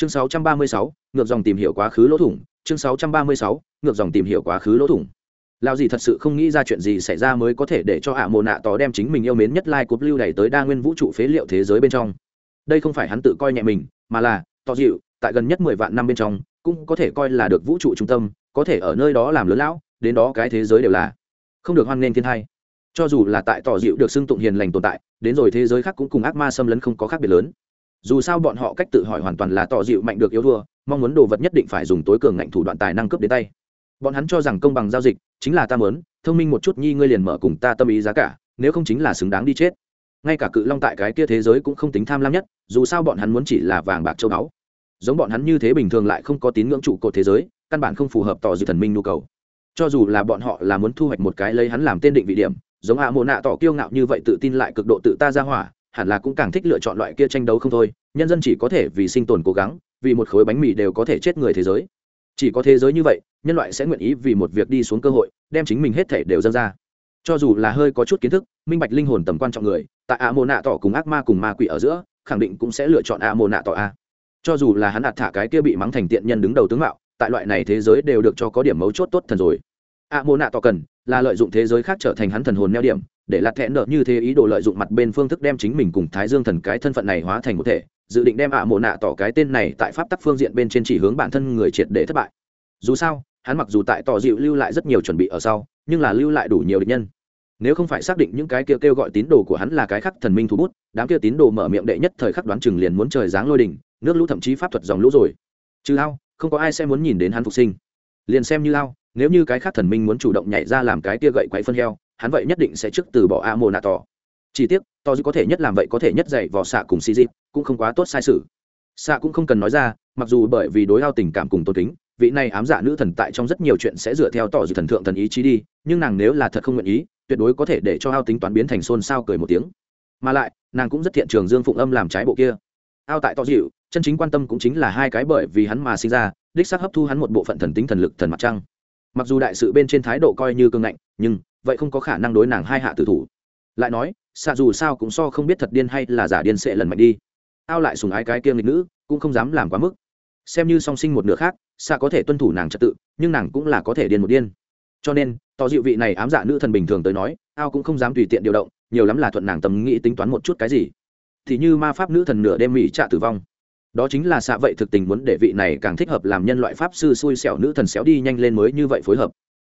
chương 636, ngược dòng tìm hiểu quá khứ lỗ thủng. Chương 636, ngược dòng tìm hiểu quá khứ lỗ thủng. Lao gì thật sự không nghĩ ra chuyện gì xảy ra mới có thể để cho ạ mồ nạ tỏ đem chính mình yêu mến nhất lai cúp lưu đẩy tới đa nguyên vũ trụ phế liệu thế giới bên trong. Đây không phải hắn tự coi nhẹ mình mà là tỏ dịu tại gần nhất mười vạn năm bên trong cũng có thể coi là được vũ trụ trung tâm có thể ở nơi đó làm lớn lão đến đó cái thế giới đều là không được hoan nghênh thiên hay. cho dù là tại tỏ dịu được xưng tụng hiền lành tồn tại đến rồi thế giới khác cũng cùng ác ma xâm lấn không có khác biệt lớn dù sao bọn họ cách tự hỏi hoàn toàn là tỏ dịu mạnh được yếu thua, mong muốn đồ vật nhất định phải dùng tối cường ngạnh thủ đoạn tài năng cướp đến tay. Bọn hắn cho rằng công bằng giao dịch chính là ta mớn thông minh một chút nhi ngươi liền mở cùng ta tâm ý giá cả, nếu không chính là xứng đáng đi chết. Ngay cả cự long tại cái kia thế giới cũng không tính tham lam nhất, dù sao bọn hắn muốn chỉ là vàng bạc châu báu. Giống bọn hắn như thế bình thường lại không có tín ngưỡng trụ cột thế giới, căn bản không phù hợp tỏ dịu thần minh nhu cầu. Cho dù là bọn họ là muốn thu hoạch một cái lấy hắn làm tên định vị điểm, giống hạ mộ nạ tỏ kiêu ngạo như vậy tự tin lại cực độ tự ta ra hỏa hẳn là cũng càng thích lựa chọn loại kia tranh đấu không thôi, nhân dân chỉ có thể vì sinh tồn cố gắng, vì một khối bánh mì đều có thể chết người thế giới. Chỉ có thế giới như vậy, nhân loại sẽ nguyện ý vì một việc đi xuống cơ hội, đem chính mình hết thể đều dâng ra. Cho dù là hơi có chút kiến thức, minh bạch linh hồn tầm quan trọng người, tại ạ mồ nạ tỏ cùng ác ma cùng ma quỷ ở giữa, khẳng định cũng sẽ lựa chọn ạ mồ nạ tỏ a. Cho dù là hắn đạt thả cái kia bị mắng thành tiện nhân đứng đầu tướng mạo, tại loại này thế giới đều được cho có điểm mấu chốt tốt thần rồi. Ạ mồ nạ tỏ cần là lợi dụng thế giới khác trở thành hắn thần hồn neo điểm để lạt thẹn nợ như thế ý đồ lợi dụng mặt bên phương thức đem chính mình cùng thái dương thần cái thân phận này hóa thành một thể dự định đem ạ mộ nạ tỏ cái tên này tại pháp tắc phương diện bên trên chỉ hướng bản thân người triệt để thất bại. Dù sao hắn mặc dù tại tỏ dịu lưu lại rất nhiều chuẩn bị ở sau nhưng là lưu lại đủ nhiều định nhân. Nếu không phải xác định những cái kia kêu, kêu gọi tín đồ của hắn là cái khắc thần minh thu bút đám kia tín đồ mở miệng đệ nhất thời khắc đoán chừng liền muốn trời giáng lôi đỉnh nước lũ thậm chí pháp thuật dòng lũ rồi. Chứ ao không có ai sẽ muốn nhìn đến hắn phục sinh. Liền xem như ao nếu như cái khác thần minh muốn chủ động nhảy ra làm cái kia gậy quậy phân heo hắn vậy nhất định sẽ trước từ bỏ a mô nạ tỏ chi tiết to dư có thể nhất làm vậy có thể nhất dạy vò xạ cùng si dịp cũng không quá tốt sai sự. Xạ cũng không cần nói ra, mặc dù bởi vì đối ao tình cảm cùng tôn kính, vị này ám dạ nữ thần tại trong rất nhiều chuyện sẽ dựa theo tỏ dư thần thượng thần ý chí đi, nhưng nàng nếu là thật không nguyện ý, tuyệt đối có thể để cho ao tính toán biến thành xôn xao cười một tiếng. Mà lại, nàng cũng rất thiện trường dương phụng âm làm trái bộ kia. Ao tại tỏ dịu, chân chính quan tâm cũng chính là hai cái bởi vì hắn mà sinh ra, đích xác hấp thu hắn một bộ phận thần tính thần lực thần mặt trăng. Mặc dù đại sự bên trên thái độ coi như cương ngạnh, nhưng vậy không có khả năng đối nàng hai hạ tử thủ. Lại nói xạ dù sao cũng so không biết thật điên hay là giả điên sẽ lần mạnh đi. Ao lại sùng ái cái kiêng nghịch nữ, cũng không dám làm quá mức. Xem như song sinh một nửa khác xạ có thể tuân thủ nàng trật tự, nhưng nàng cũng là có thể điên một điên. Cho nên, tỏ dịu vị này ám dạ nữ thần bình thường tới nói, ao cũng không dám tùy tiện điều động, nhiều lắm là thuận nàng tầm nghĩ tính toán một chút cái gì. Thì như ma pháp nữ thần nửa đêm mỹ trạ tử vong. Đó chính là xạ vậy thực tình muốn để vị này càng thích hợp làm nhân loại pháp sư xui xẻo nữ thần xéo đi nhanh lên mới như vậy phối hợp.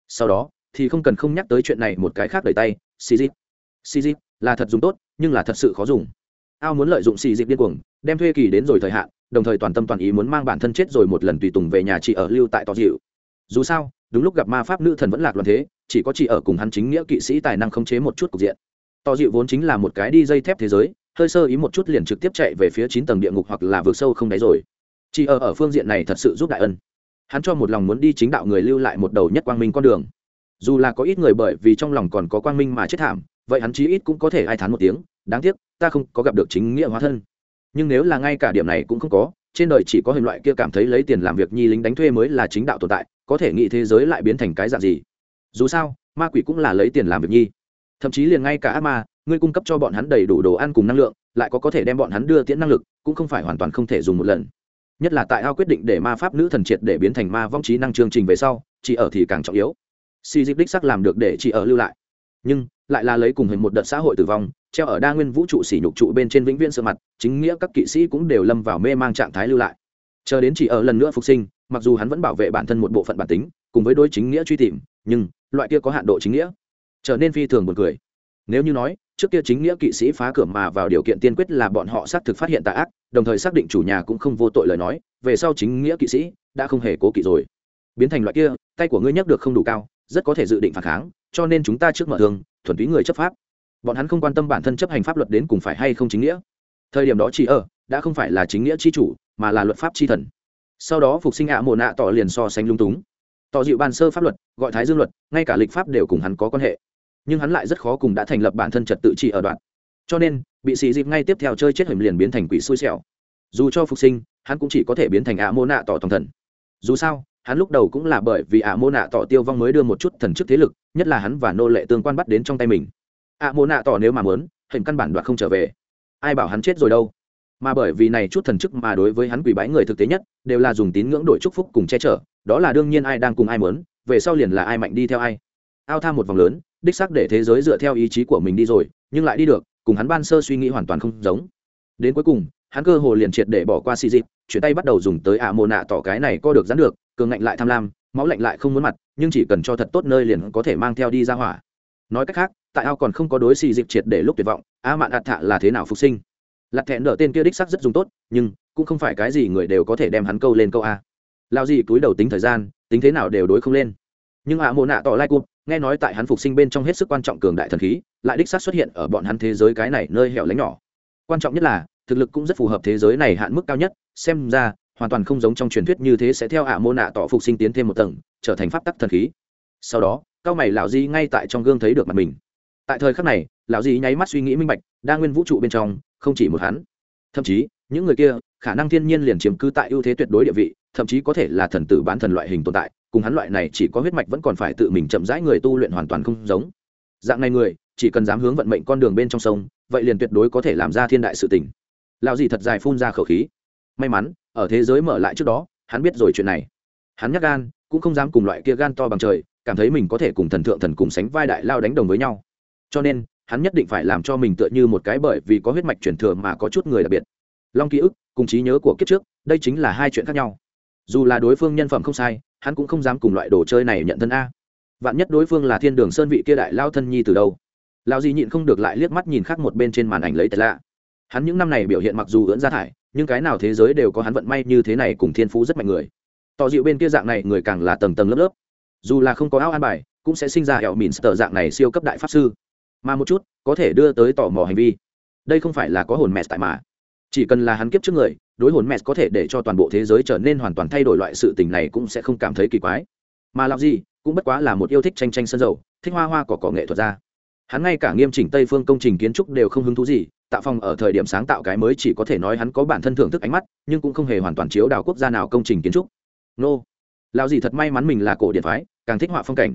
Sau đó thì không cần không nhắc tới chuyện này một cái khác đẩy tay, xì dịp. Xì dịp là thật dùng tốt, nhưng là thật sự khó dùng. Ao muốn lợi dụng xì dịp điên cuồng, đem thuê kỳ đến rồi thời hạn, đồng thời toàn tâm toàn ý muốn mang bản thân chết rồi một lần tùy tùng về nhà chị ở lưu tại tòa dịu. Dù sao, đúng lúc gặp ma pháp nữ thần vẫn lạc loạn thế, chỉ có chị ở cùng hắn chính nghĩa kỵ sĩ tài năng khống chế một chút cục diện. Tò dịu vốn chính là một cái đi dây thép thế giới, hơi sơ ý một chút liền trực tiếp chạy về phía chín tầng địa ngục hoặc là vượt sâu không đáy rồi. Chị ở ở phương diện này thật sự giúp đại ân. Hắn cho một lòng muốn đi chính đạo người lưu lại một đầu nhất quang minh con đường dù là có ít người bởi vì trong lòng còn có quang minh mà chết thảm, vậy hắn chí ít cũng có thể ai thán một tiếng, đáng tiếc, ta không có gặp được chính nghĩa hóa thân. Nhưng nếu là ngay cả điểm này cũng không có, trên đời chỉ có hình loại kia cảm thấy lấy tiền làm việc nhi lính đánh thuê mới là chính đạo tồn tại, có thể nghĩ thế giới lại biến thành cái dạng gì? Dù sao, ma quỷ cũng là lấy tiền làm việc nhi. Thậm chí liền ngay cả ác ma, ngươi cung cấp cho bọn hắn đầy đủ đồ ăn cùng năng lượng, lại có có thể đem bọn hắn đưa tiễn năng lực, cũng không phải hoàn toàn không thể dùng một lần. Nhất là tại ao quyết định để ma pháp nữ thần triệt để biến thành ma vong trí năng chương trình về sau, chỉ ở thì càng trọng yếu si dịp đích sắc làm được để chị ở lưu lại. Nhưng, lại là lấy cùng hình một đợt xã hội tử vong, treo ở đa nguyên vũ trụ xỉ nhục trụ bên trên vĩnh viễn sợ mặt, chính nghĩa các kỵ sĩ cũng đều lâm vào mê mang trạng thái lưu lại. Chờ đến chỉ ở lần nữa phục sinh, mặc dù hắn vẫn bảo vệ bản thân một bộ phận bản tính, cùng với đôi chính nghĩa truy tìm, nhưng, loại kia có hạn độ chính nghĩa trở nên phi thường buồn cười. Nếu như nói, trước kia chính nghĩa kỵ sĩ phá cửa mà vào điều kiện tiên quyết là bọn họ xác thực phát hiện tà ác, đồng thời xác định chủ nhà cũng không vô tội lời nói, về sau chính nghĩa kỵ sĩ đã không hề cố kỵ rồi. Biến thành loại kia, tay của ngươi nhắc được không đủ cao rất có thể dự định phản kháng, cho nên chúng ta trước mở thương thuần túy người chấp pháp. Bọn hắn không quan tâm bản thân chấp hành pháp luật đến cùng phải hay không chính nghĩa. Thời điểm đó chỉ ở, đã không phải là chính nghĩa chi chủ, mà là luật pháp chi thần. Sau đó phục sinh ạ mồ nạ tỏ liền so sánh lung túng. Tỏ dịu ban sơ pháp luật, gọi thái dương luật, ngay cả lịch pháp đều cùng hắn có quan hệ. Nhưng hắn lại rất khó cùng đã thành lập bản thân trật tự trị ở đoạn. Cho nên, bị xì dịp ngay tiếp theo chơi chết hiểm liền biến thành quỷ xui xẻo. Dù cho phục sinh, hắn cũng chỉ có thể biến thành ạ mô nạ tỏ tổng thần. Dù sao hắn lúc đầu cũng là bởi vì ạ mô nạ tỏ tiêu vong mới đưa một chút thần chức thế lực, nhất là hắn và nô lệ tương quan bắt đến trong tay mình. ạ mô nạ tỏ nếu mà muốn, hình căn bản đoạt không trở về. Ai bảo hắn chết rồi đâu? Mà bởi vì này chút thần chức mà đối với hắn quỷ bái người thực tế nhất, đều là dùng tín ngưỡng đổi chúc phúc cùng che chở, đó là đương nhiên ai đang cùng ai muốn, về sau liền là ai mạnh đi theo ai. Ao tham một vòng lớn, đích xác để thế giới dựa theo ý chí của mình đi rồi, nhưng lại đi được, cùng hắn ban sơ suy nghĩ hoàn toàn không giống. Đến cuối cùng, hắn cơ hồ liền triệt để bỏ qua xì dịp chuyển tay bắt đầu dùng tới ạ mồ nạ tỏ cái này co được dán được cường ngạnh lại tham lam, máu lạnh lại không muốn mặt, nhưng chỉ cần cho thật tốt nơi liền có thể mang theo đi ra hỏa. Nói cách khác, tại ao còn không có đối xì dịp triệt để lúc tuyệt vọng, a mạn ạt thạ là thế nào phục sinh? Lặt thẹn nở tên kia đích sắc rất dùng tốt, nhưng cũng không phải cái gì người đều có thể đem hắn câu lên câu a. Lao gì túi đầu tính thời gian, tính thế nào đều đối không lên. Nhưng ạ Mộ nạ tỏ lai cụp nghe nói tại hắn phục sinh bên trong hết sức quan trọng cường đại thần khí, lại đích xác xuất hiện ở bọn hắn thế giới cái này nơi hẻo lánh nhỏ. Quan trọng nhất là, thực lực cũng rất phù hợp thế giới này hạn mức cao nhất, xem ra hoàn toàn không giống trong truyền thuyết như thế sẽ theo ạ mô nạ tỏ phục sinh tiến thêm một tầng, trở thành pháp tắc thần khí. Sau đó, cao mày lão di ngay tại trong gương thấy được mặt mình. Tại thời khắc này, lão di nháy mắt suy nghĩ minh bạch, đa nguyên vũ trụ bên trong, không chỉ một hắn. Thậm chí, những người kia, khả năng thiên nhiên liền chiếm cứ tại ưu thế tuyệt đối địa vị, thậm chí có thể là thần tử bán thần loại hình tồn tại, cùng hắn loại này chỉ có huyết mạch vẫn còn phải tự mình chậm rãi người tu luyện hoàn toàn không giống. Dạng này người, chỉ cần dám hướng vận mệnh con đường bên trong sông, vậy liền tuyệt đối có thể làm ra thiên đại sự tình. Lão di thật dài phun ra khẩu khí. May mắn ở thế giới mở lại trước đó, hắn biết rồi chuyện này. Hắn nhắc gan, cũng không dám cùng loại kia gan to bằng trời, cảm thấy mình có thể cùng thần thượng thần cùng sánh vai đại lao đánh đồng với nhau. Cho nên, hắn nhất định phải làm cho mình tựa như một cái bởi vì có huyết mạch truyền thừa mà có chút người đặc biệt. Long ký ức, cùng trí nhớ của kiếp trước, đây chính là hai chuyện khác nhau. Dù là đối phương nhân phẩm không sai, hắn cũng không dám cùng loại đồ chơi này nhận thân a. Vạn nhất đối phương là thiên đường sơn vị kia đại lao thân nhi từ đâu? Lao gì nhịn không được lại liếc mắt nhìn khác một bên trên màn ảnh lấy tệ lạ. Hắn những năm này biểu hiện mặc dù ưỡn ra thải nhưng cái nào thế giới đều có hắn vận may như thế này cùng thiên phú rất mạnh người. Tỏ dịu bên kia dạng này người càng là tầng tầng lớp lớp. Dù là không có áo an bài, cũng sẽ sinh ra hẹo mìn sờ dạng này siêu cấp đại pháp sư. Mà một chút, có thể đưa tới tò mò hành vi. Đây không phải là có hồn mẹ tại mà. Chỉ cần là hắn kiếp trước người, đối hồn mẹ có thể để cho toàn bộ thế giới trở nên hoàn toàn thay đổi loại sự tình này cũng sẽ không cảm thấy kỳ quái. Mà làm gì, cũng bất quá là một yêu thích tranh tranh sân dầu, thích hoa hoa cỏ cỏ nghệ thuật ra. Hắn ngay cả nghiêm chỉnh tây phương công trình kiến trúc đều không hứng thú gì tạo phòng ở thời điểm sáng tạo cái mới chỉ có thể nói hắn có bản thân thưởng thức ánh mắt, nhưng cũng không hề hoàn toàn chiếu đào quốc gia nào công trình kiến trúc. Nô. Lão gì thật may mắn mình là cổ điện phái, càng thích họa phong cảnh.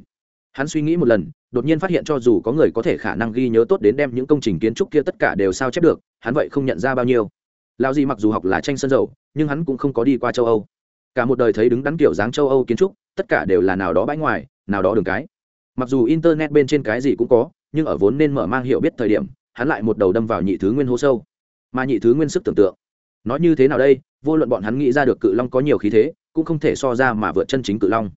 Hắn suy nghĩ một lần, đột nhiên phát hiện cho dù có người có thể khả năng ghi nhớ tốt đến đem những công trình kiến trúc kia tất cả đều sao chép được, hắn vậy không nhận ra bao nhiêu. Lão gì mặc dù học là tranh sân dầu, nhưng hắn cũng không có đi qua châu âu. Cả một đời thấy đứng đắn kiểu dáng châu âu kiến trúc, tất cả đều là nào đó bãi ngoài, nào đó đường cái. Mặc dù internet bên trên cái gì cũng có, nhưng ở vốn nên mở mang hiểu biết thời điểm hắn lại một đầu đâm vào nhị thứ nguyên hố sâu. Mà nhị thứ nguyên sức tưởng tượng nói như thế nào đây? Vô luận bọn hắn nghĩ ra được cự long có nhiều khí thế cũng không thể so ra mà vượt chân chính cự long.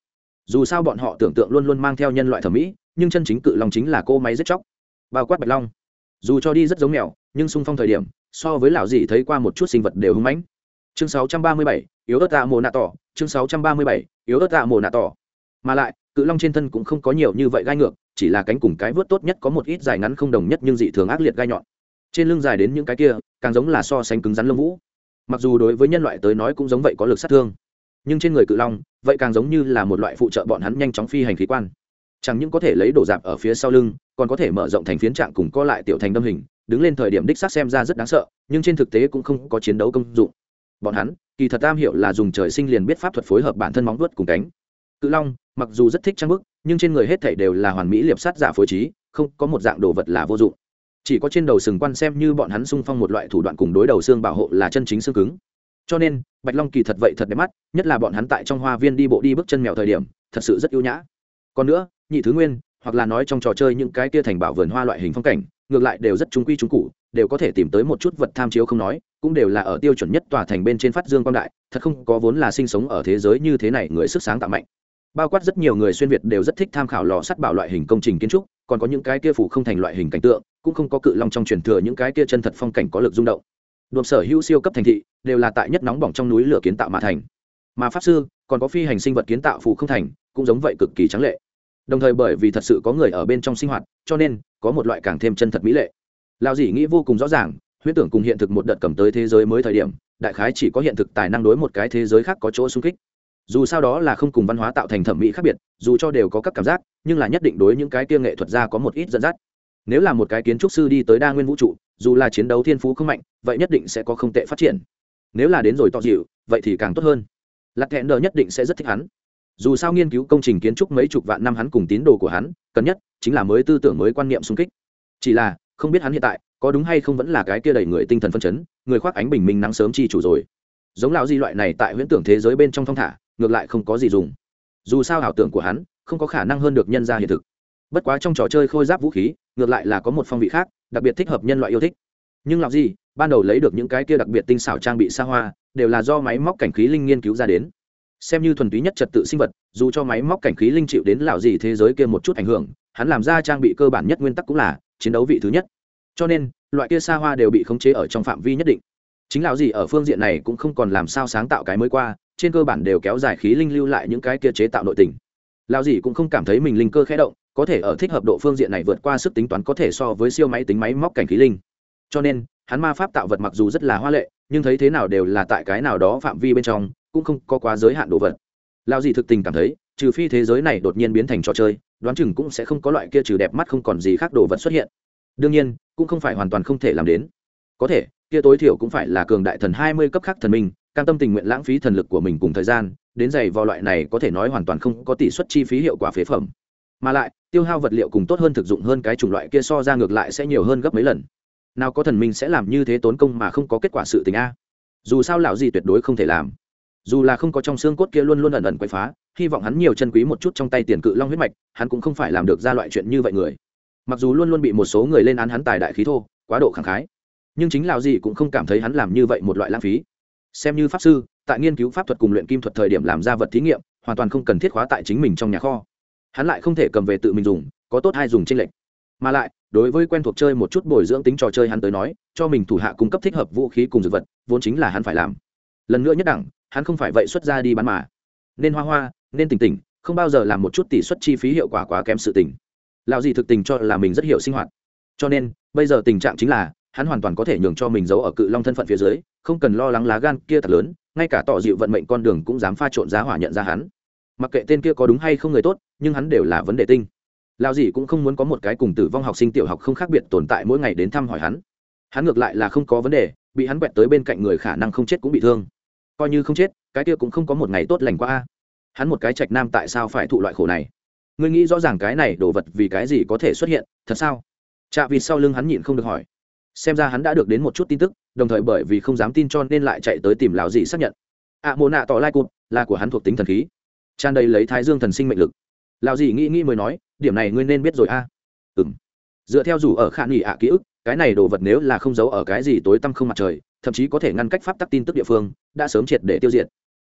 Dù sao bọn họ tưởng tượng luôn luôn mang theo nhân loại thẩm mỹ nhưng chân chính cự long chính là cô máy giết chóc. Bao quát bạch long. Dù cho đi rất giống mèo nhưng sung phong thời điểm so với lão dị thấy qua một chút sinh vật đều hưng mãnh. Chương 637, yếu ớt tạ mồ nạ tỏ chương 637, yếu ớt tạ mồ nạ tỏ mà lại cự long trên thân cũng không có nhiều như vậy gai ngược, chỉ là cánh cùng cái vớt tốt nhất có một ít dài ngắn không đồng nhất nhưng dị thường ác liệt gai nhọn. Trên lưng dài đến những cái kia, càng giống là so sánh cứng rắn lông vũ. Mặc dù đối với nhân loại tới nói cũng giống vậy có lực sát thương, nhưng trên người cự long, vậy càng giống như là một loại phụ trợ bọn hắn nhanh chóng phi hành khí quan. Chẳng những có thể lấy đổ dạp ở phía sau lưng, còn có thể mở rộng thành phiến trạng cùng co lại tiểu thành đâm hình, đứng lên thời điểm đích xác xem ra rất đáng sợ, nhưng trên thực tế cũng không có chiến đấu công dụng. Bọn hắn, kỳ thật tam hiệu là dùng trời sinh liền biết pháp thuật phối hợp bản thân móng vuốt cùng cánh cự long, mặc dù rất thích trang bức, nhưng trên người hết thảy đều là hoàn mỹ liệp sát giả phối trí, không có một dạng đồ vật là vô dụng. Chỉ có trên đầu sừng quan xem như bọn hắn sung phong một loại thủ đoạn cùng đối đầu xương bảo hộ là chân chính xương cứng. Cho nên, bạch long kỳ thật vậy thật đẹp mắt, nhất là bọn hắn tại trong hoa viên đi bộ đi bước chân mèo thời điểm, thật sự rất ưu nhã. Còn nữa, nhị thứ nguyên, hoặc là nói trong trò chơi những cái kia thành bảo vườn hoa loại hình phong cảnh, ngược lại đều rất trung quy trung cụ đều có thể tìm tới một chút vật tham chiếu không nói, cũng đều là ở tiêu chuẩn nhất tòa thành bên trên phát dương quang đại, thật không có vốn là sinh sống ở thế giới như thế này người sức sáng tạo mạnh bao quát rất nhiều người xuyên việt đều rất thích tham khảo lò sắt bảo loại hình công trình kiến trúc, còn có những cái kia phủ không thành loại hình cảnh tượng, cũng không có cự long trong truyền thừa những cái kia chân thật phong cảnh có lực rung động. Đột sở hữu siêu cấp thành thị, đều là tại nhất nóng bỏng trong núi lửa kiến tạo mà thành. Mà pháp sư, còn có phi hành sinh vật kiến tạo phủ không thành, cũng giống vậy cực kỳ trắng lệ. Đồng thời bởi vì thật sự có người ở bên trong sinh hoạt, cho nên, có một loại càng thêm chân thật mỹ lệ. Lao dĩ nghĩ vô cùng rõ ràng huyết tưởng cùng hiện thực một đợt cầm tới thế giới mới thời điểm, đại khái chỉ có hiện thực tài năng đối một cái thế giới khác có chỗ sung kích dù sao đó là không cùng văn hóa tạo thành thẩm mỹ khác biệt, dù cho đều có các cảm giác, nhưng là nhất định đối những cái kia nghệ thuật ra có một ít dẫn dắt. Nếu là một cái kiến trúc sư đi tới đa nguyên vũ trụ, dù là chiến đấu thiên phú không mạnh, vậy nhất định sẽ có không tệ phát triển. Nếu là đến rồi to dịu, vậy thì càng tốt hơn. Lạc thẹn đờ nhất định sẽ rất thích hắn. Dù sao nghiên cứu công trình kiến trúc mấy chục vạn năm hắn cùng tín đồ của hắn, cần nhất chính là mới tư tưởng mới quan niệm xung kích. Chỉ là, không biết hắn hiện tại có đúng hay không vẫn là cái kia đầy người tinh thần phân chấn, người khoác ánh bình minh nắng sớm chi chủ rồi. Giống lão di loại này tại huyễn tưởng thế giới bên trong thong thả ngược lại không có gì dùng. Dù sao ảo tưởng của hắn không có khả năng hơn được nhân ra hiện thực. Bất quá trong trò chơi khôi giáp vũ khí, ngược lại là có một phong vị khác, đặc biệt thích hợp nhân loại yêu thích. Nhưng lão gì, ban đầu lấy được những cái kia đặc biệt tinh xảo trang bị xa hoa, đều là do máy móc cảnh khí linh nghiên cứu ra đến. Xem như thuần túy nhất trật tự sinh vật, dù cho máy móc cảnh khí linh chịu đến lão gì thế giới kia một chút ảnh hưởng, hắn làm ra trang bị cơ bản nhất nguyên tắc cũng là chiến đấu vị thứ nhất. Cho nên, loại kia xa hoa đều bị khống chế ở trong phạm vi nhất định. Chính lão gì ở phương diện này cũng không còn làm sao sáng tạo cái mới qua trên cơ bản đều kéo dài khí linh lưu lại những cái kia chế tạo nội tình. Lão gì cũng không cảm thấy mình linh cơ khẽ động, có thể ở thích hợp độ phương diện này vượt qua sức tính toán có thể so với siêu máy tính máy móc cảnh khí linh. Cho nên, hắn ma pháp tạo vật mặc dù rất là hoa lệ, nhưng thấy thế nào đều là tại cái nào đó phạm vi bên trong, cũng không có quá giới hạn đồ vật. Lao gì thực tình cảm thấy, trừ phi thế giới này đột nhiên biến thành trò chơi, đoán chừng cũng sẽ không có loại kia trừ đẹp mắt không còn gì khác đồ vật xuất hiện. Đương nhiên, cũng không phải hoàn toàn không thể làm đến. Có thể, kia tối thiểu cũng phải là cường đại thần hai mươi cấp khác thần minh cam tâm tình nguyện lãng phí thần lực của mình cùng thời gian, đến giày vào loại này có thể nói hoàn toàn không có tỷ suất chi phí hiệu quả phế phẩm. Mà lại, tiêu hao vật liệu cùng tốt hơn thực dụng hơn cái chủng loại kia so ra ngược lại sẽ nhiều hơn gấp mấy lần. Nào có thần minh sẽ làm như thế tốn công mà không có kết quả sự tình a. Dù sao lão gì tuyệt đối không thể làm. Dù là không có trong xương cốt kia luôn luôn ẩn ẩn quậy phá, hy vọng hắn nhiều chân quý một chút trong tay tiền cự long huyết mạch, hắn cũng không phải làm được ra loại chuyện như vậy người. Mặc dù luôn luôn bị một số người lên án hắn tài đại khí thô, quá độ khẳng khái, nhưng chính lão gì cũng không cảm thấy hắn làm như vậy một loại lãng phí xem như pháp sư, tại nghiên cứu pháp thuật cùng luyện kim thuật thời điểm làm ra vật thí nghiệm, hoàn toàn không cần thiết khóa tại chính mình trong nhà kho. Hắn lại không thể cầm về tự mình dùng, có tốt hay dùng trên lệnh mà lại, đối với quen thuộc chơi một chút bồi dưỡng tính trò chơi hắn tới nói, cho mình thủ hạ cung cấp thích hợp vũ khí cùng dược vật, vốn chính là hắn phải làm. Lần nữa nhất đẳng, hắn không phải vậy xuất ra đi bán mà. Nên hoa hoa, nên tỉnh tỉnh, không bao giờ làm một chút tỷ suất chi phí hiệu quả quá kém sự tỉnh lão gì thực tình cho là mình rất hiểu sinh hoạt. Cho nên, bây giờ tình trạng chính là hắn hoàn toàn có thể nhường cho mình giấu ở cự long thân phận phía dưới, không cần lo lắng lá gan kia thật lớn, ngay cả tỏ dịu vận mệnh con đường cũng dám pha trộn giá hỏa nhận ra hắn. Mặc kệ tên kia có đúng hay không người tốt, nhưng hắn đều là vấn đề tinh. Lao gì cũng không muốn có một cái cùng tử vong học sinh tiểu học không khác biệt tồn tại mỗi ngày đến thăm hỏi hắn. Hắn ngược lại là không có vấn đề, bị hắn quẹt tới bên cạnh người khả năng không chết cũng bị thương. Coi như không chết, cái kia cũng không có một ngày tốt lành qua hắn một cái trạch nam tại sao phải thụ loại khổ này? Ngươi nghĩ rõ ràng cái này đồ vật vì cái gì có thể xuất hiện, thật sao? Chạ vì sau lưng hắn nhịn không được hỏi xem ra hắn đã được đến một chút tin tức, đồng thời bởi vì không dám tin cho nên lại chạy tới tìm lão dị xác nhận. À, ạ mồ nạ tỏ lai cụt là của hắn thuộc tính thần khí. Tràn đầy lấy thái dương thần sinh mệnh lực. Lão dị nghĩ nghĩ mới nói, điểm này ngươi nên biết rồi a. À? ừ m dựa theo dù ở khả nghỉ ạ ký ức, cái này đồ vật nếu là không giấu ở cái gì tối tăm không mặt trời, thậm chí có thể ngăn cách pháp tắc tin tức địa phương, đã sớm triệt để tiêu diệt.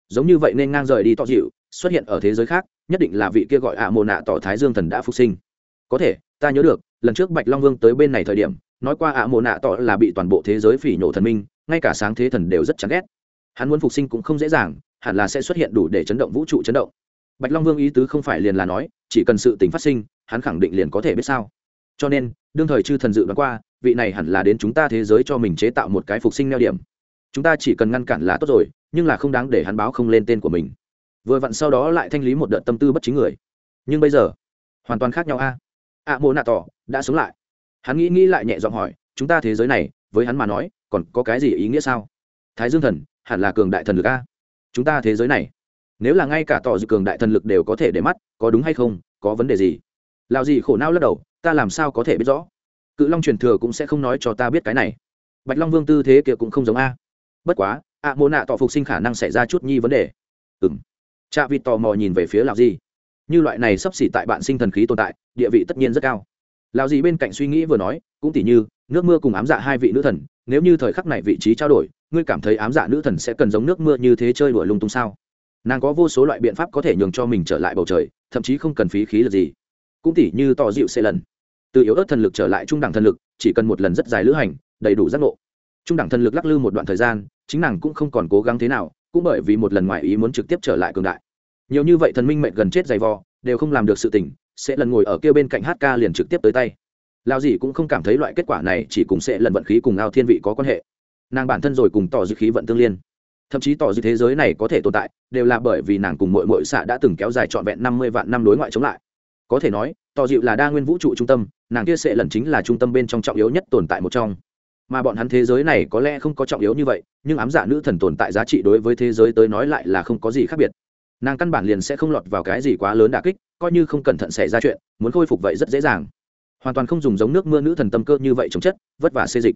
Giống như vậy nên ngang rời đi tỏ dịu, xuất hiện ở thế giới khác, nhất định là vị kia gọi ạ mồ nạ tỏ thái dương thần đã phục sinh. Có thể, ta nhớ được, lần trước bạch long vương tới bên này thời điểm nói qua ạ mộ nạ tỏ là bị toàn bộ thế giới phỉ nhổ thần minh, ngay cả sáng thế thần đều rất chán ghét. Hắn muốn phục sinh cũng không dễ dàng, hẳn là sẽ xuất hiện đủ để chấn động vũ trụ chấn động. Bạch long vương ý tứ không phải liền là nói, chỉ cần sự tình phát sinh, hắn khẳng định liền có thể biết sao. Cho nên, đương thời chư thần dự đoán qua, vị này hẳn là đến chúng ta thế giới cho mình chế tạo một cái phục sinh neo điểm. Chúng ta chỉ cần ngăn cản là tốt rồi, nhưng là không đáng để hắn báo không lên tên của mình. Vừa vặn sau đó lại thanh lý một đợt tâm tư bất chính người. Nhưng bây giờ, hoàn toàn khác nhau a. Ạ mộ nạ tỏ, đã sống lại hắn nghĩ nghĩ lại nhẹ giọng hỏi chúng ta thế giới này với hắn mà nói còn có cái gì ý nghĩa sao? Thái dương thần hẳn là cường đại thần lực a. Chúng ta thế giới này nếu là ngay cả tỏ dự cường đại thần lực đều có thể để mắt có đúng hay không có vấn đề gì? Lào gì khổ não lắc đầu ta làm sao có thể biết rõ? Cự long truyền thừa cũng sẽ không nói cho ta biết cái này. Bạch long vương tư thế kia cũng không giống a. Bất quá ạ à, mô nạ tỏ phục sinh khả năng xảy ra chút nhi vấn đề. Ừ m cha vịt tò mò nhìn về phía lào gì như loại này sắp xỉ tại bạn sinh thần khí tồn tại địa vị tất nhiên rất cao lão dì bên cạnh suy nghĩ vừa nói, cũng tỉ như, nước mưa cùng ám dạ hai vị nữ thần, nếu như thời khắc này vị trí trao đổi, ngươi cảm thấy ám dạ nữ thần sẽ cần giống nước mưa như thế chơi đuổi lung tung sao? Nàng có vô số loại biện pháp có thể nhường cho mình trở lại bầu trời, thậm chí không cần phí khí lực gì. Cũng tỉ như tỏ dịu xe lần. Từ yếu ớt thần lực trở lại trung đẳng thần lực, chỉ cần một lần rất dài lữ hành, đầy đủ giác ngộ. Trung đẳng thần lực lắc lư một đoạn thời gian, chính nàng cũng không còn cố gắng thế nào, cũng bởi vì một lần ngoài ý muốn trực tiếp trở lại cường đại. Nhiều như vậy thần minh mệnh gần chết dày vò, đều không làm được sự tỉnh sẽ lần ngồi ở kia bên cạnh hát ca liền trực tiếp tới tay. Lao gì cũng không cảm thấy loại kết quả này chỉ cùng sẽ lần vận khí cùng ao thiên vị có quan hệ. Nàng bản thân rồi cùng tỏ dư khí vận tương liên. Thậm chí tỏ dư thế giới này có thể tồn tại, đều là bởi vì nàng cùng mội mội xạ đã từng kéo dài trọn vẹn năm mươi vạn năm đối ngoại chống lại. Có thể nói, tỏ dịu là đa nguyên vũ trụ trung tâm, nàng kia sẽ lần chính là trung tâm bên trong trọng yếu nhất tồn tại một trong. Mà bọn hắn thế giới này có lẽ không có trọng yếu như vậy, nhưng ám giả nữ thần tồn tại giá trị đối với thế giới tới nói lại là không có gì khác biệt nàng căn bản liền sẽ không lọt vào cái gì quá lớn đà kích, coi như không cẩn thận xảy ra chuyện, muốn khôi phục vậy rất dễ dàng. Hoàn toàn không dùng giống nước mưa nữ thần tâm cơ như vậy chống chất, vất vả xê dịch.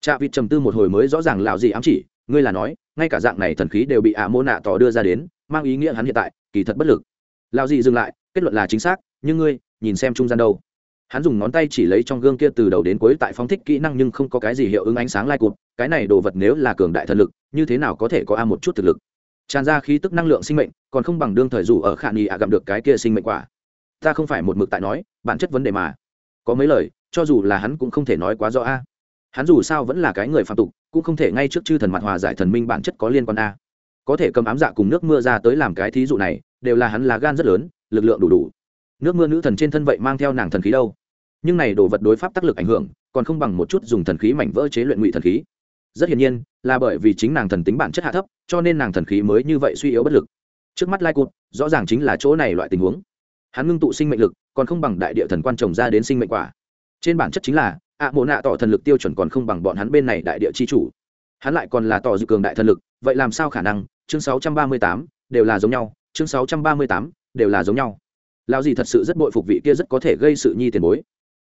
Cha vịt trầm tư một hồi mới rõ ràng lạo gì ám chỉ, ngươi là nói, ngay cả dạng này thần khí đều bị ạ mô nạ tỏ đưa ra đến, mang ý nghĩa hắn hiện tại, kỳ thật bất lực. Lão gì dừng lại, kết luận là chính xác, nhưng ngươi, nhìn xem trung gian đâu. Hắn dùng ngón tay chỉ lấy trong gương kia từ đầu đến cuối tại phóng thích kỹ năng nhưng không có cái gì hiệu ứng ánh sáng lai cụt, cái này đồ vật nếu là cường đại thần lực, như thế nào có thể có a một chút thực lực? Tràn ra khí tức năng lượng sinh mệnh, còn không bằng đương thời dù ở khả nghi ạ gặp được cái kia sinh mệnh quả. Ta không phải một mực tại nói, bản chất vấn đề mà. Có mấy lời, cho dù là hắn cũng không thể nói quá rõ a. Hắn dù sao vẫn là cái người phạm tục, cũng không thể ngay trước chư thần mặt hòa giải thần minh bản chất có liên quan a. Có thể cầm ám dạ cùng nước mưa ra tới làm cái thí dụ này, đều là hắn là gan rất lớn, lực lượng đủ đủ. Nước mưa nữ thần trên thân vậy mang theo nàng thần khí đâu? Nhưng này đồ vật đối pháp tác lực ảnh hưởng, còn không bằng một chút dùng thần khí mảnh vỡ chế luyện ngụy thần khí rất hiển nhiên là bởi vì chính nàng thần tính bản chất hạ thấp cho nên nàng thần khí mới như vậy suy yếu bất lực. Trước mắt lai cụt rõ ràng chính là chỗ này loại tình huống. Hắn ngưng tụ sinh mệnh lực còn không bằng đại địa thần quan trồng ra đến sinh mệnh quả. Trên bản chất chính là ạ à, mộ nạ tỏ thần lực tiêu chuẩn còn không bằng bọn hắn bên này đại địa chi chủ. Hắn lại còn là tỏ dự cường đại thần lực vậy làm sao khả năng? Chương 638, đều là giống nhau. Chương 638, đều là giống nhau. Lao gì thật sự rất bội phục vị kia rất có thể gây sự nhi tiền bối.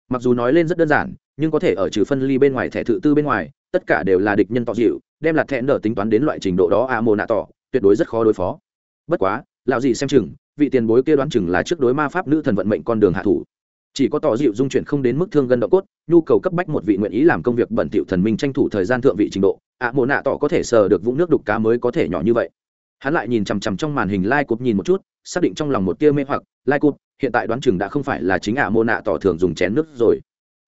Mặc dù nói lên rất đơn giản nhưng có thể ở trừ phân ly bên ngoài, thẻ thự tư bên ngoài, tất cả đều là địch nhân tỏ dịu, đem lạt thẹn nở tính toán đến loại trình độ đó, a mồ nạ tỏ, tuyệt đối rất khó đối phó. Bất quá, lão gì xem chừng, vị tiền bối kia đoán chừng là trước đối ma pháp nữ thần vận mệnh con đường hạ thủ. Chỉ có tỏ dịu dung chuyển không đến mức thương gân độ cốt, nhu cầu cấp bách một vị nguyện ý làm công việc bẩn thỉu thần minh tranh thủ thời gian thượng vị trình độ ạ mồ nạ tỏ có thể sờ được vũng nước đục cá mới có thể nhỏ như vậy. Hắn lại nhìn chằm chằm trong màn hình lai cụp nhìn một chút, xác định trong lòng một tia mê hoặc, lai cụp, hiện tại đoán chừng đã không phải là chính a mô nạ tỏ thường dùng chén nước rồi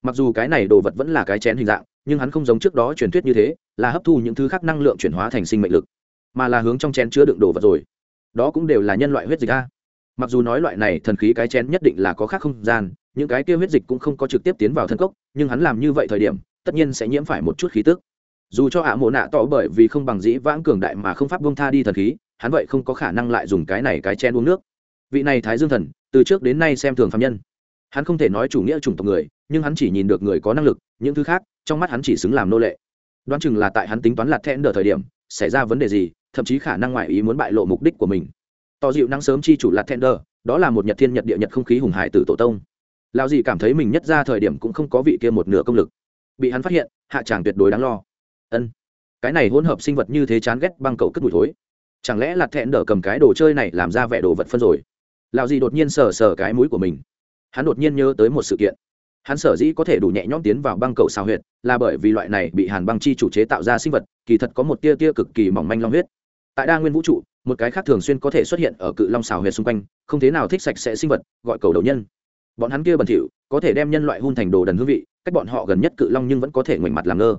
mặc dù cái này đồ vật vẫn là cái chén hình dạng, nhưng hắn không giống trước đó truyền thuyết như thế, là hấp thu những thứ khác năng lượng chuyển hóa thành sinh mệnh lực, mà là hướng trong chén chứa đựng đồ vật rồi. Đó cũng đều là nhân loại huyết dịch a. Mặc dù nói loại này thần khí cái chén nhất định là có khác không gian, những cái kia huyết dịch cũng không có trực tiếp tiến vào thân cốc, nhưng hắn làm như vậy thời điểm, tất nhiên sẽ nhiễm phải một chút khí tức. Dù cho ả mộ nạ tỏ bởi vì không bằng dĩ vãng cường đại mà không pháp bông tha đi thần khí, hắn vậy không có khả năng lại dùng cái này cái chén uống nước. Vị này thái dương thần, từ trước đến nay xem thường phạm nhân hắn không thể nói chủ nghĩa chủng tộc người, nhưng hắn chỉ nhìn được người có năng lực, những thứ khác, trong mắt hắn chỉ xứng làm nô lệ. Đoán chừng là tại hắn tính toán lạt thẹn đờ thời điểm, xảy ra vấn đề gì, thậm chí khả năng ngoại ý muốn bại lộ mục đích của mình. Tỏ dịu năng sớm chi chủ lạt thẹn đờ đó là một nhật thiên nhật địa nhật không khí hùng hải từ tổ tông. Lao dị cảm thấy mình nhất ra thời điểm cũng không có vị kia một nửa công lực. Bị hắn phát hiện, hạ tràng tuyệt đối đáng lo. Ân, cái này hỗn hợp sinh vật như thế chán ghét băng cầu cất mùi thối. Chẳng lẽ lạt thẹn đờ cầm cái đồ chơi này làm ra vẻ đồ vật phân rồi? Lão dị đột nhiên sờ sờ cái mũi của mình hắn đột nhiên nhớ tới một sự kiện. Hắn sở dĩ có thể đủ nhẹ nhõm tiến vào băng cầu sao huyệt là bởi vì loại này bị hàn băng chi chủ chế tạo ra sinh vật, kỳ thật có một tia tia cực kỳ mỏng manh long huyết. Tại đa nguyên vũ trụ, một cái khác thường xuyên có thể xuất hiện ở cự long xào huyệt xung quanh, không thế nào thích sạch sẽ sinh vật, gọi cầu đầu nhân. Bọn hắn kia bẩn thỉu, có thể đem nhân loại hun thành đồ đần hương vị, cách bọn họ gần nhất cự long nhưng vẫn có thể ngoảnh mặt làm ngơ.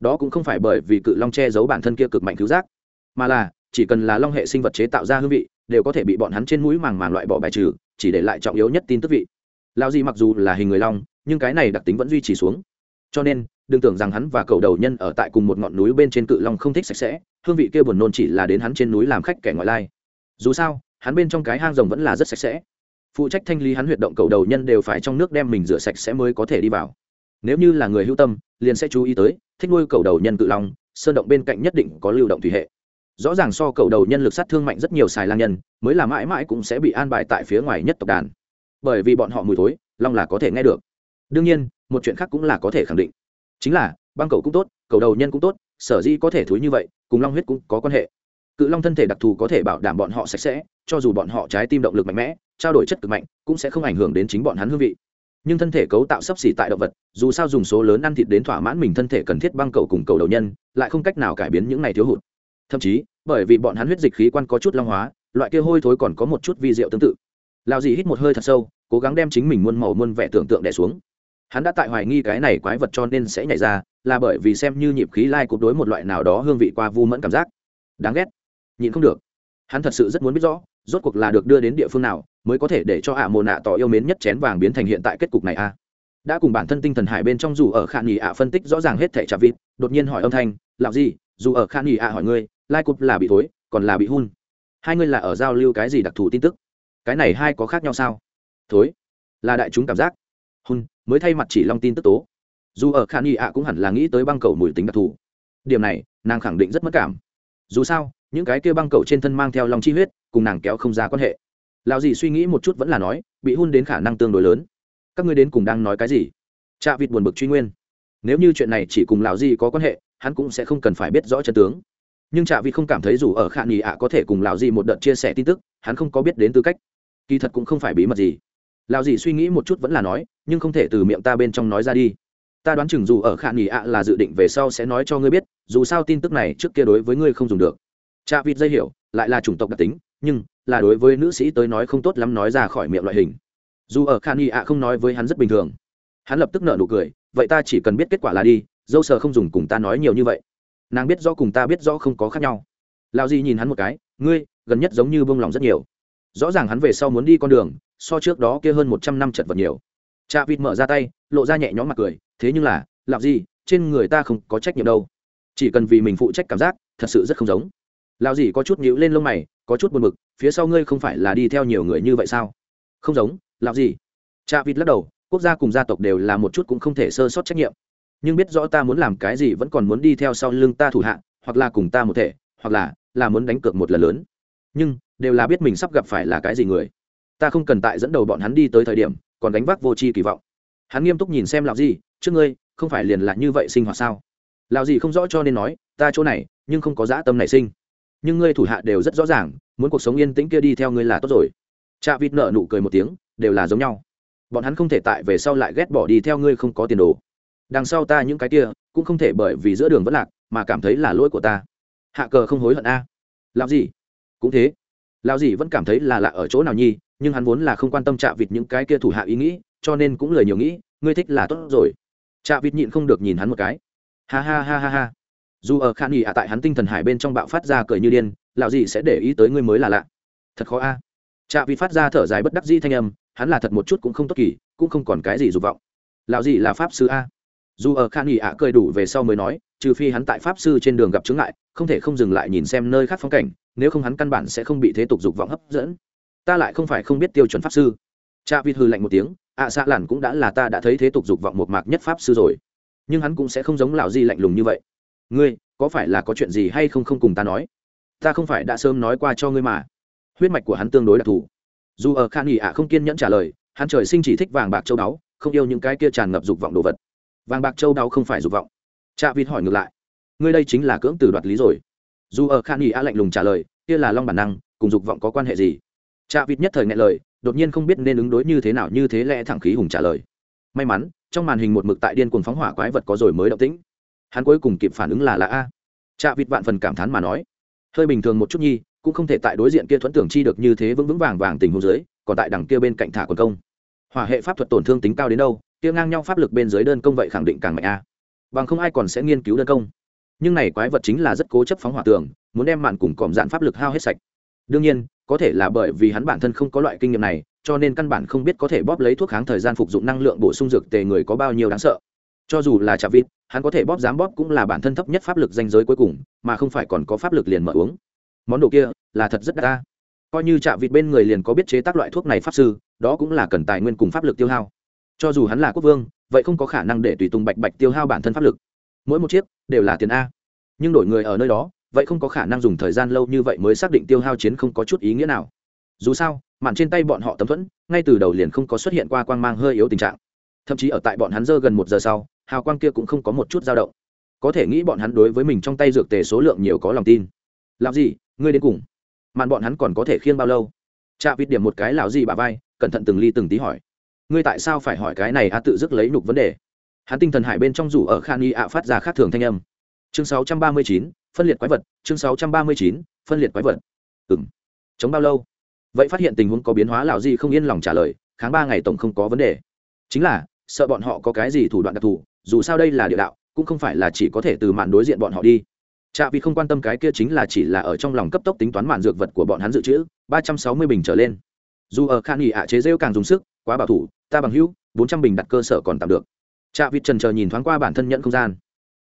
Đó cũng không phải bởi vì cự long che giấu bản thân kia cực mạnh cứu giác, mà là, chỉ cần là long hệ sinh vật chế tạo ra hương vị, đều có thể bị bọn hắn trên mũi màng màng loại bỏ bài trừ, chỉ để lại trọng yếu nhất tin tức vị lao gì mặc dù là hình người long, nhưng cái này đặc tính vẫn duy trì xuống. Cho nên, đừng tưởng rằng hắn và cầu đầu nhân ở tại cùng một ngọn núi bên trên cự long không thích sạch sẽ, hương vị kia buồn nôn chỉ là đến hắn trên núi làm khách kẻ ngoại lai. Dù sao, hắn bên trong cái hang rồng vẫn là rất sạch sẽ. Phụ trách thanh lý hắn huyệt động cầu đầu nhân đều phải trong nước đem mình rửa sạch sẽ mới có thể đi vào. Nếu như là người hữu tâm, liền sẽ chú ý tới, thích nuôi cầu đầu nhân cự long, sơn động bên cạnh nhất định có lưu động thủy hệ. Rõ ràng so cầu đầu nhân lực sát thương mạnh rất nhiều xài lang nhân, mới là mãi mãi cũng sẽ bị an bài tại phía ngoài nhất tộc đàn bởi vì bọn họ mùi thối, long là có thể nghe được. Đương nhiên, một chuyện khác cũng là có thể khẳng định. Chính là, băng cầu cũng tốt, cầu đầu nhân cũng tốt, sở dĩ có thể thối như vậy, cùng long huyết cũng có quan hệ. Cự long thân thể đặc thù có thể bảo đảm bọn họ sạch sẽ, cho dù bọn họ trái tim động lực mạnh mẽ, trao đổi chất cực mạnh, cũng sẽ không ảnh hưởng đến chính bọn hắn hương vị. Nhưng thân thể cấu tạo sấp xỉ tại động vật, dù sao dùng số lớn ăn thịt đến thỏa mãn mình thân thể cần thiết băng cầu cùng cầu đầu nhân, lại không cách nào cải biến những này thiếu hụt. Thậm chí, bởi vì bọn hắn huyết dịch khí quan có chút long hóa, loại kia hôi thối còn có một chút vi rượu tương tự lao dì hít một hơi thật sâu, cố gắng đem chính mình muôn màu muôn vẻ tưởng tượng đẻ xuống. Hắn đã tại hoài nghi cái này quái vật cho nên sẽ nhảy ra, là bởi vì xem như nhịp khí lai cục đối một loại nào đó hương vị qua vu mẫn cảm giác. Đáng ghét. Nhịn không được. Hắn thật sự rất muốn biết rõ, rốt cuộc là được đưa đến địa phương nào mới có thể để cho ạ à mồ nạ tỏ yêu mến nhất chén vàng biến thành hiện tại kết cục này a đã cùng bản thân tinh thần hải bên trong dù ở khả nghỉ ạ phân tích rõ ràng hết thể trả vịt, đột nhiên hỏi âm thanh làm gì dù ở khả nghỉ ạ hỏi ngươi, lai cục là bị thối, còn là bị hun. Hai ngươi là ở giao lưu cái gì đặc thù tin tức? Cái này hai có khác nhau sao? Thối, là đại chúng cảm giác. Hun, mới thay mặt chỉ long tin tức tố. Dù ở khả nghi ạ cũng hẳn là nghĩ tới băng cầu mùi tính đặc thù. Điểm này, nàng khẳng định rất mất cảm. Dù sao, những cái kia băng cầu trên thân mang theo lòng chi huyết, cùng nàng kéo không ra quan hệ. Lão gì suy nghĩ một chút vẫn là nói, bị hun đến khả năng tương đối lớn. Các ngươi đến cùng đang nói cái gì? Cha vịt buồn bực truy nguyên. Nếu như chuyện này chỉ cùng lão gì có quan hệ, hắn cũng sẽ không cần phải biết rõ chân tướng. Nhưng chạ vịt không cảm thấy dù ở khả nghi ạ có thể cùng lão gì một đợt chia sẻ tin tức, hắn không có biết đến tư cách kỳ thật cũng không phải bí mật gì. Lão dì suy nghĩ một chút vẫn là nói, nhưng không thể từ miệng ta bên trong nói ra đi. Ta đoán chừng dù ở khả nghỉ ạ là dự định về sau sẽ nói cho ngươi biết, dù sao tin tức này trước kia đối với ngươi không dùng được. Cha vịt dây hiểu, lại là chủng tộc đặc tính, nhưng là đối với nữ sĩ tới nói không tốt lắm nói ra khỏi miệng loại hình. Dù ở khả nghỉ ạ không nói với hắn rất bình thường. Hắn lập tức nợ nụ cười, vậy ta chỉ cần biết kết quả là đi, dâu sờ không dùng cùng ta nói nhiều như vậy. Nàng biết rõ cùng ta biết rõ không có khác nhau. Lao di nhìn hắn một cái, ngươi, gần nhất giống như bông lòng rất nhiều rõ ràng hắn về sau muốn đi con đường, so trước đó kia hơn một trăm năm chật vật nhiều. Cha vịt mở ra tay, lộ ra nhẹ nhõm mặt cười, thế nhưng là làm gì, trên người ta không có trách nhiệm đâu. Chỉ cần vì mình phụ trách cảm giác, thật sự rất không giống. Lao gì có chút nhíu lên lông mày, có chút buồn bực, phía sau ngươi không phải là đi theo nhiều người như vậy sao? Không giống lao gì. Cha vịt lắc đầu, quốc gia cùng gia tộc đều là một chút cũng không thể sơ sót trách nhiệm. Nhưng biết rõ ta muốn làm cái gì vẫn còn muốn đi theo sau lưng ta thủ hạ, hoặc là cùng ta một thể, hoặc là là muốn đánh cược một lần lớn. Nhưng đều là biết mình sắp gặp phải là cái gì người. Ta không cần tại dẫn đầu bọn hắn đi tới thời điểm, còn đánh vác vô tri kỳ vọng. Hắn nghiêm túc nhìn xem lạo gì trước ngươi, không phải liền là như vậy sinh hoạt sao? Lào gì không rõ cho nên nói, ta chỗ này, nhưng không có dã tâm nảy sinh. Nhưng ngươi thủ hạ đều rất rõ ràng, muốn cuộc sống yên tĩnh kia đi theo ngươi là tốt rồi. Cha vịt nợ nụ cười một tiếng, đều là giống nhau. Bọn hắn không thể tại về sau lại ghét bỏ đi theo ngươi không có tiền đồ. Đằng sau ta những cái kia, cũng không thể bởi vì giữa đường vẫn lạc, mà cảm thấy là lỗi của ta. Hạ cờ không hối hận a. À. làm gì cũng thế lao dì vẫn cảm thấy là lạ ở chỗ nào nhi, nhưng hắn vốn là không quan tâm chạ vịt những cái kia thủ hạ ý nghĩ, cho nên cũng lời nhiều nghĩ, ngươi thích là tốt rồi. Chạ vịt nhịn không được nhìn hắn một cái. Ha ha ha ha ha. Dù ở khan nghỉ ạ, tại hắn tinh thần hải bên trong bạo phát ra cười như điên, lão gì sẽ để ý tới ngươi mới là lạ. Thật khó a. À. chạ vịt phát ra thở dài bất đắc dĩ thanh âm, hắn là thật một chút cũng không tốt kỳ, cũng không còn cái gì dục vọng. Lão gì là pháp sư a. Dù ở khan nghỉ ạ cười đủ về sau mới nói, trừ phi hắn tại pháp sư trên đường gặp chứng ngại, không thể không dừng lại nhìn xem nơi khác phong cảnh nếu không hắn căn bản sẽ không bị thế tục dục vọng hấp dẫn. Ta lại không phải không biết tiêu chuẩn pháp sư. Cha vịt hư lạnh một tiếng ạ à, xạ làn cũng đã là ta đã thấy thế tục dục vọng một mạc nhất pháp sư rồi. Nhưng hắn cũng sẽ không giống lão di lạnh lùng như vậy. Ngươi có phải là có chuyện gì hay không không cùng ta nói? Ta không phải đã sớm nói qua cho ngươi mà. Huyết mạch của hắn tương đối đặc thù. Dù ở khan nghỉ ạ không kiên nhẫn trả lời hắn trời sinh chỉ thích vàng bạc châu đáo, không yêu những cái kia tràn ngập dục vọng đồ vật. Vàng bạc châu đáo không phải dục vọng. Cha vịt hỏi ngược lại ngươi đây chính là cưỡng từ đoạt lý rồi dù ở khan nghỉ a lạnh lùng trả lời, kia là long bản năng, cùng dục vọng có quan hệ gì? Cha vịt nhất thời nghe lời, đột nhiên không biết nên ứng đối như thế nào, như thế lẽ thẳng khí hùng trả lời. May mắn, trong màn hình một mực tại điên cuồng phóng hỏa quái vật có rồi mới động tĩnh. Hắn cuối cùng kịp phản ứng là là a. Cha vịt vạn phần cảm thán mà nói, hơi bình thường một chút nhi, cũng không thể tại đối diện kia thuẫn tưởng chi được như thế vững vững vàng vàng tình huống dưới, còn tại đằng kia bên cạnh thả quần công. Hỏa hệ pháp thuật tổn thương tính cao đến đâu, kia ngang nhau pháp lực bên dưới đơn công vậy khẳng định càng mạnh a. Bằng không ai còn sẽ nghiên cứu đơn công nhưng này quái vật chính là rất cố chấp phóng hỏa tường, muốn đem mạn cùng còm dạn pháp lực hao hết sạch. Đương nhiên, có thể là bởi vì hắn bản thân không có loại kinh nghiệm này, cho nên căn bản không biết có thể bóp lấy thuốc kháng thời gian phục dụng năng lượng bổ sung dược tề người có bao nhiêu đáng sợ. Cho dù là chả vịt, hắn có thể bóp dám bóp cũng là bản thân thấp nhất pháp lực danh giới cuối cùng, mà không phải còn có pháp lực liền mở uống. Món đồ kia là thật rất đắt ta coi như chạ vịt bên người liền có biết chế tác loại thuốc này pháp sư, đó cũng là cần tài nguyên cùng pháp lực tiêu hao. Cho dù hắn là quốc vương, vậy không có khả năng để tùy tùng bạch bạch tiêu hao bản thân pháp lực mỗi một chiếc đều là tiền a. Nhưng đổi người ở nơi đó, vậy không có khả năng dùng thời gian lâu như vậy mới xác định tiêu hao chiến không có chút ý nghĩa nào. Dù sao, màn trên tay bọn họ tấm thuẫn, ngay từ đầu liền không có xuất hiện qua quang mang hơi yếu tình trạng. Thậm chí ở tại bọn hắn dơ gần một giờ sau, hào quang kia cũng không có một chút dao động. Có thể nghĩ bọn hắn đối với mình trong tay dược tề số lượng nhiều có lòng tin. Làm gì ngươi đến cùng. Màn bọn hắn còn có thể khiêng bao lâu? Chạ vịt điểm một cái lão gì bà vai, cẩn thận từng ly từng tí hỏi. Ngươi tại sao phải hỏi cái này a tự dứt lấy nhục vấn đề hắn tinh thần hải bên trong rủ ở khan y ạ phát ra khác thường thanh âm. Chương 639, phân liệt quái vật chương 639, phân liệt quái vật. Ừng chống bao lâu? Vậy phát hiện tình huống có biến hóa lào gì không yên lòng trả lời kháng ba ngày tổng không có vấn đề. Chính là sợ bọn họ có cái gì thủ đoạn đặc thù dù sao đây là địa đạo cũng không phải là chỉ có thể từ màn đối diện bọn họ đi. Chạ vì không quan tâm cái kia chính là chỉ là ở trong lòng cấp tốc tính toán màn dược vật của bọn hắn dự trữ ba trăm sáu mươi bình trở lên. Dù ở khan nghỉ ạ chế rêu càng dùng sức quá bảo thủ ta bằng hữu bốn trăm bình đặt cơ sở còn tạm được trạ vịt trần chờ nhìn thoáng qua bản thân nhận không gian.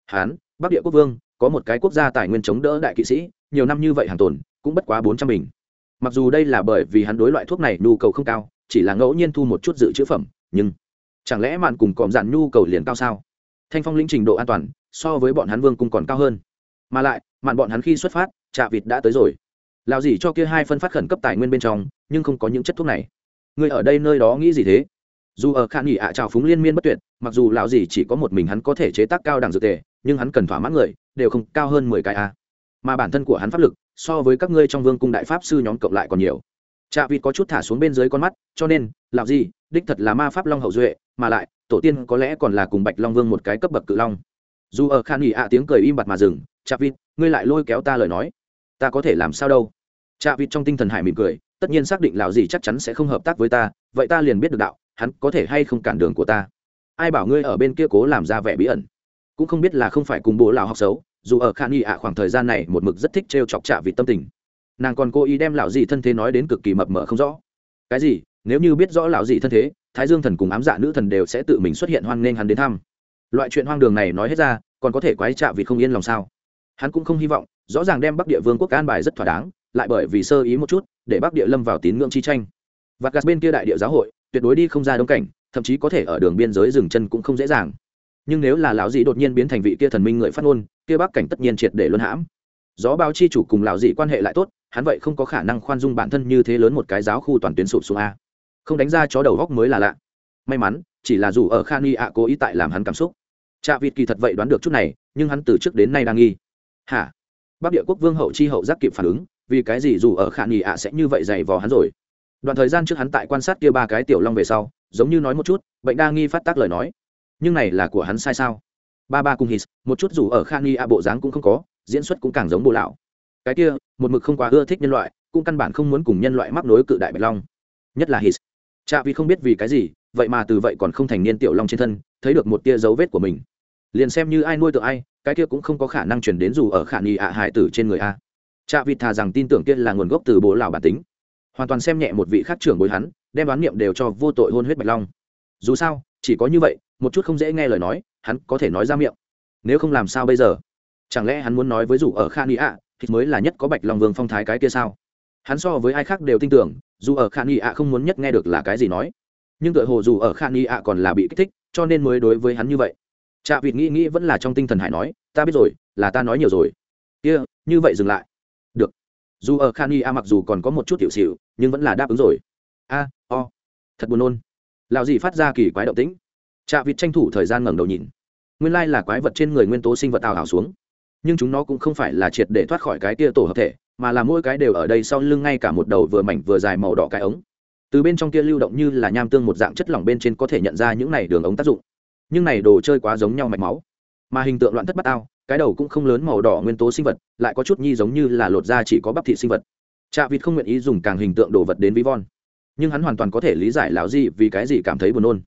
Hán, bắc địa quốc vương, có một cái quốc gia tài nguyên chống đỡ đại kỵ sĩ, nhiều năm như vậy hàng tồn, cũng bất quá bốn trăm bình. Mặc dù đây là bởi vì hắn đối loại thuốc này nhu cầu không cao, chỉ là ngẫu nhiên thu một chút dự trữ phẩm, nhưng chẳng lẽ mạn cùng cọm dạn nhu cầu liền cao sao? Thanh phong lĩnh trình độ an toàn, so với bọn hắn vương cung còn cao hơn. Mà lại, mạn bọn hắn khi xuất phát, trạ vịt đã tới rồi. Lào gì cho kia hai phân phát khẩn cấp tài nguyên bên trong, nhưng không có những chất thuốc này. Người ở đây nơi đó nghĩ gì thế? Dù ở khả nghỉ ạ trào phúng liên miên bất tuyệt, mặc dù lão gì chỉ có một mình hắn có thể chế tác cao đẳng dược tề, nhưng hắn cần thỏa mãn người, đều không cao hơn mười cái a. Mà bản thân của hắn pháp lực, so với các ngươi trong vương cung đại pháp sư nhóm cộng lại còn nhiều. Trạ vịt có chút thả xuống bên dưới con mắt, cho nên, lão gì đích thật là ma pháp long hậu duệ, mà lại, tổ tiên có lẽ còn là cùng bạch long vương một cái cấp bậc cự long. Dù ở khả nghỉ ạ tiếng cười im bặt mà dừng, trạ vịt, ngươi lại lôi kéo ta lời nói. Ta có thể làm sao đâu? Trạ vịt trong tinh thần hải mỉm cười, tất nhiên xác định lão gì chắc chắn sẽ không hợp tác với ta, vậy ta liền biết được đạo hắn có thể hay không cản đường của ta? Ai bảo ngươi ở bên kia cố làm ra vẻ bí ẩn? Cũng không biết là không phải cùng bố lão học xấu, dù ở khả nghi ạ, khoảng thời gian này một mực rất thích t r e o chọc chạ vì tâm tình. Nàng còn cố ý đem lão gì thân thế nói đến cực kỳ mập mờ không rõ. Cái gì? Nếu như biết rõ lão gì thân thế, thái dương thần cùng ám dạ nữ thần đều sẽ tự mình xuất hiện hoan nghênh hắn đến thăm. Loại chuyện hoang đường này nói hết ra, còn có thể quái chạ vì không yên lòng sao? Hắn cũng không hy vọng, rõ ràng đem bắc địa vương quốc an bài rất thỏa đáng, lại bởi vì sơ ý một chút, để bắc địa lâm vào tín ngưỡng chi tranh. Và gạt bên kia đại địa giáo hội tuyệt đối đi không ra đông cảnh, thậm chí có thể ở đường biên giới dừng chân cũng không dễ dàng. Nhưng nếu là lão dị đột nhiên biến thành vị kia thần minh người phát ngôn, kia bắc cảnh tất nhiên triệt để luân hãm. Gió báo chi chủ cùng lão dị quan hệ lại tốt, hắn vậy không có khả năng khoan dung bản thân như thế lớn một cái giáo khu toàn tuyến sụp xuống a. Không đánh ra chó đầu góc mới là lạ. May mắn, chỉ là dù ở khan y ạ cố ý tại làm hắn cảm xúc. Trạ vịt kỳ thật vậy đoán được chút này, nhưng hắn từ trước đến nay đang nghi. Hả? Bắc địa quốc vương hậu chi hậu giác kịp phản ứng, vì cái gì dù ở khan y ạ sẽ như vậy dày vò hắn rồi? Đoạn thời gian trước hắn tại quan sát kia ba cái tiểu long về sau, giống như nói một chút, bệnh đa nghi phát tác lời nói. Nhưng này là của hắn sai sao? Ba ba cùng hít một chút dù ở khan nghi a bộ dáng cũng không có, diễn xuất cũng càng giống bộ lão. Cái kia, một mực không quá ưa thích nhân loại, cũng căn bản không muốn cùng nhân loại mắc nối cự đại bạch long. Nhất là hít cha vì không biết vì cái gì, vậy mà từ vậy còn không thành niên tiểu long trên thân, thấy được một tia dấu vết của mình. Liền xem như ai nuôi tự ai, cái kia cũng không có khả năng chuyển đến dù ở khả nghi ạ hải tử trên người a. Cha vịt thà rằng tin tưởng kia là nguồn gốc từ bố lão bản tính hoàn toàn xem nhẹ một vị khác trưởng bối hắn đem đoán niệm đều cho vô tội hôn huyết bạch long. Dù sao chỉ có như vậy một chút không dễ nghe lời nói hắn có thể nói ra miệng. Nếu không làm sao bây giờ? Chẳng lẽ hắn muốn nói với dù ở khan ý ạ thì mới là nhất có bạch long vương phong thái cái kia sao? Hắn so với ai khác đều tin tưởng dù ở khan ý ạ không muốn nhất nghe được là cái gì nói. Nhưng tựa hồ dù ở khan ý ạ còn là bị kích thích cho nên mới đối với hắn như vậy. Chạ vịt nghĩ nghĩ vẫn là trong tinh thần hải nói ta biết rồi là ta nói nhiều rồi. Kia、yeah, như vậy dừng lại dù ở khan y a mặc dù còn có một chút tiểu xịu nhưng vẫn là đáp ứng rồi. A, o. Thật buồn nôn. Lào gì phát ra kỳ quái động tĩnh. Chạ vịt tranh thủ thời gian ngẩng đầu nhìn. Nguyên lai là quái vật trên người nguyên tố sinh vật ảo hảo xuống. Nhưng chúng nó cũng không phải là triệt để thoát khỏi cái kia tổ hợp thể, mà là mỗi cái đều ở đây sau lưng ngay cả một đầu vừa mảnh vừa dài màu đỏ cái ống. Từ bên trong kia lưu động như là nham tương một dạng chất lỏng bên trên có thể nhận ra những này đường ống tác dụng. Nhưng này đồ chơi quá giống nhau mạch máu. Mà hình tượng loạn thất bát ao cái đầu cũng không lớn màu đỏ nguyên tố sinh vật, lại có chút nhi giống như là lột da chỉ có bắp thị sinh vật. Chạ vịt không nguyện ý dùng càng hình tượng đồ vật đến ví von. Nhưng hắn hoàn toàn có thể lý giải lão di vì cái gì cảm thấy buồn nôn.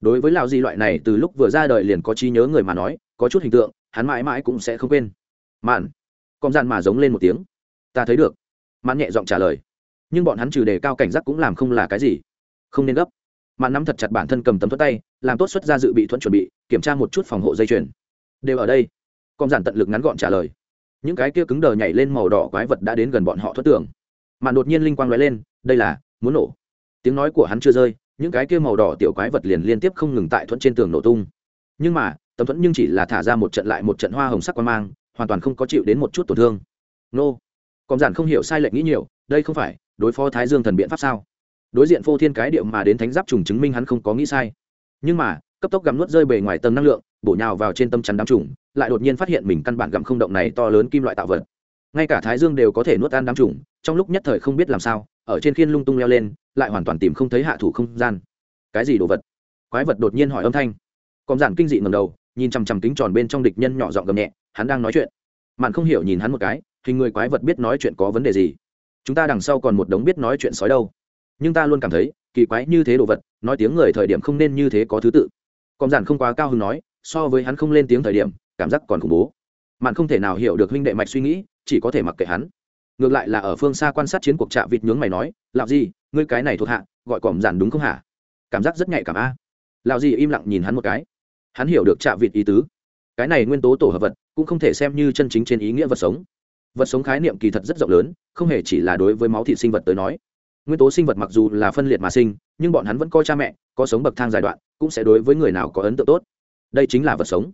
Đối với lão di loại này, từ lúc vừa ra đời liền có trí nhớ người mà nói, có chút hình tượng, hắn mãi mãi cũng sẽ không quên. Mạn. Con gian mà giống lên một tiếng. Ta thấy được. Mạn nhẹ giọng trả lời. Nhưng bọn hắn trừ đề cao cảnh giác cũng làm không là cái gì. Không nên gấp. Mạn nắm thật chặt bản thân cầm tấm thuẫn tay, làm tốt xuất ra dự bị thuẫn chuẩn bị, kiểm tra một chút phòng hộ dây chuyền. Đều ở đây con giản tận lực ngắn gọn trả lời. Những cái kia cứng đờ nhảy lên màu đỏ quái vật đã đến gần bọn họ thoát tưởng mà đột nhiên linh quang nói lên, đây là, muốn nổ. Tiếng nói của hắn chưa rơi, những cái kia màu đỏ tiểu quái vật liền liên tiếp không ngừng tại thuẫn trên tường nổ tung. Nhưng mà, tấm thuẫn nhưng chỉ là thả ra một trận lại một trận hoa hồng sắc quan mang, hoàn toàn không có chịu đến một chút tổn thương. Nô. Còn giản không hiểu sai lệch nghĩ nhiều, đây không phải, đối phó thái dương thần biện pháp sao? Đối diện phô thiên cái điệu mà đến thánh giáp trùng chứng minh hắn không có nghĩ sai. Nhưng mà, cấp tốc gắm nuốt rơi bề ngoài tầng năng lượng, bổ nhào vào trên tâm chắn đám trùng lại đột nhiên phát hiện mình căn bản gặm không động này to lớn kim loại tạo vật. Ngay cả thái dương đều có thể nuốt ăn đám trùng, trong lúc nhất thời không biết làm sao, ở trên khiên lung tung leo lên, lại hoàn toàn tìm không thấy hạ thủ không gian. Cái gì đồ vật? Quái vật đột nhiên hỏi âm thanh. Còn giản kinh dị ngầm đầu, nhìn chằm chằm kính tròn bên trong địch nhân nhỏ giọng gầm nhẹ, hắn đang nói chuyện. Mạn không hiểu nhìn hắn một cái, hình người quái vật biết nói chuyện có vấn đề gì. Chúng ta đằng sau còn một đống biết nói chuyện sói đâu. Nhưng ta luôn cảm thấy, kỳ quái như thế đồ vật, nói tiếng người thời điểm không nên như thế có thứ tự. Còn giản không quá cao hứng nói, so với hắn không lên tiếng thời điểm cảm giác còn khủng bố. Mạn không thể nào hiểu được huynh đệ mạch suy nghĩ, chỉ có thể mặc kệ hắn. Ngược lại là ở phương xa quan sát chiến cuộc trạ vịt nhướng mày nói lạo gì ngươi cái này thuộc hạ, gọi còm giản đúng không hả? Cảm giác rất nhạy cảm a. Lạo gì im lặng nhìn hắn một cái. Hắn hiểu được trạ vịt ý tứ. Cái này nguyên tố tổ hợp vật, cũng không thể xem như chân chính trên ý nghĩa vật sống. Vật sống khái niệm kỳ thật rất rộng lớn, không hề chỉ là đối với máu thị sinh vật tới nói. Nguyên tố sinh vật mặc dù là phân liệt mà sinh, nhưng bọn hắn vẫn coi cha mẹ, có sống bậc thang giai đoạn, cũng sẽ đối với người nào có ấn tượng tốt. Đây chính là vật sống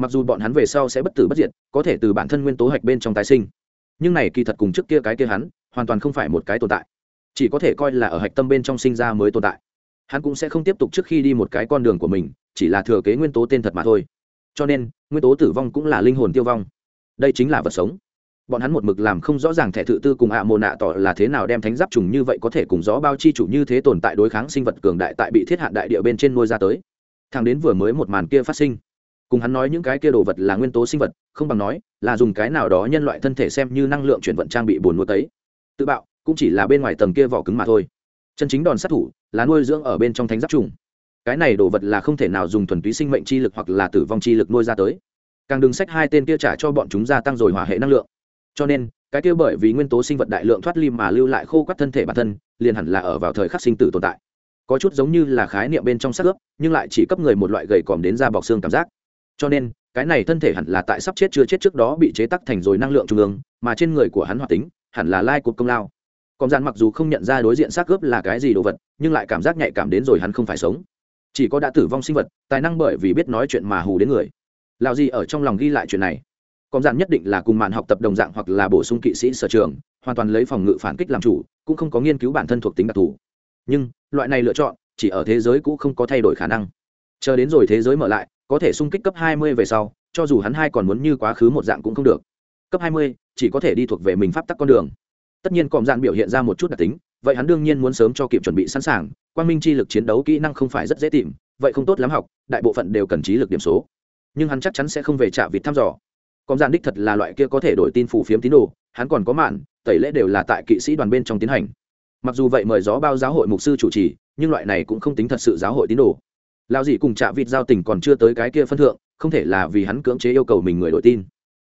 mặc dù bọn hắn về sau sẽ bất tử bất diệt, có thể từ bản thân nguyên tố hạch bên trong tái sinh. Nhưng này kỳ thật cùng trước kia cái kia hắn, hoàn toàn không phải một cái tồn tại. Chỉ có thể coi là ở hạch tâm bên trong sinh ra mới tồn tại. Hắn cũng sẽ không tiếp tục trước khi đi một cái con đường của mình, chỉ là thừa kế nguyên tố tên thật mà thôi. Cho nên, nguyên tố tử vong cũng là linh hồn tiêu vong. Đây chính là vật sống. Bọn hắn một mực làm không rõ ràng thẻ thự tư cùng ạ mồ nạ tỏ là thế nào đem thánh giáp trùng như vậy có thể cùng gió bao chi chủ như thế tồn tại đối kháng sinh vật cường đại tại bị thiết hạn đại địa bên trên nuôi ra tới. Thằng đến vừa mới một màn kia phát sinh cùng hắn nói những cái kia đồ vật là nguyên tố sinh vật, không bằng nói là dùng cái nào đó nhân loại thân thể xem như năng lượng chuyển vận trang bị buồn nuôi tấy tự bạo, cũng chỉ là bên ngoài tầng kia vỏ cứng mà thôi. Chân chính đòn sát thủ là nuôi dưỡng ở bên trong thánh giáp trùng. Cái này đồ vật là không thể nào dùng thuần túy sinh mệnh chi lực hoặc là tử vong chi lực nuôi ra tới. Càng đừng sách hai tên kia trả cho bọn chúng gia tăng rồi hỏa hệ năng lượng. Cho nên, cái kia bởi vì nguyên tố sinh vật đại lượng thoát lim mà lưu lại khô quắt thân thể bản thân, liền hẳn là ở vào thời khắc sinh tử tồn tại. Có chút giống như là khái niệm bên trong sắc ướp, nhưng lại chỉ cấp người một loại gầy còm đến da bọc xương cảm giác cho nên, cái này thân thể hẳn là tại sắp chết chưa chết trước đó bị chế tắc thành rồi năng lượng trung ương, mà trên người của hắn hoạt tính, hẳn là lai cột công lao. Còn gian mặc dù không nhận ra đối diện xác cướp là cái gì đồ vật, nhưng lại cảm giác nhạy cảm đến rồi hắn không phải sống. Chỉ có đã tử vong sinh vật, tài năng bởi vì biết nói chuyện mà hù đến người. Lào gì ở trong lòng ghi lại chuyện này. Còn gian nhất định là cùng màn học tập đồng dạng hoặc là bổ sung kỵ sĩ sở trường, hoàn toàn lấy phòng ngự phản kích làm chủ, cũng không có nghiên cứu bản thân thuộc tính đặc thù. Nhưng, loại này lựa chọn, chỉ ở thế giới cũ không có thay đổi khả năng. Chờ đến rồi thế giới mở lại có thể sung kích cấp 20 về sau cho dù hắn hai còn muốn như quá khứ một dạng cũng không được. Cấp 20, chỉ có thể đi thuộc về mình pháp tắc con đường. Tất nhiên cọm dạn biểu hiện ra một chút đặc tính vậy hắn đương nhiên muốn sớm cho kịp chuẩn bị sẵn sàng quang minh chi lực chiến đấu kỹ năng không phải rất dễ tìm vậy không tốt lắm học đại bộ phận đều cần trí lực điểm số. Nhưng hắn chắc chắn sẽ không về trả vịt thăm dò. Cọm dạn đích thật là loại kia có thể đổi tin phủ phiếm tín đồ hắn còn có mạn tẩy lễ đều là tại kỵ sĩ đoàn bên trong tiến hành. Mặc dù vậy mời gió bao giáo hội mục sư chủ trì nhưng loại này cũng không tính thật sự giáo hội tín đồ lao dì cùng chạ vịt giao tình còn chưa tới cái kia phân thượng không thể là vì hắn cưỡng chế yêu cầu mình người đổi tin.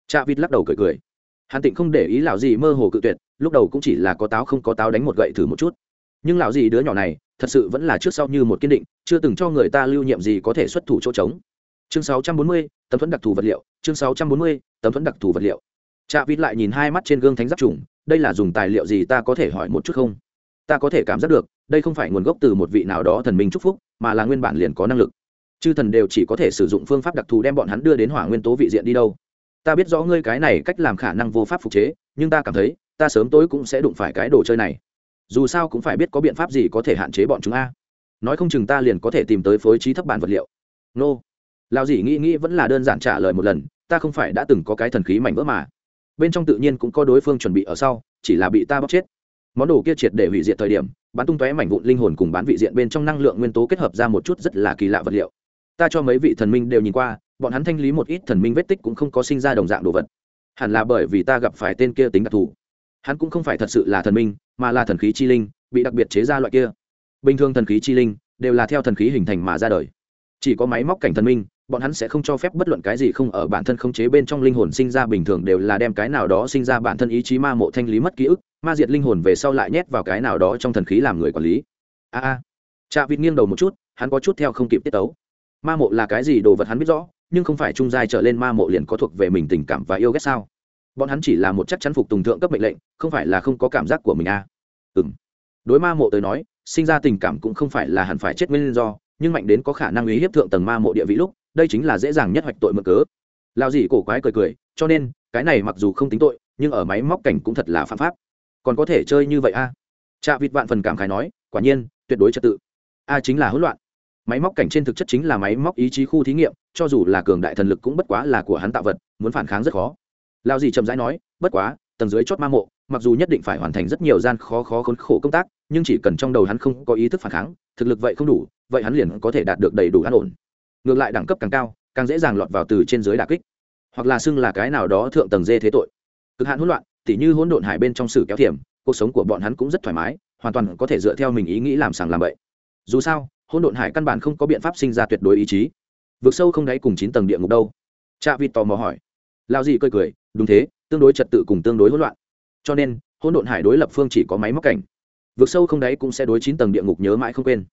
Chạ vịt lắc đầu cười cười. Hắn tịnh không để ý lão dì mơ hồ cự tuyệt lúc đầu cũng chỉ là có táo không có táo đánh một gậy thử một chút. Nhưng lão dì đứa nhỏ này thật sự vẫn là trước sau như một kiên định chưa từng cho người ta lưu nhiệm gì có thể xuất thủ chỗ trống. Chương 640, tấm thuẫn đặc thù vật liệu chương 640, tấm thuẫn đặc thù vật liệu. Chạ vịt lại nhìn hai mắt trên gương thánh giáp trùng đây là dùng tài liệu gì ta có thể hỏi một chút không? Ta có thể cảm giác được, đây không phải nguồn gốc từ một vị nào đó thần minh chúc phúc, mà là nguyên bản liền có năng lực. Chư thần đều chỉ có thể sử dụng phương pháp đặc thù đem bọn hắn đưa đến hỏa nguyên tố vị diện đi đâu. Ta biết rõ ngươi cái này cách làm khả năng vô pháp phục chế, nhưng ta cảm thấy, ta sớm tối cũng sẽ đụng phải cái đồ chơi này. Dù sao cũng phải biết có biện pháp gì có thể hạn chế bọn chúng a. Nói không chừng ta liền có thể tìm tới phối trí thấp bản vật liệu. Nô、no. lao dì nghĩ nghĩ vẫn là đơn giản trả lời một lần, ta không phải đã từng có cái thần khí mảnh vỡ mà. Bên trong tự nhiên cũng có đối phương chuẩn bị ở sau, chỉ là bị ta bóc chết món đồ kia triệt để hủy diệt thời điểm, bắn tung tóe mảnh vụn linh hồn cùng bán vị diện bên trong năng lượng nguyên tố kết hợp ra một chút rất là kỳ lạ vật liệu. Ta cho mấy vị thần minh đều nhìn qua, bọn hắn thanh lý một ít thần minh vết tích cũng không có sinh ra đồng dạng đồ vật. Hẳn là bởi vì ta gặp phải tên kia tính đặc thù. Hắn cũng không phải thật sự là thần minh, mà là thần khí chi linh, bị đặc biệt chế ra loại kia. Bình thường thần khí chi linh đều là theo thần khí hình thành mà ra đời. Chỉ có máy móc cảnh thần minh bọn hắn sẽ không cho phép bất luận cái gì không ở bản thân khống chế bên trong linh hồn sinh ra bình thường đều là đem cái nào đó sinh ra bản thân ý chí ma mộ thanh lý mất ký ức, ma diệt linh hồn về sau lại nhét vào cái nào đó trong thần khí làm người quản lý. A a. Chạ vịt nghiêng đầu một chút, hắn có chút theo không kịp tiết tấu. Ma mộ là cái gì đồ vật hắn biết rõ, nhưng không phải trung giai trở lên ma mộ liền có thuộc về mình tình cảm và yêu ghét sao? Bọn hắn chỉ là một chắc chắn phục tùng thượng cấp mệnh lệnh, không phải là không có cảm giác của mình a. À. ừ m đối ma mộ tới nói, sinh ra tình cảm cũng không phải là hẳn phải chết nguyên do, nhưng mạnh đến có khả năng uy hiếp thượng tầng ma mộ địa vị lúc đây chính là dễ dàng nhất hoạch tội mượn cớ. Lao dì cổ quái cười cười, cho nên, cái này mặc dù không tính tội, nhưng ở máy móc cảnh cũng thật là phạm pháp. Còn có thể chơi như vậy a à? trạ vịt vạn phần cảm khái nói, quả nhiên, tuyệt đối trật tự. A chính là hỗn loạn. Máy móc cảnh trên thực chất chính là máy móc ý chí khu thí nghiệm, cho dù là cường đại thần lực cũng bất quá là của hắn tạo vật, muốn phản kháng rất khó. Lao dì chậm rãi nói, bất quá, tầng dưới chót ma mộ, mặc dù nhất định phải hoàn thành rất nhiều gian khó khó khốn khổ công tác, nhưng chỉ cần trong đầu hắn không có ý thức phản kháng, thực lực vậy không đủ, vậy hắn liền có thể đạt được đầy đủ an ổn ngược lại đẳng cấp càng cao, càng dễ dàng lọt vào từ trên dưới đà kích, hoặc là xưng là cái nào đó thượng tầng dê thế tội. Cực hạn hỗn loạn, tỉ như hỗn độn hải bên trong sử kéo thiểm, cuộc sống của bọn hắn cũng rất thoải mái, hoàn toàn có thể dựa theo mình ý nghĩ làm sàng làm bậy. Dù sao, hỗn độn hải căn bản không có biện pháp sinh ra tuyệt đối ý chí. Vượt sâu không đáy cùng chín tầng địa ngục đâu? Cha vịt tò mò hỏi. Lao gì cười cười, đúng thế, tương đối trật tự cùng tương đối hỗn loạn. Cho nên, hỗn độn hải đối lập phương chỉ có máy móc cảnh. Vượt sâu không đáy cũng sẽ đối chín tầng địa ngục nhớ mãi không quên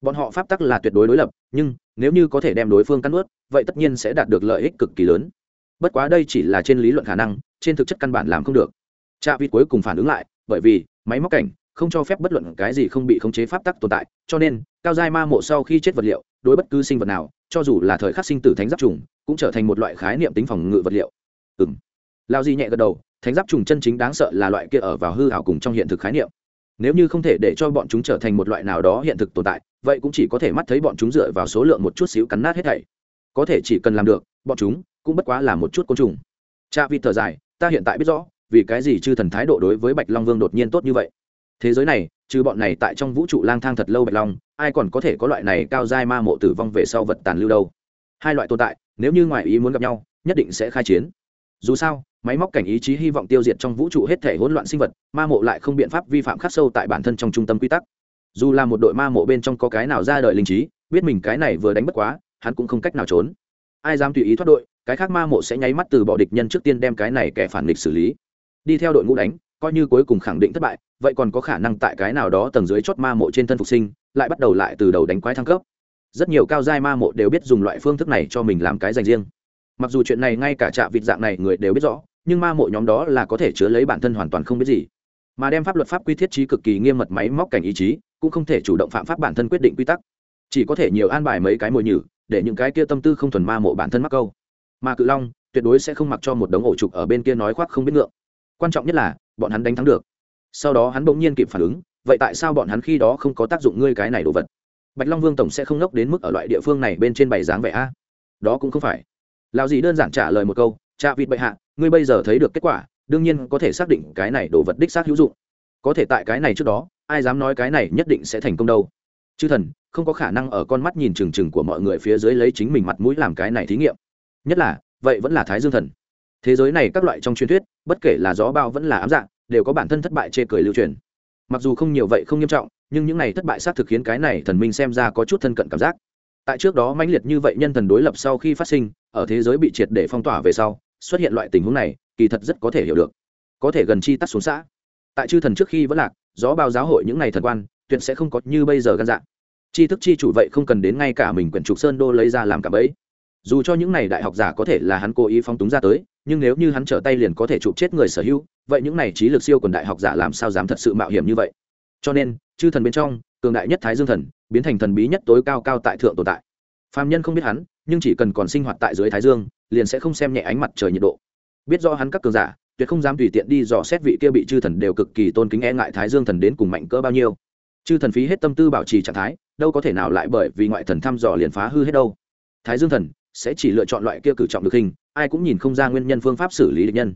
bọn họ pháp tắc là tuyệt đối đối lập, nhưng nếu như có thể đem đối phương cắn ướt vậy tất nhiên sẽ đạt được lợi ích cực kỳ lớn. Bất quá đây chỉ là trên lý luận khả năng, trên thực chất căn bản làm không được. Cha vịt cuối cùng phản ứng lại, bởi vì máy móc cảnh không cho phép bất luận cái gì không bị khống chế pháp tắc tồn tại, cho nên cao giai ma mộ sau khi chết vật liệu, đối bất cứ sinh vật nào, cho dù là thời khắc sinh tử thánh giáp trùng, cũng trở thành một loại khái niệm tính phòng ngự vật liệu. Ừng lao di nhẹ gật đầu, thánh giáp trùng chân chính đáng sợ là loại kia ở vào hư hảo cùng trong hiện thực khái niệm. Nếu như không thể để cho bọn chúng trở thành một loại nào đó hiện thực tồn tại vậy cũng chỉ có thể mắt thấy bọn chúng dựa vào số lượng một chút xíu cắn nát hết thảy. Có thể chỉ cần làm được, bọn chúng cũng bất quá là một chút côn trùng. Cha vị thở dài, ta hiện tại biết rõ, vì cái gì chư thần thái độ đối với bạch long vương đột nhiên tốt như vậy. Thế giới này, trừ bọn này tại trong vũ trụ lang thang thật lâu bạch long, ai còn có thể có loại này cao giai ma mộ tử vong về sau vật tàn lưu đâu? Hai loại tồn tại, nếu như ngoại ý muốn gặp nhau, nhất định sẽ khai chiến. Dù sao, máy móc cảnh ý chí hy vọng tiêu diệt trong vũ trụ hết thể hỗn loạn sinh vật, ma mộ lại không biện pháp vi phạm khắc sâu tại bản thân trong trung tâm quy tắc dù là một đội ma mộ bên trong có cái nào ra đời linh trí, biết mình cái này vừa đánh bất quá, hắn cũng không cách nào trốn. Ai dám tùy ý thoát đội, cái khác ma mộ sẽ nháy mắt từ bỏ địch nhân trước tiên đem cái này kẻ phản nghịch xử lý. Đi theo đội ngũ đánh, coi như cuối cùng khẳng định thất bại, vậy còn có khả năng tại cái nào đó tầng dưới chót ma mộ trên thân phục sinh, lại bắt đầu lại từ đầu đánh quái thăng cấp. Rất nhiều cao giai ma mộ đều biết dùng loại phương thức này cho mình làm cái dành riêng. Mặc dù chuyện này ngay cả trạ vịt dạng này người đều biết rõ, nhưng ma mộ nhóm đó là có thể chứa lấy bản thân hoàn toàn không biết gì mà đem pháp luật pháp quy thiết trí cực kỳ nghiêm mật máy móc cảnh ý chí, cũng không thể chủ động phạm pháp bản thân quyết định quy tắc. Chỉ có thể nhiều an bài mấy cái mồi nhử, để những cái kia tâm tư không thuần ma mộ bản thân mắc câu. Mà cự long, tuyệt đối sẽ không mặc cho một đống ổ trục ở bên kia nói khoác không biết ngượng. Quan trọng nhất là, bọn hắn đánh thắng được. Sau đó hắn bỗng nhiên kịp phản ứng, vậy tại sao bọn hắn khi đó không có tác dụng ngươi cái này đồ vật? Bạch long vương tổng sẽ không ngốc đến mức ở loại địa phương này bên trên bày dáng vẻ a. Đó cũng không phải. Lao gì đơn giản trả lời một câu cha vịt bệ hạ, ngươi bây giờ thấy được kết quả đương nhiên có thể xác định cái này đồ vật đích xác hữu dụng. Có thể tại cái này trước đó, ai dám nói cái này nhất định sẽ thành công đâu. Chư thần, không có khả năng ở con mắt nhìn trừng trừng của mọi người phía dưới lấy chính mình mặt mũi làm cái này thí nghiệm. Nhất là, vậy vẫn là thái dương thần. Thế giới này các loại trong truyền thuyết, bất kể là gió bao vẫn là ám dạng, đều có bản thân thất bại chê cười lưu truyền. Mặc dù không nhiều vậy không nghiêm trọng, nhưng những này thất bại xác thực khiến cái này thần minh xem ra có chút thân cận cảm giác. Tại trước đó mãnh liệt như vậy nhân thần đối lập sau khi phát sinh, ở thế giới bị triệt để phong tỏa về sau, xuất hiện loại tình huống này kỳ thật rất có thể hiểu được. Có thể gần chi tắt xuống xã. Tại chư thần trước khi vẫn lạc, gió bao giáo hội những ngày thần quan, tuyệt sẽ không có như bây giờ gan dạng chi thức chi chủ vậy không cần đến ngay cả mình quyển trục sơn đô lấy ra làm cả bấy dù cho những này đại học giả có thể là hắn cố ý phong túng ra tới, nhưng nếu như hắn trở tay liền có thể chụp chết người sở hữu, vậy những này trí lực siêu quần đại học giả làm sao dám thật sự mạo hiểm như vậy? Cho nên, chư thần bên trong, cường đại nhất thái dương thần, biến thành thần bí nhất tối cao cao tại thượng tồn tại. Phạm nhân không biết hắn, nhưng chỉ cần còn sinh hoạt tại dưới thái dương, liền sẽ không xem nhẹ ánh mặt trời nhiệt độ biết do hắn các cường giả, tuyệt không dám tùy tiện đi dò xét vị kia bị chư thần đều cực kỳ tôn kính e ngại thái dương thần đến cùng mạnh cỡ bao nhiêu. Chư thần phí hết tâm tư bảo trì trạng thái, đâu có thể nào lại bởi vì ngoại thần thăm dò liền phá hư hết đâu. Thái dương thần sẽ chỉ lựa chọn loại kia cử trọng được hình, ai cũng nhìn không ra nguyên nhân phương pháp xử lý địch nhân.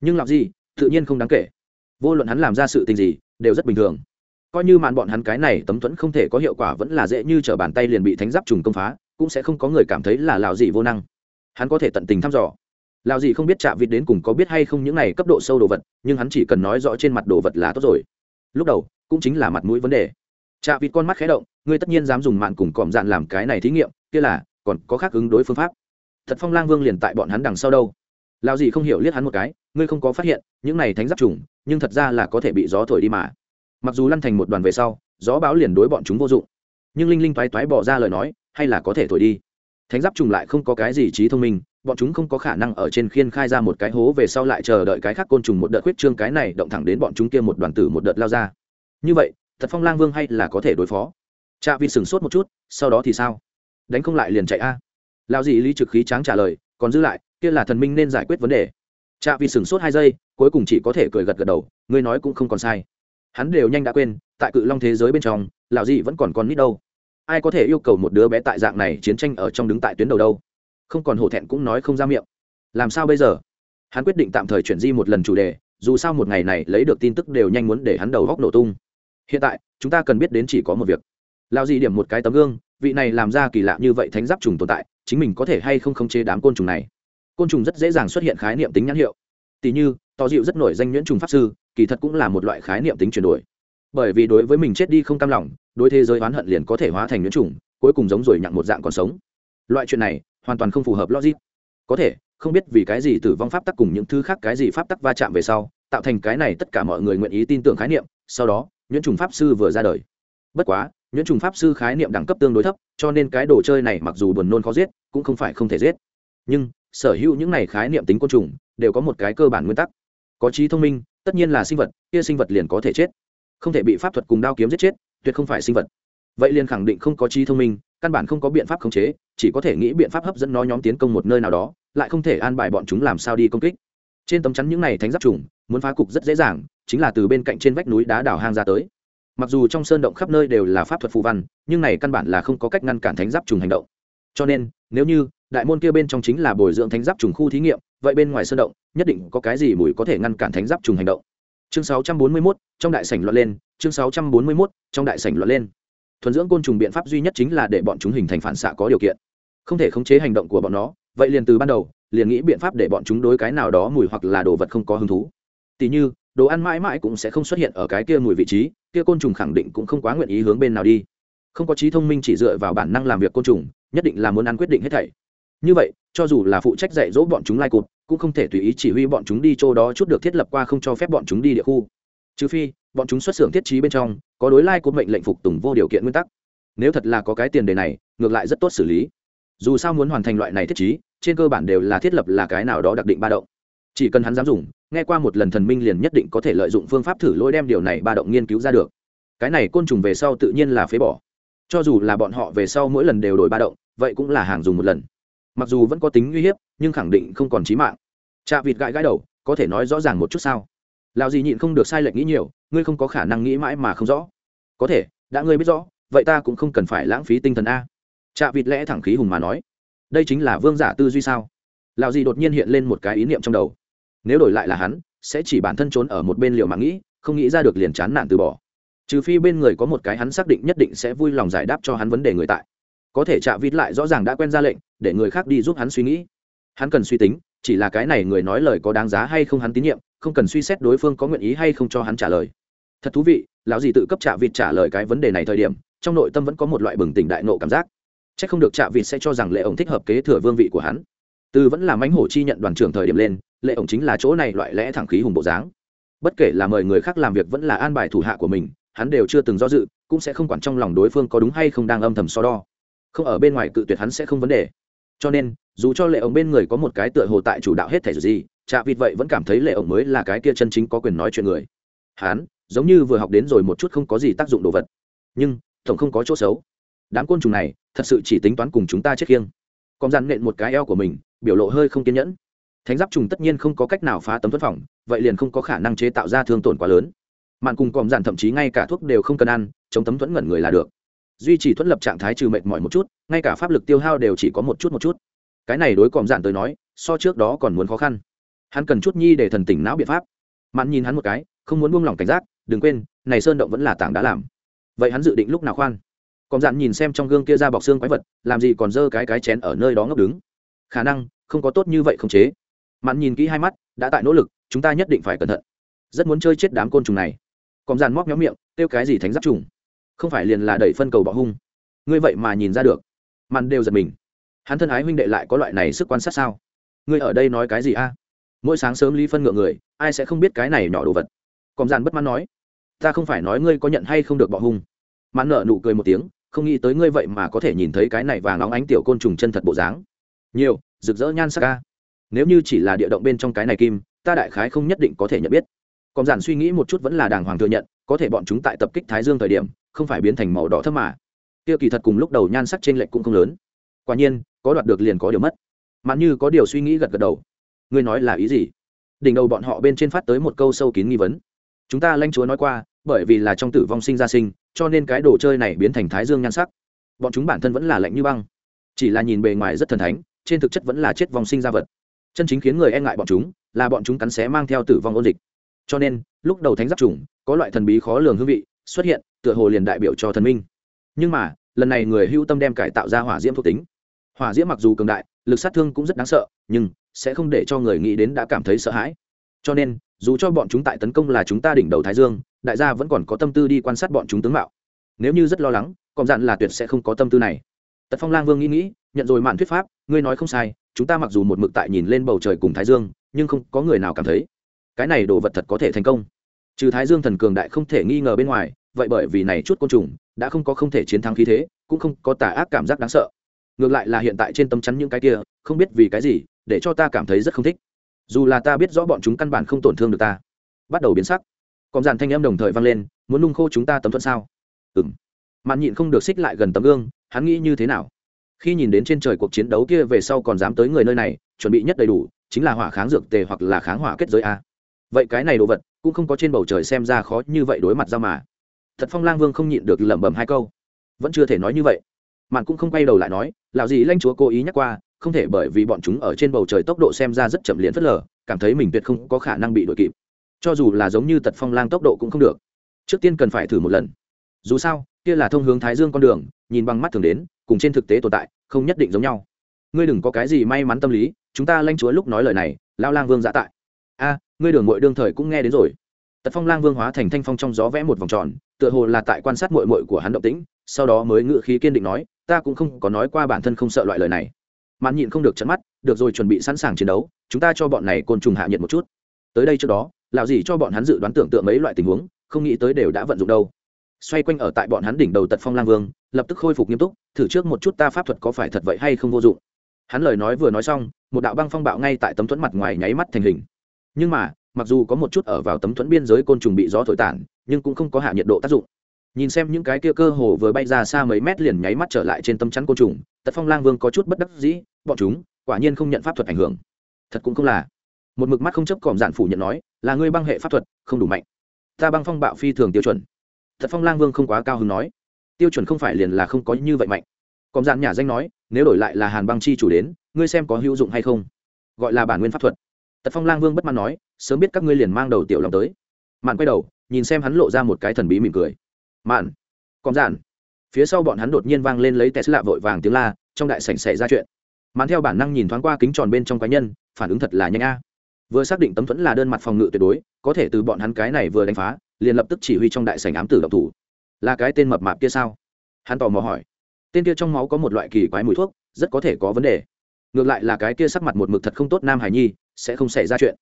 Nhưng làm gì, tự nhiên không đáng kể. Vô luận hắn làm ra sự tình gì, đều rất bình thường. Coi như màn bọn hắn cái này tấm thuẫn không thể có hiệu quả vẫn là dễ như t r ở bàn tay liền bị thánh giáp trùng công phá, cũng sẽ không có người cảm thấy là lào gì vô năng. Hắn có thể tận tình thăm dò lào gì không biết chạm vịt đến cùng có biết hay không những này cấp độ sâu đồ vật, nhưng hắn chỉ cần nói rõ trên mặt đồ vật là tốt rồi. Lúc đầu, cũng chính là mặt mũi vấn đề. Chạm vịt con mắt khé động, ngươi tất nhiên dám dùng mạng cùng cọm dạn làm cái này thí nghiệm, kia là, còn có khác ứng đối phương pháp. Thật phong lang vương liền tại bọn hắn đằng sau đâu. Lão gì không hiểu liếc hắn một cái, ngươi không có phát hiện, những này thánh giáp trùng, nhưng thật ra là có thể bị gió thổi đi mà. Mặc dù lăn thành một đoàn về sau, gió báo liền đối bọn chúng vô dụng. Nhưng linh linh toái toái bỏ ra lời nói, hay là có thể thổi đi. Thánh giáp trùng lại không có cái gì trí thông minh bọn chúng không có khả năng ở trên khiên khai ra một cái hố về sau lại chờ đợi cái khác côn trùng một đợt huyết trương cái này động thẳng đến bọn chúng kia một đoàn tử một đợt lao ra. Như vậy, thật phong lang vương hay là có thể đối phó? Cha vi sửng sốt một chút, sau đó thì sao? Đánh không lại liền chạy a. Lao gì lý trực khí tráng trả lời, còn giữ lại, kia là thần minh nên giải quyết vấn đề. Cha vi sửng sốt hai giây, cuối cùng chỉ có thể cười gật gật đầu, ngươi nói cũng không còn sai. Hắn đều nhanh đã quên, tại cự long thế giới bên trong, lão gì vẫn còn con nít đâu? Ai có thể yêu cầu một đứa bé tại dạng này chiến tranh ở trong đứng tại tuyến đầu đâu? Không còn hổ thẹn cũng nói không ra miệng. Làm sao bây giờ? Hắn quyết định tạm thời chuyển di một lần chủ đề, dù sao một ngày này lấy được tin tức đều nhanh muốn để hắn đầu góc nổ tung. Hiện tại, chúng ta cần biết đến chỉ có một việc. Lao gì điểm một cái tấm gương, vị này làm ra kỳ lạ như vậy thánh giáp trùng tồn tại, chính mình có thể hay không khống chế đám côn trùng này? Côn trùng rất dễ dàng xuất hiện khái niệm tính nhãn hiệu. Tỷ như, to dịu rất nổi danh nhuyễn trùng pháp sư, kỳ thật cũng là một loại khái niệm tính chuyển đổi. Bởi vì đối với mình chết đi không cam lòng, đối thế giới oán hận liền có thể hóa thành nhuyễn trùng, cuối cùng giống rồi nhặng một dạng còn sống. Loại chuyện này hoàn toàn không phù hợp logic. Có thể, không biết vì cái gì tử vong pháp tắc cùng những thứ khác cái gì pháp tắc va chạm về sau, tạo thành cái này tất cả mọi người nguyện ý tin tưởng khái niệm, sau đó, nhuyễn trùng pháp sư vừa ra đời. Bất quá, nhuyễn trùng pháp sư khái niệm đẳng cấp tương đối thấp, cho nên cái đồ chơi này mặc dù buồn nôn khó giết, cũng không phải không thể giết. Nhưng, sở hữu những này khái niệm tính côn trùng, đều có một cái cơ bản nguyên tắc. Có trí thông minh, tất nhiên là sinh vật, kia sinh vật liền có thể chết. Không thể bị pháp thuật cùng đao kiếm giết chết, tuyệt không phải sinh vật. Vậy liền khẳng định không có trí thông minh căn bản không có biện pháp khống chế chỉ có thể nghĩ biện pháp hấp dẫn nó nhóm tiến công một nơi nào đó lại không thể an bài bọn chúng làm sao đi công kích. Trên tấm chắn những này thánh giáp trùng muốn phá cục rất dễ dàng chính là từ bên cạnh trên vách núi đá đào hang ra tới. Mặc dù trong sơn động khắp nơi đều là pháp thuật phù văn nhưng này căn bản là không có cách ngăn cản thánh giáp trùng hành động. Cho nên nếu như đại môn kia bên trong chính là bồi dưỡng thánh giáp trùng khu thí nghiệm vậy bên ngoài sơn động nhất định có cái gì mùi có thể ngăn cản thánh giáp trùng hành động. Chương 641, trong đại sảnh loạn lên chương 641, trong đại sảnh loạn lên thuần dưỡng côn trùng biện pháp duy nhất chính là để bọn chúng hình thành phản xạ có điều kiện. Không thể khống chế hành động của bọn nó, vậy liền từ ban đầu, liền nghĩ biện pháp để bọn chúng đối cái nào đó mùi hoặc là đồ vật không có hứng thú. Tỉ như, đồ ăn mãi mãi cũng sẽ không xuất hiện ở cái kia mùi vị trí, kia côn trùng khẳng định cũng không quá nguyện ý hướng bên nào đi. Không có trí thông minh chỉ dựa vào bản năng làm việc côn trùng, nhất định là muốn ăn quyết định hết thảy. Như vậy, cho dù là phụ trách dạy dỗ bọn chúng lai cụt cũng không thể tùy ý chỉ huy bọn chúng đi chỗ đó chút được thiết lập qua không cho phép bọn chúng đi địa khu. Trừ phi, bọn chúng xuất xưởng thiết trí bên trong có đối lai của mệnh lệnh phục tùng vô điều kiện nguyên tắc. Nếu thật là có cái tiền đề này, ngược lại rất tốt xử lý. Dù sao muốn hoàn thành loại này thiết trí, trên cơ bản đều là thiết lập là cái nào đó đặc định ba động. Chỉ cần hắn dám dùng, nghe qua một lần thần minh liền nhất định có thể lợi dụng phương pháp thử lôi đem điều này ba động nghiên cứu ra được. Cái này côn trùng về sau tự nhiên là phế bỏ. Cho dù là bọn họ về sau mỗi lần đều đổi ba động, vậy cũng là hàng dùng một lần. Mặc dù vẫn có tính uy hiếp, nhưng khẳng định không còn trí mạng. Chạ vịt gãi gãi đầu, có thể nói rõ ràng một chút sao? Lão gì nhịn không được sai lệch nghĩ nhiều, ngươi không có khả năng nghĩ mãi mà không rõ. Có thể, đã ngươi biết rõ, vậy ta cũng không cần phải lãng phí tinh thần a. Chạ vịt lẽ thẳng khí hùng mà nói. Đây chính là vương giả tư duy sao? Lão gì đột nhiên hiện lên một cái ý niệm trong đầu. Nếu đổi lại là hắn, sẽ chỉ bản thân trốn ở một bên liệu mà nghĩ, không nghĩ ra được liền chán nản từ bỏ. Trừ phi bên người có một cái hắn xác định nhất định sẽ vui lòng giải đáp cho hắn vấn đề người tại. Có thể chạ vịt lại rõ ràng đã quen ra lệnh, để người khác đi giúp hắn suy nghĩ. Hắn cần suy tính, chỉ là cái này người nói lời có đáng giá hay không hắn tín nhiệm không cần suy xét đối phương có nguyện ý hay không cho hắn trả lời. Thật thú vị, lão gì tự cấp trả vịt trả lời cái vấn đề này thời điểm, trong nội tâm vẫn có một loại bừng tỉnh đại nộ cảm giác. C h ắ c không được trả vịt sẽ cho rằng lệ ổng thích hợp kế thừa vương vị của hắn. Từ vẫn là mánh hổ chi nhận đoàn trưởng thời điểm lên, lệ ổng chính là chỗ này loại lẽ thẳng khí hùng bộ dáng. Bất kể là mời người khác làm việc vẫn là an bài thủ hạ của mình, hắn đều chưa từng do dự, cũng sẽ không quản trong lòng đối phương có đúng hay không đang âm thầm so đo. Không ở bên ngoài cự tuyệt hắn sẽ không vấn đề. Cho nên, dù cho lệ ổng bên người có một cái tựa hồ tại chủ đạo hết thể gì chạ vịt vậy vẫn cảm thấy lệ ổng mới là cái kia chân chính có quyền nói chuyện người. Hán, giống như vừa học đến rồi một chút không có gì tác dụng đồ vật. Nhưng, tổng không có chỗ xấu. Đám côn trùng này, thật sự chỉ tính toán cùng chúng ta chết khiêng. Còn dàn nện một cái eo của mình, biểu lộ hơi không kiên nhẫn. Thánh giáp trùng tất nhiên không có cách nào phá tấm thuẫn phòng, vậy liền không có khả năng chế tạo ra thương tổn quá lớn. Mạn cùng còm dàn thậm chí ngay cả thuốc đều không cần ăn, chống tấm thuẫn ngẩn người là được. Duy trì thuẫn lập trạng thái trừ mệt mỏi một chút, ngay cả pháp lực tiêu hao đều chỉ có một chút một chút. Cái này đối còm dàn tới nói, so trước đó còn muốn khó khăn hắn cần chút nhi để thần tỉnh não biện pháp. Mạn nhìn hắn một cái, không muốn buông lỏng cảnh giác, đừng quên, này sơn động vẫn là tảng đã làm. Vậy hắn dự định lúc nào khoan? Còn dặn nhìn xem trong gương kia ra bọc xương quái vật, làm gì còn dơ cái cái chén ở nơi đó ngốc đứng. Khả năng, không có tốt như vậy không chế. Mạn nhìn kỹ hai mắt, đã tại nỗ lực, chúng ta nhất định phải cẩn thận. Rất muốn chơi chết đám côn trùng này. Còn dàn móc nhóm miệng, kêu cái gì thánh giáp trùng? Không phải liền là đẩy phân cầu bọ hung. Ngươi vậy mà nhìn ra được. Mạn đều giật mình. Hắn thân ái huynh đệ lại có loại này sức quan sát sao? Ngươi ở đây nói cái gì a? Mỗi sáng sớm lý phân ngựa người, ai sẽ không biết cái này nhỏ đồ vật. Còn dàn bất mãn nói, ta không phải nói ngươi có nhận hay không được bỏ hung. Mãn nợ nụ cười một tiếng, không nghĩ tới ngươi vậy mà có thể nhìn thấy cái này vàng óng ánh tiểu côn trùng chân thật bộ dáng. Nhiều, rực rỡ nhan sắc ca nếu như chỉ là địa động bên trong cái này kim, ta đại khái không nhất định có thể nhận biết. Còn giản suy nghĩ một chút vẫn là đàng hoàng thừa nhận, có thể bọn chúng tại tập kích thái dương thời điểm, không phải biến thành màu đỏ thấp mà. Tiêu kỳ thật cùng lúc đầu nhan sắc trên lệch cũng không lớn. Quả nhiên, có đoạt được liền có điều mất. Mãn như có điều suy nghĩ gật gật đầu ngươi nói là ý gì? Đỉnh đầu bọn họ bên trên phát tới một câu sâu kín nghi vấn. Chúng ta lanh chúa nói qua, bởi vì là trong tử vong sinh ra sinh, cho nên cái đồ chơi này biến thành thái dương nhan sắc. Bọn chúng bản thân vẫn là lạnh như băng. Chỉ là nhìn bề ngoài rất thần thánh, trên thực chất vẫn là chết vong sinh ra vật. Chân chính khiến người e ngại bọn chúng, là bọn chúng cắn xé mang theo tử vong ôn dịch. Cho nên, lúc đầu thánh giáp trùng có loại thần bí khó lường hương vị, xuất hiện, tựa hồ liền đại biểu cho thần minh. Nhưng mà, lần này người hưu tâm đem cải tạo ra hỏa diễm thuộc tính. Hỏa diễm mặc dù cường đại, lực sát thương cũng rất đáng sợ, nhưng sẽ không để cho người nghĩ đến đã cảm thấy sợ hãi. Cho nên, dù cho bọn chúng tại tấn công là chúng ta đỉnh đầu thái dương, đại gia vẫn còn có tâm tư đi quan sát bọn chúng tướng mạo. Nếu như rất lo lắng, còn dặn là tuyệt sẽ không có tâm tư này. Tật phong lang vương nghĩ nghĩ, nhận rồi mạn thuyết pháp, ngươi nói không sai, chúng ta mặc dù một mực tại nhìn lên bầu trời cùng thái dương, nhưng không có người nào cảm thấy cái này đồ vật thật có thể thành công. Trừ thái dương thần cường đại không thể nghi ngờ bên ngoài, vậy bởi vì này chút côn trùng, đã không có không thể chiến thắng khí thế, cũng không có tà ác cảm giác đáng sợ. Ngược lại là hiện tại trên tấm chắn những cái kia, không biết vì cái gì để cho ta cảm thấy rất không thích. Dù là ta biết rõ bọn chúng căn bản không tổn thương được ta. Bắt đầu biến sắc. Còn dàn thanh em đồng thời vang lên, muốn nung khô chúng ta tấm thuận sao? Ừ m mạn nhịn không được xích lại gần tấm gương, hắn nghĩ như thế nào? Khi nhìn đến trên trời cuộc chiến đấu kia về sau còn dám tới người nơi này, chuẩn bị nhất đầy đủ, chính là hỏa kháng dược tề hoặc là kháng hỏa kết giới a. Vậy cái này đồ vật, cũng không có trên bầu trời xem ra khó như vậy đối mặt ra mà. Thật phong lang vương không nhịn được lẩm bẩm hai câu. Vẫn chưa thể nói như vậy. Mạn cũng không quay đầu lại nói lạo gì lanh chúa cố ý nhắc qua không thể bởi vì bọn chúng ở trên bầu trời tốc độ xem ra rất chậm liền phất lờ, cảm thấy mình tuyệt không có khả năng bị đuổi kịp. Cho dù là giống như tật phong lang tốc độ cũng không được. Trước tiên cần phải thử một lần. Dù sao, kia là thông hướng thái dương con đường, nhìn bằng mắt thường đến, cùng trên thực tế tồn tại, không nhất định giống nhau. Ngươi đừng có cái gì may mắn tâm lý, chúng ta lanh chúa lúc nói lời này lao lang vương giã tại. A, ngươi đường mội đương thời cũng nghe đến rồi. Tật phong lang vương hóa thành thanh phong trong gió vẽ một vòng tròn, tựa hồ là tại quan sát mội mội của hắn động tĩnh, sau đó mới ngự khí kiên định nói, ta cũng không có nói qua bản thân không sợ loại lời này mạn nhịn không được chấn mắt, được rồi chuẩn bị sẵn sàng chiến đấu, chúng ta cho bọn này côn trùng hạ nhiệt một chút. Tới đây trước đó lạo gì cho bọn hắn dự đoán tưởng tượng mấy loại tình huống, không nghĩ tới đều đã vận dụng đâu. Xoay quanh ở tại bọn hắn đỉnh đầu tật phong lang vương, lập tức khôi phục nghiêm túc, thử trước một chút ta pháp thuật có phải thật vậy hay không vô dụng. Hắn lời nói vừa nói xong, một đạo băng phong bạo ngay tại tấm thuẫn mặt ngoài nháy mắt thành hình. Nhưng mà, mặc dù có một chút ở vào tấm thuẫn biên giới côn trùng bị gió thổi tản, nhưng cũng không có hạ nhiệt độ tác dụng. Nhìn xem những cái kia cơ hồ vừa bay ra xa mấy mét liền nháy mắt trở lại trên tấm chắn côn trùng, tật phong lang vương có chút bất đắc dĩ bọn chúng quả nhiên không nhận pháp thuật ảnh hưởng. Thật cũng không là. Một mực mắt không chấp còm giản phủ nhận nói, là ngươi băng hệ pháp thuật, không đủ mạnh. Ta băng phong bạo phi thường tiêu chuẩn. Thật phong lang vương không quá cao hứng nói. Tiêu chuẩn không phải liền là không có như vậy mạnh. Còm giản nhà danh nói, nếu đổi lại là hàn băng chi chủ đến, ngươi xem có hữu dụng hay không? Gọi là bản nguyên pháp thuật. Tật phong lang vương bất mãn nói, sớm biết các ngươi liền mang đầu tiểu lòng tới. Mạn quay đầu, nhìn xem hắn lộ ra một cái thần bí mỉm cười. Mạn. Còm giản. Phía sau bọn hắn đột nhiên vang lên lấy tesla vội vàng tiếng la, trong đại sảnh xảy ra chuyện màn theo bản năng nhìn thoáng qua kính tròn bên trong cá nhân, phản ứng thật là nhanh a. Vừa xác định tấm thuẫn là đơn mặt phòng ngự tuyệt đối, có thể từ bọn hắn cái này vừa đánh phá, liền lập tức chỉ huy trong đại sảnh ám tử độc thủ. Là cái tên mập mạp kia sao? Hắn tò mò hỏi. Tên kia trong máu có một loại kỳ quái mùi thuốc, rất có thể có vấn đề. Ngược lại là cái kia sắc mặt một mực thật không tốt nam hải nhi, sẽ không xảy ra chuyện.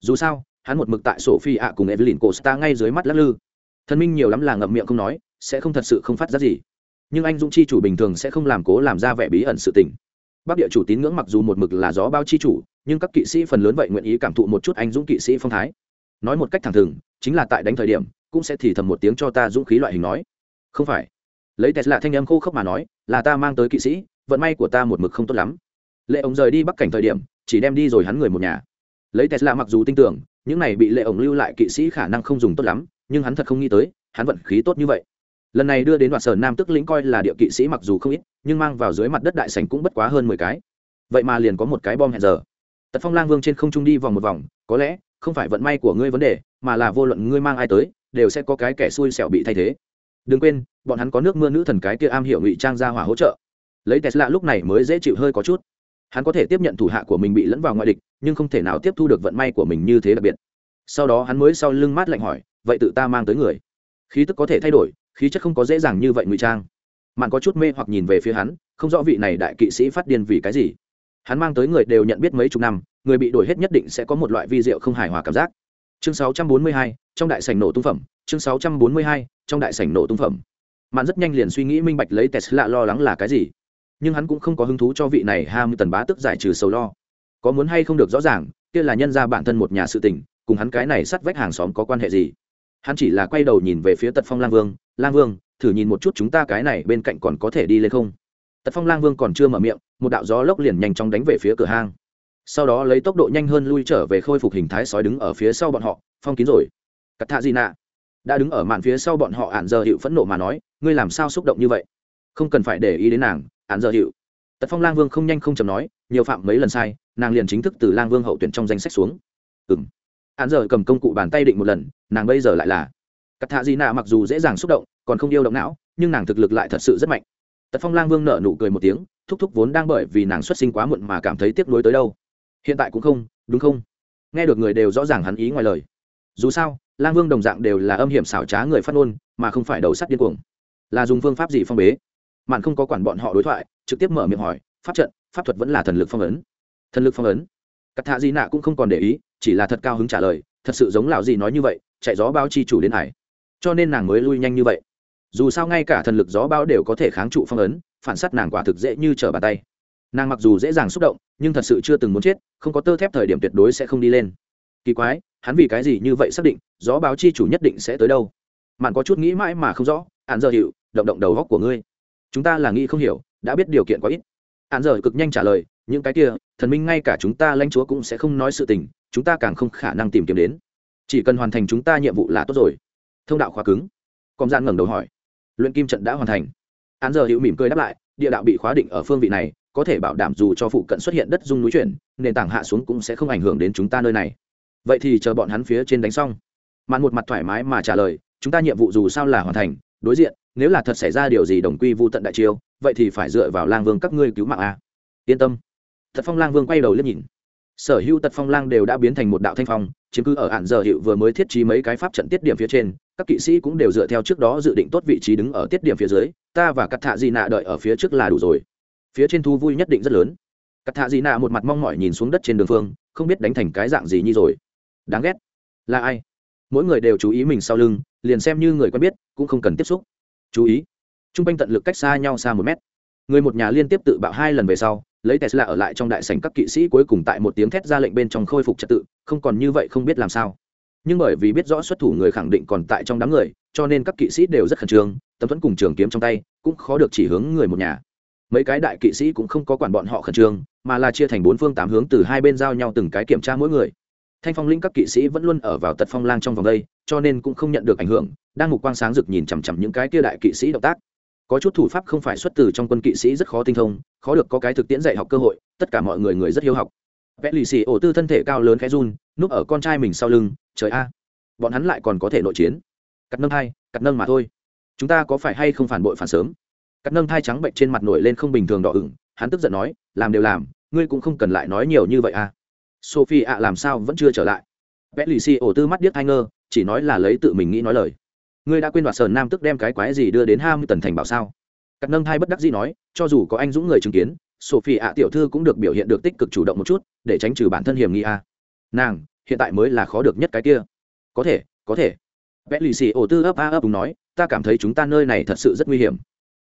Dù sao, hắn một mực tại sổ phi ạ cùng evelyn costa ngay dưới mắt lắc lư. Thần minh nhiều lắm là ngậm miệng không nói, sẽ không thật sự không phát ra gì. Nhưng anh dũng chi chủ bình thường sẽ không làm cố làm ra vẻ bí ẩn sự tình bắc địa chủ tín ngưỡng mặc dù một mực là gió bao chi chủ, nhưng các kỵ sĩ phần lớn vậy nguyện ý cảm thụ một chút anh dũng kỵ sĩ phong thái. Nói một cách thẳng thừng, chính là tại đánh thời điểm, cũng sẽ thì thầm một tiếng cho ta dũng khí loại hình nói. Không phải. Lấy tesla thanh âm khô khốc mà nói, là ta mang tới kỵ sĩ, vận may của ta một mực không tốt lắm. Lệ ổng rời đi bắc cảnh thời điểm, chỉ đem đi rồi hắn người một nhà. Lấy tesla mặc dù tin tưởng, những này bị lệ ổng lưu lại kỵ sĩ khả năng không dùng tốt lắm, nhưng hắn thật không nghĩ tới, hắn vận khí tốt như vậy lần này đưa đến đoạn sở nam tức lĩnh coi là địa kỵ sĩ mặc dù không ít, nhưng mang vào dưới mặt đất đại sành cũng bất quá hơn mười cái. Vậy mà liền có một cái bom hẹn giờ. Tật phong lang vương trên không trung đi vòng một vòng, có lẽ không phải vận may của ngươi vấn đề, mà là vô luận ngươi mang ai tới, đều sẽ có cái kẻ xui xẻo bị thay thế. Đừng quên, bọn hắn có nước mưa nữ thần cái kia am hiểu ngụy trang ra hỏa hỗ trợ. Lấy tesla lúc này mới dễ chịu hơi có chút. Hắn có thể tiếp nhận thủ hạ của mình bị lẫn vào ngoại địch, nhưng không thể nào tiếp thu được vận may của mình như thế đặc biệt. Sau đó hắn mới sau lưng mát lạnh hỏi, vậy tự ta mang tới người? Khí tức có thể thay đổi khí chất không có dễ dàng như vậy ngụy trang. Mạn có chút mê hoặc nhìn về phía hắn không rõ vị này đại kỵ sĩ phát điên vì cái gì. Hắn mang tới người đều nhận biết mấy chục năm người bị đổi hết nhất định sẽ có một loại vi rượu không hài hòa cảm giác. Chương 642, trong đại sảnh nổ tung phẩm. Chương 642, trong đại sảnh nổ tung phẩm. Mạn rất nhanh liền suy nghĩ minh bạch lấy tesla lo lắng là cái gì. Nhưng hắn cũng không có hứng thú cho vị này ham tần bá tức giải trừ sầu lo. Có muốn hay không được rõ ràng kia là nhân ra bản thân một nhà sự tình cùng hắn cái này sắt vách hàng xóm có quan hệ gì. Hắn chỉ là quay đầu nhìn về phía tật phong lang vương lang vương, thử nhìn một chút chúng ta cái này bên cạnh còn có thể đi lên không? Tật phong lang vương còn chưa mở miệng, một đạo gió lốc liền nhanh chóng đánh về phía cửa hang. Sau đó lấy tốc độ nhanh hơn lui trở về khôi phục hình thái sói đứng ở phía sau bọn họ, phong kín rồi. Cắt thạ gì nạ, đã đứng ở màn phía sau bọn họ ạn giờ hiệu phẫn nộ mà nói, ngươi làm sao xúc động như vậy? Không cần phải để ý đến nàng ạn giờ hiệu. Tật phong lang vương không nhanh không chầm nói, nhiều phạm mấy lần sai, nàng liền chính thức từ lang vương hậu tuyển trong danh sách xuống. Ừng ạn giờ cầm công cụ bàn tay định một lần, nàng bây giờ lại là cắt thạ gì nạ mặc dù dễ dàng xúc động, còn không yêu động não, nhưng nàng thực lực lại thật sự rất mạnh. Tật phong lang vương nở nụ cười một tiếng, thúc thúc vốn đang bởi vì nàng xuất sinh quá muộn mà cảm thấy tiếc nuối tới đâu. Hiện tại cũng không, đúng không? Nghe được người đều rõ ràng hắn ý ngoài lời. Dù sao, lang vương đồng dạng đều là âm hiểm xảo trá người phát ngôn, mà không phải đầu sắt điên cuồng. Là dùng phương pháp gì phong bế? Mạn không có quản bọn họ đối thoại, trực tiếp mở miệng hỏi, pháp trận, pháp thuật vẫn là thần lực phong ấn? Thần lực phong ấn? C thạ di nạ cũng không còn để ý, chỉ là thật cao hứng trả lời, thật sự giống lào gì nói như vậy, chạy gió bao chi chủ đến hải cho nên nàng mới lui nhanh như vậy. Dù sao ngay cả thần lực gió bao đều có thể kháng trụ phong ấn, phản s á t nàng quả thực dễ như trở bàn tay. Nàng mặc dù dễ dàng xúc động, nhưng thật sự chưa từng muốn chết, không có tơ thép thời điểm tuyệt đối sẽ không đi lên. Kỳ quái, hắn vì cái gì như vậy xác định, gió báo chi chủ nhất định sẽ tới đâu? Mạn có chút nghĩ mãi mà không rõ hạn giờ hiệu động động đầu góc của ngươi. Chúng ta là nghĩ không hiểu, đã biết điều kiện quá ít. Hạn giờ cực nhanh trả lời, những cái kia, thần minh ngay cả chúng ta lãnh chúa cũng sẽ không nói sự tình, chúng ta càng không khả năng tìm kiếm đến. Chỉ cần hoàn thành chúng ta nhiệm vụ là tốt rồi thông đạo khóa cứng. Con gian ngẩng đầu hỏi. Luyện kim trận đã hoàn thành. Án giờ hữu mỉm cười đáp lại, địa đạo bị khóa định ở phương vị này, có thể bảo đảm dù cho phụ cận xuất hiện đất dung núi chuyển, nền tảng hạ xuống cũng sẽ không ảnh hưởng đến chúng ta nơi này. Vậy thì chờ bọn hắn phía trên đánh xong. Mạn một mặt thoải mái mà trả lời, chúng ta nhiệm vụ dù sao là hoàn thành, đối diện, nếu là thật xảy ra điều gì đồng quy vô tận đại chiêu, vậy thì phải dựa vào lang vương các ngươi cứu mạng a. Yên tâm. Thật phong lang vương quay đầu liếc nhìn. Sở hữu tật phong lang đều đã biến thành một đạo thanh phong, chiếm cứ ở ạn giờ hiệu vừa mới thiết trí mấy cái pháp trận tiết điểm phía trên các kỵ sĩ cũng đều dựa theo trước đó dự định tốt vị trí đứng ở tiết điểm phía dưới, ta và cắt thạ di nạ đợi ở phía trước là đủ rồi. Phía trên thu vui nhất định rất lớn. Cắt thạ di nạ một mặt mong mỏi nhìn xuống đất trên đường phương, không biết đánh thành cái dạng gì như rồi. Đáng ghét. Là ai? Mỗi người đều chú ý mình sau lưng, liền xem như người quen biết, cũng không cần tiếp xúc. Chú ý. T r u n g quanh tận lực cách xa nhau xa một mét. Người một nhà liên tiếp tự bạo hai lần về sau, lấy tesla ở lại trong đại sảnh các kỵ sĩ cuối cùng tại một tiếng thét ra lệnh bên trong khôi phục trật tự, không còn như vậy không biết làm sao nhưng bởi vì biết rõ xuất thủ người khẳng định còn tại trong đám người, cho nên các kỵ sĩ đều rất khẩn trương, tấm vẫn cùng trường kiếm trong tay cũng khó được chỉ hướng người một nhà. Mấy cái đại kỵ sĩ cũng không có quản bọn họ khẩn trương, mà là chia thành bốn phương tám hướng từ hai bên giao nhau từng cái kiểm tra mỗi người. Thanh phong linh các kỵ sĩ vẫn luôn ở vào tật phong lang trong vòng đây, cho nên cũng không nhận được ảnh hưởng, đang mục quang sáng rực nhìn chằm chằm những cái kia đại kỵ sĩ động tác. Có chút thủ pháp không phải xuất từ trong quân kỵ sĩ rất khó tinh thông, khó được có cái thực tiễn dạy học cơ hội, tất cả mọi người người rất hiếu học. Vẽ lì xì ổ tư thân thể cao lớn khẽ run núp ở con trai mình sau lưng, trời a, bọn hắn lại còn có thể nội chiến. Cắt nâng hai cắt nâng mà thôi. Chúng ta có phải hay không phản bội phản sớm? Cắt nâng thai trắng bệnh trên mặt nổi lên không bình thường đỏ ửng, hắn tức giận nói, làm đều làm, ngươi cũng không cần lại nói nhiều như vậy à. Sophie ạ, làm sao vẫn chưa trở lại? Vẽ lì xì ổ tư mắt điếc hai ngơ, chỉ nói là lấy tự mình nghĩ nói lời. Ngươi đã quên đoạt sờn nam tức đem cái quái gì đưa đến hai mươi tần thành bảo sao? Cắt nâng thai bất đắc dĩ nói, cho dù có anh dũng người chứng kiến, sophie ạ tiểu thư cũng được biểu hiện được tích cực chủ động một chút, để tránh trừ bản thân hiểm nghi a nàng, hiện tại mới là khó được nhất cái kia. Có thể có thể. Vẽ lì xì ổ tư ấp a ấp đúng nói, ta cảm thấy chúng ta nơi này thật sự rất nguy hiểm.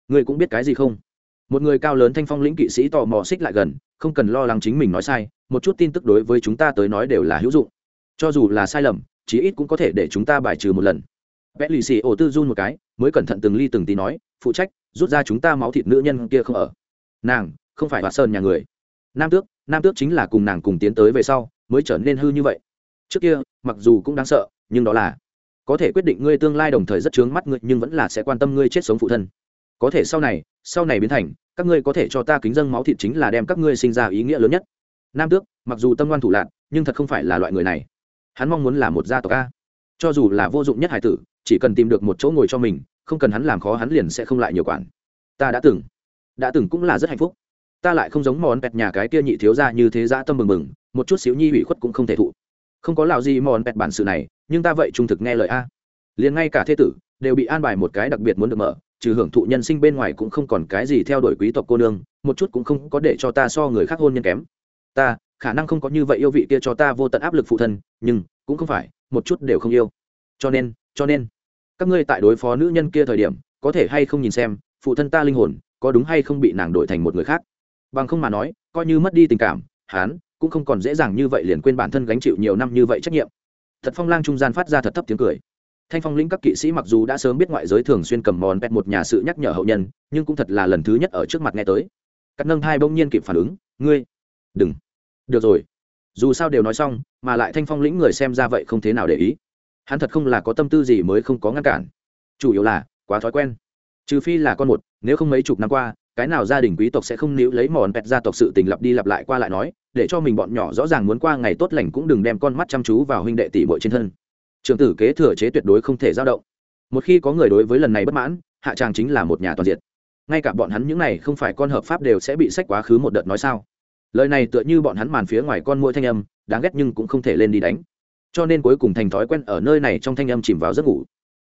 Ngươi cũng biết cái gì không? Một người cao lớn thanh phong lĩnh kỵ sĩ tò mò xích lại gần, không cần lo lắng chính mình nói sai, một chút tin tức đối với chúng ta tới nói đều là hữu dụng. Cho dù là sai lầm, chí ít cũng có thể để chúng ta bài trừ một lần. Vẽ lì xì ổ tư run một cái, mới cẩn thận từng ly từng tí nói, phụ trách, rút ra chúng ta máu thịt nữ nhân kia không ở. Nàng, không phải hoạt sơn nhà người. Nam tước nam tước chính là cùng nàng cùng tiến tới về sau mới trở nên hư như vậy. Trước kia, mặc dù cũng đáng sợ, nhưng đó là, có thể quyết định ngươi tương lai đồng thời rất chướng mắt ngươi, nhưng vẫn là sẽ quan tâm ngươi chết sống phụ thân. Có thể sau này sau này biến thành, các ngươi có thể cho ta kính dân máu thịt chính là đem các ngươi sinh ra ý nghĩa lớn nhất. Nam tước, mặc dù tâm ngoan thủ lạc nhưng thật không phải là loại người này. Hắn mong muốn là một gia tộc a. Cho dù là vô dụng nhất hải tử, chỉ cần tìm được một chỗ ngồi cho mình, không cần hắn làm khó hắn liền sẽ không lại nhiều quản. Ta đã từng đã từng cũng là rất hạnh phúc. Ta lại không giống món pẹt nhà cái kia nhị thiếu ra như thế dã tâm mừng mừng một chút xíu nhi ủy khuất cũng không thể thụ. Không có lào gì mòn bẹt bản sự này, nhưng ta vậy trung thực nghe lời a. Liền ngay cả thế tử đều bị an bài một cái đặc biệt muốn được mở, trừ hưởng thụ nhân sinh bên ngoài cũng không còn cái gì theo đuổi quý tộc cô nương, một chút cũng không có để cho ta so người khác hôn nhân kém. Ta, khả năng không có như vậy yêu vị kia cho ta vô tận áp lực phụ thân, nhưng cũng không phải, một chút đều không yêu. Cho nên cho nên, các ngươi tại đối phó nữ nhân kia thời điểm, có thể hay không nhìn xem, phụ thân ta linh hồn có đúng hay không bị nàng đổi thành một người khác? Bằng không mà nói, coi như mất đi tình cảm, hán cũng không còn dễ dàng như vậy liền quên bản thân gánh chịu nhiều năm như vậy trách nhiệm. Thật phong lang trung gian phát ra thật thấp tiếng cười. Thanh phong lĩnh các kỵ sĩ mặc dù đã sớm biết ngoại giới thường xuyên cầm mòn pet một nhà sự nhắc nhở hậu nhân, nhưng cũng thật là lần thứ nhất ở trước mặt nghe tới. Cắt nâng hai bỗng nhiên kịp phản ứng, ngươi, đừng. Được rồi. Dù sao đều nói xong, mà lại thanh phong lĩnh người xem ra vậy không thế nào để ý. Hắn thật không là có tâm tư gì mới không có ngăn cản. Chủ yếu là, quá thói quen. Trừ phi là con một, nếu không mấy chục năm qua, cái nào gia đình quý tộc sẽ không níu lấy mòn pet gia tộc sự tình lặp đi lặp lại qua lại nói để cho mình bọn nhỏ rõ ràng muốn qua ngày tốt lành cũng đừng đem con mắt chăm chú vào huynh đệ tỷ muội trên thân. Trường tử kế thừa chế tuyệt đối không thể dao động. Một khi có người đối với lần này bất mãn, hạ tràng chính là một nhà toàn diện ngay cả bọn hắn những này không phải con hợp pháp đều sẽ bị sách quá khứ một đợt nói sao. Lời này tựa như bọn hắn màn phía ngoài con mũi thanh âm, đáng ghét nhưng cũng không thể lên đi đánh. Cho nên cuối cùng thành thói quen ở nơi này trong thanh âm chìm vào giấc ngủ.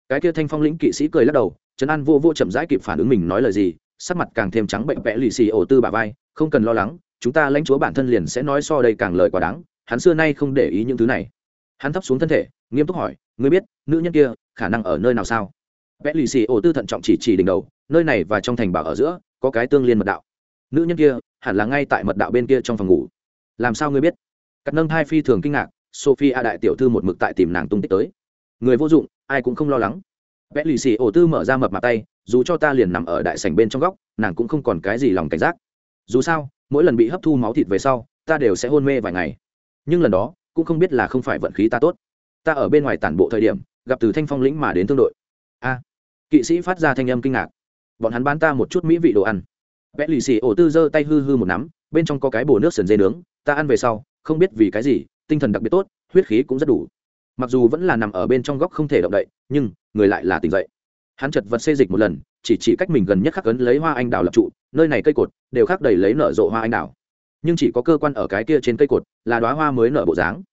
Cái kia thanh phong lĩnh kỵ sĩ cười lắc đầu, trấn an vô vô chậm rãi kịp phản ứng mình nói lời gì, sắc mặt càng thêm trắng bệnh vẽ lì xì ổ tư bà vai, không cần lo lắng chúng ta lãnh chúa bản thân liền sẽ nói so đây càng lời quá đáng, hắn xưa nay không để ý những thứ này. Hắn thấp xuống thân thể, nghiêm túc hỏi, ngươi biết, nữ nhân kia khả năng ở nơi nào sao? Vẽ lì xì ổ tư thận trọng chỉ chỉ đỉnh đầu, nơi này và trong thành bảo ở giữa, có cái tương liên mật đạo. Nữ nhân kia hẳn là ngay tại mật đạo bên kia trong phòng ngủ. Làm sao ngươi biết? Cắt nâng hai phi thường kinh ngạc sophie a đại tiểu thư một mực tại tìm nàng tung tích tới. Người vô dụng, ai cũng không lo lắng. Vẽ lì xì ổ tư mở ra mập mặt tay, dù cho ta liền nằm ở đại sảnh bên trong góc, nàng cũng không còn cái gì lòng cảnh giác. Dù sao mỗi lần bị hấp thu máu thịt về sau, ta đều sẽ hôn mê vài ngày. Nhưng lần đó, cũng không biết là không phải vận khí ta tốt. Ta ở bên ngoài tản bộ thời điểm, gặp từ thanh phong lĩnh mà đến tương đội. A, kỵ sĩ phát ra thanh âm kinh ngạc. Bọn hắn bán ta một chút mỹ vị đồ ăn. Vẽ lì xì ổ tư giơ tay hư hư một nắm, bên trong có cái bồ nước sườn dê nướng, ta ăn về sau, không biết vì cái gì, tinh thần đặc biệt tốt, huyết khí cũng rất đủ. Mặc dù vẫn là nằm ở bên trong góc không thể động đậy, nhưng người lại là tỉnh dậy hắn chật vật xê dịch một lần, chỉ chỉ cách mình gần nhất khắc ấn lấy hoa anh đào lập trụ, nơi này cây cột đều khắc đầy lấy nở rộ hoa anh đào. Nhưng chỉ có cơ quan ở cái kia trên cây cột là đoá hoa mới nở bộ dáng.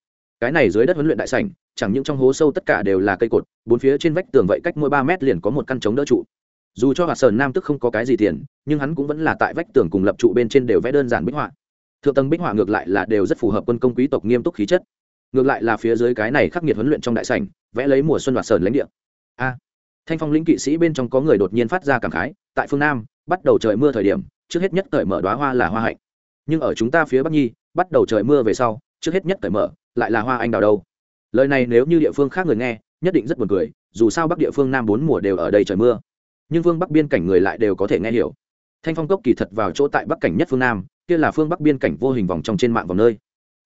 Cái này dưới đất huấn luyện đại sảnh, chẳng những trong hố sâu tất cả đều là cây cột, bốn phía trên vách tường vậy cách mỗi ba mét liền có một căn chống đỡ trụ. Dù cho hạt sơn nam tức không có cái gì tiền, nhưng hắn cũng vẫn là tại vách tường cùng lập trụ bên trên đều vẽ đơn giản bích họa. Thượng tầng bích họa ngược lại là đều rất phù hợp quân công quý tộc nghiêm túc khí chất. Ngược lại là phía dưới cái này khắc nghiệt huấn luyện trong đại sảnh, vẽ lấy mùa xuân hoạt sơn lãnh địa. A thanh phong lĩnh kỵ sĩ bên trong có người đột nhiên phát ra cảm khái tại phương nam bắt đầu trời mưa thời điểm trước hết nhất cởi mở đoá hoa là hoa hạnh. Nhưng ở chúng ta phía bắc nhi bắt đầu trời mưa về sau trước hết nhất cởi mở lại là hoa anh đào đâu. Lời này nếu như địa phương khác người nghe nhất định rất buồn cười dù sao bắc địa phương nam bốn mùa đều ở đây trời mưa. Nhưng Vương bắc biên cảnh người lại đều có thể nghe hiểu. Thanh phong cốc kỳ thật vào chỗ tại bắc cảnh nhất phương nam kia là phương bắc biên cảnh vô hình vòng trong trên mạng vòng nơi.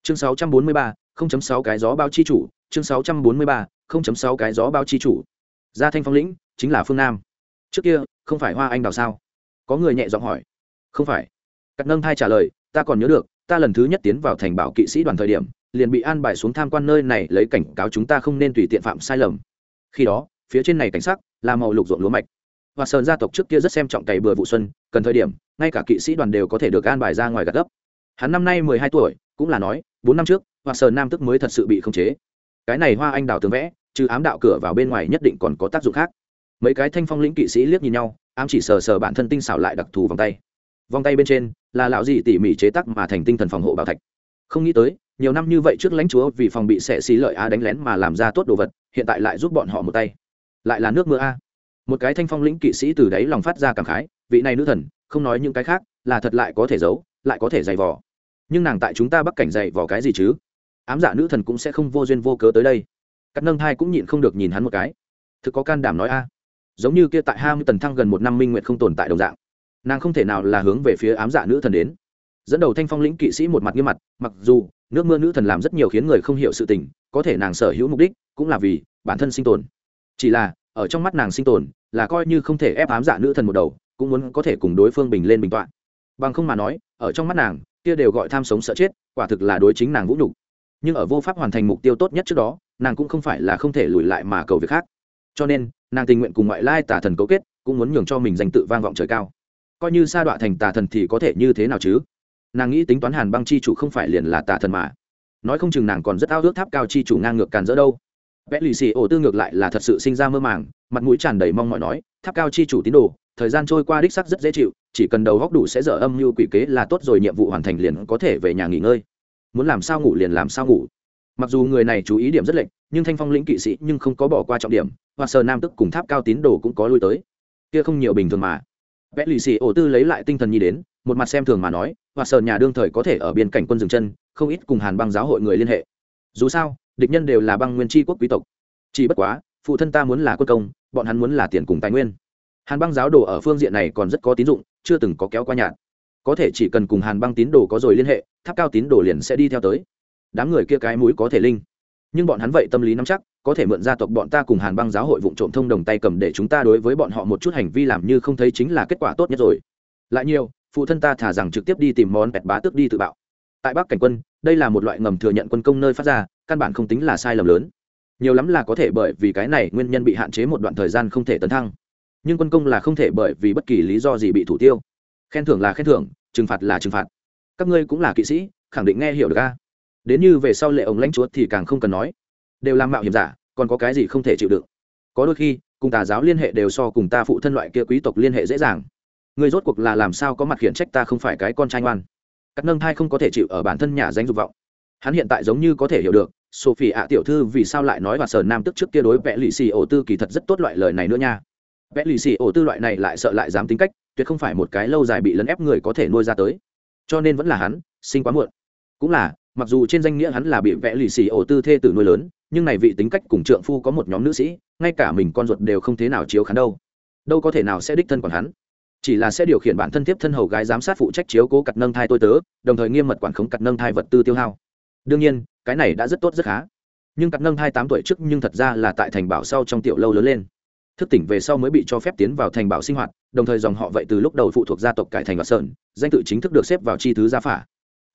Chương 643, 0.6 cái gió bao chi chủ chương 643, 0.6 cái gió bao chi chủ ra thanh phong lĩnh, chính là phương nam. Trước kia, không phải hoa anh đào sao? Có người nhẹ giọng hỏi. Không phải. Cắt nâng thai trả lời, ta còn nhớ được, ta lần thứ nhất tiến vào thành bảo kỵ sĩ đoàn thời điểm, liền bị an bài xuống tham quan nơi này lấy cảnh cáo chúng ta không nên tùy tiện phạm sai lầm. Khi đó, phía trên này cảnh sắc là màu lục ruộng lúa mạch. Và sơn gia tộc trước kia rất xem trọng cày bừa vụ xuân, cần thời điểm, ngay cả kỵ sĩ đoàn đều có thể được an bài ra ngoài gạt gấp. Hắn năm nay mười hai tuổi, cũng là nói, bốn năm trước và sơn nam tức mới thật sự bị khống chế. Cái này hoa anh đào tướng vẽ trừ ám đạo cửa vào bên ngoài nhất định còn có tác dụng khác. Mấy cái thanh phong lĩnh kỵ sĩ liếc nhìn nhau, ám chỉ sờ sờ bản thân tinh xảo lại đặc thù vòng tay. Vòng tay bên trên là lão gì tỉ mỉ chế tác mà thành tinh thần phòng hộ bảo thạch. Không nghĩ tới, nhiều năm như vậy trước lãnh chúa vì phòng bị xẻ xí lợi a đánh lén mà làm ra tốt đồ vật, hiện tại lại giúp bọn họ một tay. Lại là nước mưa a. Một cái thanh phong lĩnh kỵ sĩ từ đấy lòng phát ra cảm khái, vị này nữ thần, không nói những cái khác, là thật lại có thể giấu, lại có thể dày vò. Nhưng nàng tại chúng ta bắc cảnh dày vò cái gì chứ? Ám dạ nữ thần cũng sẽ không vô duyên vô cớ tới đây cắt nâng thai cũng nhịn không được nhìn hắn một cái. Thực có can đảm nói a. Giống như kia tại hai mươi tần thăng gần một năm minh nguyện không tồn tại đồng dạng. Nàng không thể nào là hướng về phía ám dạ nữ thần đến. Dẫn đầu thanh phong lĩnh kỵ sĩ một mặt nghiêm mặt, mặc dù nước mưa nữ thần làm rất nhiều khiến người không hiểu sự tình, có thể nàng sở hữu mục đích cũng là vì bản thân sinh tồn. Chỉ là, ở trong mắt nàng sinh tồn là coi như không thể ép ám dạ nữ thần một đầu, cũng muốn có thể cùng đối phương bình lên bình tọa bằng không mà nói, ở trong mắt nàng, kia đều gọi tham sống sợ chết, quả thực là đối chính nàng vũ nhục. Nhưng ở vô pháp hoàn thành mục tiêu tốt nhất trước đó nàng cũng không phải là không thể lùi lại mà cầu việc khác. Cho nên, nàng tình nguyện cùng ngoại lai tà thần cấu kết, cũng muốn nhường cho mình danh tự vang vọng trời cao. Coi như sa đọa thành tà thần thì có thể như thế nào chứ? Nàng nghĩ tính toán hàn băng chi chủ không phải liền là tà thần mà. Nói không chừng nàng còn rất ao ước tháp cao chi chủ ngang ngược càn dỡ đâu. Vẽ lì xì ổ tư ngược lại là thật sự sinh ra mơ màng, mặt mũi tràn đầy mong mỏi nói, tháp cao chi chủ tín đồ, thời gian trôi qua đích sắc rất dễ chịu, chỉ cần đầu góc đủ sẽ dở âm mưu quỷ kế là tốt rồi, nhiệm vụ hoàn thành liền có thể về nhà nghỉ ngơi. Muốn làm sao ngủ liền làm sao ngủ mặc dù người này chú ý điểm rất lệch, nhưng thanh phong lĩnh kỵ sĩ nhưng không có bỏ qua trọng điểm, và sờ nam tức cùng tháp cao tín đồ cũng có lui tới. Kia không nhiều bình thường mà. Vẽ lì xì ổ tư lấy lại tinh thần nhi đến, một mặt xem thường mà nói, và sờ nhà đương thời có thể ở biên cảnh quân dừng chân, không ít cùng hàn băng giáo hội người liên hệ. Dù sao, địch nhân đều là băng nguyên tri quốc quý tộc. Chỉ bất quá, phụ thân ta muốn là quân công, bọn hắn muốn là tiền cùng tài nguyên. Hàn băng giáo đồ ở phương diện này còn rất có tín dụng, chưa từng có kéo qua nhạt. Có thể chỉ cần cùng hàn băng tín đồ có rồi liên hệ, tháp cao tín đồ liền sẽ đi theo tới đám người kia cái mũi có thể linh. Nhưng bọn hắn vậy tâm lý nắm chắc, có thể mượn gia tộc bọn ta cùng hàn băng giáo hội vụ trộm thông đồng tay cầm để chúng ta đối với bọn họ một chút hành vi làm như không thấy chính là kết quả tốt nhất rồi. Lại nhiều, phụ thân ta thả rằng trực tiếp đi tìm món bẹt bá tước đi tự bạo. Tại bắc cảnh quân, đây là một loại ngầm thừa nhận quân công nơi phát ra, căn bản không tính là sai lầm lớn. Nhiều lắm là có thể bởi vì cái này nguyên nhân bị hạn chế một đoạn thời gian không thể tấn thăng. Nhưng quân công là không thể bởi vì bất kỳ lý do gì bị thủ tiêu. Khen thưởng là khen thưởng, trừng phạt là trừng phạt. Các ngươi cũng là kỵ sĩ, khẳng định nghe hiểu được ca đến như về sau lệ ổng lãnh chúa thì càng không cần nói. Đều làm mạo hiểm giả, còn có cái gì không thể chịu đựng. Có đôi khi, cùng tà giáo liên hệ đều so cùng ta phụ thân loại kia quý tộc liên hệ dễ dàng. Người rốt cuộc là làm sao có mặt khiển trách ta không phải cái con trai ngoan. Cắt nâng thai không có thể chịu ở bản thân nhà danh dục vọng. Hắn hiện tại giống như có thể hiểu được, sophie ạ tiểu thư vì sao lại nói và sở nam tức trước kia đối vẽ lì xì ổ tư kỳ thật rất tốt loại lời này nữa nha. Vẽ lì xì ổ tư loại này lại sợ lại dám tính cách, tuyệt không phải một cái lâu dài bị lấn ép người có thể nuôi ra tới. Cho nên vẫn là hắn, sinh quá muộn. Cũng là mặc dù trên danh nghĩa hắn là bị vẽ lì xì ổ tư thê tử nuôi lớn, nhưng này vị tính cách cùng trượng phu có một nhóm nữ sĩ, ngay cả mình con ruột đều không thế nào chiếu khán đâu. Đâu có thể nào sẽ đích thân còn hắn. Chỉ là sẽ điều khiển bản thân tiếp thân hầu gái giám sát phụ trách chiếu cố cặt nâng thai tôi tớ, đồng thời nghiêm mật quản khống cặt nâng thai vật tư tiêu hao. Đương nhiên, cái này đã rất tốt rất khá. Nhưng cặt nâng thai tám tuổi trước nhưng thật ra là tại thành bảo sau trong tiểu lâu lớn lên. Thức tỉnh về sau mới bị cho phép tiến vào thành bảo sinh hoạt, đồng thời dòng họ vậy từ lúc đầu phụ thuộc gia tộc cải thành và sơn danh tự chính thức được xếp vào chi thứ gia phả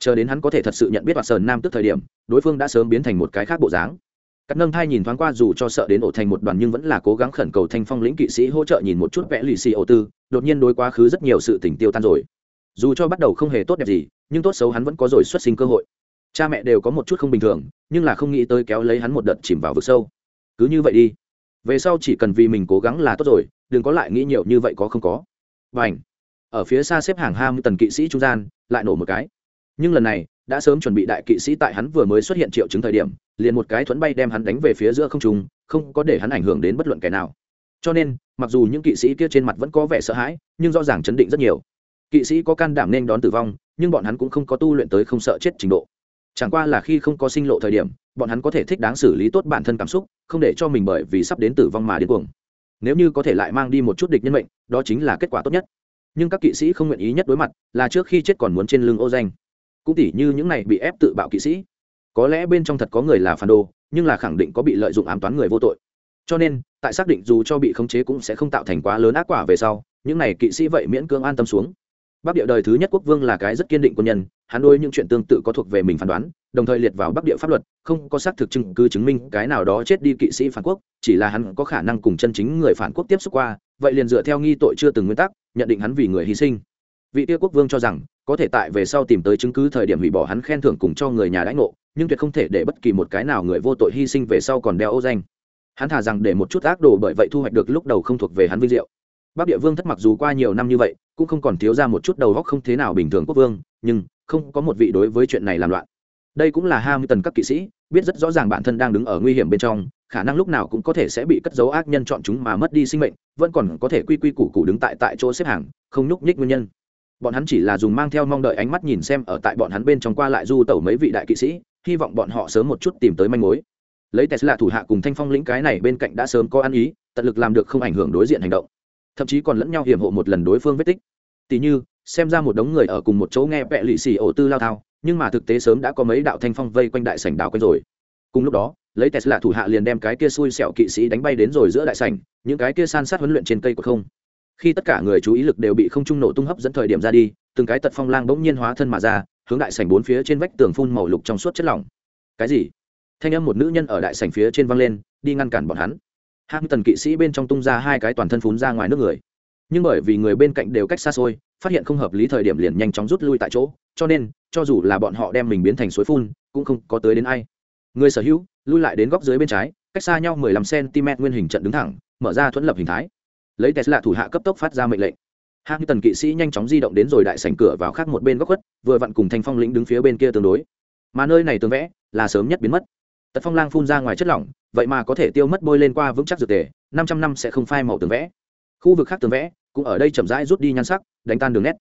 chờ đến hắn có thể thật sự nhận biết hoạt sơn nam tức thời điểm, đối phương đã sớm biến thành một cái khác bộ dáng. Cắt nâng thai nhìn thoáng qua dù cho sợ đến ổ thành một đoàn nhưng vẫn là cố gắng khẩn cầu thanh phong lĩnh kỵ sĩ hỗ trợ nhìn một chút vẽ lì xì ô tư, đột nhiên đối quá khứ rất nhiều sự tỉnh tiêu tan rồi. Dù cho bắt đầu không hề tốt đẹp gì, nhưng tốt xấu hắn vẫn có rồi xuất sinh cơ hội. Cha mẹ đều có một chút không bình thường, nhưng là không nghĩ tới kéo lấy hắn một đợt chìm vào vực sâu. Cứ như vậy đi. Về sau chỉ cần vì mình cố gắng là tốt rồi, đừng có lại nghĩ nhiều như vậy có không có. Và ảnh ở phía xa xếp hàng ham tần kỵ sĩ trung gian, lại nổ một cái nhưng lần này, đã sớm chuẩn bị đại kỵ sĩ tại hắn vừa mới xuất hiện triệu chứng thời điểm, liền một cái thuẫn bay đem hắn đánh về phía giữa không trung, không có để hắn ảnh hưởng đến bất luận kẻ nào. Cho nên, mặc dù những kỵ sĩ kia trên mặt vẫn có vẻ sợ hãi, nhưng rõ ràng chấn định rất nhiều. Kỵ sĩ có can đảm nên đón tử vong, nhưng bọn hắn cũng không có tu luyện tới không sợ chết trình độ. Chẳng qua là khi không có sinh lộ thời điểm, bọn hắn có thể thích đáng xử lý tốt bản thân cảm xúc, không để cho mình bởi vì sắp đến tử vong mà điên cuồng. Nếu như có thể lại mang đi một chút địch nhân mệnh, đó chính là kết quả tốt nhất. Nhưng các kỵ sĩ không nguyện ý nhất đối mặt, là trước khi chết còn muốn trên lưng ô danh cũng tỉ như những này bị ép tự bạo kỵ sĩ. Có lẽ bên trong thật có người là phản đồ, nhưng là khẳng định có bị lợi dụng ám toán người vô tội. Cho nên, tại xác định dù cho bị khống chế cũng sẽ không tạo thành quá lớn ác quả về sau, những này kỵ sĩ vậy miễn cưỡng an tâm xuống. Bắc địa đời thứ nhất quốc vương là cái rất kiên định quân nhân, hắn đôi những chuyện tương tự có thuộc về mình phán đoán, đồng thời liệt vào bắc địa pháp luật, không có xác thực chứng cứ chứng minh cái nào đó chết đi kỵ sĩ phản quốc, chỉ là hắn có khả năng cùng chân chính người phản quốc tiếp xúc qua, vậy liền dựa theo nghi tội chưa từng nguyên tắc, nhận định hắn vì người hy sinh. Vị tiêu quốc vương cho rằng có thể tại về sau tìm tới chứng cứ thời điểm hủy bỏ hắn khen thưởng cùng cho người nhà đãi ngộ, nhưng tuyệt không thể để bất kỳ một cái nào người vô tội hy sinh về sau còn đeo ô danh. Hắn thả rằng để một chút ác đồ bởi vậy thu hoạch được lúc đầu không thuộc về hắn vinh diệu. Bắc địa vương thất mặc dù qua nhiều năm như vậy, cũng không còn thiếu ra một chút đầu góc không thế nào bình thường quốc vương, nhưng không có một vị đối với chuyện này làm loạn. Đây cũng là ham tần các kỵ sĩ, biết rất rõ ràng bản thân đang đứng ở nguy hiểm bên trong, khả năng lúc nào cũng có thể sẽ bị cất dấu ác nhân chọn chúng mà mất đi sinh mệnh, vẫn còn có thể quy quy củ củ đứng tại tại chỗ xếp hàng, không nhúc nhích nguyên nhân bọn hắn chỉ là dùng mang theo mong đợi ánh mắt nhìn xem ở tại bọn hắn bên trong qua lại du tẩu mấy vị đại kỵ sĩ, hy vọng bọn họ sớm một chút tìm tới manh mối. Lấy tesla thủ hạ cùng thanh phong lĩnh cái này bên cạnh đã sớm có ăn ý, tận lực làm được không ảnh hưởng đối diện hành động. Thậm chí còn lẫn nhau hiểm hộ một lần đối phương vết tích. Tỉ như, xem ra một đống người ở cùng một chỗ nghe vẹ lì xì ổ tư lao thao, nhưng mà thực tế sớm đã có mấy đạo thanh phong vây quanh đại sảnh đảo quanh rồi. Cùng lúc đó, lấy tesla thủ hạ liền đem cái kia xui xẻo kỵ sĩ đánh bay đến rồi giữa đại sảnh, những cái kia san sát huấn luyện trên cây của không khi tất cả người chú ý lực đều bị không trung nổ tung hấp dẫn thời điểm ra đi, từng cái tật phong lang bỗng nhiên hóa thân mà ra, hướng đại sảnh bốn phía trên vách tường phun màu lục trong suốt chất lỏng. Cái gì? Thanh âm một nữ nhân ở đại sảnh phía trên văng lên, đi ngăn cản bọn hắn. Hạng tần kỵ sĩ bên trong tung ra hai cái toàn thân phun ra ngoài nước người. Nhưng bởi vì người bên cạnh đều cách xa xôi, phát hiện không hợp lý thời điểm liền nhanh chóng rút lui tại chỗ, cho nên, cho dù là bọn họ đem mình biến thành suối phun, cũng không có tới đến ai. Người sở hữu, lui lại đến góc dưới bên trái, cách xa nhau 15 cm nguyên hình trận đứng thẳng, mở ra thuẫn lập hình thái lấy tesla thủ hạ cấp tốc phát ra mệnh lệnh. Hạng tần kỵ sĩ nhanh chóng di động đến rồi đại sảnh cửa vào khác một bên góc khuất, vừa vặn cùng thanh phong lĩnh đứng phía bên kia tương đối. Mà nơi này tương vẽ là sớm nhất biến mất. Tật phong lang phun ra ngoài chất lỏng, vậy mà có thể tiêu mất bôi lên qua vững chắc dược tề, năm trăm năm sẽ không phai màu tường vẽ. Khu vực khác tường vẽ cũng ở đây chậm rãi rút đi nhan sắc, đánh tan đường nét.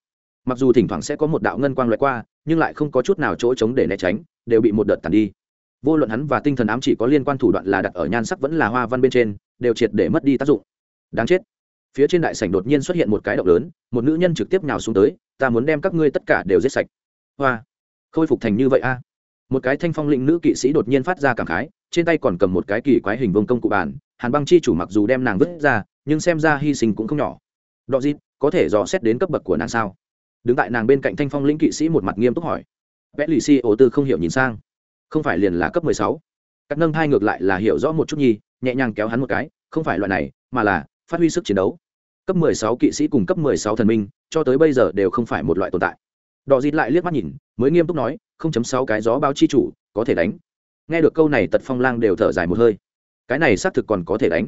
Mặc dù thỉnh thoảng sẽ có một đạo ngân quang loại qua, nhưng lại không có chút nào chỗ trống để né tránh, đều bị một đợt tàn đi. Vô luận hắn và tinh thần ám chỉ có liên quan thủ đoạn là đặt ở nhan sắc vẫn là hoa văn bên trên, đều triệt để mất đi tác dụng. Đáng chết phía trên đại sảnh đột nhiên xuất hiện một cái động lớn, một nữ nhân trực tiếp nhào xuống tới, ta muốn đem các ngươi tất cả đều giết sạch. Hoa. Khôi phục thành như vậy a. Một cái thanh phong lĩnh nữ kỵ sĩ đột nhiên phát ra cảm khái, trên tay còn cầm một cái kỳ quái hình vương công cụ bàn, hàn băng chi chủ mặc dù đem nàng vứt ra, nhưng xem ra hy sinh cũng không nhỏ. Đọ dịp có thể dò xét đến cấp bậc của nàng sao? Đứng tại nàng bên cạnh thanh phong lĩnh kỵ sĩ một mặt nghiêm túc hỏi. Vẽ lì xì ô tư không hiểu nhìn sang. Không phải liền là cấp mười sáu? Các nâng hai ngược lại là hiểu rõ một chút nhi, nhẹ nhàng kéo hắn một cái, không phải loại này, mà là phát huy sức chiến đấu. Cấp mười sáu kỵ sĩ cùng cấp mười sáu thần minh cho tới bây giờ đều không phải một loại tồn tại. Đỏ dịt lại liếc mắt nhìn mới nghiêm túc nói không chấm sáu cái gió báo chi chủ có thể đánh. Nghe được câu này tật phong lang đều thở dài một hơi. Cái này xác thực còn có thể đánh.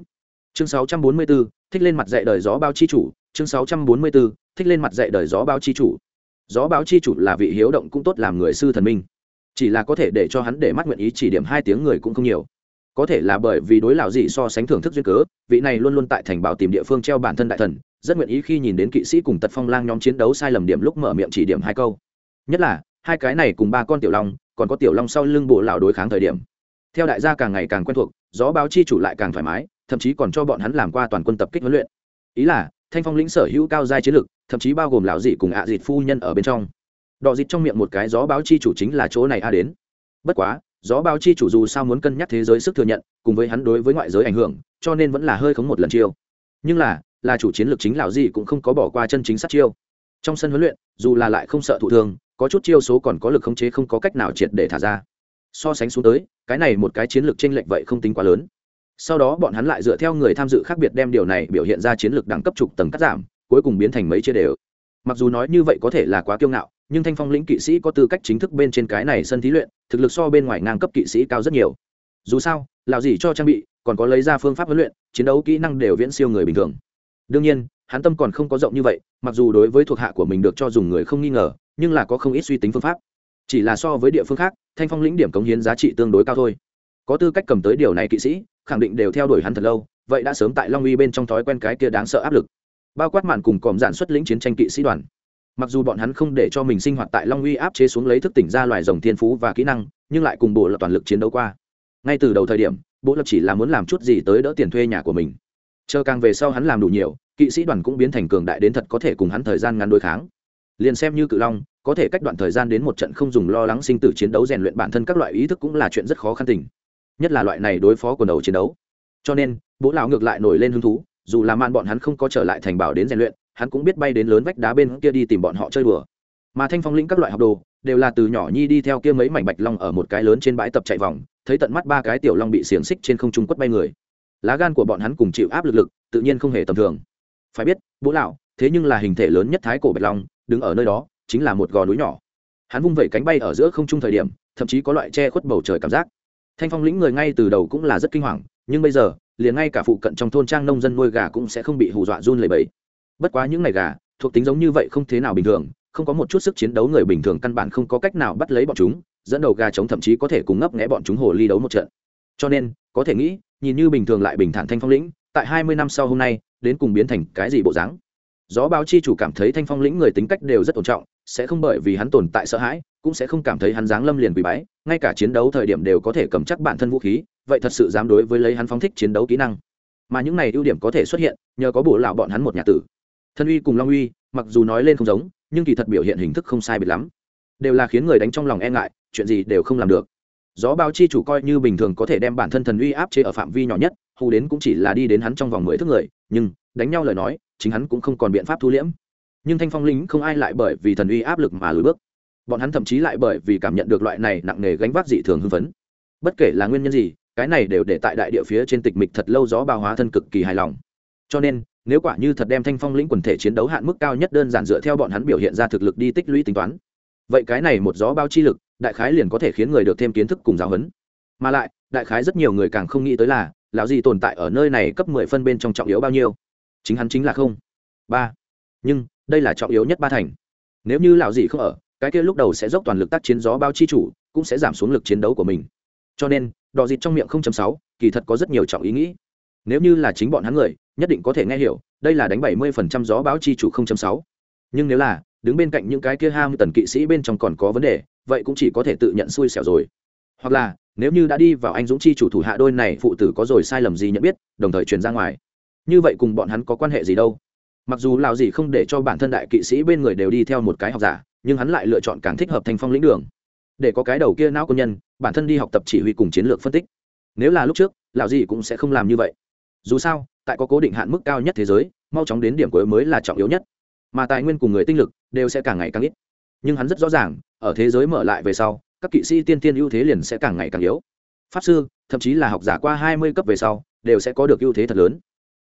Chương 644, thích lên mặt dạy đời gió báo chi chủ. Chương 644, thích lên mặt dạy đời gió báo chi chủ. Gió báo chi chủ là vị hiếu động cũng tốt làm người sư thần minh. Chỉ là có thể để cho hắn để mắt nguyện ý chỉ điểm hai tiếng người cũng không nhiều có thể là bởi vì đối lão dị so sánh thưởng thức duyên cớ, vị này luôn luôn tại thành bảo tìm địa phương treo bản thân đại thần, rất nguyện ý khi nhìn đến kỵ sĩ cùng tật phong lang nhóm chiến đấu sai lầm điểm lúc mở miệng chỉ điểm hai câu. Nhất là, hai cái này cùng ba con tiểu long, còn có tiểu long sau lưng bộ lão đối kháng thời điểm. Theo đại gia càng ngày càng quen thuộc, gió báo chi chủ lại càng thoải mái, thậm chí còn cho bọn hắn làm qua toàn quân tập kích huấn luyện. Ý là, thanh phong lĩnh sở hữu cao giai chiến lực, thậm chí bao gồm lão dị cùng ạ à dịt phu nhân ở bên trong. Đọ dịt trong miệng một cái gió báo chi chủ chính là chỗ này a đến. Bất quá gió báo chi chủ dù sao muốn cân nhắc thế giới sức thừa nhận, cùng với hắn đối với ngoại giới ảnh hưởng, cho nên vẫn là hơi khống một lần chiêu. Nhưng là là chủ chiến lược chính lão gì cũng không có bỏ qua chân chính sát chiêu. Trong sân huấn luyện, dù là lại không sợ thụ thương, có chút chiêu số còn có lực khống chế không có cách nào triệt để thả ra. So sánh xuống tới, cái này một cái chiến lược chênh lệch vậy không tính quá lớn. Sau đó bọn hắn lại dựa theo người tham dự khác biệt đem điều này biểu hiện ra chiến lược đẳng cấp trục tầng cắt giảm, cuối cùng biến thành mấy chia đều mặc dù nói như vậy có thể là quá kiêu ngạo, nhưng thanh phong lĩnh kỵ sĩ có tư cách chính thức bên trên cái này sân thí luyện, thực lực so bên ngoài ngang cấp kỵ sĩ cao rất nhiều. Dù sao lào gì cho trang bị, còn có lấy ra phương pháp huấn luyện, chiến đấu kỹ năng đều viễn siêu người bình thường. Đương nhiên, hắn tâm còn không có rộng như vậy, mặc dù đối với thuộc hạ của mình được cho dùng người không nghi ngờ, nhưng là có không ít suy tính phương pháp. Chỉ là so với địa phương khác, thanh phong lĩnh điểm cống hiến giá trị tương đối cao thôi. Có tư cách cầm tới điều này kỵ sĩ, khẳng định đều theo đuổi hắn thật lâu, vậy đã sớm tại long uy bên trong thói quen cái kia đáng sợ áp lực bao quát màn cùng còm giản xuất lĩnh chiến tranh kỵ sĩ đoàn. Mặc dù bọn hắn không để cho mình sinh hoạt tại long uy áp chế xuống lấy thức tỉnh ra loài rồng thiên phú và kỹ năng, nhưng lại cùng bộ lập toàn lực chiến đấu qua. Ngay từ đầu thời điểm, bộ lập chỉ là muốn làm chút gì tới đỡ tiền thuê nhà của mình. Chờ càng về sau hắn làm đủ nhiều, kỵ sĩ đoàn cũng biến thành cường đại đến thật có thể cùng hắn thời gian ngắn đối kháng. Liền xem như cự long, có thể cách đoạn thời gian đến một trận không dùng lo lắng sinh tử chiến đấu rèn luyện bản thân các loại ý thức cũng là chuyện rất khó khăn tình. Nhất là loại này đối phó quần đầu chiến đấu. Cho nên bố lão ngược lại nổi lên hứng thú dù là man bọn hắn không có trở lại thành bảo đến rèn luyện, hắn cũng biết bay đến lớn vách đá bên kia đi tìm bọn họ chơi đùa. Mà thanh phong lĩnh các loại học đồ, đều là từ nhỏ nhi đi theo kia mấy mảnh bạch long ở một cái lớn trên bãi tập chạy vòng, thấy tận mắt ba cái tiểu long bị xiềng xích trên không trung quất bay người. Lá gan của bọn hắn cùng chịu áp lực lực, tự nhiên không hề tầm thường. Phải biết, bố lão, thế nhưng là hình thể lớn nhất thái cổ bạch long, đứng ở nơi đó, chính là một gò núi nhỏ. Hắn vung vẩy cánh bay ở giữa không trung thời điểm, thậm chí có loại che khuất bầu trời cảm giác. Thanh phong lĩnh người ngay từ đầu cũng là rất kinh hoàng, nhưng bây giờ liền ngay cả phụ cận trong thôn trang nông dân nuôi gà cũng sẽ không bị hù dọa run lẩy bẩy. Bất quá những ngày gà, thuộc tính giống như vậy không thế nào bình thường, không có một chút sức chiến đấu người bình thường căn bản không có cách nào bắt lấy bọn chúng, dẫn đầu gà trống thậm chí có thể cùng ngấp nghẽ bọn chúng hồ ly đấu một trận. Cho nên, có thể nghĩ, nhìn như bình thường lại bình thản thanh phong lĩnh, tại hai mươi năm sau hôm nay, đến cùng biến thành cái gì bộ dáng? Gió báo chi chủ cảm thấy thanh phong lĩnh người tính cách đều rất ổn trọng, sẽ không bởi vì hắn tồn tại sợ hãi, cũng sẽ không cảm thấy hắn dáng lâm liền quỳ bái, ngay cả chiến đấu thời điểm đều có thể cầm chắc bản thân vũ khí vậy thật sự dám đối với lấy hắn phóng thích chiến đấu kỹ năng. Mà những này ưu điểm có thể xuất hiện, nhờ có bổ lão bọn hắn một nhà tử. Thân uy cùng long uy, mặc dù nói lên không giống, nhưng kỳ thật biểu hiện hình thức không sai biệt lắm. Đều là khiến người đánh trong lòng e ngại, chuyện gì đều không làm được. Gió bao chi chủ coi như bình thường có thể đem bản thân thần uy áp chế ở phạm vi nhỏ nhất, hù đến cũng chỉ là đi đến hắn trong vòng mười thước người, nhưng, đánh nhau lời nói, chính hắn cũng không còn biện pháp thu liễm. Nhưng thanh phong lính không ai lại bởi vì thần uy áp lực mà lùi bước. Bọn hắn thậm chí lại bởi vì cảm nhận được loại này nặng nề gánh vác dị thường hưng phấn. Bất kể là nguyên nhân gì cái này đều để tại đại địa phía trên tịch mịch thật lâu gió bao hóa thân cực kỳ hài lòng. Cho nên, nếu quả như thật đem thanh phong lĩnh quần thể chiến đấu hạn mức cao nhất đơn giản dựa theo bọn hắn biểu hiện ra thực lực đi tích lũy tính toán. Vậy cái này một gió bao chi lực, đại khái liền có thể khiến người được thêm kiến thức cùng giáo huấn. Mà lại, đại khái rất nhiều người càng không nghĩ tới là, lão gì tồn tại ở nơi này cấp mười phân bên trong trọng yếu bao nhiêu? Chính hắn chính là không. Ba. Nhưng, đây là trọng yếu nhất ba thành. Nếu như lão gì không ở, cái kia lúc đầu sẽ dốc toàn lực tác chiến gió bao chi chủ, cũng sẽ giảm xuống lực chiến đấu của mình. Cho nên đò dịt trong miệng 0.6, kỳ thật có rất nhiều trọng ý nghĩ. Nếu như là chính bọn hắn người nhất định có thể nghe hiểu đây là đánh 70% gió báo chi chủ 0.6. nhưng nếu là đứng bên cạnh những cái kia ham tần kỵ sĩ bên trong còn có vấn đề vậy cũng chỉ có thể tự nhận xui xẻo rồi. Hoặc là nếu như đã đi vào anh dũng chi chủ thủ hạ đôi này phụ tử có rồi sai lầm gì nhận biết đồng thời truyền ra ngoài. Như vậy cùng bọn hắn có quan hệ gì đâu? Mặc dù lào gì không để cho bản thân đại kỵ sĩ bên người đều đi theo một cái học giả nhưng hắn lại lựa chọn càng thích hợp thành phong lĩnh đường để có cái đầu kia não quân nhân, bản thân đi học tập chỉ huy cùng chiến lược phân tích. Nếu là lúc trước, lão gì cũng sẽ không làm như vậy. Dù sao, tại có cố định hạn mức cao nhất thế giới, mau chóng đến điểm cuối mới là trọng yếu nhất. Mà tài nguyên cùng người tinh lực đều sẽ càng ngày càng ít. Nhưng hắn rất rõ ràng, ở thế giới mở lại về sau, các kỵ sĩ tiên tiên ưu thế liền sẽ càng ngày càng yếu. Pháp sư, thậm chí là học giả qua hai mươi cấp về sau, đều sẽ có được ưu thế thật lớn.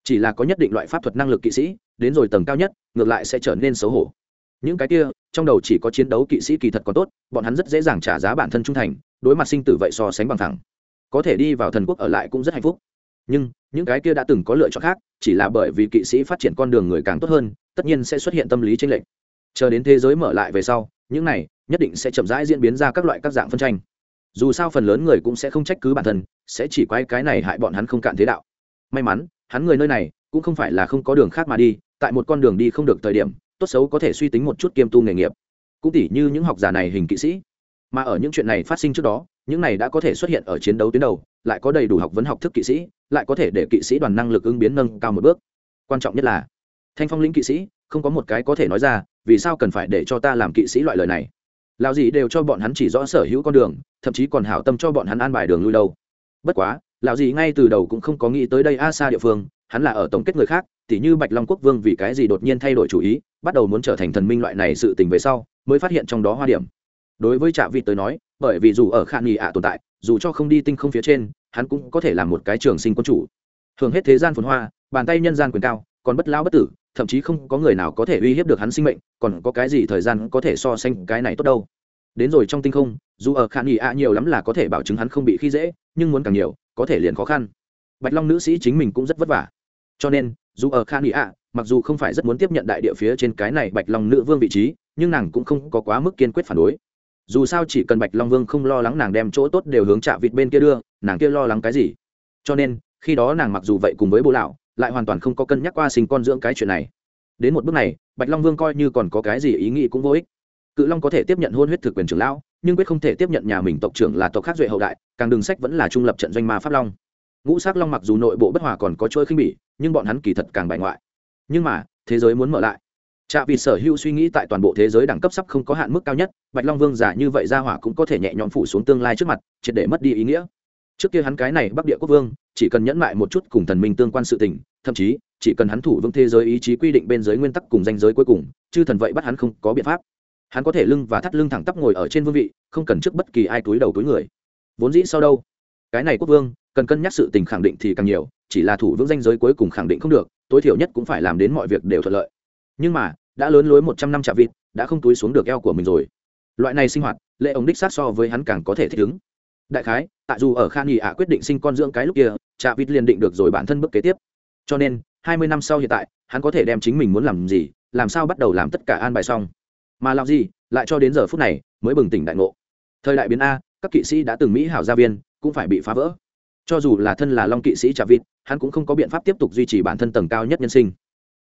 Chỉ là có nhất định loại pháp thuật năng lực kỵ sĩ, đến rồi tầng cao nhất, ngược lại sẽ trở nên xấu hổ những cái kia, trong đầu chỉ có chiến đấu kỵ sĩ kỳ thật có tốt, bọn hắn rất dễ dàng trả giá bản thân trung thành, đối mặt sinh tử vậy so sánh bằng thẳng. Có thể đi vào thần quốc ở lại cũng rất hạnh phúc. Nhưng, những cái kia đã từng có lựa chọn khác, chỉ là bởi vì kỵ sĩ phát triển con đường người càng tốt hơn, tất nhiên sẽ xuất hiện tâm lý tranh lệch. Chờ đến thế giới mở lại về sau, những này nhất định sẽ chậm rãi diễn biến ra các loại các dạng phân tranh. Dù sao phần lớn người cũng sẽ không trách cứ bản thân, sẽ chỉ quay cái này hại bọn hắn không cạn thế đạo. May mắn, hắn người nơi này cũng không phải là không có đường khác mà đi, tại một con đường đi không được thời điểm tốt xấu có thể suy tính một chút kiêm tu nghề nghiệp. Cũng tỉ như những học giả này hình kỵ sĩ. Mà ở những chuyện này phát sinh trước đó, những này đã có thể xuất hiện ở chiến đấu tuyến đầu, lại có đầy đủ học vấn học thức kỵ sĩ, lại có thể để kỵ sĩ đoàn năng lực ứng biến nâng cao một bước. Quan trọng nhất là, thanh phong lĩnh kỵ sĩ, không có một cái có thể nói ra, vì sao cần phải để cho ta làm kỵ sĩ loại lời này? Lao gì đều cho bọn hắn chỉ rõ sở hữu con đường, thậm chí còn hảo tâm cho bọn hắn an bài đường lui đâu. Bất quá, lão gì ngay từ đầu cũng không có nghĩ tới đây a xa địa phương, hắn là ở tổng kết người khác, tỉ như bạch long quốc vương vì cái gì đột nhiên thay đổi chủ ý bắt đầu muốn trở thành thần minh loại này sự tình về sau, mới phát hiện trong đó hoa điểm. Đối với trạ vịt tới nói, bởi vì dù ở khả nghị ạ tồn tại, dù cho không đi tinh không phía trên, hắn cũng có thể làm một cái trường sinh quân chủ. Thường hết thế gian phồn hoa, bàn tay nhân gian quyền cao, còn bất lao bất tử, thậm chí không có người nào có thể uy hiếp được hắn sinh mệnh, còn có cái gì thời gian có thể so sánh cái này tốt đâu. Đến rồi trong tinh không, dù ở khả nghị ạ nhiều lắm là có thể bảo chứng hắn không bị khi dễ, nhưng muốn càng nhiều, có thể liền khó khăn. Bạch long nữ sĩ chính mình cũng rất vất vả. Cho nên, dù ở khả nghị ạ mặc dù không phải rất muốn tiếp nhận đại địa phía trên cái này bạch long nữ vương vị trí, nhưng nàng cũng không có quá mức kiên quyết phản đối. Dù sao chỉ cần bạch long vương không lo lắng nàng đem chỗ tốt đều hướng chạ vịt bên kia đưa, nàng kia lo lắng cái gì? Cho nên, khi đó nàng mặc dù vậy cùng với bố lão, lại hoàn toàn không có cân nhắc qua sinh con dưỡng cái chuyện này. Đến một bước này, bạch long vương coi như còn có cái gì ý nghĩ cũng vô ích. Cự long có thể tiếp nhận hôn huyết thực quyền trưởng lão, nhưng quyết không thể tiếp nhận nhà mình tộc trưởng là tộc khác duệ hậu đại, càng đường sách vẫn là trung lập trận doanh ma pháp long. Ngũ sắc long mặc dù nội bộ bất hòa còn có trôi khinh bỉ, nhưng bọn hắn kỳ thật càng bại ngoại nhưng mà thế giới muốn mở lại Trạ vì sở hữu suy nghĩ tại toàn bộ thế giới đẳng cấp sắp không có hạn mức cao nhất, Bạch Long Vương giả như vậy ra hỏa cũng có thể nhẹ nhõm phủ xuống tương lai trước mặt, triệt để mất đi ý nghĩa. Trước kia hắn cái này Bắc Địa Quốc Vương, chỉ cần nhẫn mại một chút cùng thần minh tương quan sự tình, thậm chí, chỉ cần hắn thủ vững thế giới ý chí quy định bên dưới nguyên tắc cùng danh giới cuối cùng, chứ thần vậy bắt hắn không có biện pháp. Hắn có thể lưng và thắt lưng thẳng tắp ngồi ở trên vương vị, không cần trước bất kỳ ai túi đầu túi người. Vốn dĩ sau đâu, cái này quốc vương, cần cân nhắc sự tình khẳng định thì càng nhiều, chỉ là thủ vững danh giới cuối cùng khẳng định không được, tối thiểu nhất cũng phải làm đến mọi việc đều thuận lợi. Nhưng mà, đã lớn lối một trăm năm chạm vịt đã không túi xuống được eo của mình rồi. Loại này sinh hoạt lệ ông đích sát so với hắn càng có thể thích ứng. Đại khái tại dù ở khan nghị ạ quyết định sinh con dưỡng cái lúc kia chạ vịt liền định được rồi bản thân bước kế tiếp. Cho nên hai mươi năm sau hiện tại hắn có thể đem chính mình muốn làm gì làm sao bắt đầu làm tất cả an bài xong. Mà làm gì lại cho đến giờ phút này mới bừng tỉnh đại ngộ. Thời đại biến a các kỵ sĩ đã từng mỹ hảo gia viên cũng phải bị phá vỡ cho dù là thân là long kỵ sĩ trà vịt, hắn cũng không có biện pháp tiếp tục duy trì bản thân tầng cao nhất nhân sinh.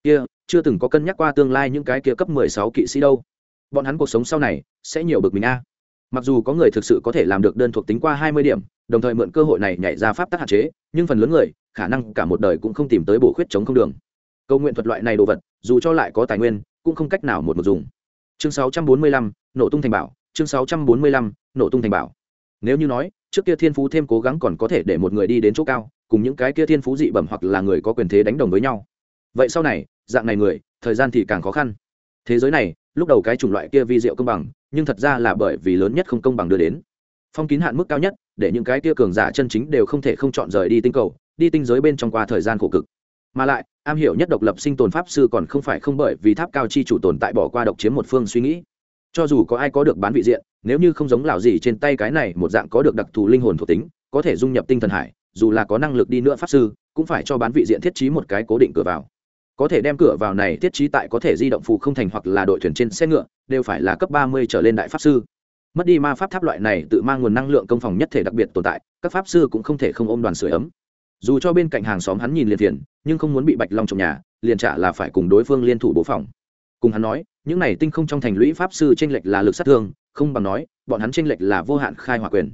Kia, chưa từng có cân nhắc qua tương lai những cái kia cấp mười sáu kỵ sĩ đâu. Bọn hắn cuộc sống sau này sẽ nhiều bực mình a. Mặc dù có người thực sự có thể làm được đơn thuộc tính qua hai mươi điểm, đồng thời mượn cơ hội này nhảy ra pháp tắc hạn chế, nhưng phần lớn người, khả năng cả một đời cũng không tìm tới bổ khuyết chống không đường. Câu nguyện thuật loại này đồ vật, dù cho lại có tài nguyên, cũng không cách nào một một dùng. Chương sáu trăm bốn mươi lăm, nổ tung thành bảo chương sáu trăm bốn mươi lăm, nổ tung thành bảo nếu như nói trước kia thiên phú thêm cố gắng còn có thể để một người đi đến chỗ cao, cùng những cái kia thiên phú dị bẩm hoặc là người có quyền thế đánh đồng với nhau. Vậy sau này, dạng này người, thời gian thì càng khó khăn. Thế giới này, lúc đầu cái chủng loại kia vi diệu công bằng, nhưng thật ra là bởi vì lớn nhất không công bằng đưa đến. Phong kín hạn mức cao nhất, để những cái kia cường giả chân chính đều không thể không chọn rời đi tinh cầu, đi tinh giới bên trong qua thời gian khổ cực. Mà lại, am hiểu nhất độc lập sinh tồn pháp sư còn không phải không bởi vì tháp cao chi chủ tồn tại bỏ qua độc chiếm một phương suy nghĩ cho dù có ai có được bán vị diện, nếu như không giống lão gì trên tay cái này một dạng có được đặc thù linh hồn thuộc tính, có thể dung nhập tinh thần hải, dù là có năng lực đi nữa pháp sư, cũng phải cho bán vị diện thiết trí một cái cố định cửa vào. Có thể đem cửa vào này thiết trí tại có thể di động phù không thành hoặc là đội thuyền trên xe ngựa, đều phải là cấp ba mươi trở lên đại pháp sư. Mất đi ma pháp tháp loại này tự mang nguồn năng lượng công phòng nhất thể đặc biệt tồn tại, các pháp sư cũng không thể không ôm đoàn sửa ấm. Dù cho bên cạnh hàng xóm hắn nhìn liền thiền nhưng không muốn bị bạch long trong nhà, liền trả là phải cùng đối phương liên thủ bố phòng cùng hắn nói, những này tinh không trong thành lũy pháp sư tranh lệch là lực sát thương, không bằng nói, bọn hắn tranh lệch là vô hạn khai hỏa quyền.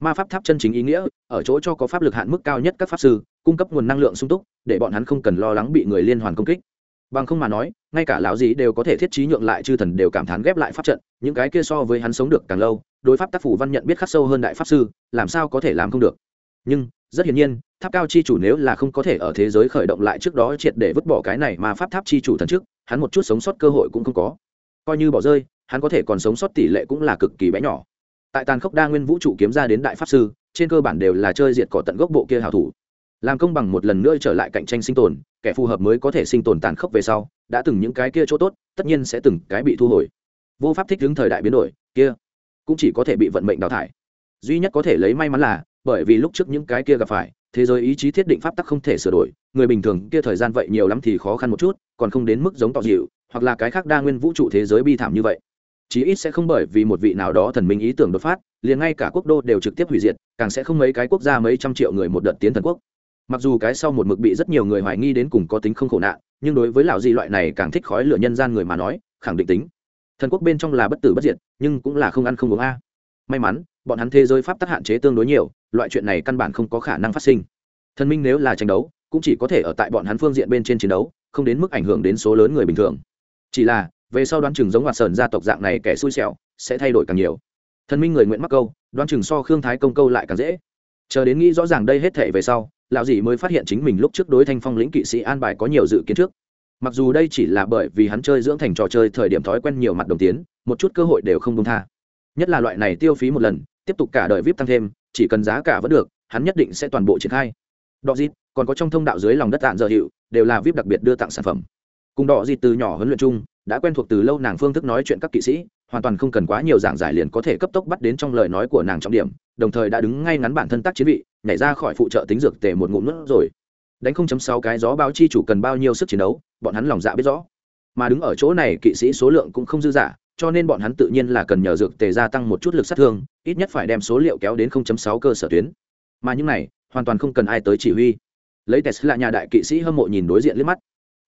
Ma pháp tháp chân chính ý nghĩa, ở chỗ cho có pháp lực hạn mức cao nhất các pháp sư, cung cấp nguồn năng lượng sung túc, để bọn hắn không cần lo lắng bị người liên hoàn công kích. Bằng không mà nói, ngay cả lão gì đều có thể thiết trí nhượng lại chư thần đều cảm thán ghép lại pháp trận, những cái kia so với hắn sống được càng lâu, đối pháp tác phủ văn nhận biết khắc sâu hơn đại pháp sư, làm sao có thể làm không được. Nhưng rất hiển nhiên, tháp cao chi chủ nếu là không có thể ở thế giới khởi động lại trước đó triệt để vứt bỏ cái này mà pháp tháp chi chủ thần trước, hắn một chút sống sót cơ hội cũng không có. Coi như bỏ rơi, hắn có thể còn sống sót tỷ lệ cũng là cực kỳ bé nhỏ. Tại tàn khốc đa nguyên vũ trụ kiếm ra đến đại pháp sư, trên cơ bản đều là chơi diệt cỏ tận gốc bộ kia hảo thủ. Làm công bằng một lần nữa trở lại cạnh tranh sinh tồn, kẻ phù hợp mới có thể sinh tồn tàn khốc về sau, đã từng những cái kia chỗ tốt, tất nhiên sẽ từng cái bị thu hồi. Vô pháp thích ứng thời đại biến đổi, kia cũng chỉ có thể bị vận mệnh đào thải. Duy nhất có thể lấy may mắn là bởi vì lúc trước những cái kia gặp phải, thế giới ý chí thiết định pháp tắc không thể sửa đổi, người bình thường kia thời gian vậy nhiều lắm thì khó khăn một chút, còn không đến mức giống tỏ dịu, hoặc là cái khác đa nguyên vũ trụ thế giới bi thảm như vậy. Chí ít sẽ không bởi vì một vị nào đó thần minh ý tưởng đột phát, liền ngay cả quốc đô đều trực tiếp hủy diệt, càng sẽ không mấy cái quốc gia mấy trăm triệu người một đợt tiến thần quốc. Mặc dù cái sau một mực bị rất nhiều người hoài nghi đến cùng có tính không khổ nạn, nhưng đối với lão di loại này càng thích khói lửa nhân gian người mà nói, khẳng định tính. Thần quốc bên trong là bất tử bất diệt, nhưng cũng là không ăn không uống a. May mắn bọn hắn thế giới pháp tắc hạn chế tương đối nhiều, loại chuyện này căn bản không có khả năng phát sinh. Thần minh nếu là tranh đấu, cũng chỉ có thể ở tại bọn hắn phương diện bên trên chiến đấu, không đến mức ảnh hưởng đến số lớn người bình thường. Chỉ là, về sau đoán chừng giống hoạt sơn gia tộc dạng này kẻ xui xẻo, sẽ thay đổi càng nhiều. Thần minh người nguyện mắc câu, đoán chừng so khương thái công câu lại càng dễ. Chờ đến nghĩ rõ ràng đây hết thể về sau, lão dì mới phát hiện chính mình lúc trước đối thanh phong lĩnh kỵ sĩ an bài có nhiều dự kiến trước. Mặc dù đây chỉ là bởi vì hắn chơi dưỡng thành trò chơi thời điểm thói quen nhiều mặt đồng tiến, một chút cơ hội đều không công tha. Nhất là loại này tiêu phí một lần tiếp tục cả đời vip tăng thêm, chỉ cần giá cả vẫn được, hắn nhất định sẽ toàn bộ triển khai. Đọ dịt, còn có trong thông đạo dưới lòng đất tạng giờ hiệu, đều là vip đặc biệt đưa tặng sản phẩm. Cùng đọ dịt từ nhỏ huấn luyện chung, đã quen thuộc từ lâu nàng phương thức nói chuyện các kỵ sĩ, hoàn toàn không cần quá nhiều giảng giải liền có thể cấp tốc bắt đến trong lời nói của nàng trọng điểm, đồng thời đã đứng ngay ngắn bản thân tác chiến vị, nhảy ra khỏi phụ trợ tính dược tề một ngụm nước rồi. Đánh 0.6 cái gió báo chi chủ cần bao nhiêu sức chiến đấu, bọn hắn lòng dạ biết rõ. Mà đứng ở chỗ này, kỵ sĩ số lượng cũng không dư giả cho nên bọn hắn tự nhiên là cần nhờ dược tề gia tăng một chút lực sát thương, ít nhất phải đem số liệu kéo đến 0.6 cơ sở tuyến. Mà những này, hoàn toàn không cần ai tới chỉ huy. Lấy tesla nhà đại kỵ sĩ hâm mộ nhìn đối diện liếc mắt.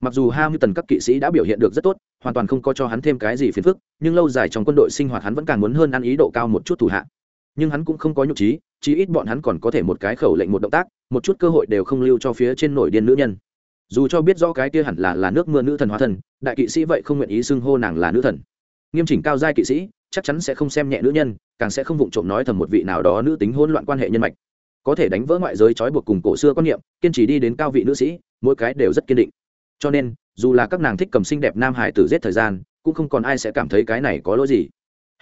Mặc dù hamilton các kỵ sĩ đã biểu hiện được rất tốt, hoàn toàn không có cho hắn thêm cái gì phiền phức, nhưng lâu dài trong quân đội sinh hoạt hắn vẫn càng muốn hơn ăn ý độ cao một chút thủ hạ. Nhưng hắn cũng không có nhục trí chí ít bọn hắn còn có thể một cái khẩu lệnh một động tác, một chút cơ hội đều không lưu cho phía trên nổi điên nữ nhân. Dù cho biết rõ cái kia hẳn là là nước mưa nữ thần hóa thần, đại kỵ sĩ vậy không nguyện ý xưng hô nàng là nữ thần nghiêm chỉnh cao giai kỵ sĩ, chắc chắn sẽ không xem nhẹ nữ nhân, càng sẽ không vụng trộm nói thầm một vị nào đó nữ tính hỗn loạn quan hệ nhân mạch. Có thể đánh vỡ ngoại giới trói buộc cùng cổ xưa quan niệm, kiên trì đi đến cao vị nữ sĩ, mỗi cái đều rất kiên định. Cho nên, dù là các nàng thích cầm xinh đẹp nam hải tử giết thời gian, cũng không còn ai sẽ cảm thấy cái này có lỗi gì.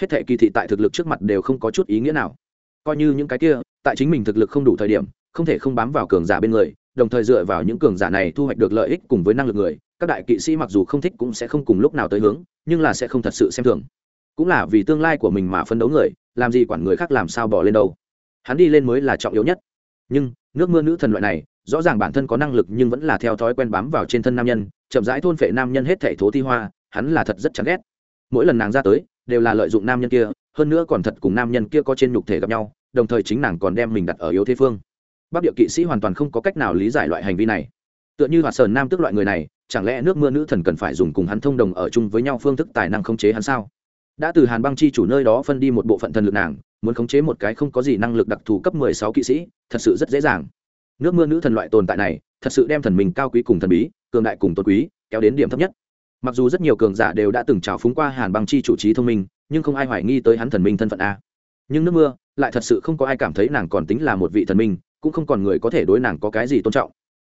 Hết thệ kỳ thị tại thực lực trước mặt đều không có chút ý nghĩa nào. Coi như những cái kia, tại chính mình thực lực không đủ thời điểm, không thể không bám vào cường giả bên người, đồng thời dựa vào những cường giả này thu hoạch được lợi ích cùng với năng lực người các đại kỵ sĩ mặc dù không thích cũng sẽ không cùng lúc nào tới hướng, nhưng là sẽ không thật sự xem thường. Cũng là vì tương lai của mình mà phân đấu người, làm gì quản người khác làm sao bỏ lên đâu. Hắn đi lên mới là trọng yếu nhất. Nhưng, nước mưa nữ thần loại này, rõ ràng bản thân có năng lực nhưng vẫn là theo thói quen bám vào trên thân nam nhân, chậm rãi thôn phệ nam nhân hết thể thố thi hoa, hắn là thật rất chán ghét. Mỗi lần nàng ra tới, đều là lợi dụng nam nhân kia, hơn nữa còn thật cùng nam nhân kia có trên nhục thể gặp nhau, đồng thời chính nàng còn đem mình đặt ở yếu thế phương. Bắc địa kỵ sĩ hoàn toàn không có cách nào lý giải loại hành vi này. Tựa như hoạt sơn nam tức loại người này chẳng lẽ nước mưa nữ thần cần phải dùng cùng hắn thông đồng ở chung với nhau phương thức tài năng khống chế hắn sao? Đã từ hàn băng chi chủ nơi đó phân đi một bộ phận thần lực nàng, muốn khống chế một cái không có gì năng lực đặc thù cấp mười sáu kỵ sĩ, thật sự rất dễ dàng. Nước mưa nữ thần loại tồn tại này, thật sự đem thần mình cao quý cùng thần bí, cường đại cùng tôn quý, kéo đến điểm thấp nhất. Mặc dù rất nhiều cường giả đều đã từng trào phúng qua hàn băng chi chủ trí thông minh, nhưng không ai hoài nghi tới hắn thần minh thân phận a. Nhưng nước mưa lại thật sự không có ai cảm thấy nàng còn tính là một vị thần minh, cũng không còn người có thể đối nàng có cái gì tôn trọng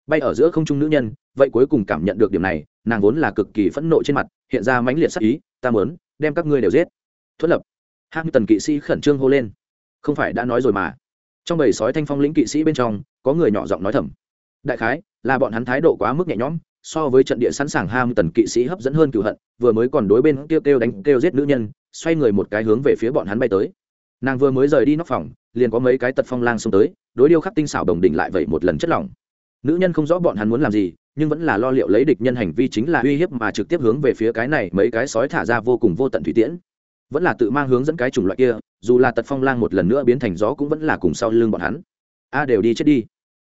bay ở giữa không trung nữ nhân, vậy cuối cùng cảm nhận được điểm này, nàng vốn là cực kỳ phẫn nộ trên mặt, hiện ra mãnh liệt sắc ý, ta mớn đem các ngươi đều giết. Thuất lập hạng tần kỵ sĩ khẩn trương hô lên, không phải đã nói rồi mà. Trong bầy sói thanh phong lĩnh kỵ sĩ bên trong, có người nhỏ giọng nói thầm, đại khái là bọn hắn thái độ quá mức nhẹ nhõm, so với trận địa sẵn sàng ham tần kỵ sĩ hấp dẫn hơn cựu hận, vừa mới còn đối bên kêu kêu đánh kêu giết nữ nhân, xoay người một cái hướng về phía bọn hắn bay tới. Nàng vừa mới rời đi nóc phòng, liền có mấy cái tật phong lang xông tới, đối điêu khắc tinh xảo đồng đỉnh lại vậy một lần chất lỏng nữ nhân không rõ bọn hắn muốn làm gì, nhưng vẫn là lo liệu lấy địch nhân hành vi chính là uy hiếp mà trực tiếp hướng về phía cái này mấy cái sói thả ra vô cùng vô tận thủy tiễn. Vẫn là tự mang hướng dẫn cái chủng loại kia, dù là tật phong lang một lần nữa biến thành gió cũng vẫn là cùng sau lưng bọn hắn. A à, đều đi chết đi.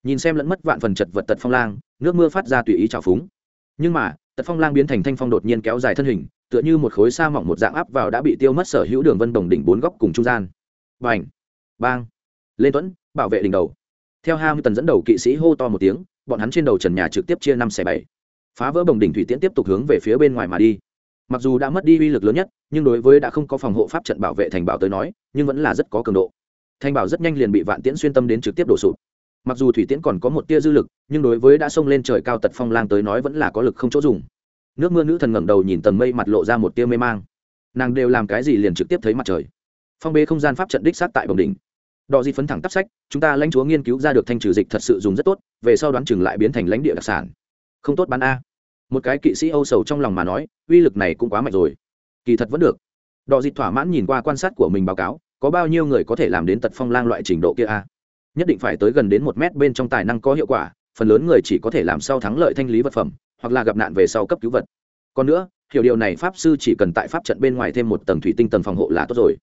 Nhìn xem lẫn mất vạn phần chật vật tật phong lang, nước mưa phát ra tùy ý trào phúng. Nhưng mà, tật phong lang biến thành thanh phong đột nhiên kéo dài thân hình, tựa như một khối sa mỏng một dạng áp vào đã bị tiêu mất sở hữu đường vân đồng đỉnh bốn góc cùng trung gian. Bành! Bang! Lên tuấn, bảo vệ đỉnh đầu theo hai tần dẫn đầu kỵ sĩ hô to một tiếng, bọn hắn trên đầu trần nhà trực tiếp chia năm xẻ bảy. Phá vỡ bồng đỉnh thủy tiễn tiếp tục hướng về phía bên ngoài mà đi. Mặc dù đã mất đi uy lực lớn nhất, nhưng đối với đã không có phòng hộ pháp trận bảo vệ thành bảo tới nói, nhưng vẫn là rất có cường độ. Thành bảo rất nhanh liền bị vạn tiễn xuyên tâm đến trực tiếp đổ sụp. Mặc dù thủy tiễn còn có một tia dư lực, nhưng đối với đã xông lên trời cao tật phong lang tới nói vẫn là có lực không chỗ dùng. Nước mưa nữ thần ngẩng đầu nhìn tầng mây mặt lộ ra một tia mê mang. Nàng đều làm cái gì liền trực tiếp thấy mặt trời. Phong bê không gian pháp trận đích sát tại bồng đỉnh đò di phấn thẳng tắp sách, chúng ta lãnh chúa nghiên cứu ra được thanh trừ dịch thật sự dùng rất tốt, về sau đoán chừng lại biến thành lãnh địa đặc sản. Không tốt bán a. Một cái kỵ sĩ âu sầu trong lòng mà nói, uy lực này cũng quá mạnh rồi. Kỳ thật vẫn được. Đò di thỏa mãn nhìn qua quan sát của mình báo cáo, có bao nhiêu người có thể làm đến tật phong lang loại trình độ kia a? Nhất định phải tới gần đến một mét bên trong tài năng có hiệu quả, phần lớn người chỉ có thể làm sau thắng lợi thanh lý vật phẩm, hoặc là gặp nạn về sau cấp cứu vật. Còn nữa, hiểu điều này pháp sư chỉ cần tại pháp trận bên ngoài thêm một tầng thủy tinh tầng phòng hộ là tốt rồi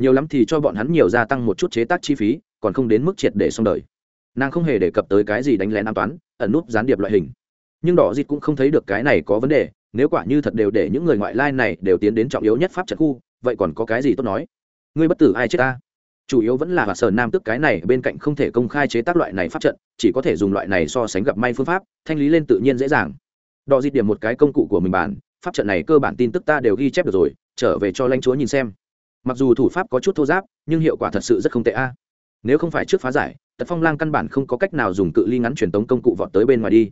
nhiều lắm thì cho bọn hắn nhiều gia tăng một chút chế tác chi phí, còn không đến mức triệt để xong đời. Nàng không hề đề cập tới cái gì đánh lén an toán, ẩn núp gián điệp loại hình. Nhưng đỏ dịt cũng không thấy được cái này có vấn đề, nếu quả như thật đều để những người ngoại lai này đều tiến đến trọng yếu nhất pháp trận khu, vậy còn có cái gì tốt nói? Ngươi bất tử ai chết ta? Chủ yếu vẫn là hoạt sở nam tức cái này bên cạnh không thể công khai chế tác loại này pháp trận, chỉ có thể dùng loại này so sánh gặp may phương pháp, thanh lý lên tự nhiên dễ dàng. Đò dịt điểm một cái công cụ của mình bản pháp trận này cơ bản tin tức ta đều ghi chép được rồi, trở về cho lãnh chúa nhìn xem mặc dù thủ pháp có chút thô giáp, nhưng hiệu quả thật sự rất không tệ a. Nếu không phải trước phá giải, tật phong lang căn bản không có cách nào dùng cự ly ngắn truyền tống công cụ vọt tới bên ngoài đi.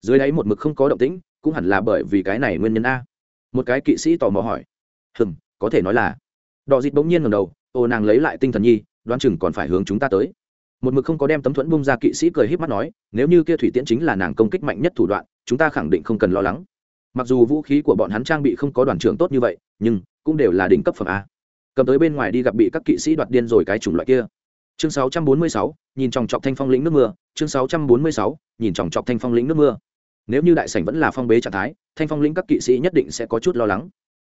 Dưới đáy một mực không có động tĩnh, cũng hẳn là bởi vì cái này nguyên nhân a. Một cái kỵ sĩ tò mò hỏi. Hừng có thể nói là. Đò dịt bỗng nhiên ngầm đầu, ô, nàng lấy lại tinh thần nhi, đoán chừng còn phải hướng chúng ta tới. Một mực không có đem tấm thuẫn bung ra kỵ sĩ cười h í p mắt nói, nếu như kia thủy tiễn chính là nàng công kích mạnh nhất thủ đoạn, chúng ta khẳng định không cần lo lắng. Mặc dù vũ khí của bọn hắn trang bị không có đoàn trưởng tốt như vậy, nhưng cũng đều là đỉnh cấp phẩm a cầm tới bên ngoài đi gặp bị các kỵ sĩ đoạt điên rồi cái chủng loại kia. Chương 646, nhìn chòng chọc thanh phong lĩnh nước mưa. Chương 646, nhìn chòng chọc thanh phong lĩnh nước mưa. Nếu như đại sảnh vẫn là phong bế trạng thái thanh phong lĩnh các kỵ sĩ nhất định sẽ có chút lo lắng.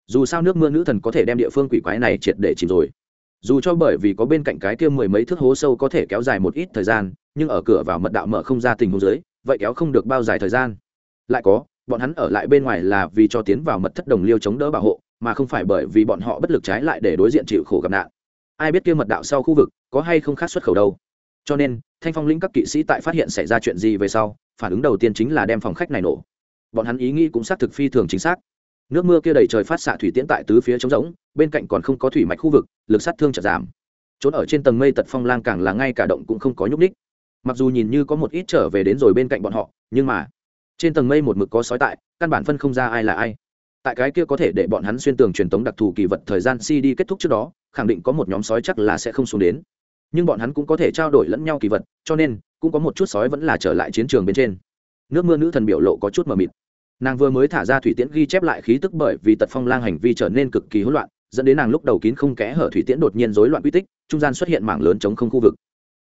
Dù sao nước mưa nữ thần có thể đem địa phương quỷ quái này triệt để chìm rồi. Dù cho bởi vì có bên cạnh cái kia mười mấy thước hố sâu có thể kéo dài một ít thời gian nhưng ở cửa vào mật đạo mở không ra tình huống dưới vậy kéo không được bao dài thời gian. Lại có bọn hắn ở lại bên ngoài là vì cho tiến vào mật thất đồng liêu chống đỡ bảo hộ mà không phải bởi vì bọn họ bất lực trái lại để đối diện chịu khổ gặp nạn. Ai biết kia mật đạo sau khu vực có hay không khác xuất khẩu đâu. Cho nên, thanh phong lĩnh các kỵ sĩ tại phát hiện xảy ra chuyện gì về sau, phản ứng đầu tiên chính là đem phòng khách này nổ. Bọn hắn ý nghĩ cũng xác thực phi thường chính xác. Nước mưa kia đầy trời phát xạ thủy tiễn tại tứ phía trống rỗng, bên cạnh còn không có thủy mạch khu vực, lực sát thương chật giảm. Trốn ở trên tầng mây tật phong lang càng là ngay cả động cũng không có nhúc ních mặc dù nhìn như có một ít trở về đến rồi bên cạnh bọn họ, nhưng mà, trên tầng mây một mực có sói tại, căn bản phân không ra ai là ai tại cái kia có thể để bọn hắn xuyên tường truyền tống đặc thù kỳ vật thời gian cd kết thúc trước đó, khẳng định có một nhóm sói chắc là sẽ không xuống đến. Nhưng bọn hắn cũng có thể trao đổi lẫn nhau kỳ vật, cho nên, cũng có một chút sói vẫn là trở lại chiến trường bên trên. Nước mưa nữ thần biểu lộ có chút mờ mịt. Nàng vừa mới thả ra thủy tiễn ghi chép lại khí tức bởi vì tật phong lang hành vi trở nên cực kỳ hỗn loạn, dẫn đến nàng lúc đầu kín không kẽ hở thủy tiễn đột nhiên rối loạn quy tích, trung gian xuất hiện mảng lớn chống không khu vực.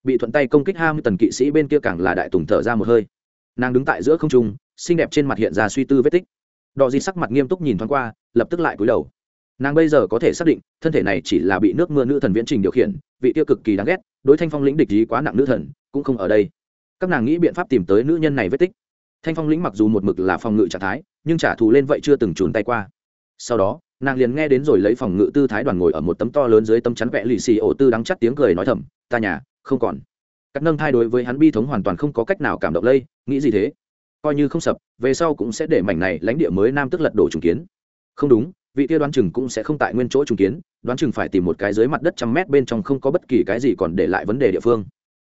Bị thuận tay công kích hai mươi tần kỵ sĩ bên kia càng là đại tùng thở ra một hơi. Nàng đứng tại giữa không trung, xinh đẹp trên mặt hiện ra suy tư vết tích đò di sắc mặt nghiêm túc nhìn thoáng qua, lập tức lại cúi đầu. Nàng bây giờ có thể xác định, thân thể này chỉ là bị nước mưa nữ thần viễn trình điều khiển, vị tiêu cực kỳ đáng ghét, đối thanh phong lĩnh địch ý quá nặng nữ thần, cũng không ở đây. Các nàng nghĩ biện pháp tìm tới nữ nhân này vết tích. Thanh phong lĩnh mặc dù một mực là phòng ngự trạng thái, nhưng trả thù lên vậy chưa từng trùn tay qua. Sau đó, nàng liền nghe đến rồi lấy phòng ngự tư thái đoàn ngồi ở một tấm to lớn dưới tấm chắn vẽ lì xì ổ tư đắng chắt tiếng cười nói thầm, ta nhà, không còn. Cắt nâng thai đối với hắn bi thống hoàn toàn không có cách nào cảm động lây, nghĩ gì thế? Coi như không sập, về sau cũng sẽ để mảnh này lãnh địa mới nam tức lật đổ trùng kiến. Không đúng, vị kia đoán chừng cũng sẽ không tại nguyên chỗ trùng kiến, đoán chừng phải tìm một cái dưới mặt đất trăm mét bên trong không có bất kỳ cái gì còn để lại vấn đề địa phương.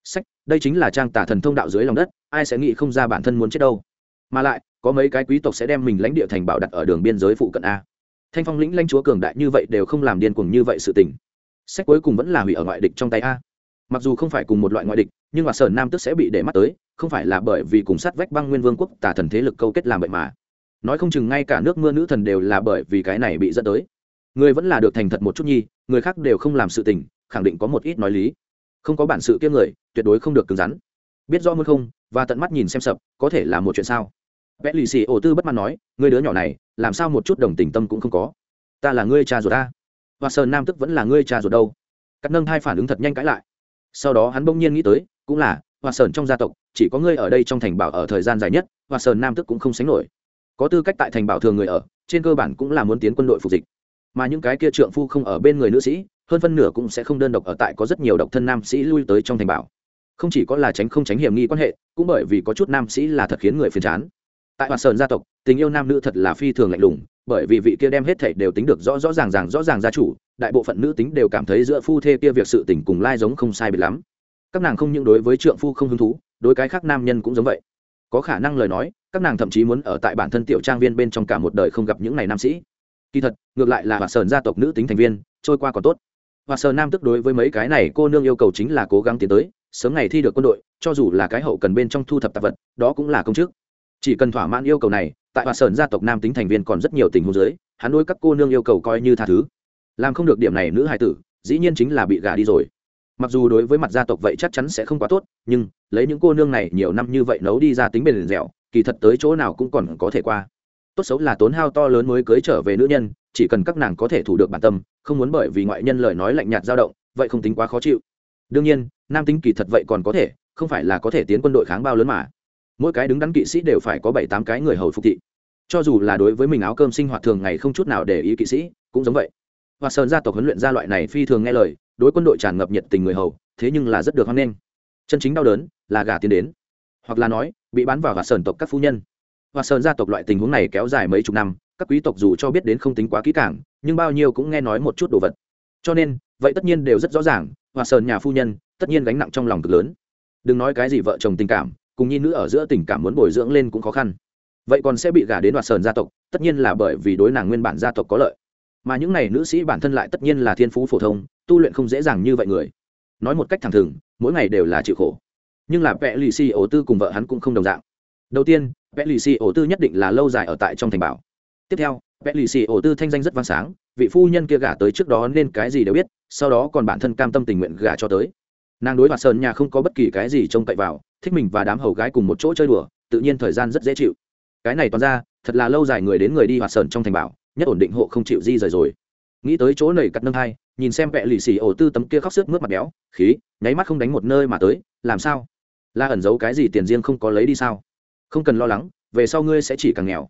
Sách, đây chính là trang tả thần thông đạo dưới lòng đất, ai sẽ nghĩ không ra bản thân muốn chết đâu. Mà lại, có mấy cái quý tộc sẽ đem mình lãnh địa thành bảo đặt ở đường biên giới phụ cận a. Thanh phong lĩnh lãnh chúa cường đại như vậy đều không làm điên cuồng như vậy sự tình. Sách cuối cùng vẫn là hủy ở ngoại địch trong tay a mặc dù không phải cùng một loại ngoại địch, nhưng mà sở nam tức sẽ bị để mắt tới, không phải là bởi vì cùng sát vách băng nguyên vương quốc tả thần thế lực câu kết làm vậy mà. Nói không chừng ngay cả nước mưa nữ thần đều là bởi vì cái này bị dẫn tới. Người vẫn là được thành thật một chút nhi, người khác đều không làm sự tình, khẳng định có một ít nói lý. Không có bản sự kia người, tuyệt đối không được cứng rắn. Biết rõ muốn không, và tận mắt nhìn xem sập, có thể là một chuyện sao? Vẽ lì xì ổ tư bất mãn nói người đứa nhỏ này, làm sao một chút đồng tình tâm cũng không có? Ta là ngươi cha ruột ta. Và sơn nam tức vẫn là ngươi cha ruột đâu? Cắt nâng hai phản ứng thật nhanh cãi lại sau đó hắn bỗng nhiên nghĩ tới, cũng là hoa sơn trong gia tộc, chỉ có ngươi ở đây trong thành bảo ở thời gian dài nhất hoa sơn nam tức cũng không sánh nổi. Có tư cách tại thành bảo thường người ở, trên cơ bản cũng là muốn tiến quân đội phục dịch. Mà những cái kia trượng phu không ở bên người nữ sĩ, hơn phân nửa cũng sẽ không đơn độc ở tại có rất nhiều độc thân nam sĩ lui tới trong thành bảo. Không chỉ có là tránh không tránh hiểm nghi quan hệ, cũng bởi vì có chút nam sĩ là thật khiến người phiền chán. Tại hoa sơn gia tộc, tình yêu nam nữ thật là phi thường lạnh lùng bởi vì vị kia đem hết thảy đều tính được rõ rõ ràng ràng, rõ ràng gia chủ, đại bộ phận nữ tính đều cảm thấy giữa phu thê kia việc sự tình cùng lai giống không sai biệt lắm. Các nàng không những đối với trượng phu không hứng thú, đối cái khác nam nhân cũng giống vậy. Có khả năng lời nói, các nàng thậm chí muốn ở tại bản thân tiểu trang viên bên trong cả một đời không gặp những này nam sĩ. Kỳ thật, ngược lại là Hoa sơn gia tộc nữ tính thành viên, trôi qua còn tốt. Hoa sơn nam tức đối với mấy cái này cô nương yêu cầu chính là cố gắng tiến tới, sớm ngày thi được quân đội, cho dù là cái hậu cần bên trong thu thập tạp vật, đó cũng là công chức chỉ cần thỏa mãn yêu cầu này, tại hòa sơn gia tộc nam tính thành viên còn rất nhiều tình huống giới hắn đối các cô nương yêu cầu coi như tha thứ. Làm không được điểm này nữ hài tử, dĩ nhiên chính là bị gả đi rồi. Mặc dù đối với mặt gia tộc vậy chắc chắn sẽ không quá tốt, nhưng lấy những cô nương này nhiều năm như vậy nấu đi ra tính bền dẻo, kỳ thật tới chỗ nào cũng còn có thể qua. Tốt xấu là tốn hao to lớn mới cưới trở về nữ nhân, chỉ cần các nàng có thể thủ được bản tâm, không muốn bởi vì ngoại nhân lời nói lạnh nhạt dao động, vậy không tính quá khó chịu. Đương nhiên, nam tính kỳ thật vậy còn có thể, không phải là có thể tiến quân đội kháng bao lớn mà mỗi cái đứng đắn kỵ sĩ đều phải có bảy tám cái người hầu phục thị. Cho dù là đối với mình áo cơm sinh hoạt thường ngày không chút nào để ý kỵ sĩ, cũng giống vậy. Và sơn gia tộc huấn luyện gia loại này phi thường nghe lời, đối quân đội tràn ngập nhiệt tình người hầu, thế nhưng là rất được hoan nghênh. Chân chính đau đớn là gà tiến đến, hoặc là nói, bị bán vào và sơn tộc các phu nhân. Và sơn gia tộc loại tình huống này kéo dài mấy chục năm, các quý tộc dù cho biết đến không tính quá kỹ càng, nhưng bao nhiêu cũng nghe nói một chút đồ vật. Cho nên, vậy tất nhiên đều rất rõ ràng và sơn nhà phu nhân, tất nhiên gánh nặng trong lòng cực lớn. Đừng nói cái gì vợ chồng tình cảm cùng nhi nữ ở giữa tình cảm muốn bồi dưỡng lên cũng khó khăn. Vậy còn sẽ bị gả đến đoạt sờn gia tộc, tất nhiên là bởi vì đối nàng nguyên bản gia tộc có lợi. Mà những này nữ sĩ bản thân lại tất nhiên là thiên phú phổ thông, tu luyện không dễ dàng như vậy người. Nói một cách thẳng thừng, mỗi ngày đều là chịu khổ. Nhưng là vẽ lì xì ổ tư cùng vợ hắn cũng không đồng dạng. Đầu tiên vẽ lì xì ổ tư nhất định là lâu dài ở tại trong thành bảo. Tiếp theo vẽ lì xì ổ tư thanh danh rất vang sáng, vị phu nhân kia gả tới trước đó nên cái gì đều biết, sau đó còn bản thân cam tâm tình nguyện gả cho tới nàng đối mặt sơn nhà không có bất kỳ cái gì trông cậy vào, thích mình và đám hầu gái cùng một chỗ chơi đùa, tự nhiên thời gian rất dễ chịu. Cái này toàn ra, thật là lâu dài người đến người đi hoạt sơn trong thành bảo, nhất ổn định hộ không chịu di rời rồi. Nghĩ tới chỗ nầy cắt nâng hai, nhìn xem vẹ lì xì ổ tư tấm kia khóc sức mướt mặt béo, khí, nháy mắt không đánh một nơi mà tới, làm sao? La ẩn giấu cái gì tiền riêng không có lấy đi sao? Không cần lo lắng, về sau ngươi sẽ chỉ càng nghèo.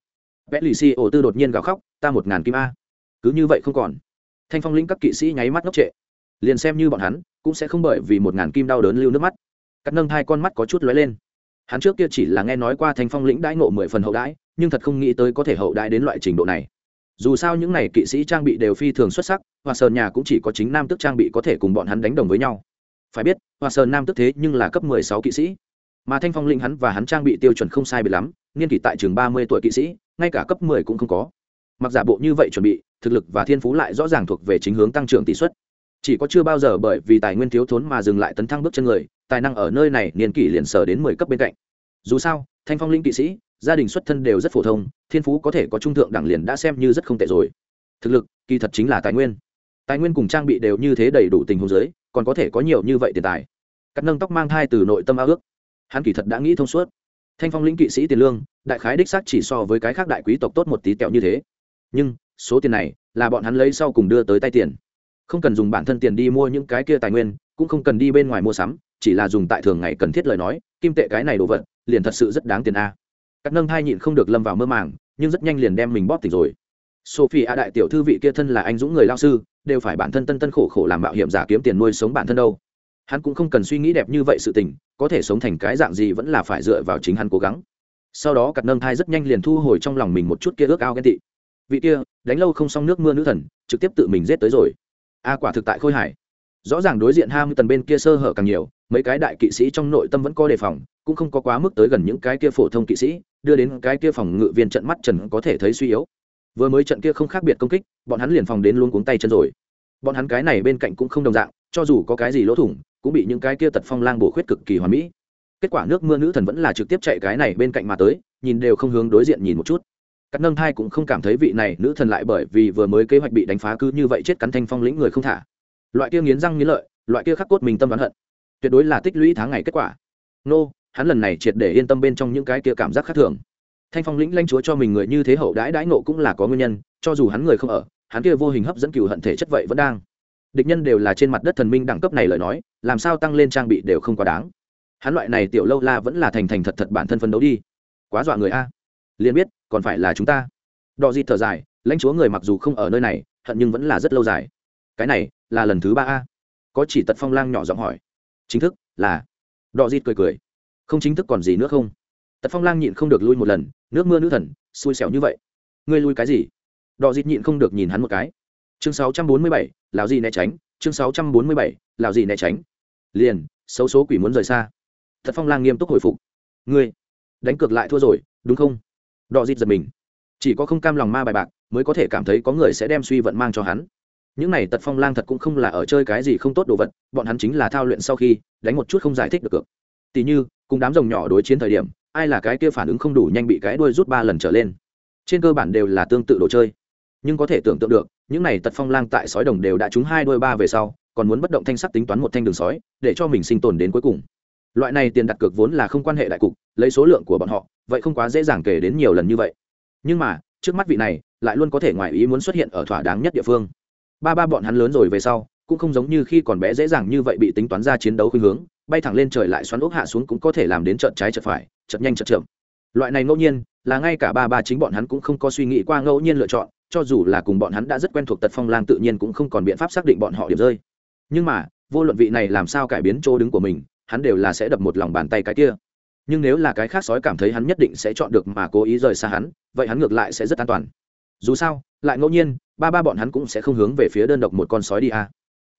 Vẽ lì xì ổ tư đột nhiên gào khóc, ta một ngàn kim a. Cứ như vậy không còn. Thanh phong lĩnh các kỵ sĩ nháy mắt ngốc trệ liền xem như bọn hắn, cũng sẽ không bởi vì một ngàn kim đau đớn lưu nước mắt. Cắt nâng hai con mắt có chút lóe lên. Hắn trước kia chỉ là nghe nói qua thanh phong lĩnh đãi ngộ mười phần hậu đãi, nhưng thật không nghĩ tới có thể hậu đãi đến loại trình độ này. Dù sao những n à y kỵ sĩ trang bị đều phi thường xuất sắc, hoa sơn nhà cũng chỉ có chính nam tức trang bị có thể cùng bọn hắn đánh đồng với nhau. Phải biết, hoa sơn nam tức thế nhưng là cấp mười sáu kỵ sĩ. Mà thanh phong linh hắn và hắn trang bị tiêu chuẩn không sai bị lắm, niên kỷ tại trường ba mươi tuổi kỵ sĩ, ngay cả cấp mười cũng không có. Mặc giả bộ như vậy chuẩn bị, thực lực và thiên phú lại rõ ràng thuộc về chính hướng tăng trưởng tỷ suất chỉ có chưa bao giờ bởi vì tài nguyên thiếu thốn mà dừng lại tấn thăng bước chân người, tài năng ở nơi này niên kỷ liền sở đến mười cấp bên cạnh. Dù sao, thanh phong linh kỵ sĩ, gia đình xuất thân đều rất phổ thông, thiên phú có thể có trung thượng đẳng liền đã xem như rất không tệ rồi. Thực lực, kỳ thật chính là tài nguyên. Tài nguyên cùng trang bị đều như thế đầy đủ tình huống giới còn có thể có nhiều như vậy tiền tài. Cắt nâng tóc mang thai từ nội tâm ao ước. Hắn kỳ thật đã nghĩ thông suốt. Thanh phong lĩnh kỵ sĩ tiền lương, đại khái đích xác chỉ so với cái khác đại quý tộc tốt một tí tẹo như thế. Nhưng, số tiền này là bọn hắn lấy sau cùng đưa tới tay tiền không cần dùng bản thân tiền đi mua những cái kia tài nguyên, cũng không cần đi bên ngoài mua sắm, chỉ là dùng tại thường ngày cần thiết lời nói, kim tệ cái này đồ vật, liền thật sự rất đáng tiền a. Cắt nâng hai nhịn không được lâm vào mơ màng, nhưng rất nhanh liền đem mình bóp tỉnh rồi. Sophie a đại tiểu thư vị kia thân là anh dũng người lao sư, đều phải bản thân tân tân khổ khổ làm mạo hiểm giả kiếm tiền nuôi sống bản thân đâu. Hắn cũng không cần suy nghĩ đẹp như vậy sự tình, có thể sống thành cái dạng gì vẫn là phải dựa vào chính hắn cố gắng. Sau đó cặp nâng thai rất nhanh liền thu hồi trong lòng mình một chút kia ước ao ghen tị. Vị kia, đánh lâu không xong nước mưa nữ thần, trực tiếp tự mình giết tới rồi a quả thực tại khôi hải rõ ràng đối diện ham tần bên kia sơ hở càng nhiều, mấy cái đại kỵ sĩ trong nội tâm vẫn có đề phòng, cũng không có quá mức tới gần những cái kia phổ thông kỵ sĩ, đưa đến cái kia phòng ngự viên trận mắt trần có thể thấy suy yếu. Vừa mới trận kia không khác biệt công kích, bọn hắn liền phòng đến luôn cuống tay chân rồi. Bọn hắn cái này bên cạnh cũng không đồng dạng, cho dù có cái gì lỗ thủng, cũng bị những cái kia tật phong lang bổ khuyết cực kỳ hoàn mỹ. Kết quả nước mưa nữ thần vẫn là trực tiếp chạy cái này bên cạnh mà tới, nhìn đều không hướng đối diện nhìn một chút cắt nâng thai cũng không cảm thấy vị này nữ thần lại bởi vì vừa mới kế hoạch bị đánh phá cứ như vậy chết cắn thanh phong lĩnh người không thả. Loại kia nghiến răng nghiến lợi, loại kia khắc cốt mình tâm đoán hận, tuyệt đối là tích lũy tháng ngày kết quả. Nô, hắn lần này triệt để yên tâm bên trong những cái kia cảm giác khác thường. Thanh phong lĩnh lanh chúa cho mình người như thế hậu đãi đãi nộ cũng là có nguyên nhân, cho dù hắn người không ở, hắn kia vô hình hấp dẫn cừu hận thể chất vậy vẫn đang. Địch nhân đều là trên mặt đất thần minh đẳng cấp này lời nói, làm sao tăng lên trang bị đều không quá đáng. Hắn loại này tiểu lâu la vẫn là thành thành thật thật bản thân phân đấu đi. Quá dọa người a. Liền biết còn phải là chúng ta. Đò dịt thở dài lãnh chúa người mặc dù không ở nơi này hận nhưng vẫn là rất lâu dài. Cái này là lần thứ ba a? Có chỉ tật phong lang nhỏ giọng hỏi. Chính thức là. Đò dịt cười cười. Không chính thức còn gì nữa không? Tật phong lang nhịn không được lui một lần nước mưa nữ thần xui xẻo như vậy. Ngươi lui cái gì? Đò dịt nhịn không được nhìn hắn một cái. Chương 647, lão gì né tránh chương 647, lão gì né tránh. Liền xấu số quỷ muốn rời xa. Thật phong lang nghiêm túc hồi phục. Ngươi đánh cược lại thua rồi đúng không? Đò dịt giật mình. Chỉ có không cam lòng ma bài bạc mới có thể cảm thấy có người sẽ đem suy vận mang cho hắn. Những này tật phong lang thật cũng không là ở chơi cái gì không tốt đồ vật, bọn hắn chính là thao luyện sau khi đánh một chút không giải thích được cược. Tỉ như, cùng đám rồng nhỏ đối chiến thời điểm, ai là cái kia phản ứng không đủ nhanh bị cái đuôi rút ba lần trở lên. Trên cơ bản đều là tương tự đồ chơi. Nhưng có thể tưởng tượng được, những này tật phong lang tại sói đồng đều đã trúng hai đôi ba về sau, còn muốn bất động thanh sắc tính toán một thanh đường sói, để cho mình sinh tồn đến cuối cùng loại này tiền đặt cược vốn là không quan hệ đại cục, lấy số lượng của bọn họ, vậy không quá dễ dàng kể đến nhiều lần như vậy. Nhưng mà, trước mắt vị này, lại luôn có thể ngoài ý muốn xuất hiện ở thỏa đáng nhất địa phương. Ba ba bọn hắn lớn rồi về sau, cũng không giống như khi còn bé dễ dàng như vậy bị tính toán ra chiến đấu khuynh hướng, bay thẳng lên trời lại xoắn ốc hạ xuống cũng có thể làm đến trận trái trận phải, chợt nhanh chợt chậm. Loại này ngẫu nhiên, là ngay cả ba ba chính bọn hắn cũng không có suy nghĩ qua ngẫu nhiên lựa chọn, cho dù là cùng bọn hắn đã rất quen thuộc tật phong lang tự nhiên cũng không còn biện pháp xác định bọn họ điểm rơi. Nhưng mà, vô luận vị này làm sao cải biến chỗ đứng của mình hắn đều là sẽ đập một lòng bàn tay cái kia. Nhưng nếu là cái khác sói cảm thấy hắn nhất định sẽ chọn được mà cố ý rời xa hắn, vậy hắn ngược lại sẽ rất an toàn. Dù sao, lại ngẫu nhiên, ba ba bọn hắn cũng sẽ không hướng về phía đơn độc một con sói đi a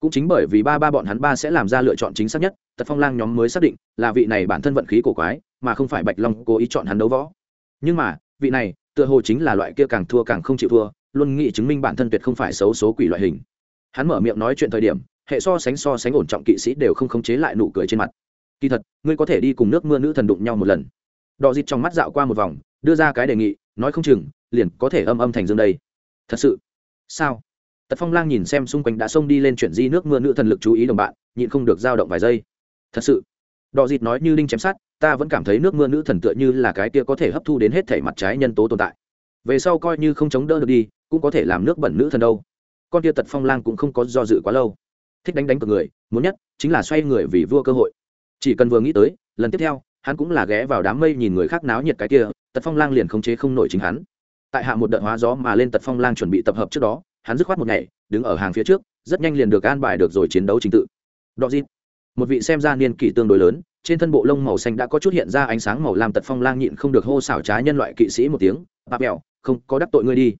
cũng chính bởi vì ba ba bọn hắn ba sẽ làm ra lựa chọn chính xác nhất, tật phong lang nhóm mới xác định là vị này bản thân vận khí cổ quái, mà không phải bạch long cố ý chọn hắn đấu võ. Nhưng mà, vị này, tựa hồ chính là loại kia càng thua càng không chịu thua, luôn nghĩ chứng minh bản thân tuyệt không phải xấu số quỷ loại hình. Hắn mở miệng nói chuyện thời điểm, hệ so sánh so sánh ổn trọng kỵ sĩ đều không khống chế lại nụ cười trên mặt kỳ thật, ngươi có thể đi cùng nước mưa nữ thần đụng nhau một lần. Đò dịt trong mắt dạo qua một vòng, đưa ra cái đề nghị, nói không chừng, liền có thể âm âm thành dương đây. Thật sự? Sao? Tật phong lang nhìn xem xung quanh đã xông đi lên chuyện di nước mưa nữ thần lực chú ý đồng bạn, nhịn không được dao động vài giây. Thật sự? Đò dịt nói như linh chém sát, ta vẫn cảm thấy nước mưa nữ thần tựa như là cái kia có thể hấp thu đến hết thể mặt trái nhân tố tồn tại. Về sau coi như không chống đỡ được đi, cũng có thể làm nước bẩn nữ thần đâu. Con kia tật phong lang cũng không có do dự quá lâu. Thích đánh đánh cược người, muốn nhất chính là xoay người vì vua cơ hội chỉ cần vừa nghĩ tới, lần tiếp theo, hắn cũng là ghé vào đám mây nhìn người khác náo nhiệt cái kia, tật phong lang liền khống chế không nổi chính hắn. Tại hạ một đợt hóa gió mà lên tật phong lang chuẩn bị tập hợp trước đó, hắn dứt khoát một ngày, đứng ở hàng phía trước, rất nhanh liền được an bài được rồi chiến đấu chính tự. Đọ dịp một vị xem ra niên kỷ tương đối lớn, trên thân bộ lông màu xanh đã có chút hiện ra ánh sáng màu làm tật phong lang nhịn không được hô xảo trá nhân loại kỵ sĩ một tiếng bạp mẹo không có đắc tội ngươi đi.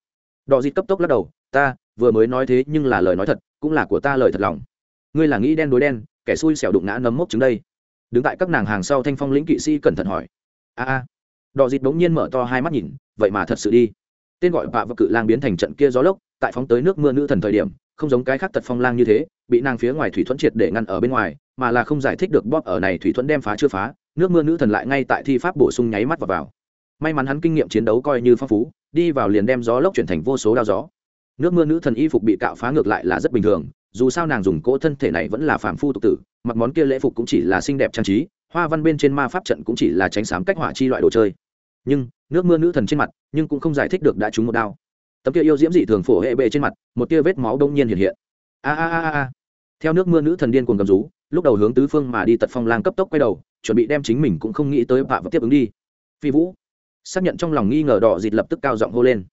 Đọ dịp cấp tốc lắc đầu, ta, vừa mới nói thế nhưng là lời nói thật, cũng là của ta lời thật lòng. Ngươi là nghĩ đen đối đen, kẻ xui xẻo đụng ngã nấm mốc chứng đây đứng tại các nàng hàng sau thanh phong lĩnh kỵ sĩ cẩn thận hỏi. A a. Đò dịt bỗng nhiên mở to hai mắt nhìn vậy mà thật sự đi. Tên gọi bạ và cự lang biến thành trận kia gió lốc tại phóng tới nước mưa nữ thần thời điểm không giống cái khác tật phong lang như thế bị nàng phía ngoài thủy thuẫn triệt để ngăn ở bên ngoài mà là không giải thích được bóp ở này thủy thuẫn đem phá chưa phá nước mưa nữ thần lại ngay tại thi pháp bổ sung nháy mắt vào, vào. may mắn hắn kinh nghiệm chiến đấu coi như phong phú đi vào liền đem gió lốc chuyển thành vô số đao gió. Nước mưa nữ thần y phục bị cạo phá ngược lại là rất bình thường dù sao nàng dùng cỗ thân thể này vẫn là phàm phu tục tử mặc món kia lễ phục cũng chỉ là xinh đẹp trang trí, hoa văn bên trên ma pháp trận cũng chỉ là tránh sám cách họa chi loại đồ chơi. Nhưng, nước mưa nữ thần trên mặt, nhưng cũng không giải thích được đã trúng một đao. Tấm kia yêu diễm dị thường phổ hệ bệ trên mặt, một tia vết máu đông nhiên hiện hiện. A a a a theo nước mưa nữ thần điên cuồng cầm rú, lúc đầu hướng tứ phương mà đi tật phong lang cấp tốc quay đầu, chuẩn bị đem chính mình cũng không nghĩ tới vạ và tiếp ứng đi. Phi vũ. Xác nhận trong lòng nghi ngờ đỏ dịt lập tức cao giọng hô lên.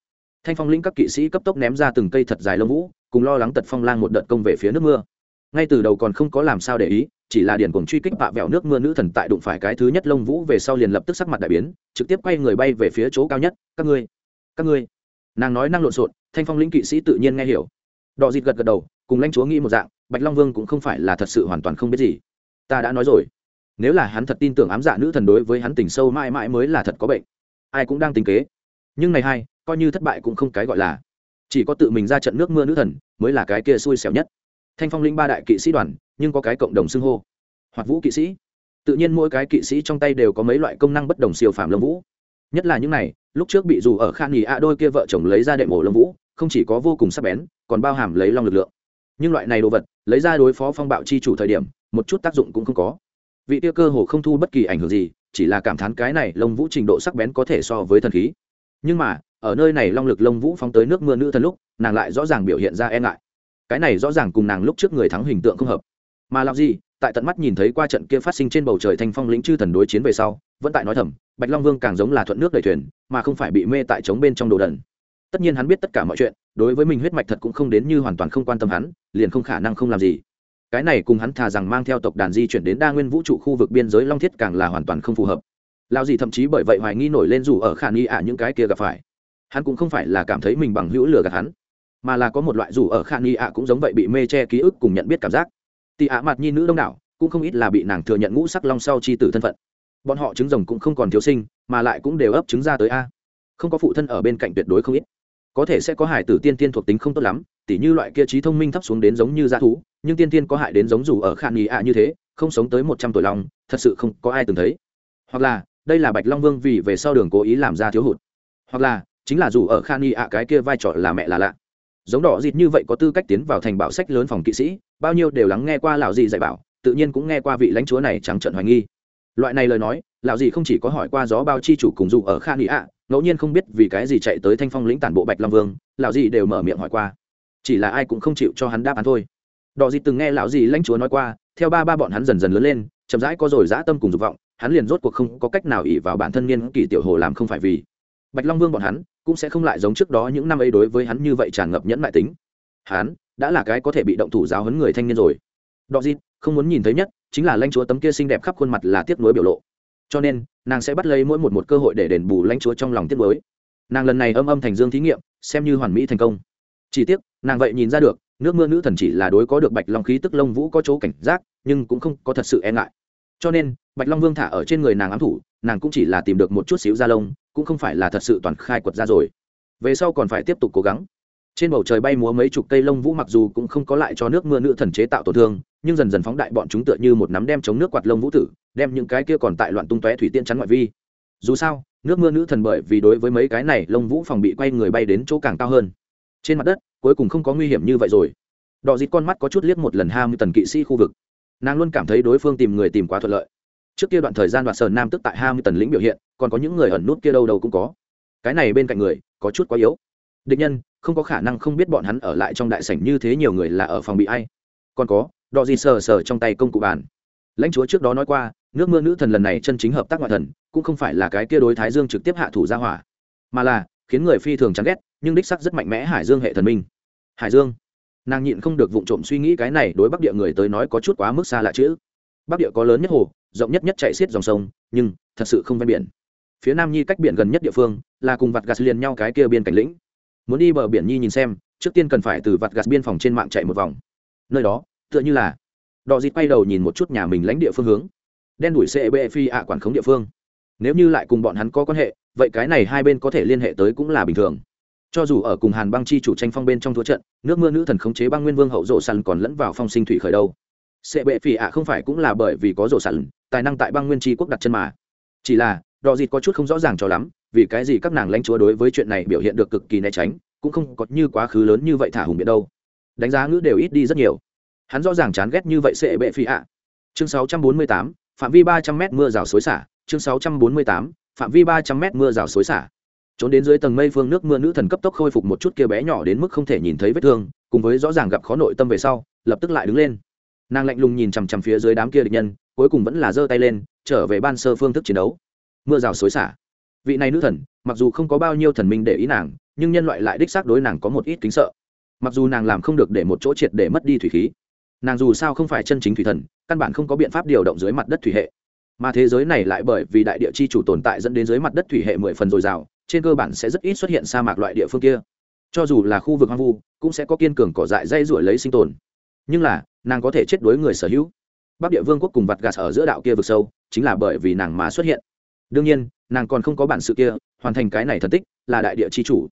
Thanh phong lĩnh các kỵ sĩ cấp tốc ném ra từng cây thật dài lông vũ, cùng lo lắng tật phong lang một đợt công về phía nước mưa ngay từ đầu còn không có làm sao để ý, chỉ là điển cuồng truy kích bạ vẹo nước mưa nữ thần tại đụng phải cái thứ nhất lông vũ về sau liền lập tức sắc mặt đại biến, trực tiếp quay người bay về phía chỗ cao nhất, các ngươi các ngươi. Nàng nói năng lộn xộn, thanh phong lĩnh kỵ sĩ tự nhiên nghe hiểu. Đọ dịt gật gật đầu, cùng lãnh chúa nghĩ một dạng, bạch long vương cũng không phải là thật sự hoàn toàn không biết gì. Ta đã nói rồi. Nếu là hắn thật tin tưởng ám dạ nữ thần đối với hắn tình sâu mãi mãi mới là thật có bệnh. Ai cũng đang tính kế. Nhưng này hai, coi như thất bại cũng không cái gọi là. Chỉ có tự mình ra trận nước mưa nữ thần, mới là cái kia xui xẻo nhất thanh phong linh ba đại kỵ sĩ đoàn, nhưng có cái cộng đồng xưng hô. Hoặc vũ kỵ sĩ. Tự nhiên mỗi cái kỵ sĩ trong tay đều có mấy loại công năng bất đồng siêu phàm lông vũ. Nhất là những này, lúc trước bị dù ở khan nghỉ a đôi kia vợ chồng lấy ra đệm ổ lông vũ, không chỉ có vô cùng sắc bén, còn bao hàm lấy long lực lượng. Nhưng loại này đồ vật, lấy ra đối phó phong bạo chi chủ thời điểm, một chút tác dụng cũng không có. Vị tiêu cơ hồ không thu bất kỳ ảnh hưởng gì, chỉ là cảm thán cái này lông vũ trình độ sắc bén có thể so với thần khí. Nhưng mà, ở nơi này long lực lông vũ phóng tới nước mưa nữ thần lúc, nàng lại rõ ràng biểu hiện ra e ngại cái này rõ ràng cùng nàng lúc trước người thắng hình tượng không hợp. Mà làm gì tại tận mắt nhìn thấy qua trận kia phát sinh trên bầu trời thanh phong lĩnh chư thần đối chiến về sau, vẫn tại nói thầm, bạch long vương càng giống là thuận nước đầy thuyền, mà không phải bị mê tại trống bên trong đồ đần. Tất nhiên hắn biết tất cả mọi chuyện, đối với mình huyết mạch thật cũng không đến như hoàn toàn không quan tâm hắn, liền không khả năng không làm gì. Cái này cùng hắn thà rằng mang theo tộc đàn di chuyển đến đa nguyên vũ trụ khu vực biên giới long thiết càng là hoàn toàn không phù hợp. Lao gì thậm chí bởi vậy hoài nghi nổi lên dù ở khả nghi ả những cái kia gặp phải. Hắn cũng không phải là cảm thấy mình bằng hữu lừa gạt hắn mà là có một loại dù ở khan y ả cũng giống vậy bị mê che ký ức cùng nhận biết cảm giác. Tị ả mặt nhi nữ đông đảo cũng không ít là bị nàng thừa nhận ngũ sắc long sau chi tử thân phận. Bọn họ trứng rồng cũng không còn thiếu sinh mà lại cũng đều ấp trứng ra tới a. Không có phụ thân ở bên cạnh tuyệt đối không ít. Có thể sẽ có hải tử tiên tiên thuộc tính không tốt lắm tỉ như loại kia trí thông minh thấp xuống đến giống như g thú nhưng tiên tiên có hại đến giống dù ở khan y ạ như thế không sống tới một trăm tuổi long, thật sự không có ai từng thấy. Hoặc là đây là bạch long vương vì về sau đường cố ý làm ra thiếu hụt. Hoặc là chính là dù ở khan y ạ cái kia vai trò là mẹ là lạ giống đỏ dịt như vậy có tư cách tiến vào thành bảo sách lớn phòng kỵ sĩ, bao nhiêu đều lắng nghe qua lão dị dạy bảo, tự nhiên cũng nghe qua vị lãnh chúa này trắng trận hoài nghi. Loại này lời nói, lão dị không chỉ có hỏi qua gió bao chi chủ cùng dù ở khan y ạ, ngẫu nhiên không biết vì cái gì chạy tới thanh phong lĩnh tản bộ bạch long vương, lão dị đều mở miệng hỏi qua. Chỉ là ai cũng không chịu cho hắn đáp án thôi. Đỏ dịt từng nghe lão dị lãnh chúa nói qua, theo ba ba bọn hắn dần dần lớn lên, chậm rãi có rồi dã tâm cùng dục vọng, hắn liền rốt cuộc không có cách nào ỉ vào bản thân niên kỷ tiểu hồ làm không phải vì bạch long vương bọn hắn cũng sẽ không lại giống trước đó những năm ấy đối với hắn như vậy tràn ngập nhẫn mại tính. Hắn đã là cái có thể bị động thủ giáo hấn người thanh niên rồi. Đọ dịt không muốn nhìn thấy nhất chính là lãnh chúa tấm kia xinh đẹp khắp khuôn mặt là tiếc nuối biểu lộ. Cho nên, nàng sẽ bắt lấy mỗi một một cơ hội để đền bù lãnh chúa trong lòng tiếc nuối. Nàng lần này âm âm thành dương thí nghiệm, xem như hoàn mỹ thành công. Chỉ tiếc, nàng vậy nhìn ra được, nước mưa nữ thần chỉ là đối có được bạch long khí tức lông vũ có chỗ cảnh giác, nhưng cũng không có thật sự e ngại. Cho nên, bạch long vương thả ở trên người nàng ám thủ, nàng cũng chỉ là tìm được một chút xíu da lông cũng không phải là thật sự toàn khai quật ra rồi. Về sau còn phải tiếp tục cố gắng. Trên bầu trời bay múa mấy chục cây lông vũ mặc dù cũng không có lại cho nước mưa nữ thần chế tạo tổn thương, nhưng dần dần phóng đại bọn chúng tựa như một nắm đem chống nước quạt lông vũ tử, đem những cái kia còn tại loạn tung tóe thủy tiên chắn ngoại vi. Dù sao, nước mưa nữ thần bởi vì đối với mấy cái này lông vũ phòng bị quay người bay đến chỗ càng cao hơn. Trên mặt đất, cuối cùng không có nguy hiểm như vậy rồi. Đỏ dịt con mắt có chút liếc một lần ham tần kỵ sĩ khu vực. Nàng luôn cảm thấy đối phương tìm người tìm quá thuận lợi trước kia đoạn thời gian đoạn sờn nam tức tại hai mươi tần lĩnh biểu hiện, còn có những người ẩn nút kia đâu đâu cũng có. Cái này bên cạnh người, có chút quá yếu. Địch nhân, không có khả năng không biết bọn hắn ở lại trong đại sảnh như thế nhiều người là ở phòng bị ai. Còn có đò gì sờ sờ trong tay công cụ bàn. Lãnh chúa trước đó nói qua, nước mưa nữ thần lần này chân chính hợp tác ngoại thần, cũng không phải là cái kia đối thái dương trực tiếp hạ thủ ra hỏa. Mà là, khiến người phi thường chán ghét, nhưng đích sắc rất mạnh mẽ hải dương hệ thần minh. Hải dương. Nàng nhịn không được vụng trộm suy nghĩ cái này đối bắc địa người tới nói có chút quá mức xa lạ chữ bắc địa có lớn nhất hồ rộng nhất nhất chạy xiết dòng sông, nhưng thật sự không ven biển. Phía nam nhi cách biển gần nhất địa phương là cùng vạt gạt liền nhau cái kia biên cảnh lĩnh. Muốn đi bờ biển nhi nhìn xem, trước tiên cần phải từ vạt gạt biên phòng trên mạng chạy một vòng. Nơi đó, tựa như là đò dịt quay đầu nhìn một chút nhà mình lãnh địa phương hướng. Đen đuổi cb phi ạ quản khống địa phương. Nếu như lại cùng bọn hắn có quan hệ, vậy cái này hai bên có thể liên hệ tới cũng là bình thường. Cho dù ở cùng hàn băng chi chủ tranh phong bên trong thua trận, nước mưa nữ thần khống chế băng nguyên vương hậu rộ sẵn còn lẫn vào phong sinh thủy khởi đâu. Cb phi ạ không phải cũng là bởi vì có rộ sẵn tài năng tại băng nguyên tri quốc đặt chân mà. Chỉ là đò dịt có chút không rõ ràng cho lắm vì cái gì các nàng lãnh chúa đối với chuyện này biểu hiện được cực kỳ né tránh cũng không có như quá khứ lớn như vậy thả hùng biện đâu. Đánh giá ngữ đều ít đi rất nhiều. Hắn rõ ràng chán ghét như vậy sẽ bệ phi ạ. Chương 648, phạm vi 300 m mưa rào xối xả. Chương 648, phạm vi 300 m mưa rào xối xả. Trốn đến dưới tầng mây phương nước mưa nữ thần cấp tốc khôi phục một chút kia bé nhỏ đến mức không thể nhìn thấy vết thương cùng với rõ ràng gặp khó nội tâm về sau lập tức lại đứng lên. Nàng lạnh lùng nhìn chằm chằm phía dưới đám kia địch nhân cuối cùng vẫn là giơ tay lên, trở về ban sơ phương thức chiến đấu. Mưa rào xối xả. Vị này nữ thần, mặc dù không có bao nhiêu thần minh để ý nàng, nhưng nhân loại lại đích xác đối nàng có một ít kính sợ. Mặc dù nàng làm không được để một chỗ triệt để mất đi thủy khí, nàng dù sao không phải chân chính thủy thần, căn bản không có biện pháp điều động dưới mặt đất thủy hệ. Mà thế giới này lại bởi vì đại địa chi chủ tồn tại dẫn đến dưới mặt đất thủy hệ mười phần dồi dào, trên cơ bản sẽ rất ít xuất hiện sa mạc loại địa phương kia. Cho dù là khu vực hoang vu, cũng sẽ có kiên cường cỏ dại dây ruổi lấy sinh tồn. Nhưng là, nàng có thể chết đối người sở hữu bắc địa vương quốc cùng vặt gạt ở giữa đạo kia vực sâu, chính là bởi vì nàng mà xuất hiện. Đương nhiên, nàng còn không có bản sự kia, hoàn thành cái này thần tích là đại địa chi chủ.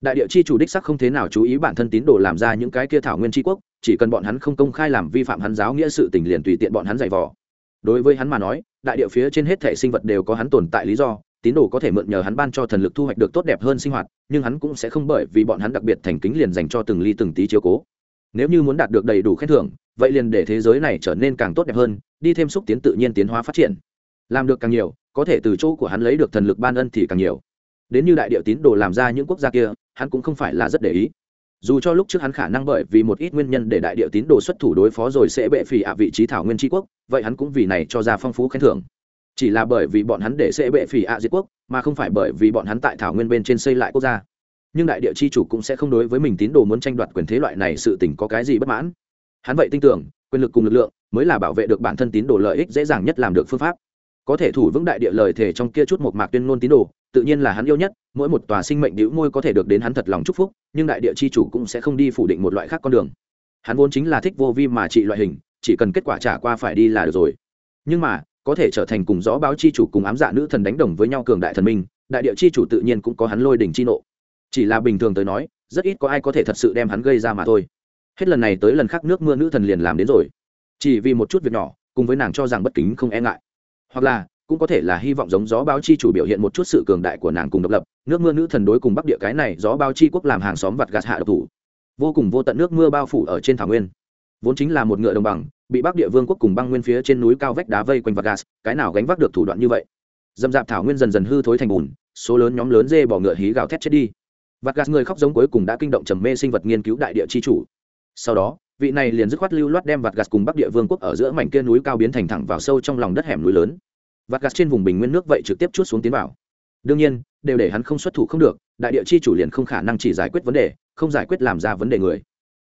Đại địa chi chủ đích sắc không thế nào chú ý bản thân tín đồ làm ra những cái kia thảo nguyên tri quốc, chỉ cần bọn hắn không công khai làm vi phạm hắn giáo nghĩa sự tình liền tùy tiện bọn hắn giày vò. Đối với hắn mà nói, đại địa phía trên hết thể sinh vật đều có hắn tồn tại lý do, tín đồ có thể mượn nhờ hắn ban cho thần lực thu hoạch được tốt đẹp hơn sinh hoạt, nhưng hắn cũng sẽ không bởi vì bọn hắn đặc biệt thành kính liền dành cho từng ly từng tí chiếu cố. Nếu như muốn đạt được đầy đủ khen thưởng vậy liền để thế giới này trở nên càng tốt đẹp hơn, đi thêm xúc tiến tự nhiên tiến hóa phát triển. Làm được càng nhiều, có thể từ chỗ của hắn lấy được thần lực ban ân thì càng nhiều. Đến như đại địa tín đồ làm ra những quốc gia kia, hắn cũng không phải là rất để ý. Dù cho lúc trước hắn khả năng bởi vì một ít nguyên nhân để đại địa tín đồ xuất thủ đối phó rồi sẽ bệ phỉ ạ vị trí thảo nguyên tri quốc, vậy hắn cũng vì này cho ra phong phú khen thưởng. Chỉ là bởi vì bọn hắn để sẽ bệ phỉ ạ diệt quốc, mà không phải bởi vì bọn hắn tại thảo nguyên bên trên xây lại quốc gia. Nhưng đại địa chi chủ cũng sẽ không đối với mình tín đồ muốn tranh đoạt quyền thế loại này sự tình có cái gì bất mãn hắn vậy tin tưởng, quyền lực cùng lực lượng mới là bảo vệ được bản thân tín đồ lợi ích dễ dàng nhất làm được phương pháp. Có thể thủ vững đại địa lời thể trong kia chút một mạc tuyên ngôn tín đồ, tự nhiên là hắn yêu nhất, mỗi một tòa sinh mệnh đĩu môi có thể được đến hắn thật lòng chúc phúc, nhưng đại địa chi chủ cũng sẽ không đi phủ định một loại khác con đường. Hắn vốn chính là thích vô vi mà trị loại hình, chỉ cần kết quả trả qua phải đi là được rồi. Nhưng mà, có thể trở thành cùng rõ báo chi chủ cùng ám dạ nữ thần đánh đồng với nhau cường đại thần minh, đại địa chi chủ tự nhiên cũng có hắn lôi đỉnh chi nộ. Chỉ là bình thường tới nói, rất ít có ai có thể thật sự đem hắn gây ra mà thôi hết lần này tới lần khác nước mưa nữ thần liền làm đến rồi. Chỉ vì một chút việc nhỏ cùng với nàng cho rằng bất kính không e ngại. Hoặc là cũng có thể là hy vọng giống gió báo chi chủ biểu hiện một chút sự cường đại của nàng cùng độc lập. Nước mưa nữ thần đối cùng bắc địa cái này gió báo chi quốc làm hàng xóm vặt gạt hạ độc thủ. Vô cùng vô tận nước mưa bao phủ ở trên thảo nguyên. Vốn chính là một ngựa đồng bằng bị bắc địa vương quốc cùng băng nguyên phía trên núi cao vách đá vây quanh vặt gạt, cái nào gánh vác được thủ đoạn như vậy? Dâm dạp thảo nguyên dần dần hư thối thành bùn số lớn nhóm lớn dê bỏ ngựa hí gào thét chết đi. Vặt gạt người khóc giống cuối cùng đã kinh động trầm mê sinh vật nghiên cứu đại địa chi chủ sau đó, vị này liền dứt khoát lưu loát đem vạt gạt cùng bắc địa vương quốc ở giữa mảnh kia núi cao biến thành thẳng vào sâu trong lòng đất hẻm núi lớn. Vạt gạt trên vùng bình nguyên nước vậy trực tiếp chút xuống tiến vào. Đương nhiên, đều để hắn không xuất thủ không được, đại địa chi chủ liền không khả năng chỉ giải quyết vấn đề, không giải quyết làm ra vấn đề người.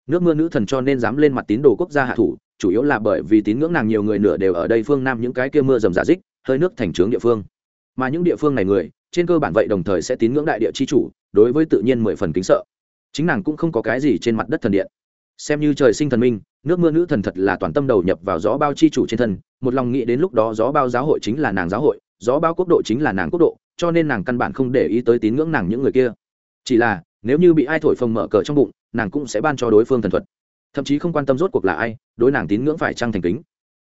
Nước mưa nữ thần cho nên dám lên mặt tín đồ quốc gia hạ thủ, chủ yếu là bởi vì tín ngưỡng nàng nhiều người nửa đều ở đây phương nam những cái kia mưa rầm giả dích hơi nước thành trướng địa phương. Mà những địa phương này người, trên cơ bản vậy đồng thời sẽ tín ngưỡng đại địa chi chủ, đối với tự nhiên mười phần kính sợ. Chính nàng cũng không có cái gì trên mặt đất thần điện xem như trời sinh thần minh, nước mưa nữ thần thật là toàn tâm đầu nhập vào gió bao chi chủ trên thân, một lòng nghĩ đến lúc đó gió bao giáo hội chính là nàng giáo hội, gió bao quốc độ chính là nàng quốc độ, cho nên nàng căn bản không để ý tới tín ngưỡng nàng những người kia. Chỉ là, nếu như bị ai thổi phồng mở cờ trong bụng, nàng cũng sẽ ban cho đối phương thần thuật. Thậm chí không quan tâm rốt cuộc là ai, đối nàng tín ngưỡng phải trăng thành kính.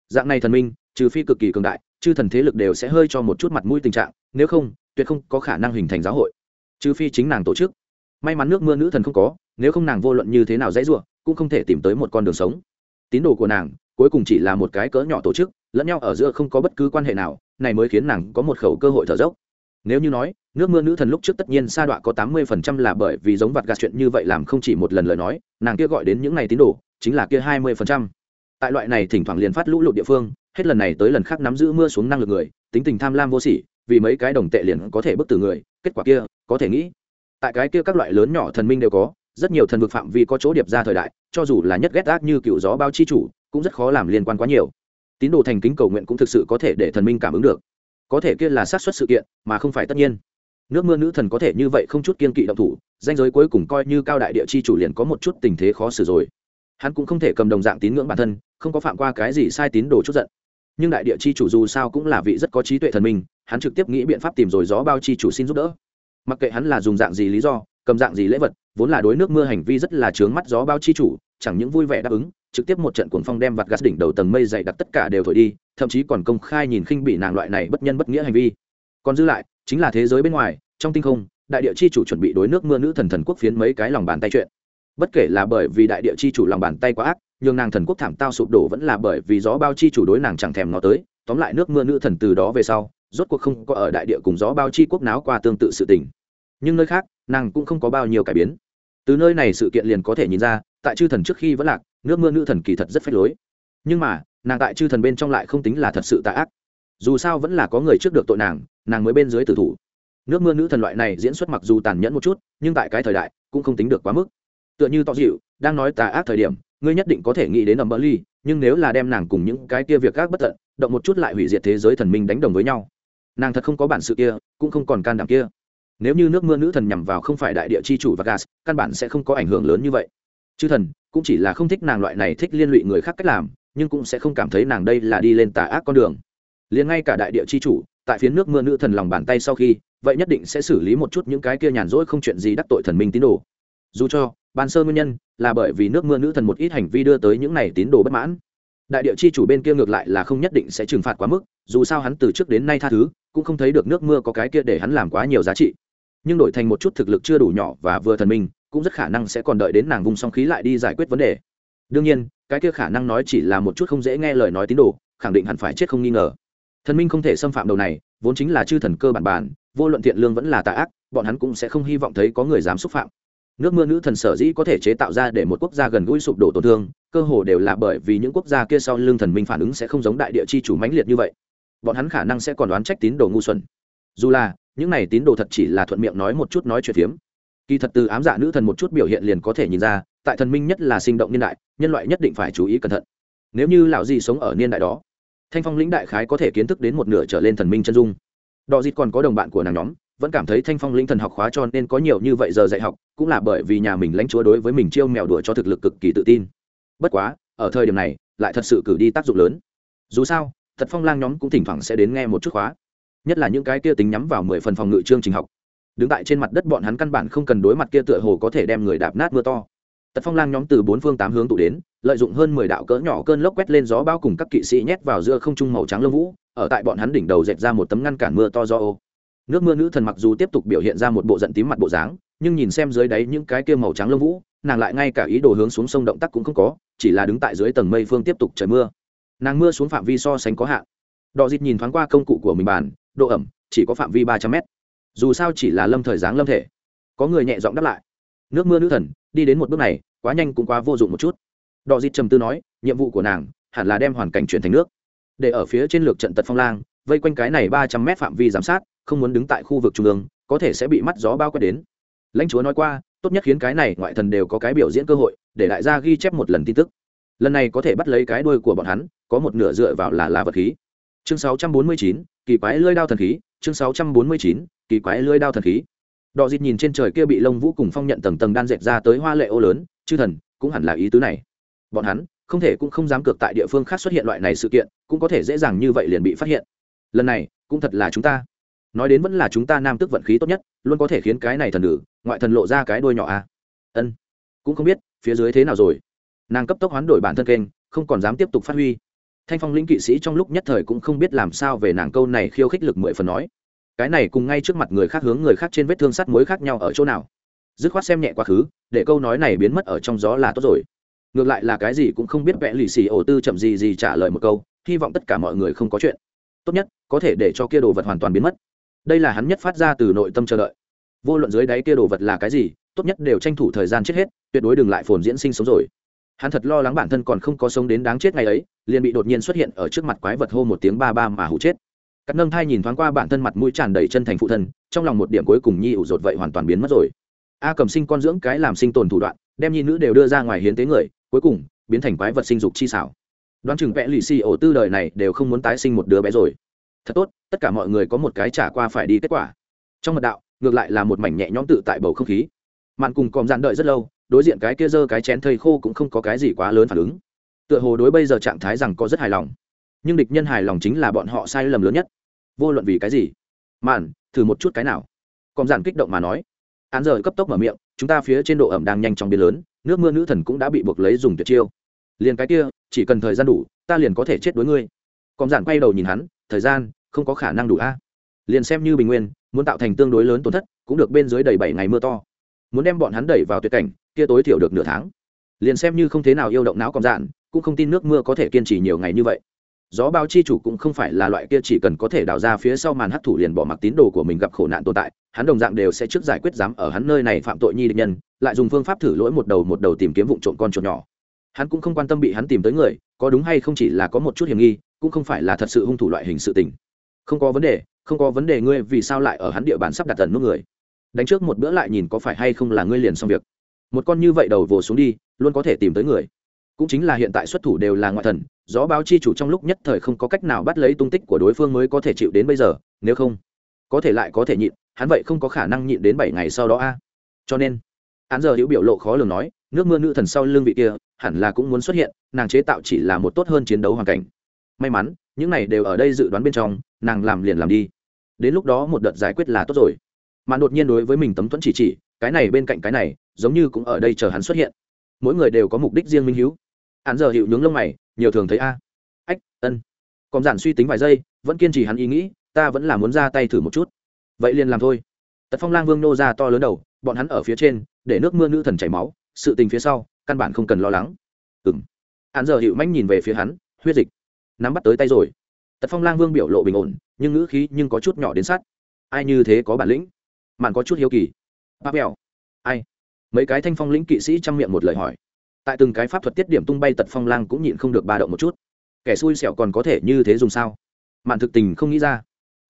Dạng này thần minh, trừ phi cực kỳ cường đại, chư thần thế lực đều sẽ hơi cho một chút mặt mũi tình trạng, nếu không, tuyệt không có khả năng hình thành giáo hội. Trừ phi chính nàng tổ chức. May mắn nước mưa nữ thần không có, nếu không nàng vô luận như thế nào dãy ruộng cũng không thể tìm tới một con đường sống. Tín đồ của nàng, cuối cùng chỉ là một cái cỡ nhỏ tổ chức, lẫn nhau ở giữa không có bất cứ quan hệ nào, này mới khiến nàng có một khẩu cơ hội thở dốc. Nếu như nói, nước mưa nữ thần lúc trước tất nhiên sa đọa có tám mươi phần trăm là bởi vì giống vặt gạt chuyện như vậy làm không chỉ một lần lời nói, nàng kia gọi đến những ngày tín đồ, chính là kia hai mươi phần trăm. Tại loại này thỉnh thoảng liền phát lũ lụt địa phương, hết lần này tới lần khác nắm giữ mưa xuống năng lực người, tính tình tham lam vô sỉ, vì mấy cái đồng tệ liền có thể bức tử người, kết quả kia, có thể nghĩ. Tại cái kia các loại lớn nhỏ thần minh đều có rất nhiều thần vực phạm vi có chỗ điệp ra thời đại, cho dù là nhất ghét ác như cựu gió bao chi chủ, cũng rất khó làm liên quan quá nhiều. Tín đồ thành kính cầu nguyện cũng thực sự có thể để thần minh cảm ứng được. Có thể kia là sát xuất sự kiện, mà không phải tất nhiên. Nước mưa nữ thần có thể như vậy không chút kiên kỵ động thủ, danh giới cuối cùng coi như cao đại địa chi chủ liền có một chút tình thế khó xử rồi. Hắn cũng không thể cầm đồng dạng tín ngưỡng bản thân, không có phạm qua cái gì sai tín đồ chút giận. Nhưng đại địa chi chủ dù sao cũng là vị rất có trí tuệ thần minh, hắn trực tiếp nghĩ biện pháp tìm rồi gió bao chi chủ xin giúp đỡ. Mặc kệ hắn là dùng dạng gì lý do cầm dạng gì lễ vật, vốn là đối nước mưa hành vi rất là trướng mắt gió bao chi chủ, chẳng những vui vẻ đáp ứng, trực tiếp một trận cuồng phong đem vặt gạt đỉnh đầu tầng mây dày đặc tất cả đều thổi đi, thậm chí còn công khai nhìn khinh bị nàng loại này bất nhân bất nghĩa hành vi. Còn dư lại, chính là thế giới bên ngoài, trong tinh không, đại địa chi chủ chuẩn bị đối nước mưa nữ thần thần quốc phiến mấy cái lòng bàn tay chuyện. Bất kể là bởi vì đại địa chi chủ lòng bàn tay quá ác nhưng nàng thần quốc thảm tao sụp đổ vẫn là bởi vì gió bao chi chủ đối nàng chẳng thèm nó tới, tóm lại nước mưa nữ thần từ đó về sau, rốt cuộc không có ở đại địa cùng gió bao chi quốc náo qua tương tự sự tình. Nhưng nơi khác nàng cũng không có bao nhiêu cải biến. Từ nơi này sự kiện liền có thể nhìn ra, tại chư thần trước khi vẫn lạc, nước mưa nữ thần kỳ thật rất phách lối. Nhưng mà, nàng tại chư thần bên trong lại không tính là thật sự tạ ác. Dù sao vẫn là có người trước được tội nàng nàng mới bên dưới tử thủ. Nước mưa nữ thần loại này diễn xuất mặc dù tàn nhẫn một chút, nhưng tại cái thời đại, cũng không tính được quá mức. Tựa như tỏ dịu, đang nói tà ác thời điểm, ngươi nhất định có thể nghĩ đến ẩm bỡ ly, nhưng nếu là đem nàng cùng những cái kia việc gác bất tận, động một chút lại hủy diệt thế giới thần minh đánh đồng với nhau. Nàng thật không có bản sự kia, cũng không còn can đảm kia nếu như nước mưa nữ thần nhằm vào không phải đại địa chi chủ và gas căn bản sẽ không có ảnh hưởng lớn như vậy. Chư thần, cũng chỉ là không thích nàng loại này thích liên lụy người khác cách làm, nhưng cũng sẽ không cảm thấy nàng đây là đi lên tà ác con đường. Liền ngay cả đại địa chi chủ, tại phía nước mưa nữ thần lòng bàn tay sau khi, vậy nhất định sẽ xử lý một chút những cái kia nhàn rỗi không chuyện gì đắc tội thần minh tín đồ. Dù cho, ban sơ nguyên nhân là bởi vì nước mưa nữ thần một ít hành vi đưa tới những này tín đồ bất mãn. Đại địa chi chủ bên kia ngược lại là không nhất định sẽ trừng phạt quá mức, dù sao hắn từ trước đến nay tha thứ, cũng không thấy được nước mưa có cái kia để hắn làm quá nhiều giá trị nhưng đổi thành một chút thực lực chưa đủ nhỏ và vừa thần minh, cũng rất khả năng sẽ còn đợi đến nàng vùng song khí lại đi giải quyết vấn đề. Đương nhiên, cái kia khả năng nói chỉ là một chút không dễ nghe lời nói tín đồ, khẳng định hẳn phải chết không nghi ngờ. Thần minh không thể xâm phạm đầu này, vốn chính là chư thần cơ bản bản, vô luận thiện lương vẫn là tà ác, bọn hắn cũng sẽ không hy vọng thấy có người dám xúc phạm. Nước mưa nữ thần sở dĩ có thể chế tạo ra để một quốc gia gần gũi sụp đổ tổn thương, cơ hồ đều là bởi vì những quốc gia kia sau lưng thần minh phản ứng sẽ không giống đại địa chi chủ mãnh liệt như vậy. Bọn hắn khả năng sẽ còn đoán trách tín đồ ngu xuẩn. Dù là những này tín đồ thật chỉ là thuận miệng nói một chút nói chuyện phiếm. Kỳ thật từ ám dạ nữ thần một chút biểu hiện liền có thể nhìn ra, tại thần minh nhất là sinh động niên đại, nhân loại nhất định phải chú ý cẩn thận. Nếu như lão gì sống ở niên đại đó, thanh phong lĩnh đại khái có thể kiến thức đến một nửa trở lên thần minh chân dung. Đò dịt còn có đồng bạn của nàng nhóm, vẫn cảm thấy thanh phong lĩnh thần học khóa cho nên có nhiều như vậy giờ dạy học, cũng là bởi vì nhà mình lãnh chúa đối với mình chiêu mèo đùa cho thực lực cực kỳ tự tin. Bất quá, ở thời điểm này, lại thật sự cử đi tác dụng lớn. Dù sao, thật phong lang nhóm cũng thỉnh thoảng sẽ đến nghe một chút khóa nhất là những cái kia tính nhắm vào mười phần phòng ngự chương trình học. Đứng tại trên mặt đất bọn hắn căn bản không cần đối mặt kia tựa hồ có thể đem người đạp nát mưa to. Tật phong lang nhóm từ bốn phương tám hướng tụ đến, lợi dụng hơn mười đạo cỡ nhỏ cơn lốc quét lên gió bao cùng các kỵ sĩ nhét vào giữa không trung màu trắng lông vũ, ở tại bọn hắn đỉnh đầu dẹp ra một tấm ngăn cản mưa to do ô. Nước mưa nữ thần mặc dù tiếp tục biểu hiện ra một bộ giận tím mặt bộ dáng, nhưng nhìn xem dưới đáy những cái kia màu trắng lông vũ, nàng lại ngay cả ý đồ hướng xuống sông động tác cũng không có, chỉ là đứng tại dưới tầng mây phương tiếp tục trời mưa. Nàng mưa xuống phạm vi so sánh có hạn. Đò dịt nhìn thoáng qua công cụ của mình bàn độ ẩm chỉ có phạm vi ba trăm mét. Dù sao chỉ là lâm thời giáng lâm thể. Có người nhẹ giọng đáp lại. Nước mưa nữ thần đi đến một bước này quá nhanh cũng quá vô dụng một chút. Đò dịt trầm tư nói nhiệm vụ của nàng hẳn là đem hoàn cảnh chuyển thành nước. Để ở phía trên lược trận tật phong lang vây quanh cái này ba trăm mét phạm vi giám sát không muốn đứng tại khu vực trung ương có thể sẽ bị mắt gió bao quét đến. Lãnh chúa nói qua tốt nhất khiến cái này ngoại thần đều có cái biểu diễn cơ hội để đại gia ghi chép một lần tin tức. Lần này có thể bắt lấy cái đuôi của bọn hắn có một nửa dựa vào là là vật khí. Chương 649, kỳ quái lưỡi đao thần khí chương 649, kỳ quái lưỡi đao thần khí. Đọ dịt nhìn trên trời kia bị lông vũ cùng phong nhận tầng tầng đan dệt ra tới hoa lệ ô lớn chư thần cũng hẳn là ý tứ này. Bọn hắn không thể cũng không dám cược tại địa phương khác xuất hiện loại này sự kiện cũng có thể dễ dàng như vậy liền bị phát hiện. Lần này cũng thật là chúng ta. Nói đến vẫn là chúng ta nam tức vận khí tốt nhất luôn có thể khiến cái này thần nữ ngoại thần lộ ra cái đôi nhỏ a. À. ân. Cũng không biết phía dưới thế nào rồi. Nàng cấp tốc hoán đổi bản thân kênh không còn dám tiếp tục phát huy thanh phong lĩnh kỵ sĩ trong lúc nhất thời cũng không biết làm sao về nàng câu này khiêu khích lực mười phần nói. Cái này cùng ngay trước mặt người khác hướng người khác trên vết thương sắt mối khác nhau ở chỗ nào? Dứt khoát xem nhẹ quá khứ, để câu nói này biến mất ở trong gió là tốt rồi. Ngược lại là cái gì cũng không biết vẽ lì xì ổ tư chậm gì gì trả lời một câu, hy vọng tất cả mọi người không có chuyện. Tốt nhất, có thể để cho kia đồ vật hoàn toàn biến mất. Đây là hắn nhất phát ra từ nội tâm chờ đợi. Vô luận dưới đáy kia đồ vật là cái gì, tốt nhất đều tranh thủ thời gian chết hết, tuyệt đối đừng lại phồn diễn sinh sống rồi hắn thật lo lắng bản thân còn không có sống đến đáng chết ngày ấy, liền bị đột nhiên xuất hiện ở trước mặt quái vật hô một tiếng ba ba mà hụ chết. Cắt nâng thai nhìn thoáng qua bản thân mặt mũi tràn đầy chân thành phụ thân, trong lòng một điểm cuối cùng nhi ủ rột vậy hoàn toàn biến mất rồi. A cầm sinh con dưỡng cái làm sinh tồn thủ đoạn, đem nhi nữ đều đưa ra ngoài hiến tế người, cuối cùng, biến thành quái vật sinh dục chi xảo. Đoán chừng vẽ lì xì ổ tư đời này đều không muốn tái sinh một đứa bé rồi. Thật tốt, tất cả mọi người có một cái trả qua phải đi kết quả. Trong mật đạo, ngược lại là một mảnh nhẹ nhõm tự tại bầu không khí. Mạn cùng còm dạn đợi rất lâu đối diện cái kia dơ cái chén thây khô cũng không có cái gì quá lớn phản ứng. Tựa hồ đối bây giờ trạng thái rằng có rất hài lòng. Nhưng địch nhân hài lòng chính là bọn họ sai lầm lớn nhất. Vô luận vì cái gì? Màn thử một chút cái nào. Còm giản kích động mà nói. Án giờ cấp tốc mở miệng, chúng ta phía trên độ ẩm đang nhanh chóng biến lớn, nước mưa nữ thần cũng đã bị buộc lấy dùng tuyệt chiêu. Liền cái kia, chỉ cần thời gian đủ, ta liền có thể chết đối ngươi. Còm giản quay đầu nhìn hắn, thời gian, không có khả năng đủ a. Liền xem như bình nguyên, muốn tạo thành tương đối lớn tổn thất, cũng được bên dưới đầy bảy ngày mưa to. Muốn đem bọn hắn đẩy vào tuyệt cảnh kia tối thiểu được nửa tháng. Liền xem như không thế nào yêu động não còm dạn, cũng không tin nước mưa có thể kiên trì nhiều ngày như vậy. Gió bao chi chủ cũng không phải là loại kia chỉ cần có thể đào ra phía sau màn hấp thủ liền bỏ mặc tín đồ của mình gặp khổ nạn tồn tại, hắn đồng dạng đều sẽ trước giải quyết dám ở hắn nơi này phạm tội nhi định nhân, lại dùng phương pháp thử lỗi một đầu một đầu tìm kiếm vụ trộm con chuột nhỏ. Hắn cũng không quan tâm bị hắn tìm tới người, có đúng hay không chỉ là có một chút hiểm nghi, cũng không phải là thật sự hung thủ loại hình sự tình. Không có vấn đề, không có vấn đề ngươi vì sao lại ở hắn địa bàn sắp đặt tần nút người. Đánh trước một bữa lại nhìn có phải hay không là ngươi liền xong việc một con như vậy đầu vồ xuống đi, luôn có thể tìm tới người. Cũng chính là hiện tại xuất thủ đều là ngoại thần, gió báo chi chủ trong lúc nhất thời không có cách nào bắt lấy tung tích của đối phương mới có thể chịu đến bây giờ, nếu không, có thể lại có thể nhịn, hắn vậy không có khả năng nhịn đến bảy ngày sau đó a. Cho nên hắn giờ hữu biểu lộ khó lường nói, nước mưa nữ thần sau lưng vị kia, hẳn là cũng muốn xuất hiện, nàng chế tạo chỉ là một tốt hơn chiến đấu hoàn cảnh. May mắn, những này đều ở đây dự đoán bên trong, nàng làm liền làm đi. Đến lúc đó một đợt giải quyết là tốt rồi. Mà đột nhiên đối với mình tấm thuẫn chỉ chỉ cái này bên cạnh cái này, giống như cũng ở đây chờ hắn xuất hiện. Mỗi người đều có mục đích riêng minh hiếu. Hắn giờ hiệu nhướng lông mày, nhiều thường thấy a. Ách, ân. Còn giản suy tính vài giây, vẫn kiên trì hắn ý nghĩ, ta vẫn là muốn ra tay thử một chút. Vậy liền làm thôi. Tật phong lang vương nô ra to lớn đầu, bọn hắn ở phía trên, để nước mưa nữ thần chảy máu, sự tình phía sau, căn bản không cần lo lắng. Ừng hắn giờ hiệu manh nhìn về phía hắn, huyết dịch. Nắm bắt tới tay rồi. Tật phong lang vương biểu lộ bình ổn, nhưng ngữ khí nhưng có chút nhỏ đến sát ai như thế có bản lĩnh? Mạn có chút hiếu kỳ ba mèo ai? Mấy cái thanh phong lĩnh kỵ sĩ chăm miệng một lời hỏi. Tại từng cái pháp thuật tiết điểm tung bay tật phong lang cũng nhịn không được ba động một chút. Kẻ xui xẻo còn có thể như thế dùng sao? Mạn thực tình không nghĩ ra.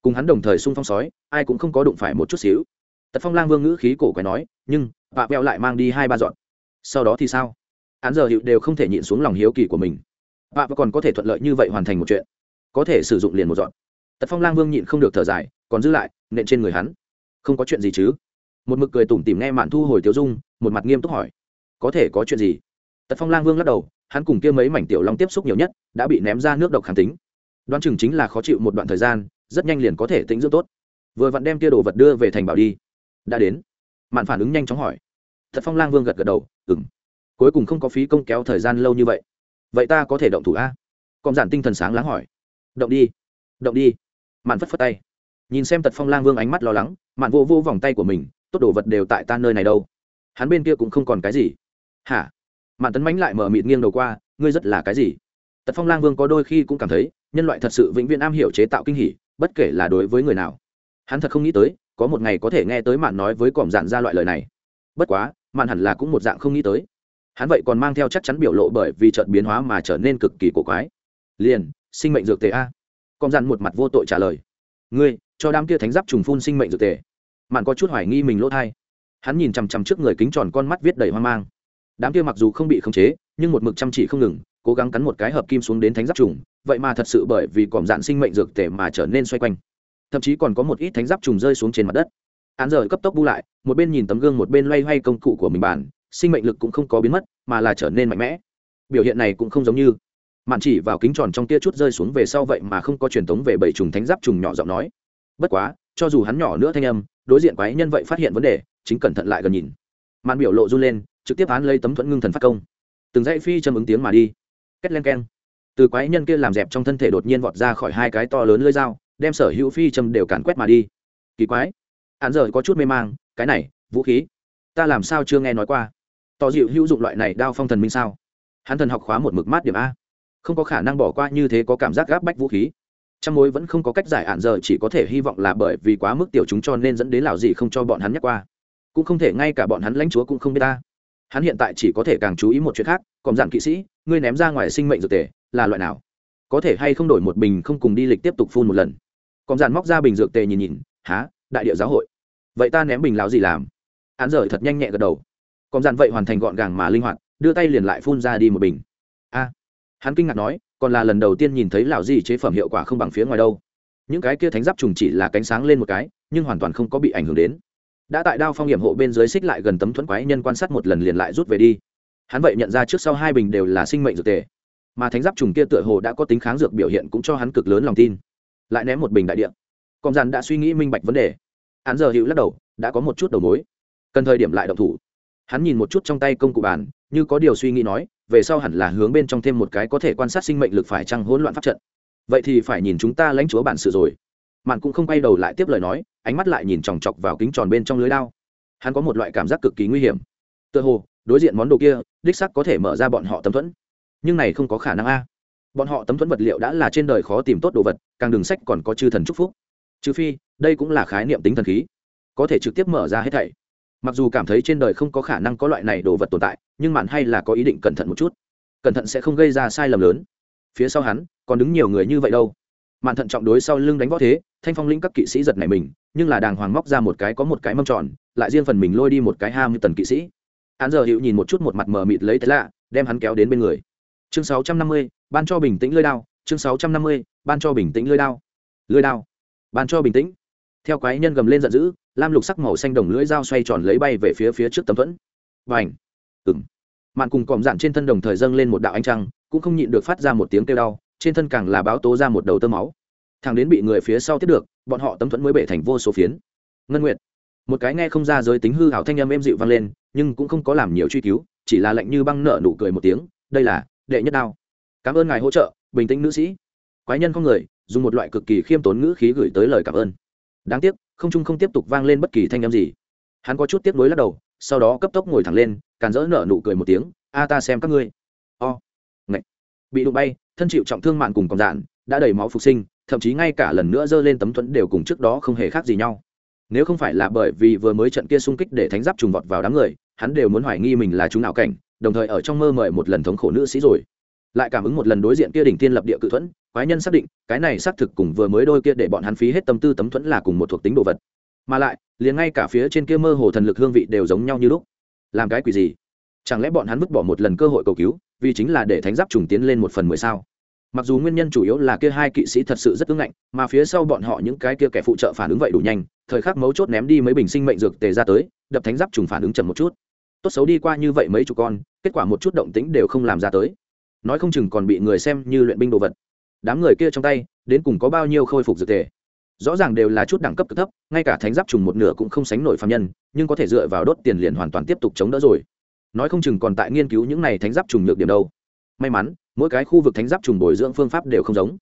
Cùng hắn đồng thời xung phong sói, ai cũng không có đụng phải một chút xíu. Tật phong lang vương ngữ khí cổ quái nói, nhưng bà bèo lại mang đi hai ba dọn. Sau đó thì sao? Hắn giờ hiệu đều không thể nhịn xuống lòng hiếu kỳ của mình. Bà còn có thể thuận lợi như vậy hoàn thành một chuyện. Có thể sử dụng liền một dọn. Tật phong lang vương nhịn không được thở dài, còn giữ lại, nện trên người hắn. Không có chuyện gì chứ? Một mực cười tủm tỉm nghe mạn thu hồi tiểu dung, một mặt nghiêm túc hỏi, có thể có chuyện gì? Tật phong lang vương lắc đầu, hắn cùng kia mấy mảnh tiểu long tiếp xúc nhiều nhất, đã bị ném ra nước độc kháng tính. Đoán chừng chính là khó chịu một đoạn thời gian, rất nhanh liền có thể tính dưỡng tốt. Vừa vặn đem kia đồ vật đưa về thành bảo đi. Đã đến. Mạn phản ứng nhanh chóng hỏi. Tật phong lang vương gật gật đầu ừng cuối cùng không có phí công kéo thời gian lâu như vậy. Vậy ta có thể động thủ a? Còn giản tinh thần sáng láng hỏi. Động đi động đi. Mạn phất phất tay. Nhìn xem tật phong lang vương ánh mắt lo lắng, mạn vô vô vòng tay của mình tốt đồ vật đều tại ta nơi này đâu. Hắn bên kia cũng không còn cái gì. Hả? Mạn tấn mánh lại mở mịt nghiêng đầu qua, ngươi rất là cái gì? Tật phong lang vương có đôi khi cũng cảm thấy, nhân loại thật sự vĩnh viễn am hiểu chế tạo kinh hỉ, bất kể là đối với người nào. Hắn thật không nghĩ tới, có một ngày có thể nghe tới mạn nói với còm dạn ra loại lời này. Bất quá, mạn hẳn là cũng một dạng không nghĩ tới. Hắn vậy còn mang theo chắc chắn biểu lộ bởi vì trận biến hóa mà trở nên cực kỳ cổ quái. Liền, sinh mệnh dược tề a. Còm dạn một mặt vô tội trả lời. Ngươi, cho đám kia thánh giáp trùng phun sinh mệnh dược tề mạn có chút hoài nghi mình lỗ thai. Hắn nhìn chằm chằm trước người kính tròn con mắt viết đầy hoang mang. Đám kia mặc dù không bị khống chế, nhưng một mực chăm chỉ không ngừng, cố gắng cắn một cái hợp kim xuống đến thánh giáp trùng, vậy mà thật sự bởi vì còm dạn sinh mệnh dược tể mà trở nên xoay quanh. Thậm chí còn có một ít thánh giáp trùng rơi xuống trên mặt đất. Hắn giờ cấp tốc bu lại, một bên nhìn tấm gương một bên loay hoay công cụ của mình bàn sinh mệnh lực cũng không có biến mất, mà là trở nên mạnh mẽ. Biểu hiện này cũng không giống như. Mạn chỉ vào kính tròn trong tia chút rơi xuống về sau vậy mà không có truyền thống về bảy trùng thánh giáp trùng nhỏ giọng nói. Bất quá, cho dù hắn nhỏ nữa thanh âm đối diện quái nhân vậy phát hiện vấn đề, chính cẩn thận lại gần nhìn. Màn biểu lộ run lên, trực tiếp án lấy tấm thuẫn ngưng thần phát công. Từng dãy phi châm ứng tiếng mà đi. Két len keng. Từ quái nhân kia làm dẹp trong thân thể đột nhiên vọt ra khỏi hai cái to lớn lưỡi dao, đem sở hữu phi châm đều càn quét mà đi. Kỳ quái. Hắn giờ có chút mê mang, cái này, vũ khí. Ta làm sao chưa nghe nói qua? Tỏ dịu hữu dụng loại này đao phong thần minh sao? Hắn thần học khóa một mực mát điểm a. Không có khả năng bỏ qua như thế có cảm giác gáp bách vũ khí trăm mối vẫn không có cách giải ạn giờ, chỉ có thể hy vọng là bởi vì quá mức tiểu chúng cho nên dẫn đến lào gì không cho bọn hắn nhắc qua. Cũng không thể ngay cả bọn hắn lãnh chúa cũng không biết ta. Hắn hiện tại chỉ có thể càng chú ý một chuyện khác, còn dặn kỵ sĩ, ngươi ném ra ngoài sinh mệnh dược tề, là loại nào? Có thể hay không đổi một bình không cùng đi lịch tiếp tục phun một lần? Còn dặn móc ra bình dược tề nhìn nhìn, há, đại địa giáo hội. Vậy ta ném bình láo gì làm. Hắn rời thật nhanh nhẹ gật đầu. Còn dặn vậy hoàn thành gọn gàng mà linh hoạt, đưa tay liền lại phun ra đi một bình. A. Hắn kinh ngạc nói còn là lần đầu tiên nhìn thấy lão gì chế phẩm hiệu quả không bằng phía ngoài đâu. Những cái kia thánh giáp trùng chỉ là cánh sáng lên một cái, nhưng hoàn toàn không có bị ảnh hưởng đến. Đã tại đao phong hiểm hộ bên dưới xích lại gần tấm thuẫn quái nhân quan sát một lần liền lại rút về đi. Hắn vậy nhận ra trước sau hai bình đều là sinh mệnh dược tề. Mà thánh giáp trùng kia tựa hồ đã có tính kháng dược biểu hiện cũng cho hắn cực lớn lòng tin. Lại ném một bình đại điện còn dàn đã suy nghĩ minh bạch vấn đề. Hắn giờ hữu lắc đầu, đã có một chút đầu mối. Cần thời điểm lại động thủ. Hắn nhìn một chút trong tay công cụ bàn, như có điều suy nghĩ nói về sau hẳn là hướng bên trong thêm một cái có thể quan sát sinh mệnh lực phải trăng hỗn loạn pháp trận. Vậy thì phải nhìn chúng ta lãnh chúa bản sự rồi. Mạn cũng không quay đầu lại tiếp lời nói, ánh mắt lại nhìn chòng chọc vào kính tròn bên trong lưới đao. Hắn có một loại cảm giác cực kỳ nguy hiểm. Tựa hồ, đối diện món đồ kia, đích sắc có thể mở ra bọn họ tấm thuẫn. Nhưng này không có khả năng a. Bọn họ tấm thuẫn vật liệu đã là trên đời khó tìm tốt đồ vật, càng đường sách còn có chư thần chúc phúc. Trừ phi, đây cũng là khái niệm tính thần khí, có thể trực tiếp mở ra hết thảy mặc dù cảm thấy trên đời không có khả năng có loại này đồ vật tồn tại, nhưng mạn hay là có ý định cẩn thận một chút. Cẩn thận sẽ không gây ra sai lầm lớn. Phía sau hắn, còn đứng nhiều người như vậy đâu. Mạn thận trọng đối sau lưng đánh võ thế, thanh phong lĩnh các kỵ sĩ giật này mình, nhưng là đàng hoàng móc ra một cái có một cái mâm tròn, lại riêng phần mình lôi đi một cái ham như tần kỵ sĩ. Hắn giờ hữu nhìn một chút một mặt mờ mịt lấy thế lạ, đem hắn kéo đến bên người. Chương sáu trăm năm mươi, ban cho bình tĩnh lơi đao. Chương sáu trăm năm mươi, ban cho bình tĩnh lơi đao. Lơi đao. Ban cho bình tĩnh. Theo quái nhân gầm lên giận dữ lam lục sắc màu xanh đồng lưỡi dao xoay tròn lấy bay về phía phía trước tấm thuẫn. Và ảnh ừng mạn cùng còm dạn trên thân đồng thời dâng lên một đạo ánh trăng, cũng không nhịn được phát ra một tiếng kêu đau, trên thân càng là báo tố ra một đầu tơ máu. Thằng đến bị người phía sau tiếp được, bọn họ tấm thuẫn mới bể thành vô số phiến. Ngân nguyệt. Một cái nghe không ra giới tính hư hảo thanh âm êm dịu vang lên, nhưng cũng không có làm nhiều truy cứu, chỉ là lạnh như băng nợ nụ cười một tiếng, đây là đệ nhất đao. Cảm ơn ngài hỗ trợ, bình tĩnh nữ sĩ. Quái nhân con người, dùng một loại cực kỳ khiêm tốn ngữ khí gửi tới lời cảm ơn. Đáng tiếc không trung không tiếp tục vang lên bất kỳ thanh âm gì. Hắn có chút tiếp nối lắc đầu, sau đó cấp tốc ngồi thẳng lên, càn rỡ nở nụ cười một tiếng, a ta xem các ngươi. O. Ngậy. Bị đụng bay, thân chịu trọng thương mạn cùng còn dạn, đã đầy máu phục sinh, thậm chí ngay cả lần nữa giơ lên tấm thuẫn đều cùng trước đó không hề khác gì nhau. Nếu không phải là bởi vì vừa mới trận kia xung kích để thánh giáp trùng vọt vào đám người, hắn đều muốn hoài nghi mình là chúng nào cảnh, đồng thời ở trong mơ mời một lần thống khổ nữ sĩ rồi. Lại cảm ứng một lần đối diện kia đỉnh tiên lập địa cự thuẫn quái nhân xác định, cái này xác thực cùng vừa mới đôi kia để bọn hắn phí hết tâm tư tấm thuẫn là cùng một thuộc tính đồ vật. Mà lại, liền ngay cả phía trên kia mơ hồ thần lực hương vị đều giống nhau như lúc. Làm cái quỷ gì? Chẳng lẽ bọn hắn vứt bỏ một lần cơ hội cầu cứu, vì chính là để thánh giáp trùng tiến lên một phần mười sao? Mặc dù nguyên nhân chủ yếu là kia hai kỵ sĩ thật sự rất ứng ngạnh, mà phía sau bọn họ những cái kia kẻ phụ trợ phản ứng vậy đủ nhanh, thời khắc mấu chốt ném đi mấy bình sinh mệnh dược tề ra tới, đập thánh giáp trùng phản ứng chậm một chút. Tốt xấu đi qua như vậy mấy chục con, kết quả một chút động tĩnh đều không làm ra tới. Nói không chừng còn bị người xem như luyện binh đồ vật đám người kia trong tay, đến cùng có bao nhiêu khôi phục dược thể. Rõ ràng đều là chút đẳng cấp cực thấp, ngay cả thánh giáp trùng một nửa cũng không sánh nổi phạm nhân, nhưng có thể dựa vào đốt tiền liền hoàn toàn tiếp tục chống đỡ rồi. Nói không chừng còn tại nghiên cứu những này thánh giáp trùng nhược điểm đâu. May mắn, mỗi cái khu vực thánh giáp trùng bồi dưỡng phương pháp đều không giống.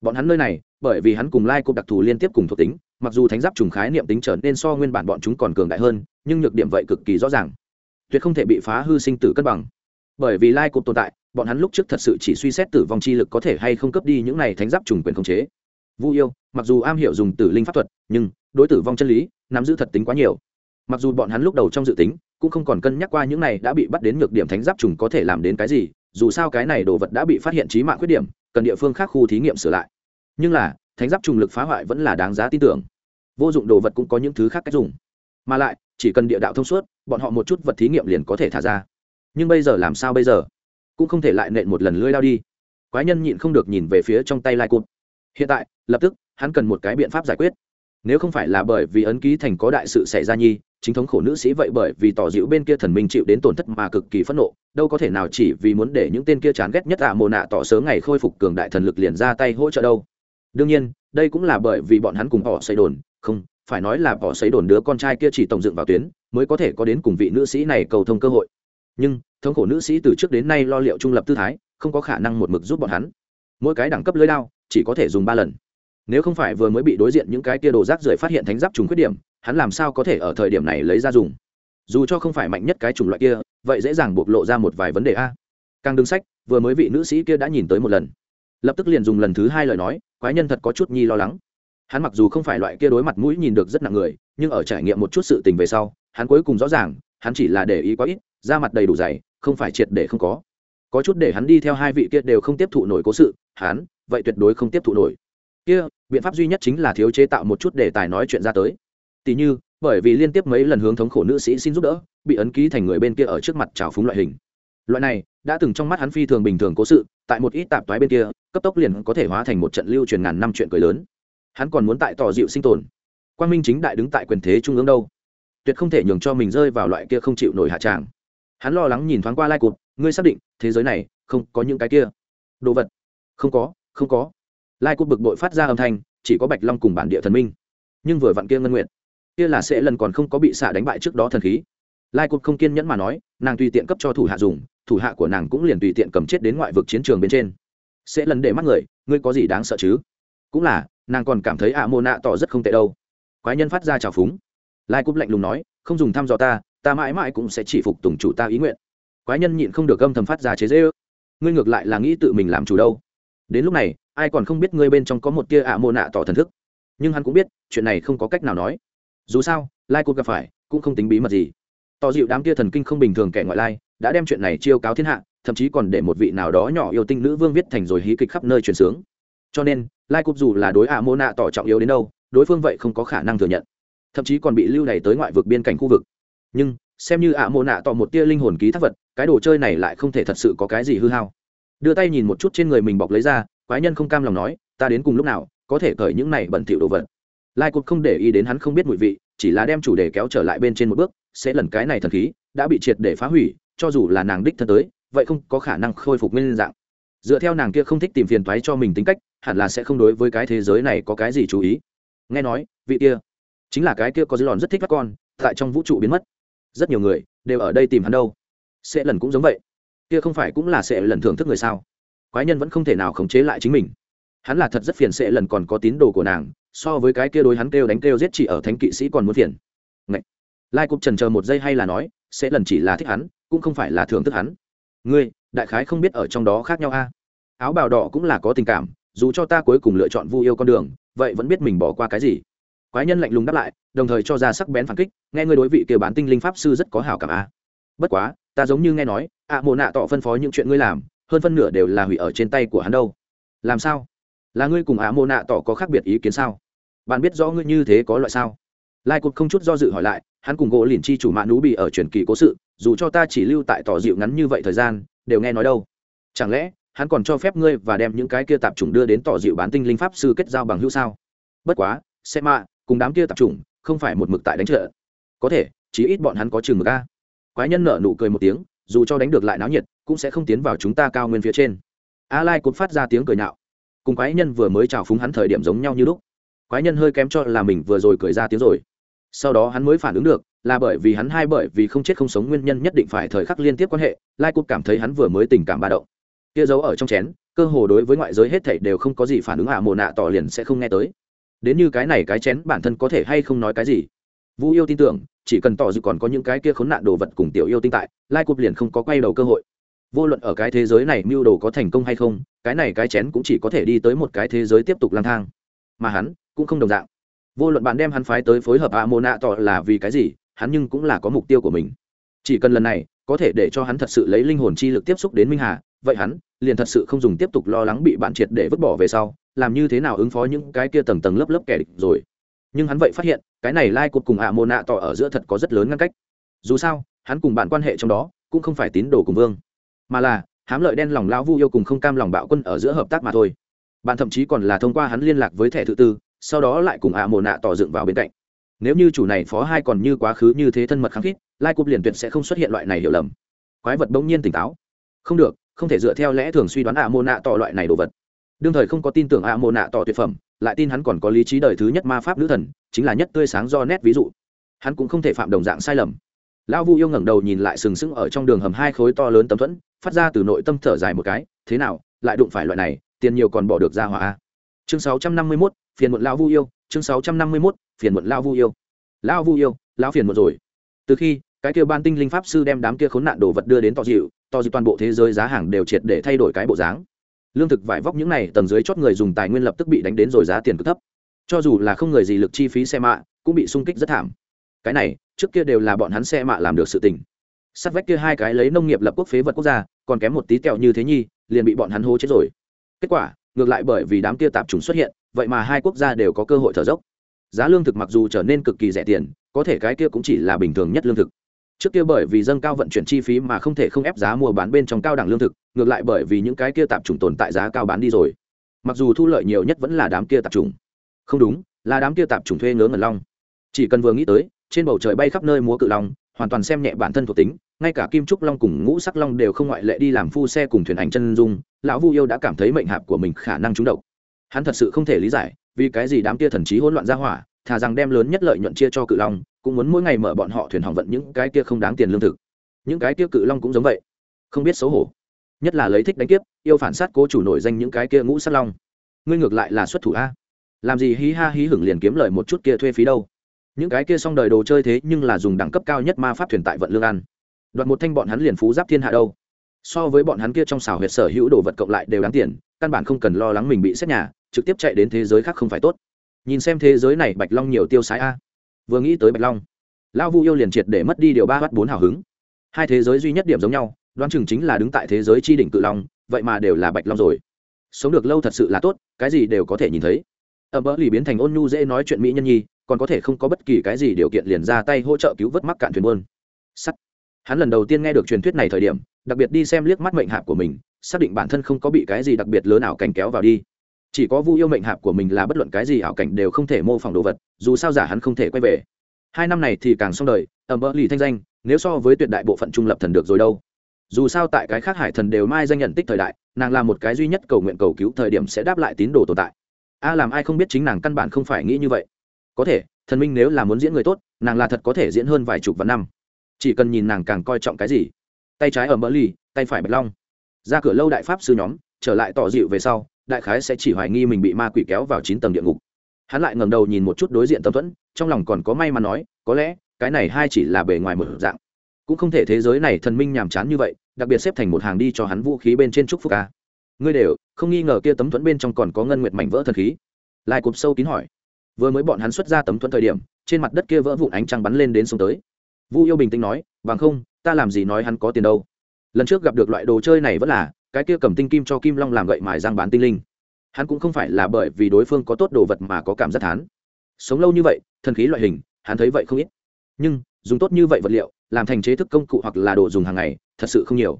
Bọn hắn nơi này, bởi vì hắn cùng lai cục đặc thù liên tiếp cùng thuộc tính, mặc dù thánh giáp trùng khái niệm tính trở nên so nguyên bản bọn chúng còn cường đại hơn, nhưng nhược điểm vậy cực kỳ rõ ràng. Tuyệt không thể bị phá hư sinh tử cân bằng. Bởi vì lai cục tồn tại bọn hắn lúc trước thật sự chỉ suy xét tử vong chi lực có thể hay không cấp đi những này thánh giáp trùng quyền khống chế. Vu yêu, mặc dù am hiểu dùng tử linh pháp thuật, nhưng đối tử vong chân lý, nắm giữ thật tính quá nhiều. Mặc dù bọn hắn lúc đầu trong dự tính, cũng không còn cân nhắc qua những này đã bị bắt đến nhược điểm thánh giáp trùng có thể làm đến cái gì, dù sao cái này đồ vật đã bị phát hiện trí mạng khuyết điểm, cần địa phương khác khu thí nghiệm sửa lại. Nhưng là, thánh giáp trùng lực phá hoại vẫn là đáng giá tin tưởng. Vô dụng đồ vật cũng có những thứ khác cách dùng. Mà lại, chỉ cần địa đạo thông suốt, bọn họ một chút vật thí nghiệm liền có thể thả ra. Nhưng bây giờ làm sao bây giờ? Cũng không thể lại nện một lần lưỡi lao đi. Quái nhân nhịn không được nhìn về phía trong tay lai cụt hiện tại, lập tức, hắn cần một cái biện pháp giải quyết. Nếu không phải là bởi vì ấn ký thành có đại sự xảy ra nhi, chính thống khổ nữ sĩ vậy bởi vì tỏ dịu bên kia thần minh chịu đến tổn thất mà cực kỳ phẫn nộ, đâu có thể nào chỉ vì muốn để những tên kia chán ghét nhất ạ mồ nạ tỏ sớm ngày khôi phục cường đại thần lực liền ra tay hỗ trợ đâu. Đương nhiên, đây cũng là bởi vì bọn hắn cùng họ xây đồn, không, phải nói là bỏ xây đồn đứa con trai kia chỉ tổng dựng vào tuyến, mới có thể có đến cùng vị nữ sĩ này cầu thông cơ hội. Nhưng thống khổ nữ sĩ từ trước đến nay lo liệu trung lập tư thái, không có khả năng một mực giúp bọn hắn. Mỗi cái đẳng cấp lưới đao, chỉ có thể dùng ba lần. Nếu không phải vừa mới bị đối diện những cái tia đồ rác rưởi phát hiện thánh giáp trùng khuyết điểm, hắn làm sao có thể ở thời điểm này lấy ra dùng? Dù cho không phải mạnh nhất cái chủng loại kia, vậy dễ dàng bộc lộ ra một vài vấn đề a. Càng đứng sách, vừa mới vị nữ sĩ kia đã nhìn tới một lần. Lập tức liền dùng lần thứ hai lời nói, quái nhân thật có chút nhi lo lắng. Hắn mặc dù không phải loại kia đối mặt mũi nhìn được rất nặng người, nhưng ở trải nghiệm một chút sự tình về sau, hắn cuối cùng rõ ràng, hắn chỉ là để ý quá ít, da mặt đầy đủ dày không phải triệt để không có. Có chút để hắn đi theo hai vị kia đều không tiếp thụ nổi cố sự, hắn, vậy tuyệt đối không tiếp thụ nổi. Kia, biện pháp duy nhất chính là thiếu chế tạo một chút đề tài nói chuyện ra tới. Tỉ như, bởi vì liên tiếp mấy lần hướng thống khổ nữ sĩ xin giúp đỡ, bị ấn ký thành người bên kia ở trước mặt trào phúng loại hình. Loại này, đã từng trong mắt hắn phi thường bình thường cố sự, tại một ít tạp toái bên kia, cấp tốc liền có thể hóa thành một trận lưu truyền ngàn năm chuyện cười lớn. Hắn còn muốn tại tỏ dịu sinh tồn. Quan minh chính đại đứng tại quyền thế trung ương đâu? Tuyệt không thể nhường cho mình rơi vào loại kia không chịu nổi hạ tràng hắn lo lắng nhìn thoáng qua lai cụt ngươi xác định thế giới này không có những cái kia? Đồ vật? Không có không có. Lai cụt bực bội phát ra âm thanh, chỉ có bạch long cùng bản địa thần minh. Nhưng vừa vặn kia ngân nguyện kia là sẽ lần còn không có bị xạ đánh bại trước đó thần khí. Lai cụt không kiên nhẫn mà nói, nàng tùy tiện cấp cho thủ hạ dùng, thủ hạ của nàng cũng liền tùy tiện cầm chết đến ngoại vực chiến trường bên trên. Sẽ lần để mắt người, ngươi có gì đáng sợ chứ? Cũng là, nàng còn cảm thấy ạ mô nạ tỏ rất không tệ đâu. Quái nhân phát ra trào phúng. Lai cúp lạnh lùng nói, không dùng thăm dò ta ta mãi mãi cũng sẽ chỉ phục tùng chủ ta ý nguyện. Quái nhân nhịn không được gâm thầm phát ra chế dễ ước ngươi ngược lại là nghĩ tự mình làm chủ đâu. Đến lúc này, ai còn không biết ngươi bên trong có một tia ạ mô nạ tỏ thần thức. Nhưng hắn cũng biết, chuyện này không có cách nào nói. Dù sao, lai cúp gặp phải, cũng không tính bí mật gì. Tỏ dịu đám tia thần kinh không bình thường kẻ ngoại lai, đã đem chuyện này chiêu cáo thiên hạ, thậm chí còn để một vị nào đó nhỏ yêu tinh nữ vương viết thành rồi hí kịch khắp nơi truyền sướng. Cho nên, lai cúp dù là đối ạ mô nạ tỏ trọng yếu đến đâu, đối phương vậy không có khả năng thừa nhận. Thậm chí còn bị lưu đày tới ngoại vực biên cảnh khu vực nhưng, xem như ạ mộ nạ tỏ một tia linh hồn ký thác vật, cái đồ chơi này lại không thể thật sự có cái gì hư hao. Đưa tay nhìn một chút trên người mình bọc lấy ra, quái nhân không cam lòng nói, ta đến cùng lúc nào, có thể cởi những này bẩn thỉu đồ vật? Lai cột không để ý đến hắn không biết mùi vị, chỉ là đem chủ đề kéo trở lại bên trên một bước, sẽ lần cái này thần khí, đã bị triệt để phá hủy, cho dù là nàng đích thân tới, vậy không có khả năng khôi phục nguyên dạng. Dựa theo nàng kia không thích tìm phiền toái cho mình tính cách, hẳn là sẽ không đối với cái thế giới này có cái gì chú ý. Nghe nói, vị kia, chính là cái kia có dư lòn rất thích các con, tại trong vũ trụ biến mất rất nhiều người đều ở đây tìm hắn đâu. Sẽ lần cũng giống vậy. Kia không phải cũng là sẽ lần thưởng thức người sao? Quái nhân vẫn không thể nào khống chế lại chính mình. Hắn là thật rất phiền sẽ lần còn có tín đồ của nàng, so với cái kia đối hắn kêu đánh kêu giết chỉ ở thánh kỵ sĩ còn muốn phiền. Ngậy. lai cục trần chờ một giây hay là nói, sẽ lần chỉ là thích hắn, cũng không phải là thưởng thức hắn. Ngươi, đại khái không biết ở trong đó khác nhau a. Áo bào đỏ cũng là có tình cảm, dù cho ta cuối cùng lựa chọn vu yêu con đường, vậy vẫn biết mình bỏ qua cái gì quái nhân lạnh lùng đáp lại, đồng thời cho ra sắc bén phản kích, nghe ngươi đối vị kia bán tinh linh pháp sư rất có hảo cảm a. Bất quá, ta giống như nghe nói, ạ mộ nạ tỏ phân phó những chuyện ngươi làm, hơn phân nửa đều là hủy ở trên tay của hắn đâu. Làm sao? Là ngươi cùng ạ mộ nạ tỏ có khác biệt ý kiến sao? Bạn biết rõ ngươi như thế có loại sao? Lai cột không chút do dự hỏi lại, hắn cùng gỗ liền chi chủ mạ nú bị ở truyền kỳ cố sự, dù cho ta chỉ lưu tại tỏ dịu ngắn như vậy thời gian, đều nghe nói đâu. Chẳng lẽ, hắn còn cho phép ngươi và đem những cái kia tạp chủng đưa đến tỏ dịu bán tinh linh pháp sư kết giao bằng hữu sao? Bất quá xe mạ cùng đám kia tạp chủng không phải một mực tại đánh trợ. Có thể chí ít bọn hắn có chừng mực a. Quái nhân nở nụ cười một tiếng dù cho đánh được lại náo nhiệt cũng sẽ không tiến vào chúng ta cao nguyên phía trên. A lai cũng phát ra tiếng cười nhạo. Cùng quái nhân vừa mới chào phúng hắn thời điểm giống nhau như lúc. Quái nhân hơi kém cho là mình vừa rồi cười ra tiếng rồi. Sau đó hắn mới phản ứng được là bởi vì hắn hai bởi vì không chết không sống nguyên nhân nhất định phải thời khắc liên tiếp quan hệ lai cục cảm thấy hắn vừa mới tình cảm ba động. Kia giấu ở trong chén cơ hồ đối với ngoại giới hết thảy đều không có gì phản ứng ạ à, mồ nạ tỏ liền sẽ không nghe tới đến như cái này cái chén bản thân có thể hay không nói cái gì. Vũ yêu tin tưởng, chỉ cần tỏ dự còn có những cái kia khốn nạn đồ vật cùng tiểu yêu tinh tại, lai cụp liền không có quay đầu cơ hội. Vô luận ở cái thế giới này mưu đồ có thành công hay không, cái này cái chén cũng chỉ có thể đi tới một cái thế giới tiếp tục lang thang. Mà hắn cũng không đồng dạng. Vô luận bạn đem hắn phái tới phối hợp a mô nạ tỏ là vì cái gì, hắn nhưng cũng là có mục tiêu của mình. Chỉ cần lần này, có thể để cho hắn thật sự lấy linh hồn chi lực tiếp xúc đến minh hà, vậy hắn liền thật sự không dùng tiếp tục lo lắng bị bạn triệt để vứt bỏ về sau làm như thế nào ứng phó những cái kia tầng tầng lớp lớp kẻ địch rồi. Nhưng hắn vậy phát hiện, cái này lai cột cùng ạ mồ nạ tỏ ở giữa thật có rất lớn ngăn cách. Dù sao, hắn cùng bạn quan hệ trong đó, cũng không phải tín đồ cùng vương. Mà là, hám lợi đen lòng lão vu yêu cùng không cam lòng bạo quân ở giữa hợp tác mà thôi. Bạn thậm chí còn là thông qua hắn liên lạc với thẻ Thứ tư, sau đó lại cùng ạ mồ nạ tỏ dựng vào bên cạnh. Nếu như chủ này phó hai còn như quá khứ như thế thân mật khăng khít, lai cúp liền tuyệt sẽ không xuất hiện loại này hiểu lầm. Quái vật bỗng nhiên tỉnh táo. Không được, không thể dựa theo lẽ thường suy đoán ạ mồ nạ tỏ loại này đồ vật đương thời không có tin tưởng ạ mồ nạ tỏ tuyệt phẩm lại tin hắn còn có lý trí đời thứ nhất ma pháp nữ thần chính là nhất tươi sáng do nét ví dụ. Hắn cũng không thể phạm đồng dạng sai lầm. Lão vu yêu ngẩng đầu nhìn lại sừng sững ở trong đường hầm hai khối to lớn tấm thuẫn phát ra từ nội tâm thở dài một cái thế nào lại đụng phải loại này tiền nhiều còn bỏ được ra hỏa chương 651, phiền muộn lão vu yêu chương 651, phiền muộn lão vu yêu. Lão vu yêu lão phiền muộn rồi. Từ khi cái kia ban tinh linh pháp sư đem đám kia khốn nạn đồ vật đưa đến to dịu to dịu toàn bộ thế giới giá hàng đều triệt để thay đổi cái bộ dáng lương thực vải vóc những này tầng dưới chót người dùng tài nguyên lập tức bị đánh đến rồi giá tiền cực thấp. Cho dù là không người gì lực chi phí xe mạ, cũng bị sung kích rất thảm. Cái này, trước kia đều là bọn hắn xe mạ làm được sự tình. Sắt vách kia hai cái lấy nông nghiệp lập quốc phế vật quốc gia, còn kém một tí kẹo như thế nhi, liền bị bọn hắn hô chết rồi. Kết quả, ngược lại bởi vì đám kia tạp chủng xuất hiện, vậy mà hai quốc gia đều có cơ hội thở dốc. Giá lương thực mặc dù trở nên cực kỳ rẻ tiền, có thể cái kia cũng chỉ là bình thường nhất lương thực trước kia bởi vì dâng cao vận chuyển chi phí mà không thể không ép giá mua bán bên trong cao đẳng lương thực, ngược lại bởi vì những cái kia tạp chủng tồn tại giá cao bán đi rồi. Mặc dù thu lợi nhiều nhất vẫn là đám kia tạp chủng. Không đúng, là đám kia tạp chủng thuê ngớ ngẩn long. Chỉ cần vừa nghĩ tới, trên bầu trời bay khắp nơi múa cự long, hoàn toàn xem nhẹ bản thân thuộc tính, ngay cả kim trúc long cùng ngũ sắc long đều không ngoại lệ đi làm phu xe cùng thuyền hành chân dung, lão vu yêu đã cảm thấy mệnh hạp của mình khả năng trúng độc. Hắn thật sự không thể lý giải, vì cái gì đám kia thần trí hỗn loạn ra hỏa, thà rằng đem lớn nhất lợi nhuận chia cho cự long cũng muốn mỗi ngày mở bọn họ thuyền hỏng vận những cái kia không đáng tiền lương thực. Những cái kia cự long cũng giống vậy. Không biết xấu hổ. Nhất là lấy thích đánh kiếp, yêu phản sát cố chủ nổi danh những cái kia ngũ sát long. Ngươi ngược lại là xuất thủ a. Làm gì hí ha hí hửng liền kiếm lời một chút kia thuê phí đâu. Những cái kia xong đời đồ chơi thế nhưng là dùng đẳng cấp cao nhất ma pháp thuyền tại vận lương ăn. Đoạt một thanh bọn hắn liền phú giáp thiên hạ đâu. So với bọn hắn kia trong xào huyệt sở hữu đồ vật cộng lại đều đáng tiền, căn bản không cần lo lắng mình bị xét nhà, trực tiếp chạy đến thế giới khác không phải tốt. Nhìn xem thế giới này bạch long nhiều tiêu sái a vừa nghĩ tới bạch long, lão vu yêu liền triệt để mất đi điều ba bắt bốn hào hứng. Hai thế giới duy nhất điểm giống nhau, đoán chừng chính là đứng tại thế giới tri đỉnh cự long, vậy mà đều là bạch long rồi. Sống được lâu thật sự là tốt, cái gì đều có thể nhìn thấy. Ở bỡ lì biến thành ôn nhu dễ nói chuyện mỹ nhân nhi, còn có thể không có bất kỳ cái gì điều kiện liền ra tay hỗ trợ cứu vớt mắc cạn thuyền buôn. Sắt. Hắn lần đầu tiên nghe được truyền thuyết này thời điểm, đặc biệt đi xem liếc mắt mệnh hạp của mình, xác định bản thân không có bị cái gì đặc biệt lớn nào cảnh kéo vào đi chỉ có vu yêu mệnh hạp của mình là bất luận cái gì ảo cảnh đều không thể mô phỏng đồ vật, dù sao giả hắn không thể quay về. Hai năm này thì càng xong đời ở bỡ lì thanh danh, nếu so với tuyệt đại bộ phận trung lập thần được rồi đâu. Dù sao tại cái khác hải thần đều mai danh nhận tích thời đại, nàng là một cái duy nhất cầu nguyện cầu cứu thời điểm sẽ đáp lại tín đồ tồn tại. A làm ai không biết chính nàng căn bản không phải nghĩ như vậy. Có thể, thần minh nếu là muốn diễn người tốt, nàng là thật có thể diễn hơn vài chục vạn năm. Chỉ cần nhìn nàng càng coi trọng cái gì. Tay trái ở mỡ lì, tay phải bạch long. Ra cửa lâu đại pháp sư nhóm, trở lại tỏ dịu về sau đại khái sẽ chỉ hoài nghi mình bị ma quỷ kéo vào chín tầng địa ngục. Hắn lại ngẩng đầu nhìn một chút đối diện tâm thuẫn, trong lòng còn có may mà nói, có lẽ, cái này hai chỉ là bề ngoài một dạng. Cũng không thể thế giới này thần minh nhàm chán như vậy, đặc biệt xếp thành một hàng đi cho hắn vũ khí bên trên trúc phúc ca ngươi đều, không nghi ngờ kia tấm thuẫn bên trong còn có ngân nguyệt mảnh vỡ thần khí. Lại cụp sâu kín hỏi. Vừa mới bọn hắn xuất ra tấm thuẫn thời điểm, trên mặt đất kia vỡ vụn ánh trăng bắn lên đến xuống tới. Vu yêu bình tĩnh nói, bằng không, ta làm gì nói hắn có tiền đâu. Lần trước gặp được loại đồ chơi này vẫn là cái kia cầm tinh kim cho kim long làm gậy mài răng bán tinh linh. Hắn cũng không phải là bởi vì đối phương có tốt đồ vật mà có cảm giác thán. Sống lâu như vậy, thần khí loại hình, hắn thấy vậy không ít. Nhưng, dùng tốt như vậy vật liệu, làm thành chế thức công cụ hoặc là đồ dùng hàng ngày, thật sự không nhiều.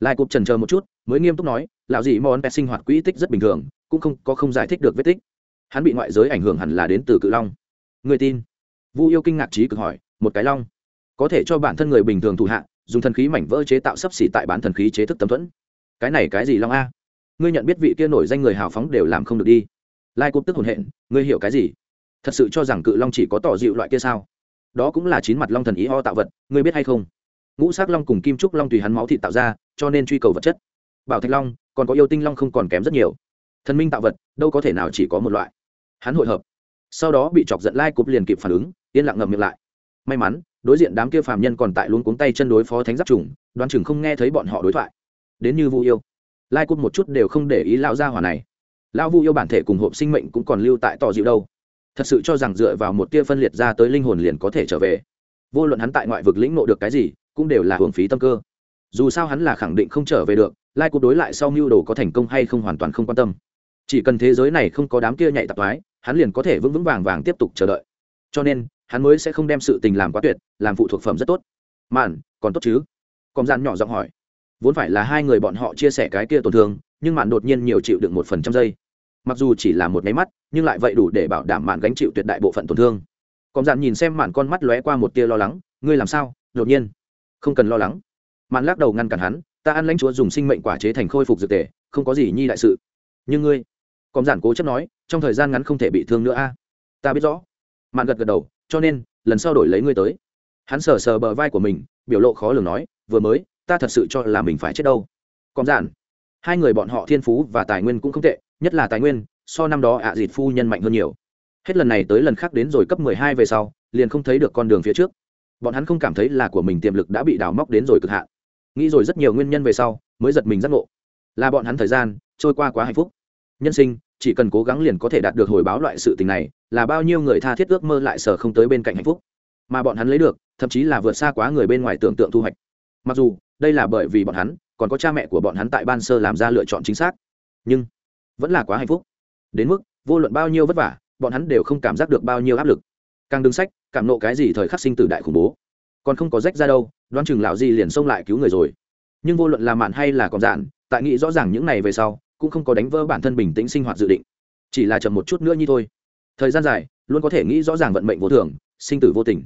Lại cụp trần chờ một chút, mới nghiêm túc nói, lão dị món pet sinh hoạt quỹ tích rất bình thường, cũng không có không giải thích được vết tích. Hắn bị ngoại giới ảnh hưởng hẳn là đến từ cự long. Người tin. Vu yêu kinh ngạc trí cực hỏi, một cái long? Có thể cho bản thân người bình thường thủ hạ, dùng thần khí mảnh vỡ chế tạo sấp xỉ tại bán thần khí chế thức tấm thuẫn cái này cái gì long a? Ngươi nhận biết vị kia nổi danh người hào phóng đều làm không được đi. Lai cúp tức hồn hện, ngươi hiểu cái gì? Thật sự cho rằng cự long chỉ có tỏ dịu loại kia sao? Đó cũng là chín mặt long thần ý ho tạo vật, ngươi biết hay không? Ngũ sắc long cùng kim trúc long tùy hắn máu thịt tạo ra, cho nên truy cầu vật chất. Bảo thạch long, còn có yêu tinh long không còn kém rất nhiều. Thần minh tạo vật, đâu có thể nào chỉ có một loại. Hắn hội hợp. Sau đó bị chọc giận lai cúp liền kịp phản ứng, yên lặng ngậm miệng lại. May mắn, đối diện đám kia phàm nhân còn tại luôn cuống tay chân đối phó thánh giáp trùng, đoán chừng không nghe thấy bọn họ đối thoại đến như vu yêu. Lai cút một chút đều không để ý lão gia hỏa này. Lão vu yêu bản thể cùng hộp sinh mệnh cũng còn lưu tại tò dịu đâu. Thật sự cho rằng dựa vào một tia phân liệt ra tới linh hồn liền có thể trở về. Vô luận hắn tại ngoại vực lĩnh nộ được cái gì, cũng đều là hưởng phí tâm cơ. Dù sao hắn là khẳng định không trở về được, lai cút đối lại sau mưu đồ có thành công hay không hoàn toàn không quan tâm. Chỉ cần thế giới này không có đám kia nhạy tạp thoái hắn liền có thể vững vững vàng vàng tiếp tục chờ đợi. Cho nên, hắn mới sẽ không đem sự tình làm quá tuyệt, làm phụ thuộc phẩm rất tốt. Mạn, còn tốt chứ? Còn gian nhỏ giọng hỏi vốn phải là hai người bọn họ chia sẻ cái kia tổn thương, nhưng mạn đột nhiên nhiều chịu được một phần trăm giây. Mặc dù chỉ là một máy mắt, nhưng lại vậy đủ để bảo đảm mạn gánh chịu tuyệt đại bộ phận tổn thương. Còn dạn nhìn xem mạn con mắt lóe qua một tia lo lắng, ngươi làm sao? Đột nhiên? Không cần lo lắng. Mạn lắc đầu ngăn cản hắn, ta ăn lãnh chúa dùng sinh mệnh quả chế thành khôi phục dược tề, không có gì nhi đại sự. Nhưng ngươi? Còn giản cố chấp nói, trong thời gian ngắn không thể bị thương nữa a. Ta biết rõ. Mạn gật gật đầu, cho nên, lần sau đổi lấy ngươi tới. Hắn sờ sờ bờ vai của mình, biểu lộ khó lường nói, vừa mới ta thật sự cho là mình phải chết đâu. Còn giản, hai người bọn họ thiên phú và tài nguyên cũng không tệ, nhất là tài nguyên, so năm đó ạ à dịt phu nhân mạnh hơn nhiều. Hết lần này tới lần khác đến rồi cấp mười hai về sau, liền không thấy được con đường phía trước. Bọn hắn không cảm thấy là của mình tiềm lực đã bị đào móc đến rồi cực hạn. Nghĩ rồi rất nhiều nguyên nhân về sau, mới giật mình giác ngộ. Là bọn hắn thời gian, trôi qua quá hạnh phúc. Nhân sinh, chỉ cần cố gắng liền có thể đạt được hồi báo loại sự tình này, là bao nhiêu người tha thiết ước mơ lại sở không tới bên cạnh hạnh phúc. Mà bọn hắn lấy được, thậm chí là vượt xa quá người bên ngoài tưởng tượng thu hoạch. Mặc dù đây là bởi vì bọn hắn, còn có cha mẹ của bọn hắn tại ban sơ làm ra lựa chọn chính xác. Nhưng, vẫn là quá hạnh phúc. Đến mức, vô luận bao nhiêu vất vả, bọn hắn đều không cảm giác được bao nhiêu áp lực. Càng đứng sách, cảm nộ cái gì thời khắc sinh tử đại khủng bố. Còn không có rách ra đâu, đoán chừng lão Di liền xông lại cứu người rồi. Nhưng vô luận là mạn hay là còn dạn, tại nghĩ rõ ràng những này về sau, cũng không có đánh vỡ bản thân bình tĩnh sinh hoạt dự định. Chỉ là chậm một chút nữa như thôi. Thời gian dài, luôn có thể nghĩ rõ ràng vận mệnh vô thường, sinh tử vô tình.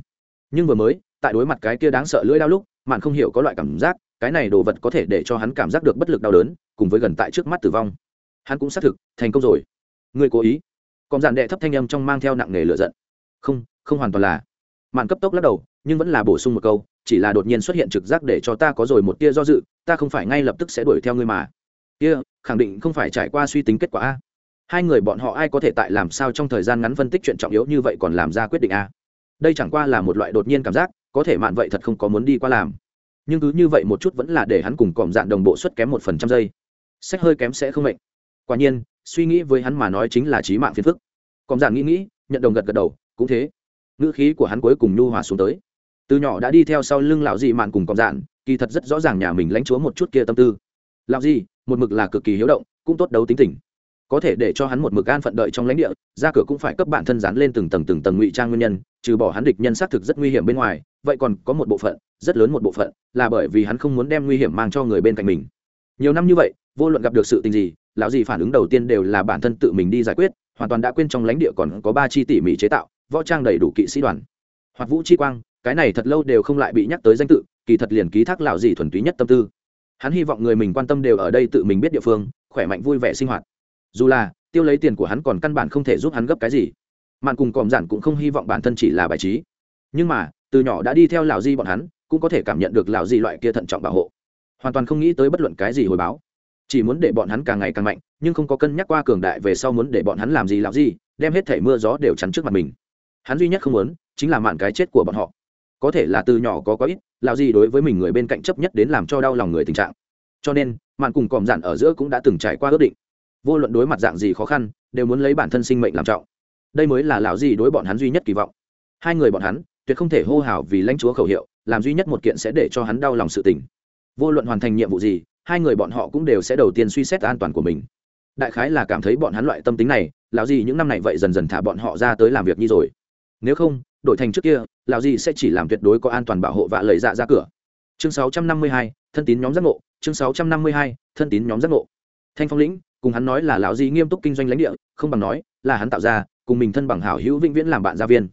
Nhưng vừa mới, tại đối mặt cái kia đáng sợ lưỡi đau lúc, mạn không hiểu có loại cảm giác cái này đồ vật có thể để cho hắn cảm giác được bất lực đau đớn, cùng với gần tại trước mắt tử vong. Hắn cũng xác thực, thành công rồi. Người cố ý. Còn dàn đệ thấp thanh âm trong mang theo nặng nghề lửa giận. Không không hoàn toàn là. Mạn cấp tốc lắc đầu, nhưng vẫn là bổ sung một câu, chỉ là đột nhiên xuất hiện trực giác để cho ta có rồi một tia do dự, ta không phải ngay lập tức sẽ đuổi theo ngươi mà. Kia, khẳng định không phải trải qua suy tính kết quả a. Hai người bọn họ ai có thể tại làm sao trong thời gian ngắn phân tích chuyện trọng yếu như vậy còn làm ra quyết định a? Đây chẳng qua là một loại đột nhiên cảm giác, có thể mạn vậy thật không có muốn đi qua làm nhưng cứ như vậy một chút vẫn là để hắn cùng còm dạn đồng bộ suất kém một phần trăm giây. Sách hơi kém sẽ không mệnh. Quả nhiên, suy nghĩ với hắn mà nói chính là trí mạng phiền phức. Còm dạn nghĩ nghĩ, nhận đồng gật gật đầu, cũng thế. Ngữ khí của hắn cuối cùng nhu hòa xuống tới. Từ nhỏ đã đi theo sau lưng lão dị mạn cùng còm dạn, kỳ thật rất rõ ràng nhà mình lãnh chúa một chút kia tâm tư. Lão dị một mực là cực kỳ hiếu động, cũng tốt đấu tính tình có thể để cho hắn một mực an phận đợi trong lãnh địa, ra cửa cũng phải cấp bản thân dán lên từng tầng từng tầng ngụy trang nguyên nhân, trừ bỏ hắn địch nhân xác thực rất nguy hiểm bên ngoài, vậy còn có một bộ phận, rất lớn một bộ phận, là bởi vì hắn không muốn đem nguy hiểm mang cho người bên cạnh mình. Nhiều năm như vậy, vô luận gặp được sự tình gì, lão gì phản ứng đầu tiên đều là bản thân tự mình đi giải quyết, hoàn toàn đã quên trong lãnh địa còn có ba chi tỉ mỉ chế tạo, võ trang đầy đủ kỵ sĩ đoàn. Hoặc vũ chi quang, cái này thật lâu đều không lại bị nhắc tới danh tự, kỳ thật liền ký thác lão gì thuần túy nhất tâm tư. Hắn hy vọng người mình quan tâm đều ở đây tự mình biết địa phương, khỏe mạnh vui vẻ sinh hoạt dù là tiêu lấy tiền của hắn còn căn bản không thể giúp hắn gấp cái gì. Mạn cùng còm giản cũng không hy vọng bản thân chỉ là bài trí. Nhưng mà, từ nhỏ đã đi theo lão di bọn hắn, cũng có thể cảm nhận được lão di loại kia thận trọng bảo hộ. Hoàn toàn không nghĩ tới bất luận cái gì hồi báo. Chỉ muốn để bọn hắn càng ngày càng mạnh, nhưng không có cân nhắc qua cường đại về sau muốn để bọn hắn làm gì lão di, đem hết thảy mưa gió đều chắn trước mặt mình. Hắn duy nhất không muốn, chính là mạn cái chết của bọn họ. Có thể là từ nhỏ có có ít, lão di đối với mình người bên cạnh chấp nhất đến làm cho đau lòng người tình trạng. Cho nên, mạn cùng còm giản ở giữa cũng đã từng trải qua ước định vô luận đối mặt dạng gì khó khăn đều muốn lấy bản thân sinh mệnh làm trọng. Đây mới là lão gì đối bọn hắn duy nhất kỳ vọng. Hai người bọn hắn tuyệt không thể hô hào vì lãnh chúa khẩu hiệu làm duy nhất một kiện sẽ để cho hắn đau lòng sự tình. Vô luận hoàn thành nhiệm vụ gì hai người bọn họ cũng đều sẽ đầu tiên suy xét an toàn của mình. Đại khái là cảm thấy bọn hắn loại tâm tính này lão gì những năm này vậy dần dần thả bọn họ ra tới làm việc như rồi. Nếu không đổi thành trước kia lão gì sẽ chỉ làm tuyệt đối có an toàn bảo hộ và lời dạ ra cửa. Chương 652, thân tín nhóm giác ngộ chương 652, thân tín nhóm giác ngộ. Thanh phong lĩnh cùng hắn nói là lão gì nghiêm túc kinh doanh lãnh địa, không bằng nói là hắn tạo ra, cùng mình thân bằng hảo hữu vĩnh viễn làm bạn gia viên.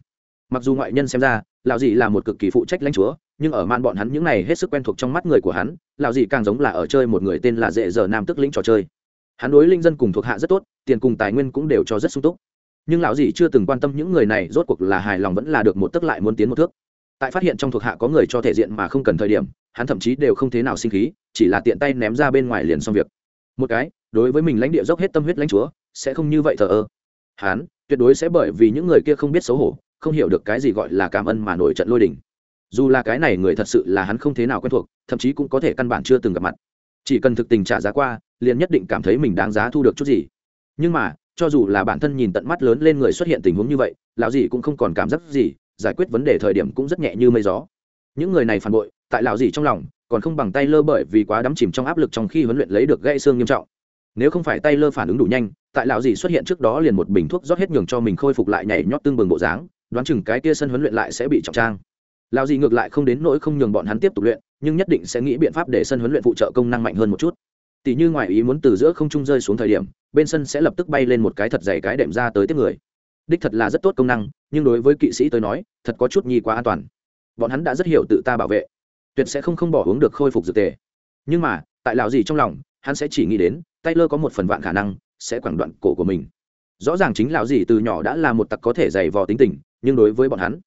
Mặc dù ngoại nhân xem ra, lão dị là một cực kỳ phụ trách lãnh chúa, nhưng ở man bọn hắn những này hết sức quen thuộc trong mắt người của hắn, lão dị càng giống là ở chơi một người tên là dễ dở nam tức lĩnh trò chơi. Hắn đối linh dân cùng thuộc hạ rất tốt, tiền cùng tài nguyên cũng đều cho rất sung túc. Nhưng lão dị chưa từng quan tâm những người này, rốt cuộc là hài lòng vẫn là được một tức lại muốn tiến một thước. Tại phát hiện trong thuộc hạ có người cho thể diện mà không cần thời điểm, hắn thậm chí đều không thế nào sinh khí, chỉ là tiện tay ném ra bên ngoài liền xong việc. Một cái đối với mình lãnh địa dốc hết tâm huyết lãnh chúa, sẽ không như vậy thờ ơ. Hắn tuyệt đối sẽ bởi vì những người kia không biết xấu hổ, không hiểu được cái gì gọi là cảm ơn mà nổi trận lôi đình. Dù là cái này người thật sự là hắn không thế nào quen thuộc, thậm chí cũng có thể căn bản chưa từng gặp mặt. Chỉ cần thực tình trả giá qua, liền nhất định cảm thấy mình đáng giá thu được chút gì. Nhưng mà, cho dù là bản thân nhìn tận mắt lớn lên người xuất hiện tình huống như vậy, lão dì cũng không còn cảm giác gì, giải quyết vấn đề thời điểm cũng rất nhẹ như mây gió. Những người này phản bội, tại lão dì trong lòng, còn không bằng tay lơ bởi vì quá đắm chìm trong áp lực trong khi huấn luyện lấy được gãy xương nghiêm trọng nếu không phải tay lơ phản ứng đủ nhanh, tại lão dì xuất hiện trước đó liền một bình thuốc rót hết nhường cho mình khôi phục lại nhảy nhót tương bừng bộ dáng, đoán chừng cái kia sân huấn luyện lại sẽ bị trọng trang. Lão dì ngược lại không đến nỗi không nhường bọn hắn tiếp tục luyện, nhưng nhất định sẽ nghĩ biện pháp để sân huấn luyện phụ trợ công năng mạnh hơn một chút. Tỷ như ngoài ý muốn từ giữa không trung rơi xuống thời điểm, bên sân sẽ lập tức bay lên một cái thật dày cái đệm ra tới tiếp người. Đích thật là rất tốt công năng, nhưng đối với kỵ sĩ tới nói, thật có chút nhi quá an toàn. Bọn hắn đã rất hiểu tự ta bảo vệ. Tuyệt sẽ không không bỏ uống được khôi phục dược tề. Nhưng mà, tại lão gì trong lòng, hắn sẽ chỉ nghĩ đến taylor có một phần vạn khả năng sẽ quẳng đoạn cổ của mình. Rõ ràng chính Lão gì từ nhỏ đã là một tặc có thể dày vò tính tình, nhưng đối với bọn hắn,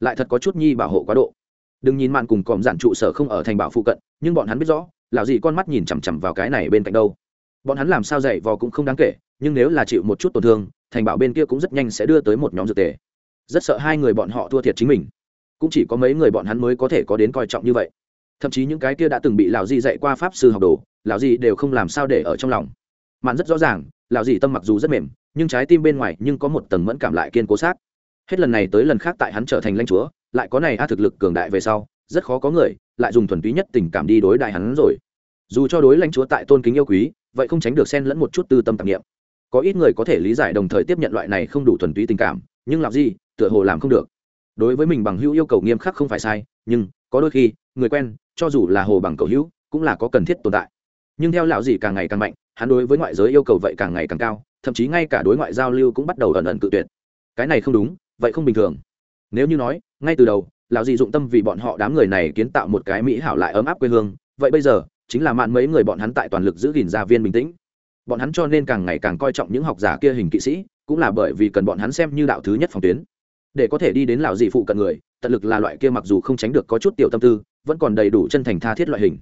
lại thật có chút nhi bảo hộ quá độ. Đừng nhìn mạn cùng cọm giản trụ sở không ở thành bảo phụ cận, nhưng bọn hắn biết rõ, Lão gì con mắt nhìn chằm chằm vào cái này bên cạnh đâu. Bọn hắn làm sao dày vò cũng không đáng kể, nhưng nếu là chịu một chút tổn thương, thành bảo bên kia cũng rất nhanh sẽ đưa tới một nhóm dược tề. Rất sợ hai người bọn họ thua thiệt chính mình. Cũng chỉ có mấy người bọn hắn mới có thể có đến coi trọng như vậy. Thậm chí những cái kia đã từng bị lão di dạy qua pháp sư học đồ lão gì đều không làm sao để ở trong lòng. Mạn rất rõ ràng, lão gì tâm mặc dù rất mềm, nhưng trái tim bên ngoài nhưng có một tầng mẫn cảm lại kiên cố sát hết lần này tới lần khác tại hắn trở thành lãnh chúa, lại có này a thực lực cường đại về sau, rất khó có người lại dùng thuần túy nhất tình cảm đi đối đại hắn rồi. Dù cho đối lãnh chúa tại tôn kính yêu quý, vậy không tránh được xen lẫn một chút tư tâm tạp nghiệm có ít người có thể lý giải đồng thời tiếp nhận loại này không đủ thuần túy tình cảm, nhưng làm gì tựa hồ làm không được. Đối với mình bằng hữu yêu cầu nghiêm khắc không phải sai, nhưng có đôi khi, người quen, cho dù là hồ bằng cầu hữu, cũng là có cần thiết tồn tại nhưng theo lão dì càng ngày càng mạnh, hắn đối với ngoại giới yêu cầu vậy càng ngày càng cao, thậm chí ngay cả đối ngoại giao lưu cũng bắt đầu ẩn ẩn cự tuyệt. Cái này không đúng, vậy không bình thường. Nếu như nói, ngay từ đầu, lão dì dụng tâm vì bọn họ đám người này kiến tạo một cái mỹ hảo lại ấm áp quê hương, vậy bây giờ, chính là mạn mấy người bọn hắn tại toàn lực giữ gìn gia viên bình tĩnh. Bọn hắn cho nên càng ngày càng coi trọng những học giả kia hình kỵ sĩ, cũng là bởi vì cần bọn hắn xem như đạo thứ nhất phòng tuyến. Để có thể đi đến lão dị phụ cận người, tận lực là loại kia mặc dù không tránh được có chút tiểu tâm tư, vẫn còn đầy đủ chân thành tha thiết loại hình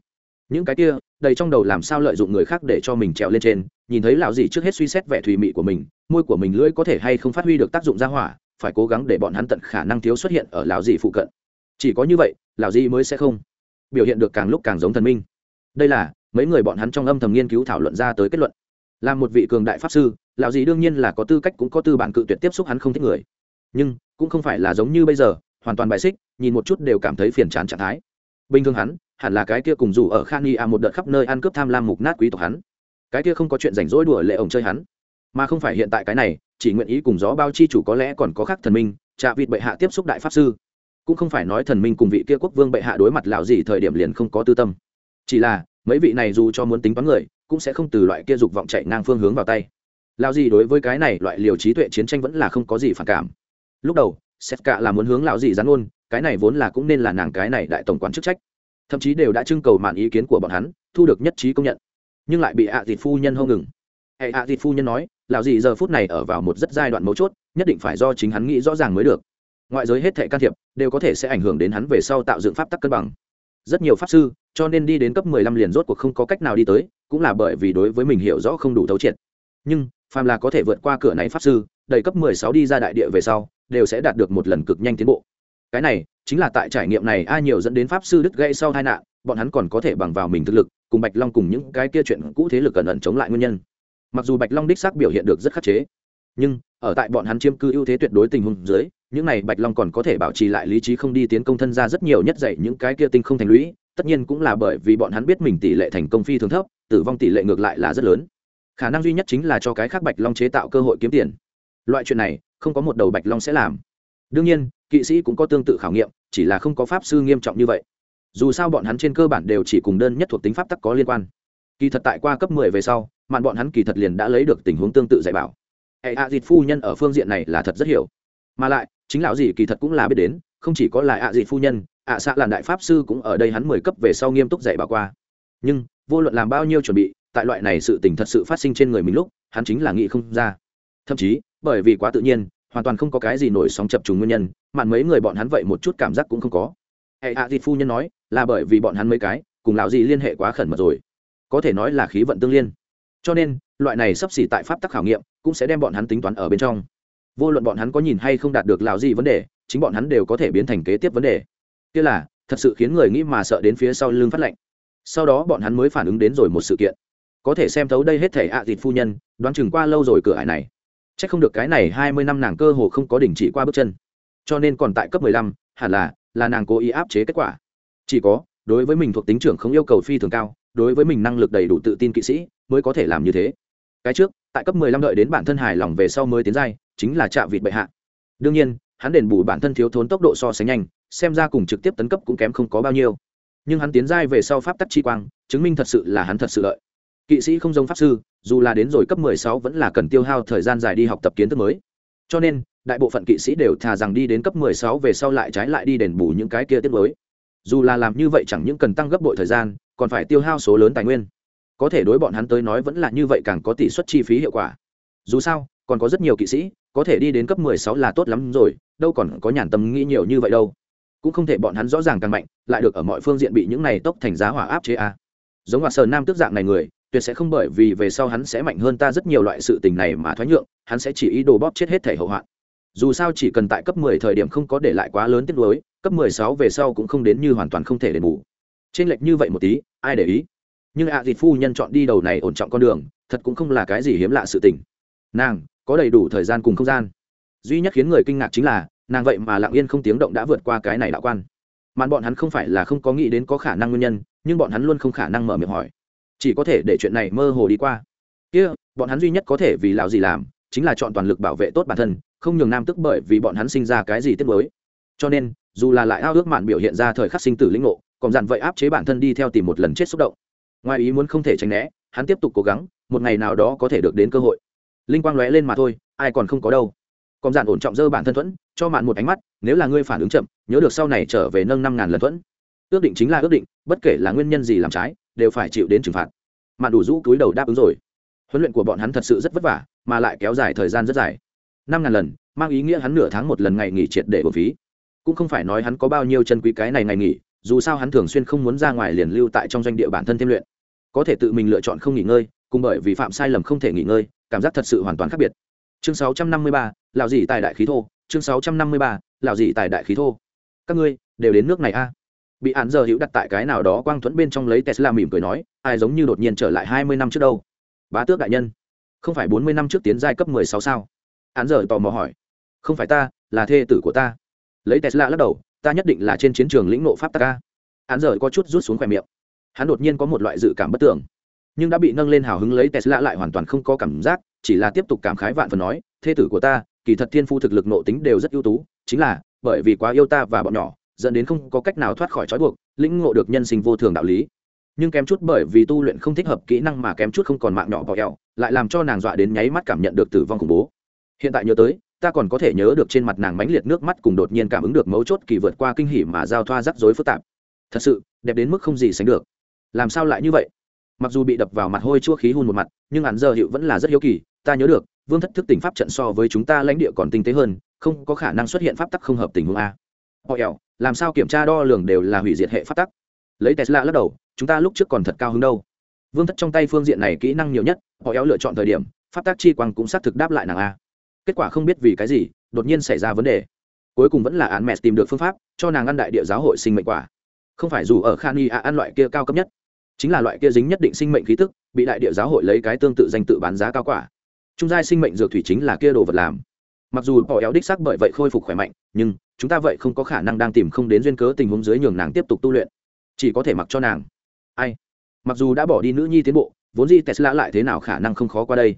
những cái kia, đầy trong đầu làm sao lợi dụng người khác để cho mình trèo lên trên, nhìn thấy lão gì trước hết suy xét vẻ thùy mị của mình, môi của mình lưỡi có thể hay không phát huy được tác dụng ra hỏa, phải cố gắng để bọn hắn tận khả năng thiếu xuất hiện ở lão gì phụ cận. Chỉ có như vậy, lão gì mới sẽ không biểu hiện được càng lúc càng giống thần minh. Đây là mấy người bọn hắn trong âm thầm nghiên cứu thảo luận ra tới kết luận. Là một vị cường đại pháp sư, lão gì đương nhiên là có tư cách cũng có tư bản cự tuyệt tiếp xúc hắn không thích người. Nhưng cũng không phải là giống như bây giờ, hoàn toàn bài xích, nhìn một chút đều cảm thấy phiền chán trạng thái bình thường hắn, hẳn là cái kia cùng dù ở khan y a một đợt khắp nơi ăn cướp tham lam mục nát quý tộc hắn. Cái kia không có chuyện rảnh rỗi đùa lệ ổng chơi hắn. Mà không phải hiện tại cái này, chỉ nguyện ý cùng gió bao chi chủ có lẽ còn có khác thần minh, trạ vịt bệ hạ tiếp xúc đại pháp sư. Cũng không phải nói thần minh cùng vị kia quốc vương bệ hạ đối mặt lão gì thời điểm liền không có tư tâm. Chỉ là, mấy vị này dù cho muốn tính toán người, cũng sẽ không từ loại kia dục vọng chạy ngang phương hướng vào tay. Lão gì đối với cái này loại liều trí tuệ chiến tranh vẫn là không có gì phản cảm. Lúc đầu xét cả là muốn hướng lão gì rắn ôn cái này vốn là cũng nên là nàng cái này đại tổng quản chức trách. Thậm chí đều đã trưng cầu mạn ý kiến của bọn hắn, thu được nhất trí công nhận. Nhưng lại bị ạ à dịt phu nhân hông ngừng. Hệ ạ à dịt phu nhân nói, lão gì giờ phút này ở vào một rất giai đoạn mấu chốt, nhất định phải do chính hắn nghĩ rõ ràng mới được. Ngoại giới hết thể can thiệp, đều có thể sẽ ảnh hưởng đến hắn về sau tạo dựng pháp tắc cân bằng. Rất nhiều pháp sư, cho nên đi đến cấp mười lăm liền rốt cuộc không có cách nào đi tới, cũng là bởi vì đối với mình hiểu rõ không đủ thấu triệt. Nhưng, phàm là có thể vượt qua cửa này pháp sư đầy cấp mười sáu đi ra đại địa về sau, đều sẽ đạt được một lần cực nhanh tiến bộ cái này, chính là tại trải nghiệm này ai nhiều dẫn đến pháp sư đứt gãy sau tai nạn, bọn hắn còn có thể bằng vào mình thực lực, cùng bạch long cùng những cái kia chuyện cũ thế lực cẩn ẩn chống lại nguyên nhân. Mặc dù bạch long đích xác biểu hiện được rất khắc chế, nhưng, ở tại bọn hắn chiếm cư ưu thế tuyệt đối tình huống dưới, những này bạch long còn có thể bảo trì lại lý trí không đi tiến công thân ra rất nhiều nhất dạy những cái kia tinh không thành lũy, tất nhiên cũng là bởi vì bọn hắn biết mình tỷ lệ thành công phi thường thấp, tử vong tỷ lệ ngược lại là rất lớn. Khả năng duy nhất chính là cho cái khác bạch long chế tạo cơ hội kiếm tiền. Loại chuyện này, không có một đầu bạch long sẽ làm. Đương nhiên kỵ sĩ cũng có tương tự khảo nghiệm, chỉ là không có pháp sư nghiêm trọng như vậy. Dù sao bọn hắn trên cơ bản đều chỉ cùng đơn nhất thuộc tính pháp tắc có liên quan. Kỳ thật tại qua cấp mười về sau, mạn bọn hắn kỳ thật liền đã lấy được tình huống tương tự dạy bảo. Hệ ạ dịt phu nhân ở phương diện này là thật rất hiểu. Mà lại, chính lão gì kỳ thật cũng là biết đến, không chỉ có là ạ dịt phu nhân ạ xạ làn đại pháp sư cũng ở đây hắn mười cấp về sau nghiêm túc dạy bảo qua. Nhưng, vô luận làm bao nhiêu chuẩn bị, tại loại này sự tình thật sự phát sinh trên người mình lúc, hắn chính là nghĩ không ra. Thậm chí, bởi vì quá tự nhiên hoàn toàn không có cái gì nổi sóng chập trùng nguyên nhân mạn mấy người bọn hắn vậy một chút cảm giác cũng không có. Hệ hạ thịt phu nhân nói, là bởi vì bọn hắn mấy cái, cùng lão gì liên hệ quá khẩn mật rồi. Có thể nói là khí vận tương liên. Cho nên, loại này sắp xỉ tại pháp tắc khảo nghiệm, cũng sẽ đem bọn hắn tính toán ở bên trong. Vô luận bọn hắn có nhìn hay không đạt được lão gì vấn đề, chính bọn hắn đều có thể biến thành kế tiếp vấn đề. Kia là, thật sự khiến người nghĩ mà sợ đến phía sau lưng phát lệnh. Sau đó bọn hắn mới phản ứng đến rồi một sự kiện. Có thể xem thấu đây hết thể ạ à thịt phu nhân, đoán chừng qua lâu rồi cửa ải này c h ắ c không được cái này hai mươi năm nàng cơ hồ không có đình chỉ qua bước chân. Cho nên còn tại cấp mười lăm, hẳn là là nàng cố ý áp chế kết quả. Chỉ có, đối với mình thuộc tính trưởng không yêu cầu phi thường cao, đối với mình năng lực đầy đủ tự tin kỵ sĩ, mới có thể làm như thế. Cái trước, tại cấp mười lăm đợi đến bản thân hài lòng về sau mới tiến giai, chính là trạ vịt bệ hạ. Đương nhiên, hắn đền bù bản thân thiếu thốn tốc độ so sánh nhanh, xem ra cùng trực tiếp tấn cấp cũng kém không có bao nhiêu. Nhưng hắn tiến giai về sau pháp tắc chi quang, chứng minh thật sự là hắn thật sự lợi kỵ sĩ không giống pháp sư, dù là đến rồi cấp 16 vẫn là cần tiêu hao thời gian dài đi học tập kiến thức mới. Cho nên, đại bộ phận kỵ sĩ đều thà rằng đi đến cấp 16 về sau lại trái lại đi đền bù những cái kia tiết mới. Dù là làm như vậy chẳng những cần tăng gấp bội thời gian, còn phải tiêu hao số lớn tài nguyên. Có thể đối bọn hắn tới nói vẫn là như vậy càng có tỷ suất chi phí hiệu quả. Dù sao, còn có rất nhiều kỵ sĩ, có thể đi đến cấp 16 là tốt lắm rồi, đâu còn có nhàn tâm nghĩ nhiều như vậy đâu. Cũng không thể bọn hắn rõ ràng càng mạnh, lại được ở mọi phương diện bị những này tốc thành giá hỏa áp chế a à. giống hoạt sờ nam tước dạng này người tuyệt sẽ không bởi vì về sau hắn sẽ mạnh hơn ta rất nhiều loại sự tình này mà thoái nhượng, hắn sẽ chỉ ý đồ bóp chết hết thể hậu hoạn. Dù sao chỉ cần tại cấp 10 thời điểm không có để lại quá lớn tiết nuối cấp 16 về sau cũng không đến như hoàn toàn không thể đền bù. Trên lệch như vậy một tí, ai để ý? Nhưng ạ à dịt phu nhân chọn đi đầu này ổn trọng con đường, thật cũng không là cái gì hiếm lạ sự tình. Nàng, có đầy đủ thời gian cùng không gian. Duy nhất khiến người kinh ngạc chính là, nàng vậy mà lặng yên không tiếng động đã vượt qua cái này đạo quan. Màn bọn hắn không phải là không có nghĩ đến có khả năng nguyên nhân, nhưng bọn hắn luôn không khả năng mở miệng hỏi chỉ có thể để chuyện này mơ hồ đi qua. Kia, bọn hắn duy nhất có thể vì lão gì làm, chính là chọn toàn lực bảo vệ tốt bản thân, không nhường nam tức bởi vì bọn hắn sinh ra cái gì tiếc mới cho nên, dù là lại ao ước mạn biểu hiện ra thời khắc sinh tử lĩnh ngộ, còn dặn vậy áp chế bản thân đi theo tìm một lần chết xúc động. Ngoài ý muốn không thể tránh né, hắn tiếp tục cố gắng, một ngày nào đó có thể được đến cơ hội. Linh quang lóe lên mà thôi, ai còn không có đâu. Còn dặn ổn trọng dơ bản thân thuẫn, cho mạn một ánh mắt, nếu là ngươi phản ứng chậm, nhớ được sau này trở về nâng năm ngàn lần thuẫn. Ước định chính là ước định, bất kể là nguyên nhân gì làm trái đều phải chịu đến trừng phạt. Mà đủ rũ túi đầu đáp ứng rồi. Huấn luyện của bọn hắn thật sự rất vất vả mà lại kéo dài thời gian rất dài. Năm ngàn lần mang ý nghĩa hắn nửa tháng một lần ngày nghỉ triệt để bổ phí. Cũng không phải nói hắn có bao nhiêu chân quý cái này ngày nghỉ dù sao hắn thường xuyên không muốn ra ngoài liền lưu tại trong doanh địa bản thân thêm luyện. Có thể tự mình lựa chọn không nghỉ ngơi cùng bởi vì phạm sai lầm không thể nghỉ ngơi cảm giác thật sự hoàn toàn khác biệt. Chương 653, lào gì tài đại khí thô chương 653, lào gì tài đại khí thô. Các ngươi đều đến nước này a bị án giờ hữu đặt tại cái nào đó quang thuẫn bên trong lấy tesla mỉm cười nói, ai giống như đột nhiên trở lại hai mươi năm trước đâu? Bá tước đại nhân, không phải bốn mươi năm trước tiến giai cấp mười sáu sao? Án giờ tò mò hỏi. Không phải ta, là thê tử của ta. Lấy tesla lắc đầu, ta nhất định là trên chiến trường lĩnh nộ pháp ta ca án giờ có chút rút xuống khoe miệng. Hắn đột nhiên có một loại dự cảm bất tưởng nhưng đã bị nâng lên hào hứng lấy tesla lại hoàn toàn không có cảm giác, chỉ là tiếp tục cảm khái vạn phần nói, thê tử của ta, kỳ thật thiên phu thực lực nộ tính đều rất ưu tú, chính là bởi vì quá yêu ta và bọn nhỏ dẫn đến không có cách nào thoát khỏi trói buộc, lĩnh ngộ được nhân sinh vô thường đạo lý. Nhưng kém chút bởi vì tu luyện không thích hợp kỹ năng mà kém chút không còn mạng nhỏ bỏ kẹo lại làm cho nàng dọa đến nháy mắt cảm nhận được tử vong khủng bố. Hiện tại nhớ tới, ta còn có thể nhớ được trên mặt nàng mãnh liệt nước mắt cùng đột nhiên cảm ứng được mấu chốt kỳ vượt qua kinh hỉ mà giao thoa rắc rối phức tạp. Thật sự, đẹp đến mức không gì sánh được. Làm sao lại như vậy? Mặc dù bị đập vào mặt hôi chua khí hun một mặt, nhưng hắn giờ hiệu vẫn là rất hiếu kỳ, ta nhớ được, vương thất thức tỉnh pháp trận so với chúng ta lãnh địa còn tinh tế hơn, không có khả năng xuất hiện pháp tắc không hợp tình huống a họ ẻo, làm sao kiểm tra đo lường đều là hủy diệt hệ pháp tắc. Lấy tesla lắc đầu, chúng ta lúc trước còn thật cao hứng đâu. Vương thất trong tay phương diện này kỹ năng nhiều nhất, họ éo lựa chọn thời điểm pháp tác chi quang cũng xác thực đáp lại nàng a. Kết quả không biết vì cái gì, đột nhiên xảy ra vấn đề. Cuối cùng vẫn là án mẹ tìm được phương pháp, cho nàng ăn đại địa giáo hội sinh mệnh quả. Không phải dù ở khan y a ăn loại kia cao cấp nhất, chính là loại kia dính nhất định sinh mệnh khí tức, bị đại địa giáo hội lấy cái tương tự danh tự bán giá cao quả. Trung giai sinh mệnh dược thủy chính là kia đồ vật làm. Mặc dù họ éo đích xác bởi vậy khôi phục khỏe mạnh, nhưng chúng ta vậy không có khả năng đang tìm không đến duyên cớ tình huống dưới nhường nàng tiếp tục tu luyện. Chỉ có thể mặc cho nàng. Ai? Mặc dù đã bỏ đi nữ nhi tiến bộ, vốn gì tesla lại thế nào khả năng không khó qua đây.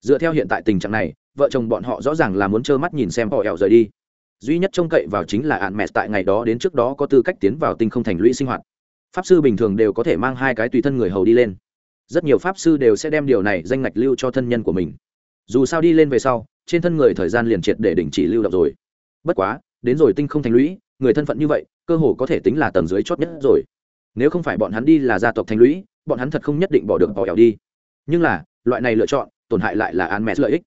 Dựa theo hiện tại tình trạng này, vợ chồng bọn họ rõ ràng là muốn trơ mắt nhìn xem họ ẻo rời đi. Duy nhất trông cậy vào chính là ạn mẹ tại ngày đó đến trước đó có tư cách tiến vào tinh không thành lũy sinh hoạt. Pháp sư bình thường đều có thể mang hai cái tùy thân người hầu đi lên. Rất nhiều pháp sư đều sẽ đem điều này danh ngạch lưu cho thân nhân của mình. Dù sao đi lên về sau, trên thân người thời gian liền triệt để đình chỉ lưu động rồi. Bất quá đến rồi tinh không thành lũy, người thân phận như vậy, cơ hồ có thể tính là tầng dưới chót nhất rồi. Nếu không phải bọn hắn đi là gia tộc thành lũy, bọn hắn thật không nhất định bỏ được bỏ ẻo đi. Nhưng là, loại này lựa chọn, tổn hại lại là án mẹ lợi ích.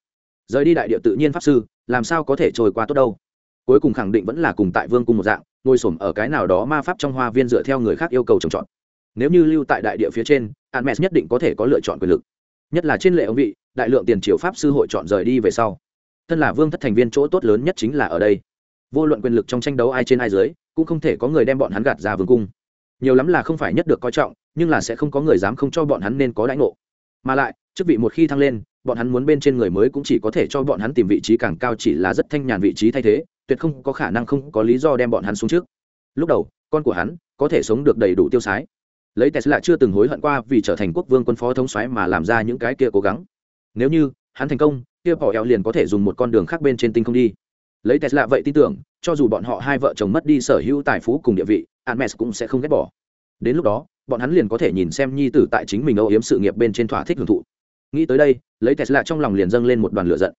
Rời đi đại địa tự nhiên pháp sư, làm sao có thể trôi qua tốt đâu? Cuối cùng khẳng định vẫn là cùng tại vương cung một dạng, ngồi xổm ở cái nào đó ma pháp trong hoa viên dựa theo người khác yêu cầu trồng trọt. Nếu như lưu tại đại địa phía trên, án mẹ nhất định có thể có lựa chọn quyền lực. Nhất là trên lệ ông vị, đại lượng tiền triều pháp sư hội chọn rời đi về sau. Thân là vương thất thành viên chỗ tốt lớn nhất chính là ở đây vô luận quyền lực trong tranh đấu ai trên ai dưới, cũng không thể có người đem bọn hắn gạt ra vương cung. Nhiều lắm là không phải nhất được coi trọng, nhưng là sẽ không có người dám không cho bọn hắn nên có đãi ngộ. Mà lại, chức vị một khi thăng lên, bọn hắn muốn bên trên người mới cũng chỉ có thể cho bọn hắn tìm vị trí càng cao chỉ là rất thanh nhàn vị trí thay thế, tuyệt không có khả năng không có lý do đem bọn hắn xuống trước. Lúc đầu, con của hắn có thể sống được đầy đủ tiêu sái. Lấy tesla chưa từng hối hận qua vì trở thành quốc vương quân phó thống xoáy mà làm ra những cái kia cố gắng. Nếu như hắn thành công, kia bỏ eo liền có thể dùng một con đường khác bên trên tinh không đi lấy tesla vậy tin tưởng cho dù bọn họ hai vợ chồng mất đi sở hữu tài phú cùng địa vị Hermes cũng sẽ không ghét bỏ. Đến lúc đó, bọn hắn liền có thể nhìn xem nhi tử tại chính mình âu yếm sự nghiệp bên trên thỏa thích hưởng thụ. Nghĩ tới đây lấy tesla trong lòng liền dâng lên một đoàn lửa giận.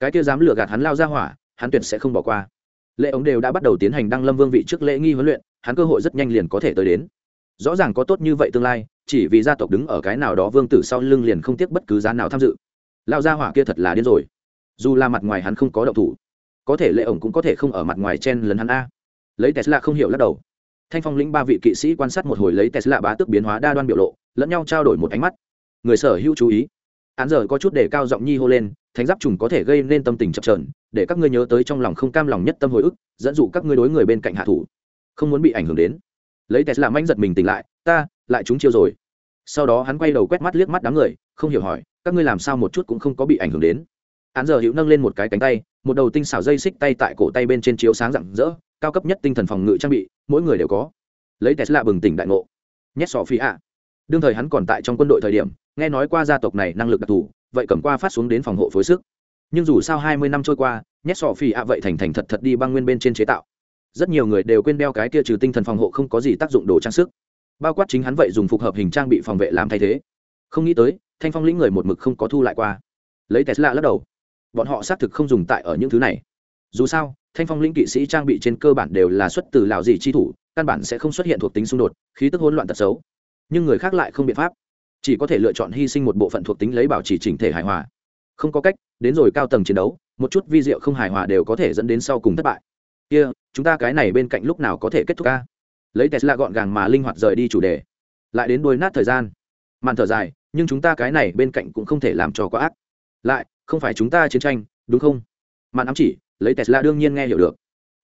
Cái kia dám lừa gạt hắn lao ra hỏa hắn tuyệt sẽ không bỏ qua. Lệ ống đều đã bắt đầu tiến hành đăng lâm vương vị trước lễ nghi huấn luyện hắn cơ hội rất nhanh liền có thể tới đến. Rõ ràng có tốt như vậy tương lai chỉ vì gia tộc đứng ở cái nào đó vương tử sau lưng liền không tiếc bất cứ giá nào tham dự. Lao gia hỏa kia thật là điên rồi. Dù là mặt ngoài hắn không có động thủ có thể lệ ổng cũng có thể không ở mặt ngoài chen lấn hắn a. Lấy tesla không hiểu lắc đầu. Thanh phong lĩnh ba vị kỵ sĩ quan sát một hồi lấy tesla bá tức biến hóa đa đoan biểu lộ, lẫn nhau trao đổi một ánh mắt. Người sở hữu chú ý. Án giờ có chút để cao giọng nhi hô lên, thánh giáp trùng có thể gây nên tâm tình chập trờn để các ngươi nhớ tới trong lòng không cam lòng nhất tâm hồi ức, dẫn dụ các ngươi đối người bên cạnh hạ thủ. Không muốn bị ảnh hưởng đến. Lấy tesla manh giật mình tỉnh lại, ta, lại chúng chiêu rồi. Sau đó hắn quay đầu quét mắt liếc mắt đám người, không hiểu hỏi, các ngươi làm sao một chút cũng không có bị ảnh hưởng đến? Án giờ hữu nâng lên một cái cánh tay một đầu tinh xảo dây xích tay tại cổ tay bên trên chiếu sáng rạng rỡ, cao cấp nhất tinh thần phòng ngự trang bị, mỗi người đều có. Lấy tesla bừng tỉnh đại ngộ. Nhét sọ phi ạ. Đương thời hắn còn tại trong quân đội thời điểm, nghe nói qua gia tộc này năng lực đặc thù, vậy cầm qua phát xuống đến phòng hộ phối sức. Nhưng dù sao hai mươi năm trôi qua, nhét sọ phi ạ vậy thành thành thật thật đi băng nguyên bên trên chế tạo. Rất nhiều người đều quên đeo cái kia trừ tinh thần phòng hộ không có gì tác dụng đồ trang sức. Bao quát chính hắn vậy dùng phục hợp hình trang bị phòng vệ làm thay thế. Không nghĩ tới, thanh phong lĩnh người một mực không có thu lại qua. Lấy tesla lắc đầu bọn họ xác thực không dùng tại ở những thứ này. Dù sao thanh phong lĩnh kỵ sĩ trang bị trên cơ bản đều là xuất từ lào gì chi thủ căn bản sẽ không xuất hiện thuộc tính xung đột khí tức hỗn loạn tật xấu. Nhưng người khác lại không biện pháp. Chỉ có thể lựa chọn hy sinh một bộ phận thuộc tính lấy bảo trì chỉnh thể hài hòa. Không có cách đến rồi cao tầng chiến đấu một chút vi diệu không hài hòa đều có thể dẫn đến sau cùng thất bại. Kia、yeah, chúng ta cái này bên cạnh lúc nào có thể kết thúc ca? Lấy tesla gọn gàng mà linh hoạt rời đi chủ đề. Lại đến đuôi nát thời gian. Màn thở dài nhưng chúng ta cái này bên cạnh cũng không thể làm cho có ác. Lại không phải chúng ta chiến tranh, đúng không? Mạn ám chỉ, lấy tesla đương nhiên nghe hiểu được.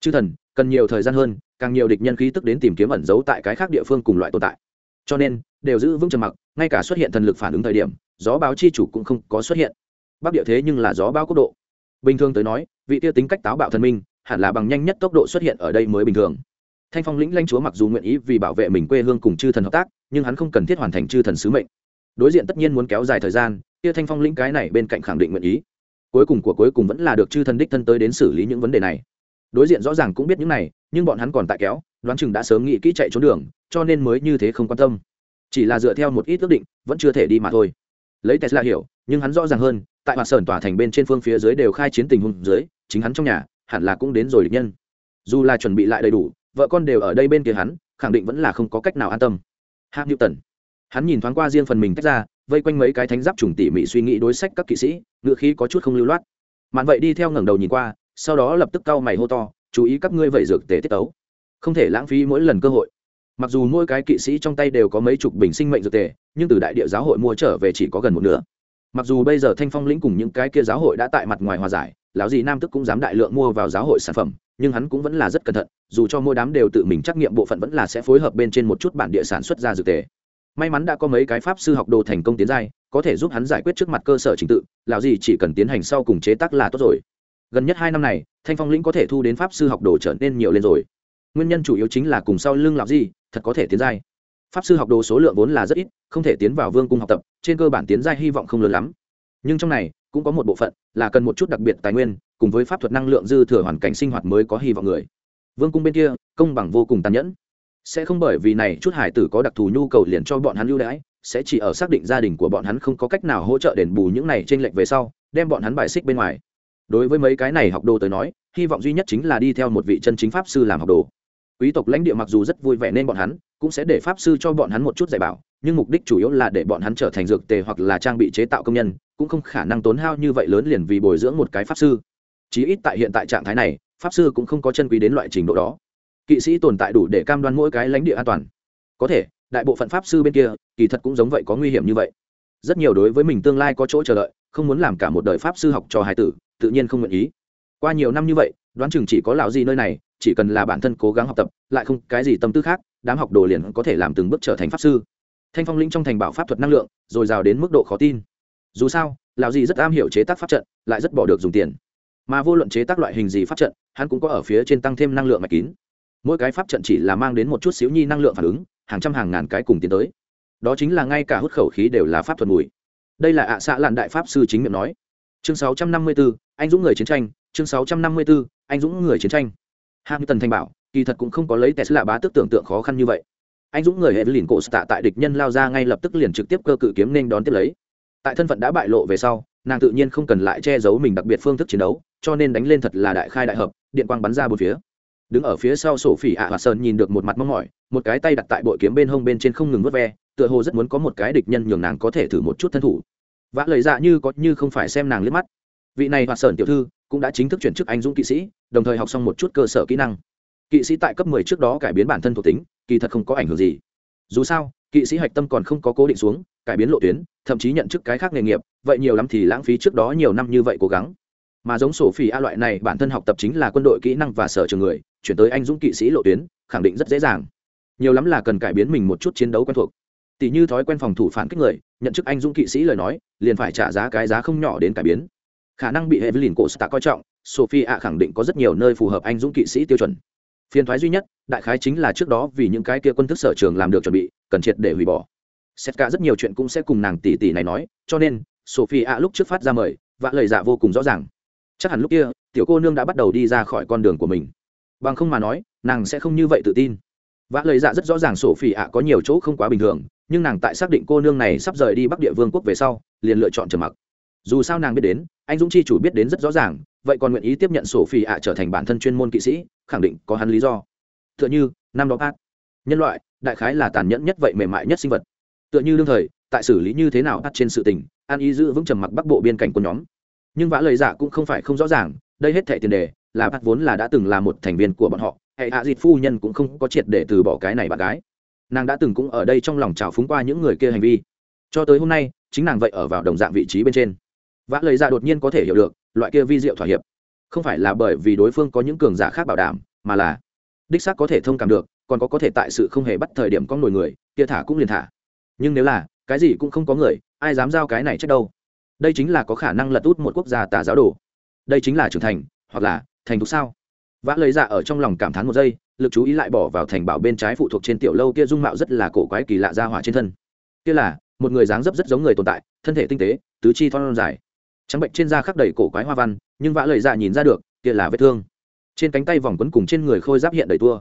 Chư thần, cần nhiều thời gian hơn, càng nhiều địch nhân khí tức đến tìm kiếm ẩn giấu tại cái khác địa phương cùng loại tồn tại. Cho nên, đều giữ vững trầm mặc, ngay cả xuất hiện thần lực phản ứng thời điểm, gió báo chi chủ cũng không có xuất hiện. Bắc địa thế nhưng là gió báo quốc độ. Bình thường tới nói, vị tiêu tính cách táo bạo thần minh, hẳn là bằng nhanh nhất tốc độ xuất hiện ở đây mới bình thường. Thanh phong lĩnh lanh chúa mặc dù nguyện ý vì bảo vệ mình quê hương cùng chư thần hợp tác, nhưng hắn không cần thiết hoàn thành chư thần sứ mệnh. Đối diện tất nhiên muốn kéo dài thời gian kia thanh phong lĩnh cái này bên cạnh khẳng định nguyện ý. Cuối cùng của cuối cùng vẫn là được chư thần đích thân tới đến xử lý những vấn đề này. Đối diện rõ ràng cũng biết những này, nhưng bọn hắn còn tại kéo, đoán chừng đã sớm nghĩ kỹ chạy trốn đường, cho nên mới như thế không quan tâm. Chỉ là dựa theo một ít ước định, vẫn chưa thể đi mà thôi. Lấy tesla hiểu, nhưng hắn rõ ràng hơn, tại mặt sởn tỏa thành bên trên phương phía dưới đều khai chiến tình huống dưới, chính hắn trong nhà, hẳn là cũng đến rồi địch nhân. Dù là chuẩn bị lại đầy đủ, vợ con đều ở đây bên kia hắn, khẳng định vẫn là không có cách nào an tâm. Hạng newton. Hắn nhìn thoáng qua riêng phần mình tách ra vây quanh mấy cái thánh giáp trùng tỉ mỉ suy nghĩ đối sách các kỵ sĩ, ngựa khí có chút không lưu loát. Mạn vậy đi theo ngẩng đầu nhìn qua, sau đó lập tức cau mày hô to, chú ý các ngươi vậy dược tề tiết tấu. Không thể lãng phí mỗi lần cơ hội. Mặc dù mỗi cái kỵ sĩ trong tay đều có mấy chục bình sinh mệnh dược tề, nhưng từ đại địa giáo hội mua trở về chỉ có gần một nửa. Mặc dù bây giờ thanh phong lĩnh cùng những cái kia giáo hội đã tại mặt ngoài hòa giải, lão gì nam tức cũng dám đại lượng mua vào giáo hội sản phẩm, nhưng hắn cũng vẫn là rất cẩn thận, dù cho mỗi đám đều tự mình trắc nghiệm bộ phận vẫn là sẽ phối hợp bên trên một chút bản địa sản xuất ra dược tề may mắn đã có mấy cái pháp sư học đồ thành công tiến giai, có thể giúp hắn giải quyết trước mặt cơ sở trình tự, lão gì chỉ cần tiến hành sau cùng chế tác là tốt rồi. Gần nhất hai năm này, thanh phong lĩnh có thể thu đến pháp sư học đồ trở nên nhiều lên rồi. Nguyên nhân chủ yếu chính là cùng sau lưng lão gì, thật có thể tiến giai. Pháp sư học đồ số lượng vốn là rất ít, không thể tiến vào vương cung học tập, trên cơ bản tiến giai hy vọng không lớn lắm. Nhưng trong này, cũng có một bộ phận là cần một chút đặc biệt tài nguyên, cùng với pháp thuật năng lượng dư thừa hoàn cảnh sinh hoạt mới có hy vọng người. Vương cung bên kia, công bằng vô cùng tàn nhẫn sẽ không bởi vì này chút hải tử có đặc thù nhu cầu liền cho bọn hắn ưu đãi, sẽ chỉ ở xác định gia đình của bọn hắn không có cách nào hỗ trợ đền bù những này trên lệnh về sau, đem bọn hắn bài xích bên ngoài. Đối với mấy cái này học đồ tới nói, hy vọng duy nhất chính là đi theo một vị chân chính pháp sư làm học đồ. Quý tộc lãnh địa mặc dù rất vui vẻ nên bọn hắn, cũng sẽ để pháp sư cho bọn hắn một chút dạy bảo, nhưng mục đích chủ yếu là để bọn hắn trở thành dược tề hoặc là trang bị chế tạo công nhân, cũng không khả năng tốn hao như vậy lớn liền vì bồi dưỡng một cái pháp sư. Chí ít tại hiện tại trạng thái này, pháp sư cũng không có chân quý đến loại trình độ đó kỵ sĩ tồn tại đủ để cam đoan mỗi cái lãnh địa an toàn. Có thể, đại bộ phận pháp sư bên kia, kỳ thật cũng giống vậy có nguy hiểm như vậy. Rất nhiều đối với mình tương lai có chỗ chờ đợi, không muốn làm cả một đời pháp sư học cho hài tử, tự nhiên không nguyện ý. Qua nhiều năm như vậy, đoán chừng chỉ có lão gì nơi này, chỉ cần là bản thân cố gắng học tập, lại không cái gì tâm tư khác, đám học đồ liền có thể làm từng bước trở thành pháp sư. Thanh phong linh trong thành bảo pháp thuật năng lượng, rồi rào đến mức độ khó tin. Dù sao, lão gì rất am hiểu chế tác pháp trận, lại rất bỏ được dùng tiền. Mà vô luận chế tác loại hình gì pháp trận, hắn cũng có ở phía trên tăng thêm năng lượng mạch kín mỗi cái pháp trận chỉ là mang đến một chút xíu nhi năng lượng phản ứng hàng trăm hàng ngàn cái cùng tiến tới. Đó chính là ngay cả hút khẩu khí đều là pháp thuật mùi. Đây là ạ à xạ lạn đại pháp sư chính miệng nói. Chương 654, anh dũng người chiến tranh chương 654, anh dũng người chiến tranh. Tần thanh bảo kỳ thật cũng không có lấy tesla bá tức tưởng tượng khó khăn như vậy. Anh dũng người hệ lìn cổ tạ tại địch nhân lao ra ngay lập tức liền trực tiếp cơ cự kiếm nên đón tiếp lấy. Tại thân phận đã bại lộ về sau nàng tự nhiên không cần lại che giấu mình đặc biệt phương thức chiến đấu cho nên đánh lên thật là đại khai đại hợp điện quang bắn ra bốn phía đứng ở phía sau sổ phỉ ạ hòa sơn nhìn được một mặt mong mỏi, một cái tay đặt tại bội kiếm bên hông bên trên không ngừng vớt ve, tựa hồ rất muốn có một cái địch nhân nhường nàng có thể thử một chút thân thủ. Vã lời dạ như có như không phải xem nàng liếc mắt. Vị này hòa sơn tiểu thư cũng đã chính thức chuyển chức anh dũng kỵ sĩ, đồng thời học xong một chút cơ sở kỹ năng. Kỵ sĩ tại cấp 10 trước đó cải biến bản thân thuộc tính, kỳ thật không có ảnh hưởng gì. Dù sao, kỵ sĩ hạch tâm còn không có cố định xuống, cải biến lộ tuyến, thậm chí nhận chức cái khác nghề nghiệp, vậy nhiều lắm thì lãng phí trước đó nhiều năm như vậy cố gắng. Mà giống sổ phỉ a loại này bản thân học tập chính là quân đội kỹ năng và sở trường người chuyển tới anh dũng kỵ sĩ lộ tuyến, khẳng định rất dễ dàng. Nhiều lắm là cần cải biến mình một chút chiến đấu quen thuộc. Tỷ như thói quen phòng thủ phản kích người, nhận chức anh dũng kỵ sĩ lời nói, liền phải trả giá cái giá không nhỏ đến cải biến. Khả năng bị hệ với liền cổ stạ coi trọng sophie a khẳng định có rất nhiều nơi phù hợp anh dũng kỵ sĩ tiêu chuẩn. Phiên thoái duy nhất, đại khái chính là trước đó vì những cái kia quân thức sở trường làm được chuẩn bị, cần triệt để hủy bỏ. Xét cả rất nhiều chuyện cũng sẽ cùng nàng tỷ tỷ này nói, cho nên sophie a lúc trước phát ra mời, vạ lời dạ vô cùng rõ ràng. Chắc hẳn lúc kia, tiểu cô nương đã bắt đầu đi ra khỏi con đường của mình bằng không mà nói, nàng sẽ không như vậy tự tin. Vã lời dạ rất rõ ràng sổ phỉ ạ có nhiều chỗ không quá bình thường, nhưng nàng tại xác định cô nương này sắp rời đi bắc địa vương quốc về sau, liền lựa chọn trầm mặc. Dù sao nàng biết đến, anh dũng chi chủ biết đến rất rõ ràng, vậy còn nguyện ý tiếp nhận sổ phỉ ạ trở thành bản thân chuyên môn kỵ sĩ, khẳng định có hắn lý do. Tựa như, năm đó ác nhân loại, đại khái là tàn nhẫn nhất vậy mềm mại nhất sinh vật. Tựa như đương thời, tại xử lý như thế nào ắt trên sự tình, an ý giữ vững trầm mặc bắc bộ biên cảnh của nhóm. Nhưng vã lời dạ cũng không phải không rõ ràng, đây hết thẻ tiền đề là bắt vốn là đã từng là một thành viên của bọn họ, hệ hạ dịt phu nhân cũng không có triệt để từ bỏ cái này bạn gái. Nàng đã từng cũng ở đây trong lòng trào phúng qua những người kia hành vi. Cho tới hôm nay, chính nàng vậy ở vào đồng dạng vị trí bên trên. Vã lời ra đột nhiên có thể hiểu được, loại kia vi diệu thỏa hiệp. Không phải là bởi vì đối phương có những cường giả khác bảo đảm, mà là đích xác có thể thông cảm được, còn có có thể tại sự không hề bắt thời điểm con nổi người, kia thả cũng liền thả. Nhưng nếu là, cái gì cũng không có người, ai dám giao cái này trách đâu? Đây chính là có khả năng lật út một quốc gia tà giáo đồ. Đây chính là trưởng thành, hoặc là thành thục sao? Vã lấy dạ ở trong lòng cảm thán một giây, lực chú ý lại bỏ vào thành bảo bên trái phụ thuộc trên tiểu lâu kia dung mạo rất là cổ quái kỳ lạ ra hỏa trên thân. Kia là, một người dáng dấp rất giống người tồn tại, thân thể tinh tế, tứ chi thon dài. Trắng bệnh trên da khắc đầy cổ quái hoa văn, nhưng vã lời dạ nhìn ra được, kia là vết thương. Trên cánh tay vòng quấn cùng trên người khôi giáp hiện đầy tua.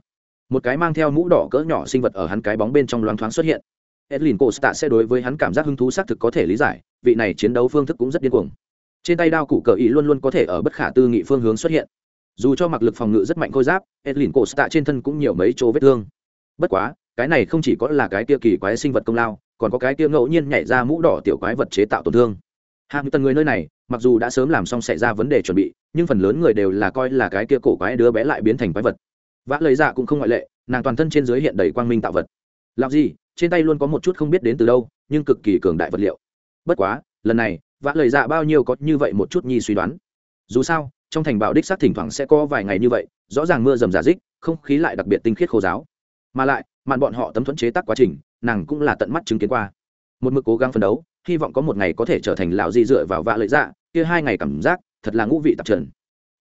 Một cái mang theo mũ đỏ cỡ nhỏ sinh vật ở hắn cái bóng bên trong loáng thoáng xuất hiện. Edlin costa sẽ đối với hắn cảm giác hứng thú xác thực có thể lý giải, vị này chiến đấu phương thức cũng rất điên cuồng. Trên tay đao cụ cờ ý luôn luôn có thể ở bất khả tư nghị phương hướng xuất hiện dù cho mặc lực phòng ngự rất mạnh khôi giáp, edlin tạ trên thân cũng nhiều mấy chỗ vết thương. Bất quá, cái này không chỉ có là cái kia kỳ quái sinh vật công lao, còn có cái kia ngẫu nhiên nhảy ra mũ đỏ tiểu quái vật chế tạo tổn thương. Hạng tần người nơi này, mặc dù đã sớm làm xong xảy ra vấn đề chuẩn bị, nhưng phần lớn người đều là coi là cái kia cổ quái đứa bé lại biến thành quái vật. Vã lời dạ cũng không ngoại lệ, nàng toàn thân trên dưới hiện đầy quang minh tạo vật. Làm gì? Trên tay luôn có một chút không biết đến từ đâu, nhưng cực kỳ cường đại vật liệu. Bất quá, lần này, vã lời dạ bao nhiêu có như vậy một chút nhi suy đoán. Dù sao trong thành bảo đích xác thỉnh thoảng sẽ có vài ngày như vậy, rõ ràng mưa rầm giả dích không khí lại đặc biệt tinh khiết khô giáo mà lại màn bọn họ tấm thuẫn chế tác quá trình, nàng cũng là tận mắt chứng kiến qua. Một mực cố gắng phấn đấu, hy vọng có một ngày có thể trở thành lão di dựa vào vạ lợi dạ kia hai ngày cảm giác, thật là ngũ vị tạp trần.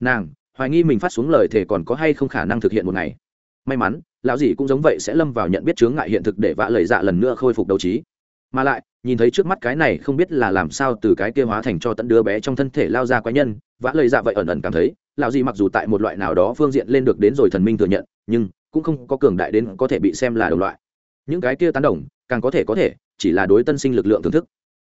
Nàng, hoài nghi mình phát xuống lời thể còn có hay không khả năng thực hiện một ngày. May mắn, lão dì cũng giống vậy sẽ lâm vào nhận biết chướng ngại hiện thực để vạ lời dạ lần nữa khôi phục đấu trí. Mà lại nhìn thấy trước mắt cái này không biết là làm sao từ cái kia hóa thành cho tận đứa bé trong thân thể lao ra quái nhân, vã lời dạ vậy ẩn ẩn cảm thấy, lão dị mặc dù tại một loại nào đó phương diện lên được đến rồi thần minh thừa nhận, nhưng cũng không có cường đại đến có thể bị xem là đồng loại. Những cái kia tán đồng, càng có thể có thể, chỉ là đối tân sinh lực lượng thưởng thức.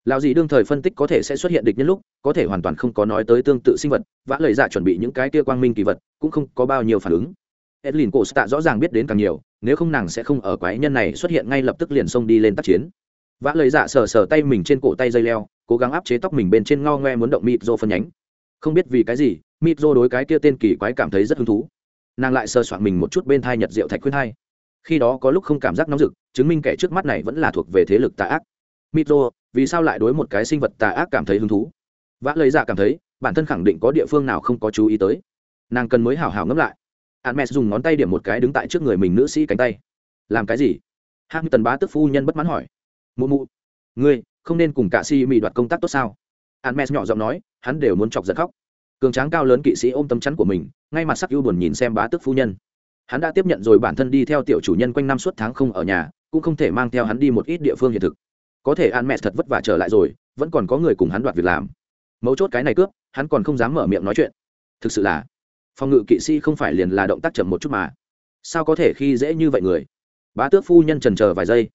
Lão dị đương thời phân tích có thể sẽ xuất hiện địch nhân lúc, có thể hoàn toàn không có nói tới tương tự sinh vật, vã lời dạ chuẩn bị những cái kia quang minh kỳ vật, cũng không có bao nhiêu phản ứng. Edlin cổ tạ rõ ràng biết đến càng nhiều, nếu không nàng sẽ không ở quái nhân này xuất hiện ngay lập tức liền xông đi lên tác chiến vã lời dạ sờ sờ tay mình trên cổ tay dây leo, cố gắng áp chế tóc mình bên trên ngao ngoe muốn động mịt rô phân nhánh. Không biết vì cái gì, mịt rô đối cái kia tên kỳ quái cảm thấy rất hứng thú. Nàng lại sờ soạn mình một chút bên thai nhật diệu thạch khuyên hai. Khi đó có lúc không cảm giác nóng rực, chứng minh kẻ trước mắt này vẫn là thuộc về thế lực tà ác. Mịt rô, vì sao lại đối một cái sinh vật tà ác cảm thấy hứng thú? Vã lời dạ cảm thấy, bản thân khẳng định có địa phương nào không có chú ý tới. Nàng cần mới hào hào ngẫm lại. Hermes dùng ngón tay điểm một cái đứng tại trước người mình nữ sĩ cánh tay. Làm cái gì? Tần bá tức phu nhân bất mãn hỏi. Mụ mụ, ngươi không nên cùng cả si mị đoạt công tác tốt sao? Hermes nhỏ giọng nói, hắn đều muốn chọc giận khóc. Cường tráng cao lớn kỵ sĩ ôm tấm chắn của mình, ngay mặt sắc ưu buồn nhìn xem bá tức phu nhân. Hắn đã tiếp nhận rồi bản thân đi theo tiểu chủ nhân quanh năm suốt tháng không ở nhà, cũng không thể mang theo hắn đi một ít địa phương hiện thực. Có thể Hermes thật vất vả trở lại rồi, vẫn còn có người cùng hắn đoạt việc làm. Mấu chốt cái này cướp, hắn còn không dám mở miệng nói chuyện. Thực sự là phòng ngự kỵ sĩ không phải liền là động tác chậm một chút mà sao có thể khi dễ như vậy người bá tước phu nhân trần chờ vài giây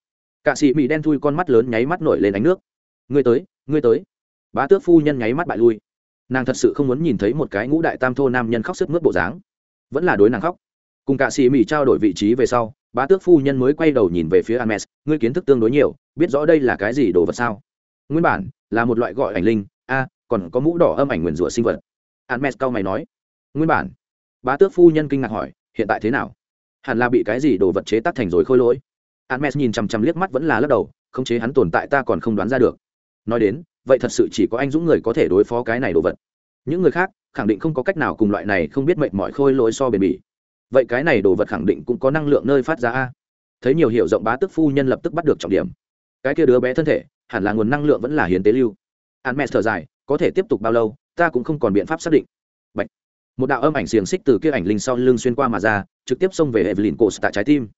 cạ sĩ mỹ đen thui con mắt lớn nháy mắt nổi lên ánh nước ngươi tới ngươi tới bá tước phu nhân nháy mắt bại lui nàng thật sự không muốn nhìn thấy một cái ngũ đại tam thô nam nhân khóc sức mướt bộ dáng vẫn là đối nàng khóc cùng cạ sĩ mỹ trao đổi vị trí về sau bá tước phu nhân mới quay đầu nhìn về phía Ames. ngươi kiến thức tương đối nhiều, biết rõ đây là cái gì đồ vật sao? Nguyên bản là một loại gọi ảnh linh, a, còn có mũ đỏ âm ảnh nguyền rủa sinh vật. Ames cau mày nói, nguyên bản. Bá tước phu nhân kinh ngạc hỏi, hiện tại thế nào? Hẳn là bị cái gì đồ vật chế tác thành rồi khôi lỗi. Hermes nhìn chằm chằm liếc mắt vẫn là lắc đầu, không chế hắn tồn tại ta còn không đoán ra được. Nói đến, vậy thật sự chỉ có anh dũng người có thể đối phó cái này đồ vật. Những người khác khẳng định không có cách nào cùng loại này không biết mệnh mọi khôi lỗi so bền bỉ vậy cái này đồ vật khẳng định cũng có năng lượng nơi phát ra a thấy nhiều hiểu rộng bá tức phu nhân lập tức bắt được trọng điểm cái kia đứa bé thân thể hẳn là nguồn năng lượng vẫn là hiến tế lưu an thở dài có thể tiếp tục bao lâu ta cũng không còn biện pháp xác định Bạch. một đạo âm ảnh xiềng xích từ kia ảnh linh sau lưng xuyên qua mà ra trực tiếp xông về evelyn cổ tại trái tim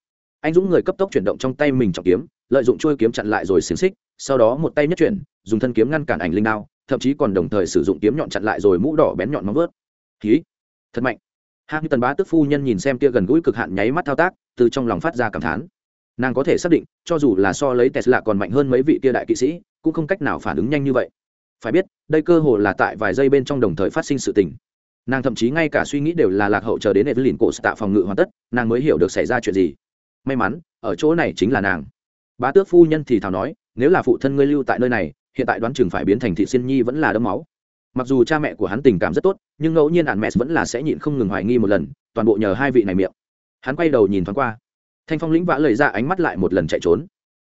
anh dũng người cấp tốc chuyển động trong tay mình trọng kiếm, lợi dụng chuôi kiếm chặn lại rồi xiềng xích, sau đó một tay nhất chuyển, dùng thân kiếm ngăn cản ảnh linh đao, thậm chí còn đồng thời sử dụng kiếm nhọn chặn lại rồi mũ đỏ bén nhọn móng vớt khí. Thật mạnh. Hạng như tần bá tức phu nhân nhìn xem kia gần gũi cực hạn nháy mắt thao tác, từ trong lòng phát ra cảm thán. Nàng có thể xác định, cho dù là so lấy tesla còn mạnh hơn mấy vị kia đại kỵ sĩ, cũng không cách nào phản ứng nhanh như vậy. Phải biết, đây cơ hồ là tại vài giây bên trong đồng thời phát sinh sự tình. Nàng thậm chí ngay cả suy nghĩ đều là lạc hậu chờ đến evelyn cổ tạ phòng ngự hoàn tất, nàng mới hiểu được xảy ra chuyện gì may mắn, ở chỗ này chính là nàng. Bá tước phu nhân thì thào nói, nếu là phụ thân ngươi lưu tại nơi này, hiện tại đoán chừng phải biến thành thị xin nhi vẫn là đấm máu. Mặc dù cha mẹ của hắn tình cảm rất tốt, nhưng ngẫu nhiên ạn mẹ vẫn là sẽ nhịn không ngừng hoài nghi một lần, toàn bộ nhờ hai vị này miệng. Hắn quay đầu nhìn thoáng qua. Thanh phong lĩnh vã lời ra ánh mắt lại một lần chạy trốn.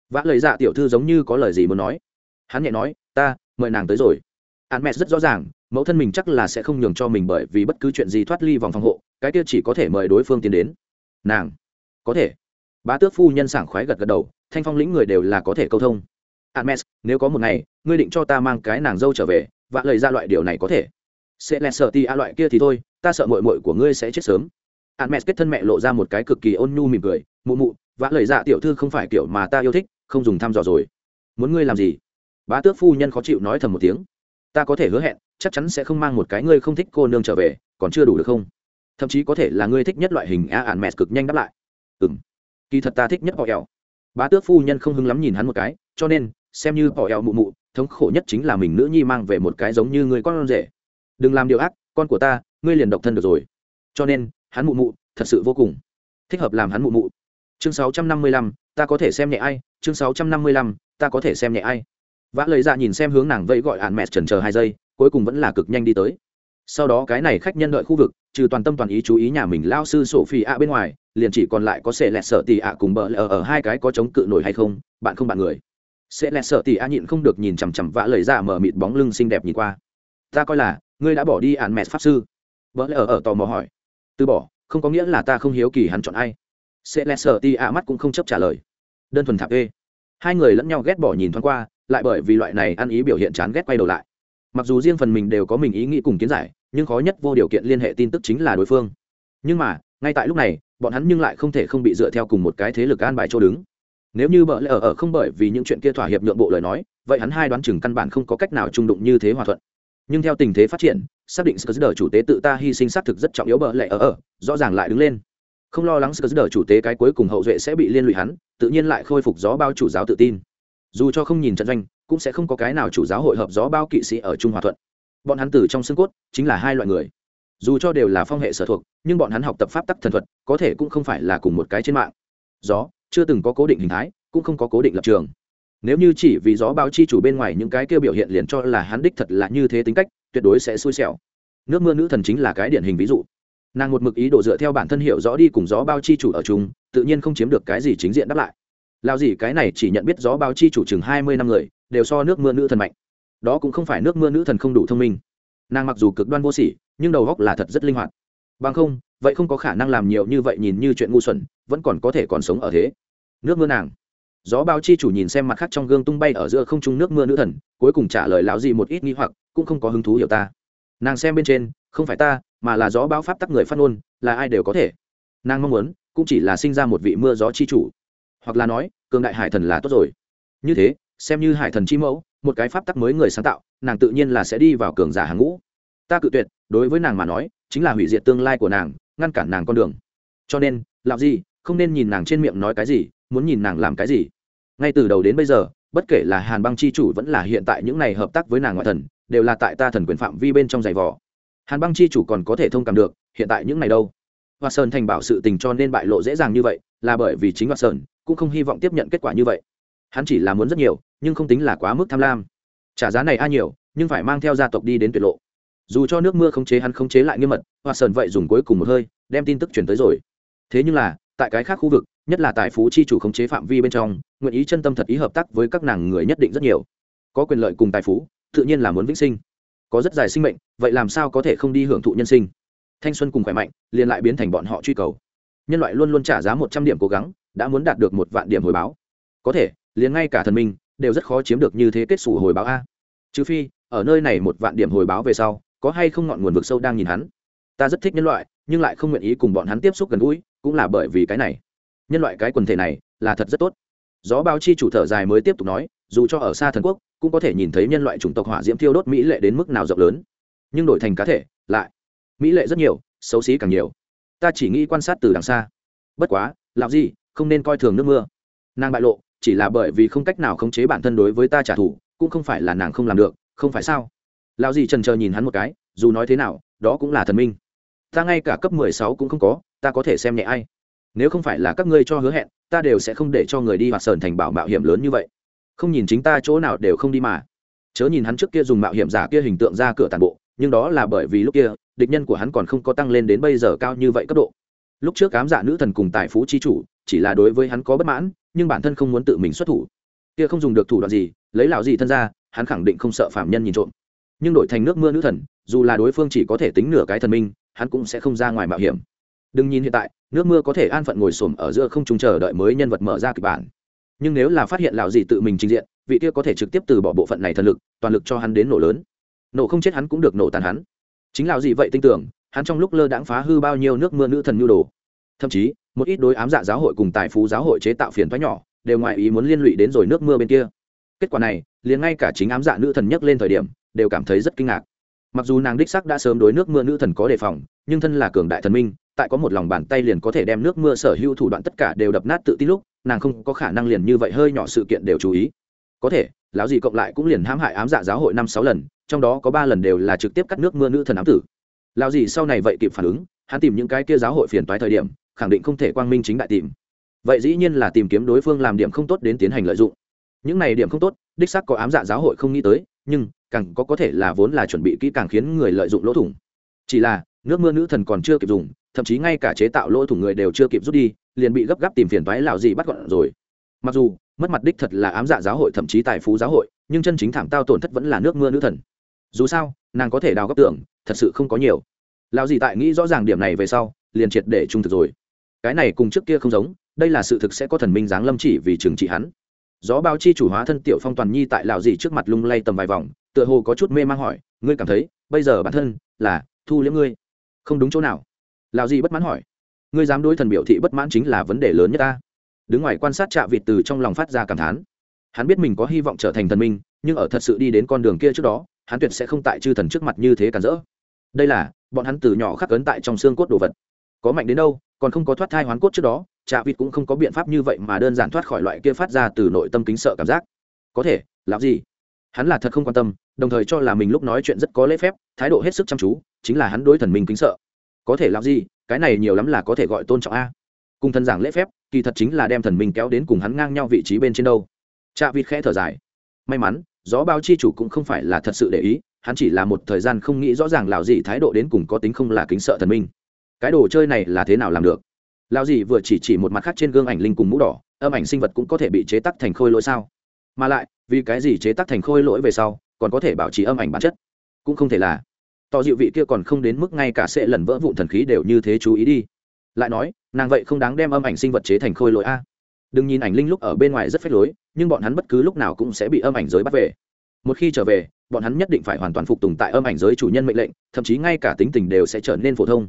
Vã lời ra tiểu thư giống như có lời gì muốn nói. Hắn nhẹ nói, ta, mời nàng tới rồi. Ạn mẹ rất rõ ràng, mẫu thân mình chắc là sẽ không nhường cho mình bởi vì bất cứ chuyện gì thoát ly vòng phòng hộ, cái kia chỉ có thể mời đối phương tiến đến. Nàng, có thể bá tước phu nhân sảng khoái gật gật đầu thanh phong lĩnh người đều là có thể câu thông. Admes nếu có một ngày, ngươi định cho ta mang cái nàng dâu trở về, vạ lời ra loại điều này có thể. Sẽ lẹ sợ ti a loại kia thì thôi ta sợ mội mội của ngươi sẽ chết sớm. Admes kết thân mẹ lộ ra một cái cực kỳ ôn nhu mỉm cười mụ mụ vã lời dạ tiểu thư không phải kiểu mà ta yêu thích không dùng thăm dò rồi. Muốn ngươi làm gì? Bá tước phu nhân khó chịu nói thầm một tiếng. Ta có thể hứa hẹn chắc chắn sẽ không mang một cái ngươi không thích cô nương trở về còn chưa đủ được không? Thậm chí có thể là ngươi thích nhất loại hình a ạn cực nhanh đáp lại. Ừ m kỳ thật ta thích nhất họ ẹo bá tước phu nhân không hứng lắm nhìn hắn một cái, cho nên, xem như họ ẹo mụ mụ, thống khổ nhất chính là mình nữ nhi mang về một cái giống như người con rể. Đừng làm điều ác, con của ta, ngươi liền độc thân được rồi. Cho nên, hắn mụ mụ, thật sự vô cùng thích hợp làm hắn mụ mụ. Chương sáu trăm năm mươi lăm, ta có thể xem nhẹ ai? Chương sáu trăm năm mươi lăm, ta có thể xem nhẹ ai? Vã lời ra dạ nhìn xem hướng nàng vẫy gọi hạn mẹ trần chờ hai giây, cuối cùng vẫn là cực nhanh đi tới sau đó cái này khách nhân đợi khu vực, trừ toàn tâm toàn ý chú ý nhà mình lao sư sổ phi ạ bên ngoài, liền chỉ còn lại có sệ lẹt sợ tì ạ cùng bờ lờ ở hai cái có chống cự nổi hay không, bạn không bạn người. Sẽ lẹ sợ tì ạ nhịn không được nhìn chằm chằm vã lời ra mở mịt bóng lưng xinh đẹp nhìn qua. Ta coi là, ngươi đã bỏ đi ạn mẹ pháp sư. Bờ lờ ở ở tò mò hỏi. Từ bỏ, không có nghĩa là ta không hiếu kỳ hắn chọn ai. Sẽ lẹ sợ tì ạ mắt cũng không chấp trả lời. Đơn thuần thạp ê. Hai người lẫn nhau ghét bỏ nhìn thoáng qua, lại bởi vì loại này ăn ý biểu hiện chán ghét quay đầu lại. Mặc dù riêng phần mình đều có mình ý nghĩ cùng kiến giải nhưng khó nhất vô điều kiện liên hệ tin tức chính là đối phương. Nhưng mà, ngay tại lúc này, bọn hắn nhưng lại không thể không bị dựa theo cùng một cái thế lực an bài chỗ đứng. Nếu như bợ lẽ ở ở không bởi vì những chuyện kia thỏa hiệp nhượng bộ lời nói, vậy hắn hai đoán chừng căn bản không có cách nào trung đụng như thế hòa thuận. Nhưng theo tình thế phát triển, xác định sờ chủ tế tự ta hy sinh xác thực rất trọng yếu bợ lẽ ở ở, rõ ràng lại đứng lên. Không lo lắng sờ chủ tế cái cuối cùng hậu duệ sẽ bị liên lụy hắn, tự nhiên lại khôi phục gió bao chủ giáo tự tin. Dù cho không nhìn trận doanh, cũng sẽ không có cái nào chủ giáo hội hợp gió bao kỵ sĩ ở trung hòa thuận bọn hắn từ trong xương cốt chính là hai loại người. Dù cho đều là phong hệ sở thuộc, nhưng bọn hắn học tập pháp tắc thần thuật, có thể cũng không phải là cùng một cái trên mạng. Gió, chưa từng có cố định hình thái, cũng không có cố định lập trường. Nếu như chỉ vì gió báo chi chủ bên ngoài những cái kêu biểu hiện liền cho là hắn đích thật là như thế tính cách, tuyệt đối sẽ xui xẻo. Nước mưa nữ thần chính là cái điển hình ví dụ. Nàng một mực ý đồ dựa theo bản thân hiểu rõ đi cùng gió bao chi chủ ở chung, tự nhiên không chiếm được cái gì chính diện đáp lại. Lao gì cái này chỉ nhận biết gió bao chi chủ chừng hai mươi năm người, đều so nước mưa nữ thần mạnh đó cũng không phải nước mưa nữ thần không đủ thông minh. Nàng mặc dù cực đoan vô sỉ, nhưng đầu góc là thật rất linh hoạt. Bằng không, vậy không có khả năng làm nhiều như vậy nhìn như chuyện ngu xuẩn, vẫn còn có thể còn sống ở thế. Nước mưa nàng. Gió bao chi chủ nhìn xem mặt khác trong gương tung bay ở giữa không trung nước mưa nữ thần, cuối cùng trả lời lão gì một ít nghi hoặc, cũng không có hứng thú hiểu ta. Nàng xem bên trên, không phải ta, mà là gió bao pháp tắc người phát ngôn, là ai đều có thể. Nàng mong muốn, cũng chỉ là sinh ra một vị mưa gió chi chủ. Hoặc là nói, cường đại hải thần là tốt rồi. Như thế, xem như hải thần chi mẫu một cái pháp tắc mới người sáng tạo, nàng tự nhiên là sẽ đi vào cường giả hàng ngũ. Ta cự tuyệt, đối với nàng mà nói, chính là hủy diệt tương lai của nàng, ngăn cản nàng con đường. Cho nên làm gì không nên nhìn nàng trên miệng nói cái gì, muốn nhìn nàng làm cái gì. Ngay từ đầu đến bây giờ, bất kể là hàn băng chi chủ vẫn là hiện tại những này hợp tác với nàng ngoại thần, đều là tại ta thần quyền phạm vi bên trong giày vò. Hàn băng chi chủ còn có thể thông cảm được, hiện tại những này đâu? Hoa sơn thành bảo sự tình cho nên bại lộ dễ dàng như vậy, là bởi vì chính hoa sơn cũng không hy vọng tiếp nhận kết quả như vậy hắn chỉ là muốn rất nhiều, nhưng không tính là quá mức tham lam. Trả giá này a nhiều, nhưng phải mang theo gia tộc đi đến tuyệt lộ. Dù cho nước mưa không chế hắn không chế lại nghiêm mật hoa sơn vậy dùng cuối cùng một hơi, đem tin tức chuyển tới rồi. Thế nhưng là, tại cái khác khu vực, nhất là tại phú chi chủ khống chế phạm vi bên trong, nguyện ý chân tâm thật ý hợp tác với các nàng người nhất định rất nhiều. Có quyền lợi cùng tài phú, tự nhiên là muốn vĩnh sinh. Có rất dài sinh mệnh, vậy làm sao có thể không đi hưởng thụ nhân sinh? Thanh xuân cùng khỏe mạnh, liền lại biến thành bọn họ truy cầu. Nhân loại luôn luôn trả giá một trăm điểm cố gắng, đã muốn đạt được một vạn điểm hồi báo. Có thể liền ngay cả thần minh đều rất khó chiếm được như thế kết xù hồi báo a. Trừ phi, ở nơi này một vạn điểm hồi báo về sau, có hay không ngọn nguồn vực sâu đang nhìn hắn. Ta rất thích nhân loại, nhưng lại không nguyện ý cùng bọn hắn tiếp xúc gần gũi, cũng là bởi vì cái này. Nhân loại cái quần thể này là thật rất tốt. Gió báo chi chủ thở dài mới tiếp tục nói, dù cho ở xa thần quốc, cũng có thể nhìn thấy nhân loại chủng tộc hỏa diễm thiêu đốt mỹ lệ đến mức nào rộng lớn. Nhưng đổi thành cá thể, lại, mỹ lệ rất nhiều, xấu xí càng nhiều. Ta chỉ nghĩ quan sát từ đằng xa. Bất quá làm gì không nên coi thường nước mưa. Nàng bại lộ chỉ là bởi vì không cách nào khống chế bản thân đối với ta trả thù, cũng không phải là nàng không làm được, không phải sao? Lão gì trần chờ nhìn hắn một cái, dù nói thế nào, đó cũng là thần minh. Ta ngay cả cấp mười sáu cũng không có, ta có thể xem nhẹ ai? Nếu không phải là các ngươi cho hứa hẹn, ta đều sẽ không để cho người đi hoạt sờn thành bảo mạo hiểm lớn như vậy. Không nhìn chính ta chỗ nào đều không đi mà. Chớ nhìn hắn trước kia dùng mạo hiểm giả kia hình tượng ra cửa tàn bộ, nhưng đó là bởi vì lúc kia, địch nhân của hắn còn không có tăng lên đến bây giờ cao như vậy cấp độ. Lúc trước cám dạ nữ thần cùng tài phú chi chủ chỉ là đối với hắn có bất mãn, nhưng bản thân không muốn tự mình xuất thủ. Kia không dùng được thủ đoạn gì, lấy lão gì thân ra, hắn khẳng định không sợ phạm nhân nhìn trộm. Nhưng đổi thành nước mưa nữ thần, dù là đối phương chỉ có thể tính nửa cái thần minh, hắn cũng sẽ không ra ngoài mạo hiểm. Đừng nhìn hiện tại, nước mưa có thể an phận ngồi xổm ở giữa không trung chờ đợi mới nhân vật mở ra kịch bản. Nhưng nếu là phát hiện lão gì tự mình trình diện, vị kia có thể trực tiếp từ bỏ bộ phận này thần lực, toàn lực cho hắn đến nổ lớn. Nổ không chết hắn cũng được nổ tàn hắn. Chính lão gì vậy tin tưởng, hắn trong lúc lơ đãng phá hư bao nhiêu nước mưa nữ thần nhu đồ. Thậm chí một ít đối ám dạ giáo hội cùng tài phú giáo hội chế tạo phiền thoái nhỏ, đều ngoại ý muốn liên lụy đến rồi nước mưa bên kia. Kết quả này, liền ngay cả chính ám dạ nữ thần nhắc lên thời điểm, đều cảm thấy rất kinh ngạc. Mặc dù nàng đích sắc đã sớm đối nước mưa nữ thần có đề phòng, nhưng thân là cường đại thần minh, tại có một lòng bàn tay liền có thể đem nước mưa sở hữu thủ đoạn tất cả đều đập nát tự tin lúc, nàng không có khả năng liền như vậy hơi nhỏ sự kiện đều chú ý. Có thể, lão gì cộng lại cũng liền hãm hại ám dạ giáo hội năm sáu lần, trong đó có ba lần đều là trực tiếp cắt nước mưa nữ thần ám tử. Lão gì sau này vậy kịp phản ứng, hắn tìm những cái kia giáo hội phiền toái thời điểm khẳng định không thể quang minh chính đại tìm. Vậy dĩ nhiên là tìm kiếm đối phương làm điểm không tốt đến tiến hành lợi dụng. Những này điểm không tốt, đích xác có ám dạ giáo hội không nghĩ tới, nhưng càng có có thể là vốn là chuẩn bị kỹ càng khiến người lợi dụng lỗ thủng. Chỉ là, nước mưa nữ thần còn chưa kịp dùng, thậm chí ngay cả chế tạo lỗ thủng người đều chưa kịp rút đi, liền bị gấp gáp tìm phiền toái lào gì bắt gọn rồi. Mặc dù, mất mặt đích thật là ám dạ giáo hội thậm chí tài phú giáo hội, nhưng chân chính thảm tao tổn thất vẫn là nước mưa nữ thần. Dù sao, nàng có thể đào gấp tưởng, thật sự không có nhiều. Lào gì tại nghĩ rõ ràng điểm này về sau, liền triệt để trung thực rồi cái này cùng trước kia không giống, đây là sự thực sẽ có thần minh giáng lâm chỉ vì trừng trị hắn. Gió bao chi chủ hóa thân tiểu phong toàn nhi tại lạo dị trước mặt lung lay tầm vài vòng, tựa hồ có chút mê mang hỏi, ngươi cảm thấy, bây giờ bản thân là thu liễm ngươi? Không đúng chỗ nào. Lạo dị bất mãn hỏi. Ngươi dám đối thần biểu thị bất mãn chính là vấn đề lớn nhất ta. Đứng ngoài quan sát trạ vịt từ trong lòng phát ra cảm thán. Hắn biết mình có hy vọng trở thành thần minh, nhưng ở thật sự đi đến con đường kia trước đó, hắn tuyệt sẽ không tại chư thần trước mặt như thế cản rỡ. Đây là, bọn hắn từ nhỏ khắc ấn tại trong xương cốt đồ vật. Có mạnh đến đâu còn không có thoát thai hoán cốt trước đó, trạ vịt cũng không có biện pháp như vậy mà đơn giản thoát khỏi loại kia phát ra từ nội tâm kính sợ cảm giác. Có thể, làm gì? Hắn là thật không quan tâm, đồng thời cho là mình lúc nói chuyện rất có lễ phép, thái độ hết sức chăm chú, chính là hắn đối thần minh kính sợ. Có thể làm gì? Cái này nhiều lắm là có thể gọi tôn trọng a. Cùng thần giảng lễ phép, kỳ thật chính là đem thần minh kéo đến cùng hắn ngang nhau vị trí bên trên đâu. Trạ vịt khẽ thở dài. May mắn, gió bao chi chủ cũng không phải là thật sự để ý, hắn chỉ là một thời gian không nghĩ rõ ràng lào gì thái độ đến cùng có tính không là kính sợ thần minh cái đồ chơi này là thế nào làm được? Lao gì vừa chỉ chỉ một mặt khác trên gương ảnh linh cùng mũ đỏ, âm ảnh sinh vật cũng có thể bị chế tắc thành khôi lỗi sao? Mà lại, vì cái gì chế tắc thành khôi lỗi về sau, còn có thể bảo trì âm ảnh bản chất? Cũng không thể là. Tỏ dịu vị kia còn không đến mức ngay cả sẽ lần vỡ vụn thần khí đều như thế chú ý đi. Lại nói, nàng vậy không đáng đem âm ảnh sinh vật chế thành khôi lỗi a. Đừng nhìn ảnh linh lúc ở bên ngoài rất phép lối, nhưng bọn hắn bất cứ lúc nào cũng sẽ bị âm ảnh giới bắt về. Một khi trở về, bọn hắn nhất định phải hoàn toàn phục tùng tại âm ảnh giới chủ nhân mệnh lệnh, thậm chí ngay cả tính tình đều sẽ trở nên phổ thông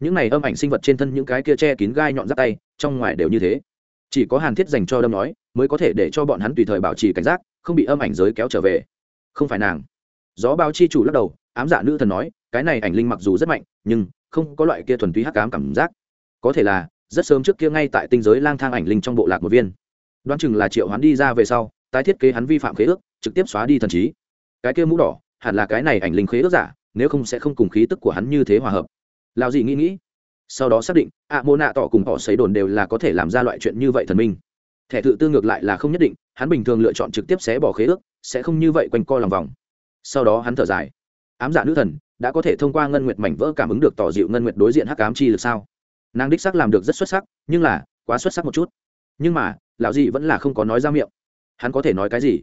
những này âm ảnh sinh vật trên thân những cái kia che kín gai nhọn giáp tay, trong ngoài đều như thế. Chỉ có hàn thiết dành cho đâm nói, mới có thể để cho bọn hắn tùy thời bảo trì cảnh giác, không bị âm ảnh giới kéo trở về. Không phải nàng. Gió bao chi chủ lắc đầu, ám dạ nữ thần nói, cái này ảnh linh mặc dù rất mạnh, nhưng không có loại kia thuần túy hắc ám cảm giác. Có thể là, rất sớm trước kia ngay tại tinh giới lang thang ảnh linh trong bộ lạc một viên. Đoán chừng là triệu hoán đi ra về sau, tái thiết kế hắn vi phạm khế ước, trực tiếp xóa đi thần trí. Cái kia mũ đỏ, hẳn là cái này ảnh linh khế ước giả, nếu không sẽ không cùng khí tức của hắn như thế hòa hợp lao gì nghĩ nghĩ. Sau đó xác định, ạ, mô nạ tỏ cùng họ xấy đồn đều là có thể làm ra loại chuyện như vậy thần minh. Thẻ tự tư ngược lại là không nhất định, hắn bình thường lựa chọn trực tiếp xé bỏ khế ước, sẽ không như vậy quanh co lòng vòng. Sau đó hắn thở dài. Ám dạ nữ thần, đã có thể thông qua ngân nguyệt mảnh vỡ cảm ứng được tỏ dịu ngân nguyệt đối diện hắc ám chi lực sao? Nàng đích sắc làm được rất xuất sắc, nhưng là, quá xuất sắc một chút. Nhưng mà, lão dị vẫn là không có nói ra miệng. Hắn có thể nói cái gì?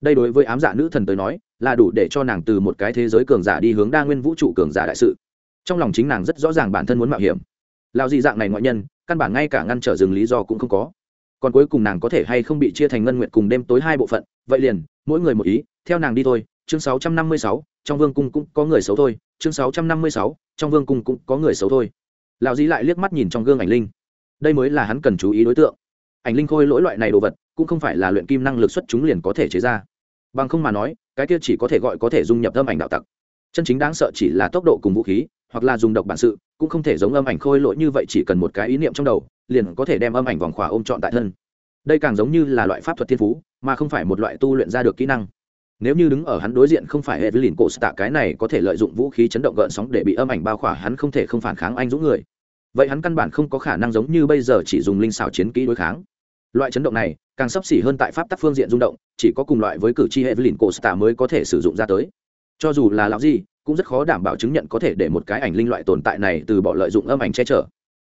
Đây đối với ám dạ nữ thần tới nói, là đủ để cho nàng từ một cái thế giới cường giả đi hướng đa nguyên vũ trụ cường giả đại sự trong lòng chính nàng rất rõ ràng bản thân muốn mạo hiểm. Lão dị dạng này ngoại nhân căn bản ngay cả ngăn trở rừng lý do cũng không có. Còn cuối cùng nàng có thể hay không bị chia thành ngân nguyện cùng đêm tối hai bộ phận vậy liền mỗi người một ý theo nàng đi thôi chương 656, trong vương cung cũng có người xấu thôi chương 656, trong vương cung cũng có người xấu thôi. Lão dí lại liếc mắt nhìn trong gương ảnh linh. Đây mới là hắn cần chú ý đối tượng. Ảnh linh khôi lỗi loại này đồ vật cũng không phải là luyện kim năng lực xuất chúng liền có thể chế ra. Bằng không mà nói cái kia chỉ có thể gọi có thể dung nhập âm ảnh đạo tặc. Chân chính đáng sợ chỉ là tốc độ cùng vũ khí hoặc là dùng độc bản sự, cũng không thể giống âm ảnh khôi lỗi như vậy chỉ cần một cái ý niệm trong đầu, liền có thể đem âm ảnh vòng khỏa ôm trọn tại thân. Đây càng giống như là loại pháp thuật thiên phú, mà không phải một loại tu luyện ra được kỹ năng. Nếu như đứng ở hắn đối diện không phải hệ với lìn cổ tạ cái này có thể lợi dụng vũ khí chấn động gợn sóng để bị âm ảnh bao khỏa, hắn không thể không phản kháng anh dũng người. Vậy hắn căn bản không có khả năng giống như bây giờ chỉ dùng linh xảo chiến kỹ đối kháng. Loại chấn động này, càng sấp xỉ hơn tại pháp tắc phương diện rung động, chỉ có cùng loại với cử tri hệ với lìn cổ tạ mới có thể sử dụng ra tới. Cho dù là lão gì cũng rất khó đảm bảo chứng nhận có thể để một cái ảnh linh loại tồn tại này từ bỏ lợi dụng âm ảnh che chở.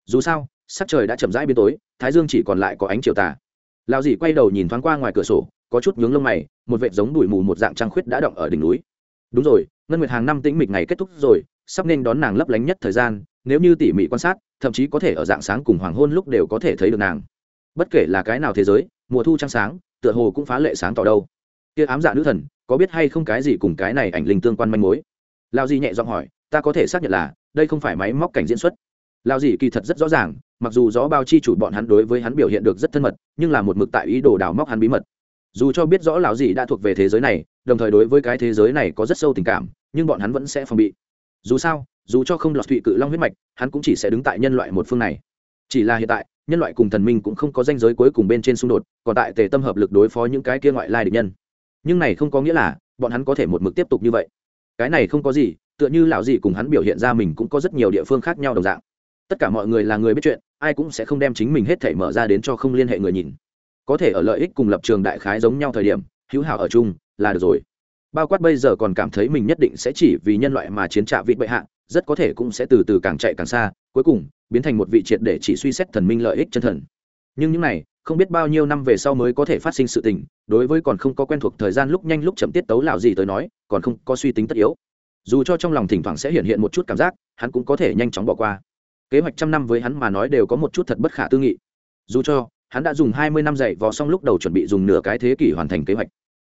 Dù sao, sắc trời đã chậm rãi biến tối, thái dương chỉ còn lại có ánh chiều tà. Lão dì quay đầu nhìn thoáng qua ngoài cửa sổ, có chút nhướng lông mày, một vệt giống đùi mù một dạng trăng khuyết đã động ở đỉnh núi. Đúng rồi, ngân nguyệt hàng năm tĩnh mịch ngày kết thúc rồi, sắp nên đón nàng lấp lánh nhất thời gian, nếu như tỉ mỉ quan sát, thậm chí có thể ở dạng sáng cùng hoàng hôn lúc đều có thể thấy được nàng. Bất kể là cái nào thế giới, mùa thu trăng sáng, tựa hồ cũng phá lệ sáng tỏ đâu. Kia ám dạ nữ thần, có biết hay không cái gì cùng cái này ảnh linh tương quan manh mối? Lao di nhẹ giọng hỏi, ta có thể xác nhận là, đây không phải máy móc cảnh diễn xuất. Lao di kỳ thật rất rõ ràng, mặc dù rõ bao chi chủ bọn hắn đối với hắn biểu hiện được rất thân mật, nhưng là một mực tại ý đồ đào móc hắn bí mật. Dù cho biết rõ lão gì đã thuộc về thế giới này, đồng thời đối với cái thế giới này có rất sâu tình cảm, nhưng bọn hắn vẫn sẽ phòng bị. Dù sao, dù cho không lọt thụy cự long huyết mạch, hắn cũng chỉ sẽ đứng tại nhân loại một phương này. Chỉ là hiện tại, nhân loại cùng thần minh cũng không có danh giới cuối cùng bên trên xung đột, còn tại tề tâm hợp lực đối phó những cái kia ngoại lai địch nhân. Nhưng này không có nghĩa là, bọn hắn có thể một mực tiếp tục như vậy cái này không có gì, tựa như lão gì cùng hắn biểu hiện ra mình cũng có rất nhiều địa phương khác nhau đồng dạng. Tất cả mọi người là người biết chuyện, ai cũng sẽ không đem chính mình hết thể mở ra đến cho không liên hệ người nhìn. Có thể ở lợi ích cùng lập trường đại khái giống nhau thời điểm, hữu hảo ở chung là được rồi. Bao quát bây giờ còn cảm thấy mình nhất định sẽ chỉ vì nhân loại mà chiến trạ vị bệ hạ, rất có thể cũng sẽ từ từ càng chạy càng xa, cuối cùng biến thành một vị triệt để chỉ suy xét thần minh lợi ích chân thần. Nhưng những này, không biết bao nhiêu năm về sau mới có thể phát sinh sự tình đối với còn không có quen thuộc thời gian lúc nhanh lúc chậm tiết tấu lạo gì tới nói, còn không có suy tính tất yếu. Dù cho trong lòng thỉnh thoảng sẽ hiện hiện một chút cảm giác, hắn cũng có thể nhanh chóng bỏ qua. Kế hoạch trăm năm với hắn mà nói đều có một chút thật bất khả tư nghị. Dù cho, hắn đã dùng hai mươi năm dạy vò xong lúc đầu chuẩn bị dùng nửa cái thế kỷ hoàn thành kế hoạch.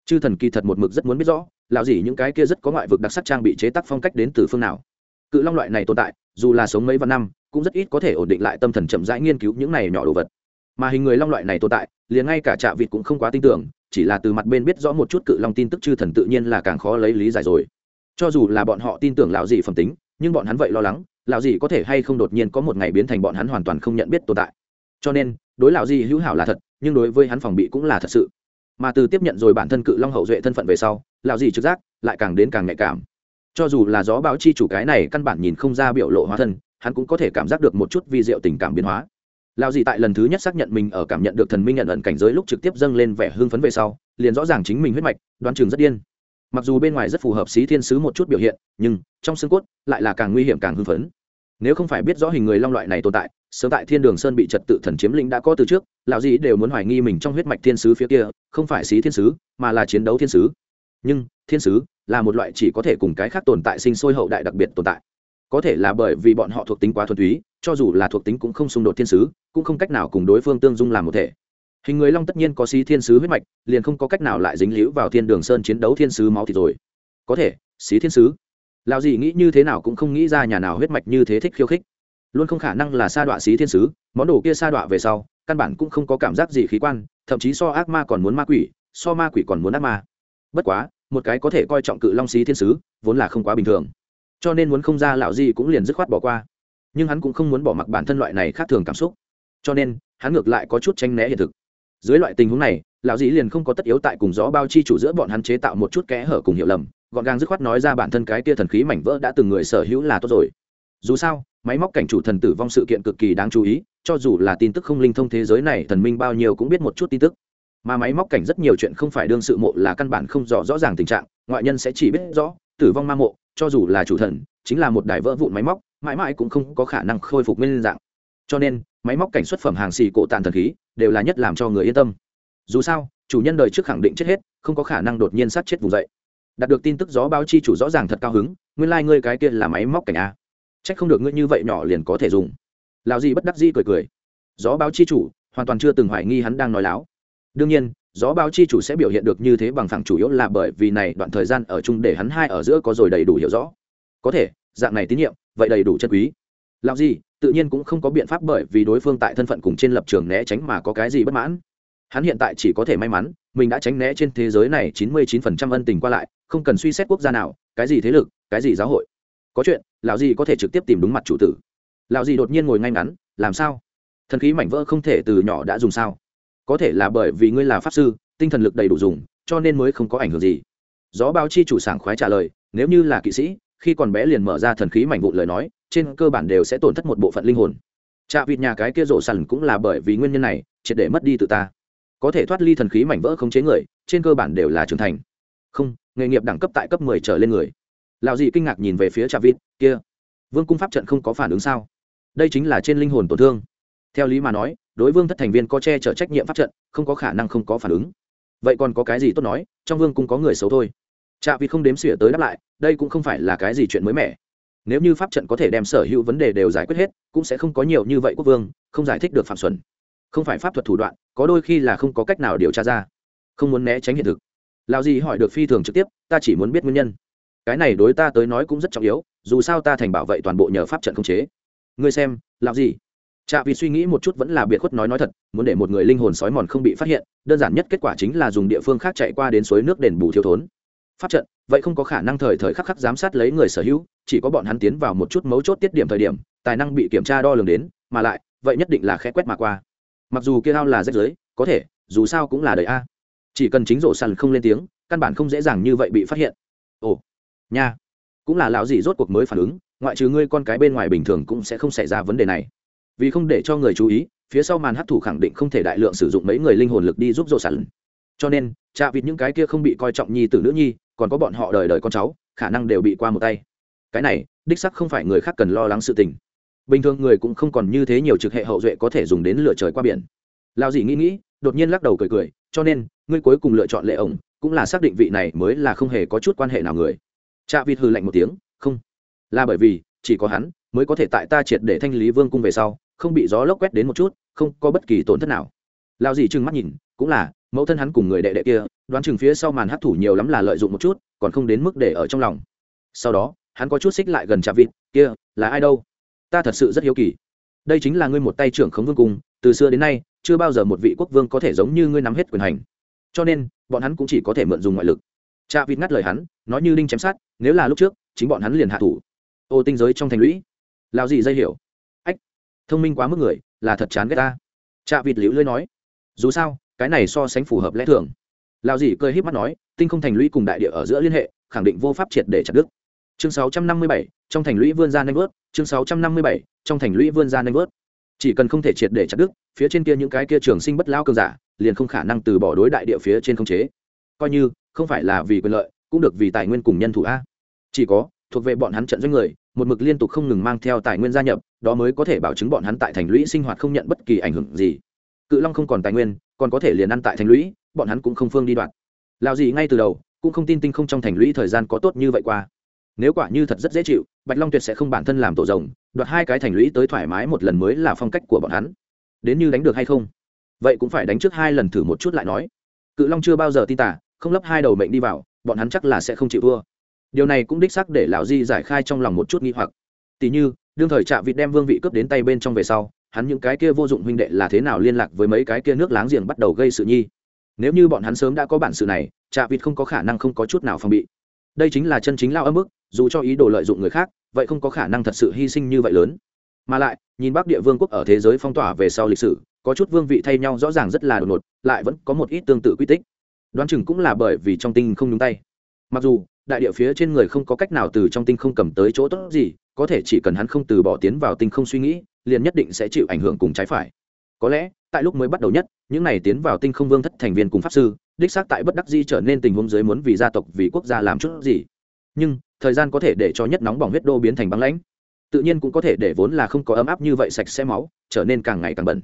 Chư thần kỳ thật một mực rất muốn biết rõ, lão gì những cái kia rất có ngoại vực đặc sắc trang bị chế tác phong cách đến từ phương nào. Cự long loại này tồn tại, dù là sống mấy vạn năm, cũng rất ít có thể ổn định lại tâm thần chậm rãi nghiên cứu những này nhỏ đồ vật. Mà hình người long loại này tồn tại, liền ngay cả trạ vịt cũng không quá tin tưởng chỉ là từ mặt bên biết rõ một chút cự long tin tức chư thần tự nhiên là càng khó lấy lý giải rồi. Cho dù là bọn họ tin tưởng lão dị phẩm tính, nhưng bọn hắn vậy lo lắng, lão dị có thể hay không đột nhiên có một ngày biến thành bọn hắn hoàn toàn không nhận biết tồn tại. Cho nên, đối lão dị hữu hảo là thật, nhưng đối với hắn phòng bị cũng là thật sự. Mà từ tiếp nhận rồi bản thân cự long hậu duệ thân phận về sau, lão dị trực giác lại càng đến càng nhạy cảm. Cho dù là gió báo chi chủ cái này căn bản nhìn không ra biểu lộ hóa thân, hắn cũng có thể cảm giác được một chút vi diệu tình cảm biến hóa lão dì tại lần thứ nhất xác nhận mình ở cảm nhận được thần minh nhận ẩn cảnh giới lúc trực tiếp dâng lên vẻ hưng phấn về sau, liền rõ ràng chính mình huyết mạch, đoán chừng rất điên. Mặc dù bên ngoài rất phù hợp xí thiên sứ một chút biểu hiện, nhưng trong xương cốt lại là càng nguy hiểm càng hưng phấn. Nếu không phải biết rõ hình người long loại này tồn tại, sớm tại thiên đường sơn bị trật tự thần chiếm lĩnh đã có từ trước, lão dì đều muốn hoài nghi mình trong huyết mạch thiên sứ phía kia, không phải xí thiên sứ, mà là chiến đấu thiên sứ. Nhưng thiên sứ là một loại chỉ có thể cùng cái khác tồn tại sinh sôi hậu đại đặc biệt tồn tại có thể là bởi vì bọn họ thuộc tính quá thuần túy, cho dù là thuộc tính cũng không xung đột thiên sứ, cũng không cách nào cùng đối phương tương dung làm một thể. Hình người long tất nhiên có xí thiên sứ huyết mạch, liền không có cách nào lại dính líu vào thiên đường sơn chiến đấu thiên sứ máu thì rồi. Có thể, xí thiên sứ. Lão gì nghĩ như thế nào cũng không nghĩ ra nhà nào huyết mạch như thế thích khiêu khích. Luôn không khả năng là sa đọa xí thiên sứ, món đồ kia sa đọa về sau, căn bản cũng không có cảm giác gì khí quan, thậm chí so ác ma còn muốn ma quỷ, so ma quỷ còn muốn ác ma. Bất quá, một cái có thể coi trọng cự long xí thiên sứ, vốn là không quá bình thường cho nên muốn không ra lão gì cũng liền dứt khoát bỏ qua. Nhưng hắn cũng không muốn bỏ mặc bản thân loại này khác thường cảm xúc. Cho nên, hắn ngược lại có chút tranh né hiện thực. Dưới loại tình huống này, lão dĩ liền không có tất yếu tại cùng gió bao chi chủ giữa bọn hắn chế tạo một chút kẽ hở cùng hiểu lầm, gọn gàng dứt khoát nói ra bản thân cái kia thần khí mảnh vỡ đã từng người sở hữu là tốt rồi. Dù sao, máy móc cảnh chủ thần tử vong sự kiện cực kỳ đáng chú ý, cho dù là tin tức không linh thông thế giới này, thần minh bao nhiêu cũng biết một chút tin tức. Mà máy móc cảnh rất nhiều chuyện không phải đương sự mộ là căn bản không rõ rõ ràng tình trạng, ngoại nhân sẽ chỉ biết rõ, tử vong ma mộ cho dù là chủ thần, chính là một đài vỡ vụn máy móc, mãi mãi cũng không có khả năng khôi phục nguyên dạng. Cho nên, máy móc cảnh xuất phẩm hàng xì cổ tàn thần khí đều là nhất làm cho người yên tâm. Dù sao, chủ nhân đời trước khẳng định chết hết, không có khả năng đột nhiên sát chết vùng dậy. Đạt được tin tức gió báo chi chủ rõ ràng thật cao hứng, nguyên lai、like、ngươi cái kia là máy móc cảnh a. C h ắ c không được ngươi như vậy nhỏ liền có thể dùng. Lào gì bất đắc di cười cười. Gió báo chi chủ, hoàn toàn chưa từng hoài nghi hắn đang nói láo. Đương nhiên gió báo chi chủ sẽ biểu hiện được như thế bằng phẳng chủ yếu là bởi vì này đoạn thời gian ở chung để hắn hai ở giữa có rồi đầy đủ hiểu rõ. Có thể, dạng này tín nhiệm, vậy đầy đủ chân quý. Lão gì tự nhiên cũng không có biện pháp bởi vì đối phương tại thân phận cùng trên lập trường né tránh mà có cái gì bất mãn. Hắn hiện tại chỉ có thể may mắn, mình đã tránh né trên thế giới này chín mươi chín phần trăm ân tình qua lại, không cần suy xét quốc gia nào, cái gì thế lực, cái gì giáo hội. Có chuyện, lão gì có thể trực tiếp tìm đúng mặt chủ tử. Lão gì đột nhiên ngồi ngay ngắn, làm sao? Thần khí mảnh vỡ không thể từ nhỏ đã dùng sao? Có thể là bởi vì ngươi là pháp sư, tinh thần lực đầy đủ dùng, cho nên mới không có ảnh hưởng gì. Gió báo chi chủ sảng khoái trả lời, nếu như là kỵ sĩ, khi còn bé liền mở ra thần khí mảnh vụn lời nói, trên cơ bản đều sẽ tổn thất một bộ phận linh hồn. Trạ vịt nhà cái kia rổ sằn cũng là bởi vì nguyên nhân này, triệt để mất đi tự ta. Có thể thoát ly thần khí mảnh vỡ không chế người, trên cơ bản đều là trưởng thành. Không, nghề nghiệp đẳng cấp tại cấp mười trở lên người. Lạo dị kinh ngạc nhìn về phía trạ vịt, kia, vương cung pháp trận không có phản ứng sao? Đây chính là trên linh hồn tổn thương theo lý mà nói, đối vương thất thành viên có che chở trách nhiệm pháp trận, không có khả năng không có phản ứng. Vậy còn có cái gì tốt nói, trong vương cũng có người xấu thôi. Chạ vịt không đếm xỉa tới đáp lại, đây cũng không phải là cái gì chuyện mới mẻ. Nếu như pháp trận có thể đem sở hữu vấn đề đều giải quyết hết, cũng sẽ không có nhiều như vậy quốc vương, không giải thích được phạm xuẩn. Không phải pháp thuật thủ đoạn, có đôi khi là không có cách nào điều tra ra. Không muốn né tránh hiện thực. Lào gì hỏi được phi thường trực tiếp, ta chỉ muốn biết nguyên nhân. Cái này đối ta tới nói cũng rất trọng yếu, dù sao ta thành bảo vệ toàn bộ nhờ pháp trận không chế. Ngươi xem lào gì Trạ vì suy nghĩ một chút vẫn là biệt khuất nói nói thật, muốn để một người linh hồn sói mòn không bị phát hiện, đơn giản nhất kết quả chính là dùng địa phương khác chạy qua đến suối nước đền bù thiếu thốn. Pháp trận, vậy không có khả năng thời thời khắc khắc giám sát lấy người sở hữu, chỉ có bọn hắn tiến vào một chút mấu chốt tiết điểm thời điểm, tài năng bị kiểm tra đo lường đến, mà lại, vậy nhất định là khẽ quét mà qua. Mặc dù kia ao là rách giới có thể, dù sao cũng là đời a. Chỉ cần chính rổ sần không lên tiếng, căn bản không dễ dàng như vậy bị phát hiện. Ồ, nha. Cũng là lão gì rốt cuộc mới phản ứng, ngoại trừ ngươi con cái bên ngoài bình thường cũng sẽ không xảy ra vấn đề này vì không để cho người chú ý, phía sau màn hấp thủ khẳng định không thể đại lượng sử dụng mấy người linh hồn lực đi giúp rộ sẵn cho nên chạ vịt những cái kia không bị coi trọng nhi tử nữ nhi, còn có bọn họ đời đời con cháu, khả năng đều bị qua một tay. Cái này, đích sắc không phải người khác cần lo lắng sự tình. Bình thường người cũng không còn như thế nhiều trực hệ hậu duệ có thể dùng đến lựa trời qua biển. Lao dì nghĩ nghĩ, đột nhiên lắc đầu cười cười, cho nên, ngươi cuối cùng lựa chọn lệ ổng, cũng là xác định vị này mới là không hề có chút quan hệ nào người. Cha vịt hư lạnh một tiếng, không. Là bởi vì, chỉ có hắn, mới có thể tại ta triệt để thanh lý vương cung về sau không bị gió lốc quét đến một chút, không có bất kỳ tổn thất nào. Lao dì trừng mắt nhìn, cũng là, mẫu thân hắn cùng người đệ đệ kia, đoán chừng phía sau màn hấp thủ nhiều lắm là lợi dụng một chút, còn không đến mức để ở trong lòng. Sau đó, hắn có chút xích lại gần chạm vịt, kia, là ai đâu? Ta thật sự rất hiếu kỳ. Đây chính là ngươi một tay trưởng khống vương cung, từ xưa đến nay, chưa bao giờ một vị quốc vương có thể giống như ngươi nắm hết quyền hành. Cho nên, bọn hắn cũng chỉ có thể mượn dùng ngoại lực. Cha vịt ngắt lời hắn, nói như đinh chém sát nếu là lúc trước, chính bọn hắn liền hạ thủ. Ô tinh giới trong thành lũy. Lao gì dây hiểu thông minh quá mức người là thật chán ghét ta. Cha vịt liễu lưới nói dù sao cái này so sánh phù hợp lẽ thường. Lao dì cười híp mắt nói tinh không thành lũy cùng đại địa ở giữa liên hệ khẳng định vô pháp triệt để chặt đứt. Chương 657, trong thành lũy vươn ra nanh vớt. Chương 657, trong thành lũy vươn ra nanh vớt. Chỉ cần không thể triệt để chặt đứt phía trên kia những cái kia trường sinh bất lao cơn giả liền không khả năng từ bỏ đối đại địa phía trên không chế. Coi như không phải là vì quyền lợi cũng được vì tài nguyên cùng nhân thủ a. Chỉ có thuộc về bọn hắn trận doanh người một mực liên tục không ngừng mang theo tài nguyên gia nhập, đó mới có thể bảo chứng bọn hắn tại thành lũy sinh hoạt không nhận bất kỳ ảnh hưởng gì. Cự long không còn tài nguyên, còn có thể liền ăn tại thành lũy, bọn hắn cũng không phương đi đoạn. Lào gì ngay từ đầu, cũng không tin tinh không trong thành lũy thời gian có tốt như vậy qua. Nếu quả như thật rất dễ chịu, bạch long tuyệt sẽ không bản thân làm tổ rồng, đoạt hai cái thành lũy tới thoải mái một lần mới là phong cách của bọn hắn. Đến như đánh được hay không? Vậy cũng phải đánh trước hai lần thử một chút lại nói. Cự long chưa bao giờ tin tả không lấp hai đầu mệnh đi vào, bọn hắn chắc là sẽ không chịu thua điều này cũng đích sắc để lão di giải khai trong lòng một chút nghi hoặc. Tỉ như, đương thời trạ vịt đem vương vị cướp đến tay bên trong về sau, hắn những cái kia vô dụng huynh đệ là thế nào liên lạc với mấy cái kia nước láng giềng bắt đầu gây sự nhi? Nếu như bọn hắn sớm đã có bản sự này, trạ vịt không có khả năng không có chút nào phòng bị. Đây chính là chân chính lao âm ức, dù cho ý đồ lợi dụng người khác, vậy không có khả năng thật sự hy sinh như vậy lớn. Mà lại, nhìn bắc địa vương quốc ở thế giới phong tỏa về sau lịch sử, có chút vương vị thay nhau rõ ràng rất là đột ngột, lại vẫn có một ít tương tự quy tích. Đoán chừng cũng là bởi vì trong tinh không nhúng tay mặc dù, đại địa phía trên người không có cách nào từ trong tinh không cầm tới chỗ tốt gì, có thể chỉ cần hắn không từ bỏ tiến vào tinh không suy nghĩ, liền nhất định sẽ chịu ảnh hưởng cùng trái phải. Có lẽ, tại lúc mới bắt đầu nhất, những này tiến vào tinh không vương thất thành viên cùng pháp sư, đích xác tại bất đắc di trở nên tình huống dưới muốn vì gia tộc, vì quốc gia làm chút gì. Nhưng, thời gian có thể để cho nhất nóng bỏng huyết đô biến thành băng lãnh. Tự nhiên cũng có thể để vốn là không có ấm áp như vậy sạch sẽ máu, trở nên càng ngày càng bẩn.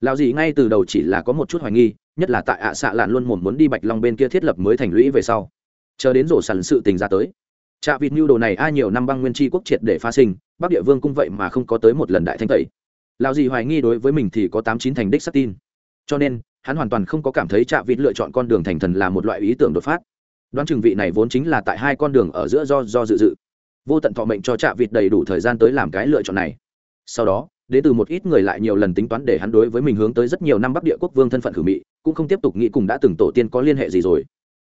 Lao gì ngay từ đầu chỉ là có một chút hoài nghi, nhất là tại ạ à xạ lạn luôn mồm muốn đi bạch long bên kia thiết lập mới thành lũy về sau chờ đến rổ sẵn sự tình ra tới. Trạ vịt mưu đồ này ai nhiều năm băng nguyên tri quốc triệt để phá sinh, bắc địa vương cung vậy mà không có tới một lần đại thanh tẩy. Lao gì hoài nghi đối với mình thì có tám chín thành đích sắc tin. Cho nên, hắn hoàn toàn không có cảm thấy trạ vịt lựa chọn con đường thành thần là một loại ý tưởng đột phát. Đoán chừng vị này vốn chính là tại hai con đường ở giữa do do dự dự. Vô tận thọ mệnh cho trạ vịt đầy đủ thời gian tới làm cái lựa chọn này. Sau đó, đến từ một ít người lại nhiều lần tính toán để hắn đối với mình hướng tới rất nhiều năm bắc địa quốc vương thân phận khử mị, cũng không tiếp tục nghĩ cùng đã từng tổ tiên có liên hệ gì rồi.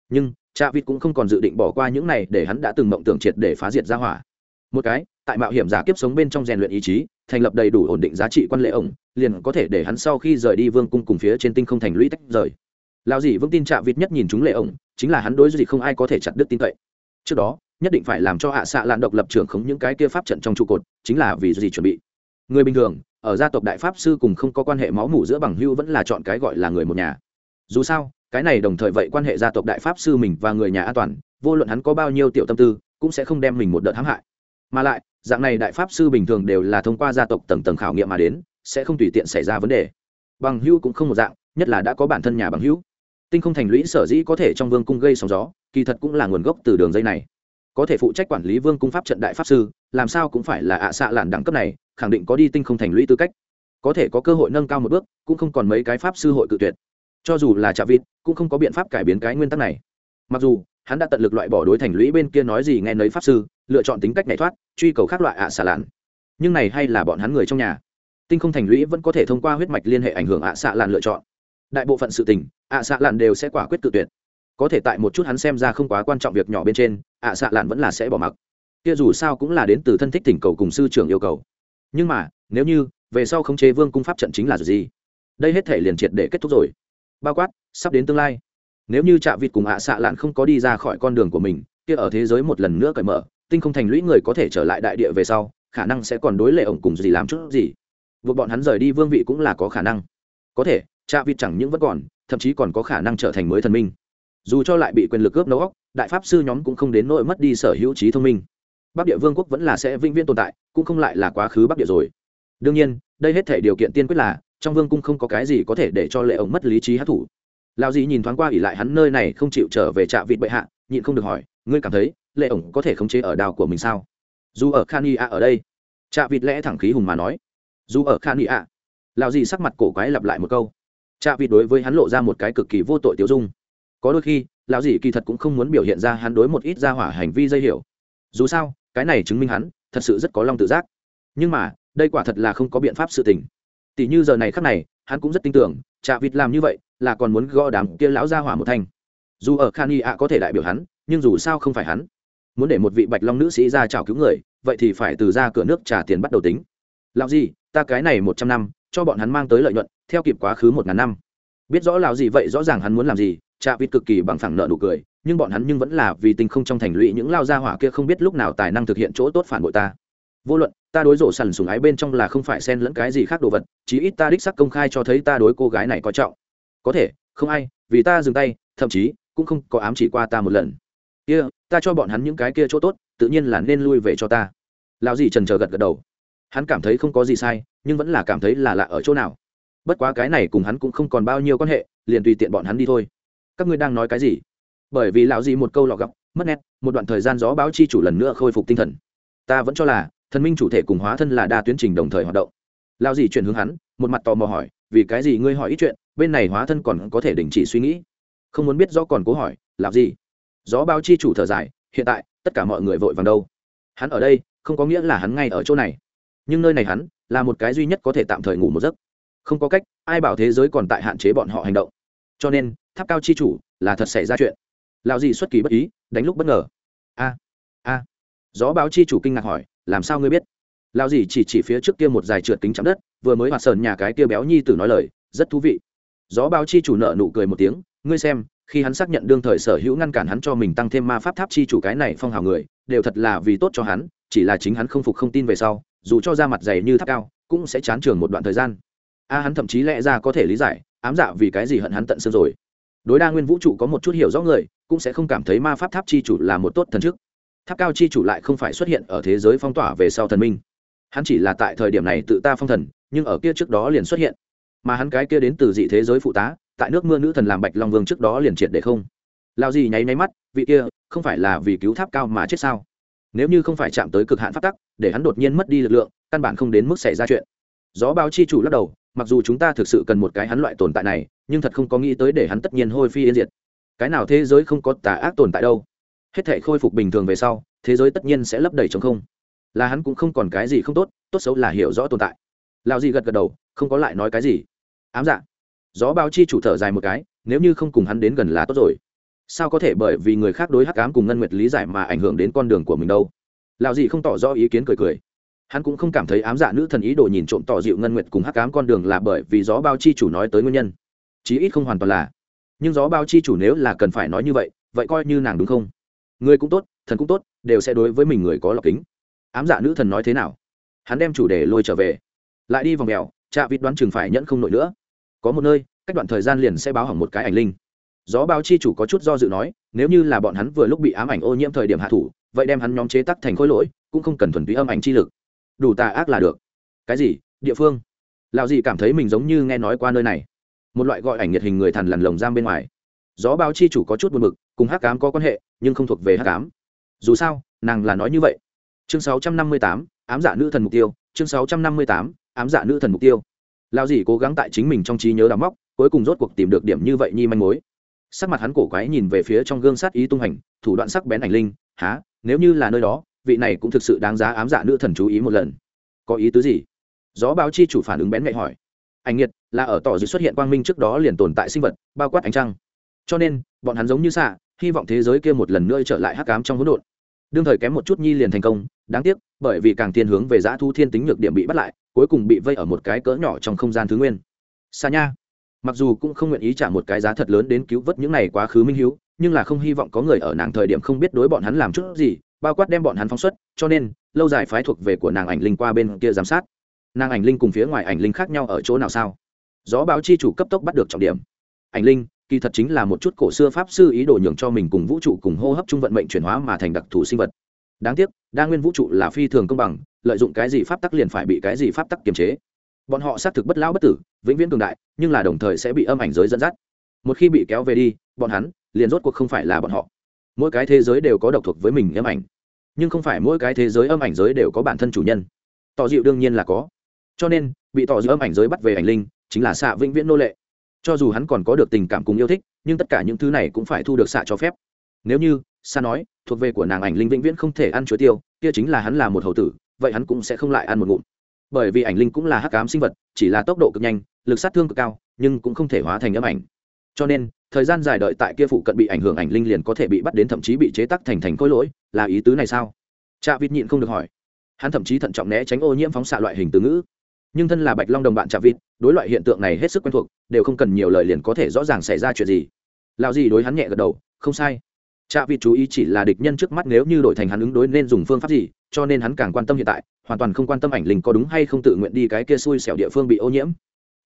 Nhưng cha vịt cũng không còn dự định bỏ qua những này để hắn đã từng mộng tưởng triệt để phá diệt ra hỏa. Một cái, tại mạo hiểm giả kiếp sống bên trong rèn luyện ý chí, thành lập đầy đủ ổn định giá trị quan lệ ổng, liền có thể để hắn sau khi rời đi vương cung cùng phía trên tinh không thành lũy tách rời. Lao gì vững tin chạ vịt nhất nhìn chúng lệ ổng, chính là hắn đối với gì không ai có thể chặt đứt tin cậy. Trước đó, nhất định phải làm cho hạ xạ lạn độc lập trưởng khống những cái kia pháp trận trong trụ cột, chính là vì gì chuẩn bị. Người bình thường, ở gia tộc đại pháp sư cùng không có quan hệ máu mủ giữa bằng hưu vẫn là chọn cái gọi là người một nhà. Dù sao cái này đồng thời vậy quan hệ gia tộc đại pháp sư mình và người nhà an toàn, vô luận hắn có bao nhiêu tiểu tâm tư, cũng sẽ không đem mình một đợt hãm hại. Mà lại, dạng này đại pháp sư bình thường đều là thông qua gia tộc tầng tầng khảo nghiệm mà đến, sẽ không tùy tiện xảy ra vấn đề. Bằng hưu cũng không một dạng, nhất là đã có bản thân nhà bằng hữu. Tinh không thành lũy sở dĩ có thể trong vương cung gây sóng gió, kỳ thật cũng là nguồn gốc từ đường dây này. Có thể phụ trách quản lý vương cung pháp trận đại pháp sư, làm sao cũng phải là ạ xạ làn đẳng cấp này, khẳng định có đi tinh không thành lũy tư cách. Có thể có cơ hội nâng cao một bước, cũng không còn mấy cái pháp sư hội cự tuyệt cho dù là chạ vịt, cũng không có biện pháp cải biến cái nguyên tắc này. Mặc dù, hắn đã tận lực loại bỏ đối thành lũy bên kia nói gì nghe nấy pháp sư, lựa chọn tính cách nhảy thoát, truy cầu khác loại ạ xạ lạn. Nhưng này hay là bọn hắn người trong nhà. Tinh không thành lũy vẫn có thể thông qua huyết mạch liên hệ ảnh hưởng ạ xạ lạn lựa chọn. Đại bộ phận sự tình, ạ xạ lạn đều sẽ quả quyết tự tuyệt. Có thể tại một chút hắn xem ra không quá quan trọng việc nhỏ bên trên, ạ xạ lạn vẫn là sẽ bỏ mặc. Kia dù sao cũng là đến từ thân thích tỉnh cầu cùng sư trưởng yêu cầu. Nhưng mà, nếu như, về sau khống chế vương cung pháp trận chính là gì? Đây hết thể liền triệt để kết thúc rồi bao quát, sắp đến tương lai. Nếu như trạ vịt cùng ạ xạ lạn không có đi ra khỏi con đường của mình, kia ở thế giới một lần nữa cởi mở, tinh không thành lũy người có thể trở lại đại địa về sau, khả năng sẽ còn đối lệ ổng cùng gì làm chút gì. Buộc bọn hắn rời đi vương vị cũng là có khả năng. Có thể, trạ vịt chẳng những vẫn còn, thậm chí còn có khả năng trở thành mới thần minh. Dù cho lại bị quyền lực cướp nấu óc, đại pháp sư nhóm cũng không đến nỗi mất đi sở hữu trí thông minh. Bắc địa vương quốc vẫn là sẽ vĩnh viễn tồn tại, cũng không lại là quá khứ bắc địa rồi. Đương nhiên, đây hết thể điều kiện tiên quyết là trong vương cung không có cái gì có thể để cho lệ ổng mất lý trí hát thủ lao dì nhìn thoáng qua ỉ lại hắn nơi này không chịu trở về trạ vịt bệ hạ, nhịn không được hỏi, ngươi cảm thấy lệ ổng có thể khống chế ở đào của mình sao? Dù ở khan y a ở đây. Trạ vịt lẽ thẳng khí hùng mà nói. Dù ở khan y a lao dì sắc mặt cổ quái lặp lại một câu. Trạ vịt đối với hắn lộ ra một cái cực kỳ vô tội tiêu dung. Có đôi khi, lão dì kỳ thật cũng không muốn biểu hiện ra hắn đối một ít ra hỏa hành vi dây hiểu. Dù sao, cái này chứng minh hắn thật sự rất có lòng tự giác. Nhưng mà, đây quả thật là không có biện pháp sự tình tỷ như giờ này khắc này, hắn cũng rất tin tưởng, trạ vịt làm như vậy là còn muốn gõ đám kia lão ra hỏa một thanh. Dù ở khan y ạ có thể đại biểu hắn, nhưng dù sao không phải hắn. Muốn để một vị bạch long nữ sĩ ra chào cứu người, vậy thì phải từ ra cửa nước trả tiền bắt đầu tính. Lão gì, ta cái này một trăm năm, cho bọn hắn mang tới lợi nhuận, theo kịp quá khứ một ngàn năm. Biết rõ lão gì vậy rõ ràng hắn muốn làm gì, trạ vịt cực kỳ bằng phẳng nợ nụ cười, nhưng bọn hắn nhưng vẫn là vì tình không trong thành lũy những lao gia hỏa kia không biết lúc nào tài năng thực hiện chỗ tốt phản bội ta vô luận ta đối rổ sằn sùng ái bên trong là không phải xen lẫn cái gì khác đồ vật chí ít ta đích sắc công khai cho thấy ta đối cô gái này có trọng. Có thể không ai vì ta dừng tay thậm chí cũng không có ám chỉ qua ta một lần. Kia、yeah, ta cho bọn hắn những cái kia chỗ tốt tự nhiên là nên lui về cho ta. Lao gì trần chờ gật gật đầu. Hắn cảm thấy không có gì sai nhưng vẫn là cảm thấy là lạ ở chỗ nào. Bất quá cái này cùng hắn cũng không còn bao nhiêu quan hệ liền tùy tiện bọn hắn đi thôi. Các ngươi đang nói cái gì? Bởi vì lão dì một câu lọ gọc mất nét một đoạn thời gian gió báo chi chủ lần nữa khôi phục tinh thần. Ta vẫn cho là thần minh chủ thể cùng hóa thân là đa tuyến trình đồng thời hoạt động. Lao gì chuyển hướng hắn, một mặt tò mò hỏi, vì cái gì ngươi hỏi ít chuyện, bên này hóa thân còn có thể đình chỉ suy nghĩ? Không muốn biết rõ còn cố hỏi làm gì gió bao chi chủ thở dài, hiện tại, tất cả mọi người vội vàng đâu? Hắn ở đây, không có nghĩa là hắn ngay ở chỗ này. Nhưng nơi này hắn, là một cái duy nhất có thể tạm thời ngủ một giấc. Không có cách, ai bảo thế giới còn tại hạn chế bọn họ hành động. Cho nên, tháp cao chi chủ, là thật xảy ra chuyện. Lão gì xuất kỳ bất ý, đánh lúc bất ngờ. A a. Gió báo chi chủ kinh ngạc hỏi làm sao ngươi biết? Lao dì chỉ chỉ phía trước kia một dài trượt kính chạm đất, vừa mới hoạt sờn nhà cái kia béo nhi tử nói lời, rất thú vị. Gió báo chi chủ nợ nụ cười một tiếng, ngươi xem, khi hắn xác nhận đương thời sở hữu ngăn cản hắn cho mình tăng thêm ma pháp tháp chi chủ cái này phong hào người, đều thật là vì tốt cho hắn, chỉ là chính hắn không phục không tin về sau, dù cho ra mặt dày như tháp cao, cũng sẽ chán trường một đoạn thời gian. A, hắn thậm chí lẽ ra có thể lý giải, ám dạ vì cái gì hận hắn tận xương rồi. Đối đa nguyên vũ trụ có một chút hiểu rõ người, cũng sẽ không cảm thấy ma pháp tháp chi chủ là một tốt thần chức tháp cao chi chủ lại không phải xuất hiện ở thế giới phong tỏa về sau thần minh. Hắn chỉ là tại thời điểm này tự ta phong thần, nhưng ở kia trước đó liền xuất hiện. Mà hắn cái kia đến từ dị thế giới phụ tá, tại nước mưa nữ thần làm bạch long vương trước đó liền triệt để không. Lao gì nháy nháy mắt, vị kia, không phải là vì cứu tháp cao mà chết sao? Nếu như không phải chạm tới cực hạn phát tắc, để hắn đột nhiên mất đi lực lượng, căn bản không đến mức xảy ra chuyện. Gió bao chi chủ lắc đầu, mặc dù chúng ta thực sự cần một cái hắn loại tồn tại này, nhưng thật không có nghĩ tới để hắn tất nhiên hôi phi yên diệt. Cái nào thế giới không có tà ác tồn tại đâu? Hết thể khôi phục bình thường về sau, thế giới tất nhiên sẽ lấp đầy chống không. Là hắn cũng không còn cái gì không tốt tốt xấu là hiểu rõ tồn tại. Lao gì gật gật đầu, không có lại nói cái gì. Ám dạ. Gió bao chi chủ thở dài một cái, nếu như không cùng hắn đến gần là tốt rồi. Sao có thể bởi vì người khác đối hắc ám cùng ngân nguyệt lý giải mà ảnh hưởng đến con đường của mình đâu? Lão gì không tỏ rõ ý kiến cười cười. Hắn cũng không cảm thấy ám dạ nữ thần ý đồ nhìn trộm tỏ dịu ngân nguyệt cùng hắc ám con đường là bởi vì gió bao chi chủ nói tới nguyên nhân. Chí ít không hoàn toàn là. Nhưng gió bao chi chủ nếu là cần phải nói như vậy vậy coi như nàng đúng không? Người cũng tốt, thần cũng tốt, đều sẽ đối với mình người có lọc kính. Ám dạ nữ thần nói thế nào? Hắn đem chủ đề lôi trở về. Lại đi vòng mèo chạ vịt đoán chừng phải nhẫn không nổi nữa. Có một nơi, cách đoạn thời gian liền sẽ báo hỏng một cái ảnh linh. Gió báo chi chủ có chút do dự nói, nếu như là bọn hắn vừa lúc bị ám ảnh ô nhiễm thời điểm hạ thủ, vậy đem hắn nhóm chế tắc thành khối lỗi, cũng không cần thuần túy âm ảnh chi lực. Đủ tà ác là được. Cái gì? Địa phương? Lào gì cảm thấy mình giống như nghe nói qua nơi này. Một loại gọi ảnh nhiệt hình người thằn lằn lồng giam bên ngoài. Gió báo chi chủ có chút buồn mực cùng hắc cám có quan hệ nhưng không thuộc về hắc cám dù sao nàng là nói như vậy. Chương 658, ám giả nữ thần mục tiêu. Chương 658, ám giả nữ thần mục tiêu. Lao dì cố gắng tại chính mình trong trí nhớ đào móc cuối cùng rốt cuộc tìm được điểm như vậy nhi manh mối. Sắc mặt hắn cổ quái nhìn về phía trong gương sát ý tung hành thủ đoạn sắc bén ảnh linh há nếu như là nơi đó vị này cũng thực sự đáng giá ám giả nữ thần chú ý một lần. Có ý tứ gì? Gió báo chi chủ phản ứng bén mẹ hỏi. Ảnh nhiệt là ở tỏ dưới xuất hiện quang minh trước đó liền tồn tại sinh vật bao quát ánh trăng. Cho nên bọn hắn giống như xạ hy vọng thế giới kia một lần nữa trở lại hắc ám trong hỗn độn. Đương thời kém một chút nhi liền thành công, đáng tiếc, bởi vì càng thiên hướng về giã thu thiên tính nhược điểm bị bắt lại, cuối cùng bị vây ở một cái cỡ nhỏ trong không gian thứ nguyên. Xa nha, mặc dù cũng không nguyện ý trả một cái giá thật lớn đến cứu vớt những này quá khứ minh hiếu, nhưng là không hy vọng có người ở nàng thời điểm không biết đối bọn hắn làm chút gì, bao quát đem bọn hắn phóng xuất, cho nên, lâu dài phái thuộc về của nàng ảnh linh qua bên kia giám sát. Nàng ảnh linh cùng phía ngoài ảnh linh khác nhau ở chỗ nào sao? Gió báo chi chủ cấp tốc bắt được trọng điểm. Ảnh linh kỳ thật chính là một chút cổ xưa pháp sư ý đồ nhường cho mình cùng vũ trụ cùng hô hấp chung vận mệnh chuyển hóa mà thành đặc thù sinh vật. Đáng tiếc, đa nguyên vũ trụ là phi thường công bằng, lợi dụng cái gì pháp tắc liền phải bị cái gì pháp tắc kiềm chế. Bọn họ xác thực bất lão bất tử, vĩnh viễn cường đại, nhưng là đồng thời sẽ bị âm ảnh giới dẫn dắt. Một khi bị kéo về đi, bọn hắn liền rốt cuộc không phải là bọn họ. Mỗi cái thế giới đều có độc thuộc với mình âm ảnh, nhưng không phải mỗi cái thế giới âm ảnh giới đều có bản thân chủ nhân. Tỏ dịu đương nhiên là có. Cho nên, bị tỏ dịu âm ảnh giới bắt về ảnh linh, chính là xạ vĩnh viễn nô lệ cho dù hắn còn có được tình cảm cùng yêu thích, nhưng tất cả những thứ này cũng phải thu được xạ cho phép. Nếu như xa nói, thuộc về của nàng ảnh linh vĩnh viễn không thể ăn chuối tiêu, kia chính là hắn là một hầu tử, vậy hắn cũng sẽ không lại ăn một ngụm. Bởi vì ảnh linh cũng là hắc ám sinh vật, chỉ là tốc độ cực nhanh, lực sát thương cực cao, nhưng cũng không thể hóa thành âm ảnh. Cho nên, thời gian dài đợi tại kia phụ cận bị ảnh hưởng ảnh linh liền có thể bị bắt đến thậm chí bị chế tắc thành thành khối lỗi, là ý tứ này sao? Cha vịt nhịn không được hỏi. Hắn thậm chí thận trọng né tránh ô nhiễm phóng xạ loại hình từ ngữ nhưng thân là bạch long đồng bạn chạm vịt, đối loại hiện tượng này hết sức quen thuộc, đều không cần nhiều lời liền có thể rõ ràng xảy ra chuyện gì. Lao gì đối hắn nhẹ gật đầu, không sai. Chạm vịt chú ý chỉ là địch nhân trước mắt nếu như đổi thành hắn ứng đối nên dùng phương pháp gì, cho nên hắn càng quan tâm hiện tại, hoàn toàn không quan tâm ảnh linh có đúng hay không tự nguyện đi cái kia xui xẻo địa phương bị ô nhiễm.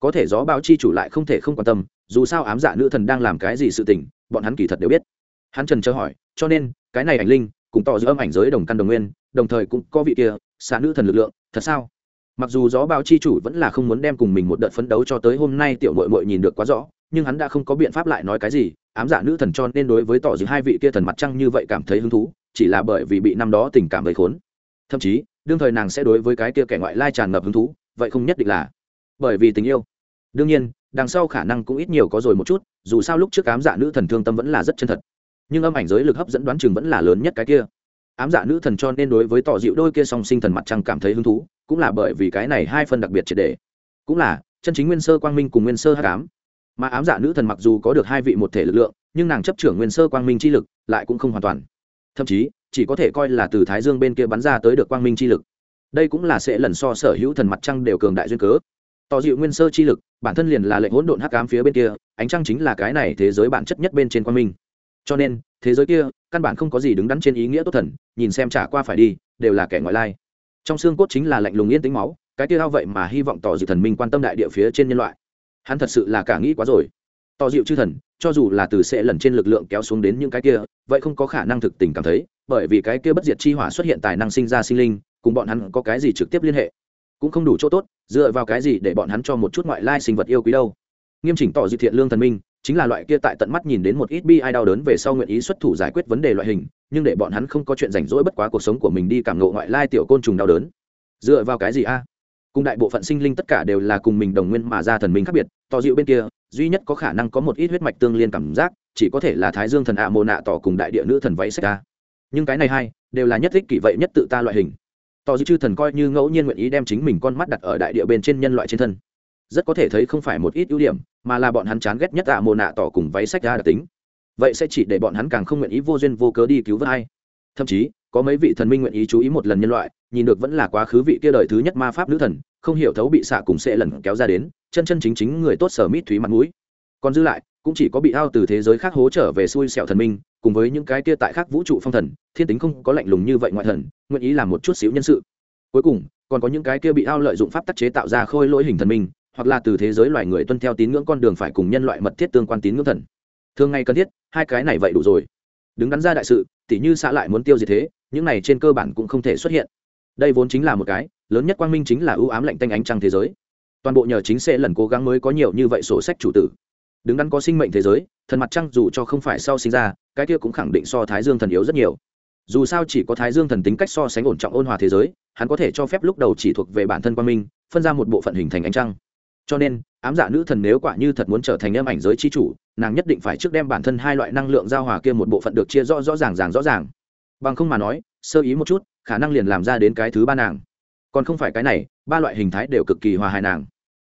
Có thể gió báo chi chủ lại không thể không quan tâm, dù sao ám dạ nữ thần đang làm cái gì sự tình, bọn hắn kỳ thật đều biết. Hắn trần chờ hỏi, cho nên, cái này ảnh linh, cùng tỏ giữa âm ảnh giới đồng căn đồng nguyên, đồng thời cũng có vị kia, xạ nữ thần lực lượng, thật sao? Mặc dù gió báo chi chủ vẫn là không muốn đem cùng mình một đợt phấn đấu cho tới hôm nay tiểu mội mội nhìn được quá rõ, nhưng hắn đã không có biện pháp lại nói cái gì, ám dạ nữ thần cho nên đối với tỏ giữa hai vị kia thần mặt trăng như vậy cảm thấy hứng thú, chỉ là bởi vì bị năm đó tình cảm gây khốn. Thậm chí, đương thời nàng sẽ đối với cái kia kẻ ngoại lai tràn ngập hứng thú, vậy không nhất định là bởi vì tình yêu. Đương nhiên, đằng sau khả năng cũng ít nhiều có rồi một chút, dù sao lúc trước ám dạ nữ thần thương tâm vẫn là rất chân thật. Nhưng âm ảnh giới lực hấp dẫn đoán chừng vẫn là lớn nhất cái kia ám dạ nữ thần cho nên đối với tỏ dịu đôi kia song sinh thần mặt trăng cảm thấy hứng thú, cũng là bởi vì cái này hai phần đặc biệt triệt đề. Cũng là, chân chính nguyên sơ quang minh cùng nguyên sơ hát ám. Mà ám dạ nữ thần mặc dù có được hai vị một thể lực lượng, nhưng nàng chấp trưởng nguyên sơ quang minh chi lực lại cũng không hoàn toàn. Thậm chí, chỉ có thể coi là từ thái dương bên kia bắn ra tới được quang minh chi lực. Đây cũng là sẽ lần so sở hữu thần mặt trăng đều cường đại duyên cớ. Tỏ dịu nguyên sơ chi lực, bản thân liền là lệnh hỗn độn hắc ám phía bên kia, ánh trăng chính là cái này thế giới bản chất nhất bên trên quang minh. Cho nên thế giới kia, căn bản không có gì đứng đắn trên ý nghĩa tốt thần, nhìn xem trả qua phải đi, đều là kẻ ngoại lai. Trong xương cốt chính là lạnh lùng yên tính máu, cái kia ao vậy mà hy vọng tỏ dịu thần minh quan tâm đại địa phía trên nhân loại. Hắn thật sự là cả nghĩ quá rồi. Tỏ dịu chư thần, cho dù là từ sẽ lần trên lực lượng kéo xuống đến những cái kia, vậy không có khả năng thực tình cảm thấy, bởi vì cái kia bất diệt chi hỏa xuất hiện tài năng sinh ra sinh linh, cùng bọn hắn có cái gì trực tiếp liên hệ? Cũng không đủ chỗ tốt, dựa vào cái gì để bọn hắn cho một chút ngoại lai sinh vật yêu quý đâu? Nghiêm chỉnh tỏ dịu thiện lương thần minh chính là loại kia tại tận mắt nhìn đến một ít bi ai đau đớn về sau nguyện ý xuất thủ giải quyết vấn đề loại hình, nhưng để bọn hắn không có chuyện rảnh rỗi bất quá cuộc sống của mình đi cảm ngộ ngoại lai tiểu côn trùng đau đớn. Dựa vào cái gì a? Cùng đại bộ phận sinh linh tất cả đều là cùng mình đồng nguyên mà ra thần minh khác biệt, to dịu bên kia, duy nhất có khả năng có một ít huyết mạch tương liên cảm giác, chỉ có thể là thái dương thần ạ mồ nạ tỏ cùng đại địa nữ thần váy sách ta nhưng cái này hai, đều là nhất thích kỷ vậy nhất tự ta loại hình. To dịu chư thần coi như ngẫu nhiên nguyện ý đem chính mình con mắt đặt ở đại địa bên trên nhân loại trên thân rất có thể thấy không phải một ít ưu điểm, mà là bọn hắn chán ghét nhất ạ mồ nạ tỏ cùng váy sách ra đặc tính. Vậy sẽ chỉ để bọn hắn càng không nguyện ý vô duyên vô cớ đi cứu vớt hay thậm chí, có mấy vị thần minh nguyện ý chú ý một lần nhân loại, nhìn được vẫn là quá khứ vị kia đời thứ nhất ma pháp nữ thần, không hiểu thấu bị xạ cùng sẽ lần kéo ra đến, chân chân chính chính người tốt sở mít thúy mặt mũi. Còn dư lại, cũng chỉ có bị ao từ thế giới khác hố trở về xui xẻo thần minh, cùng với những cái kia tại khác vũ trụ phong thần, thiên tính không có lạnh lùng như vậy ngoại thần, nguyện ý làm một chút xíu nhân sự. Cuối cùng, còn có những cái kia bị ao lợi dụng pháp tắc chế tạo ra khôi lỗi hình thần minh hoặc là từ thế giới loài người tuân theo tín ngưỡng con đường phải cùng nhân loại mật thiết tương quan tín ngưỡng thần. Thường ngày cần thiết, hai cái này vậy đủ rồi. Đứng đắn ra đại sự, tỉ như xã lại muốn tiêu gì thế, những này trên cơ bản cũng không thể xuất hiện. Đây vốn chính là một cái, lớn nhất quang minh chính là ưu ám lạnh tanh ánh trăng thế giới. Toàn bộ nhờ chính sẽ lần cố gắng mới có nhiều như vậy sổ sách chủ tử. Đứng đắn có sinh mệnh thế giới, thần mặt trăng dù cho không phải sau sinh ra, cái kia cũng khẳng định so thái dương thần yếu rất nhiều. Dù sao chỉ có thái dương thần tính cách so sánh ổn trọng ôn hòa thế giới, hắn có thể cho phép lúc đầu chỉ thuộc về bản thân quang minh, phân ra một bộ phận hình thành ánh trăng cho nên, ám dạ nữ thần nếu quả như thật muốn trở thành âm ảnh giới chi chủ, nàng nhất định phải trước đem bản thân hai loại năng lượng giao hòa kia một bộ phận được chia rõ rõ ràng ràng rõ ràng. Bằng không mà nói, sơ ý một chút, khả năng liền làm ra đến cái thứ ba nàng. Còn không phải cái này, ba loại hình thái đều cực kỳ hòa hài nàng.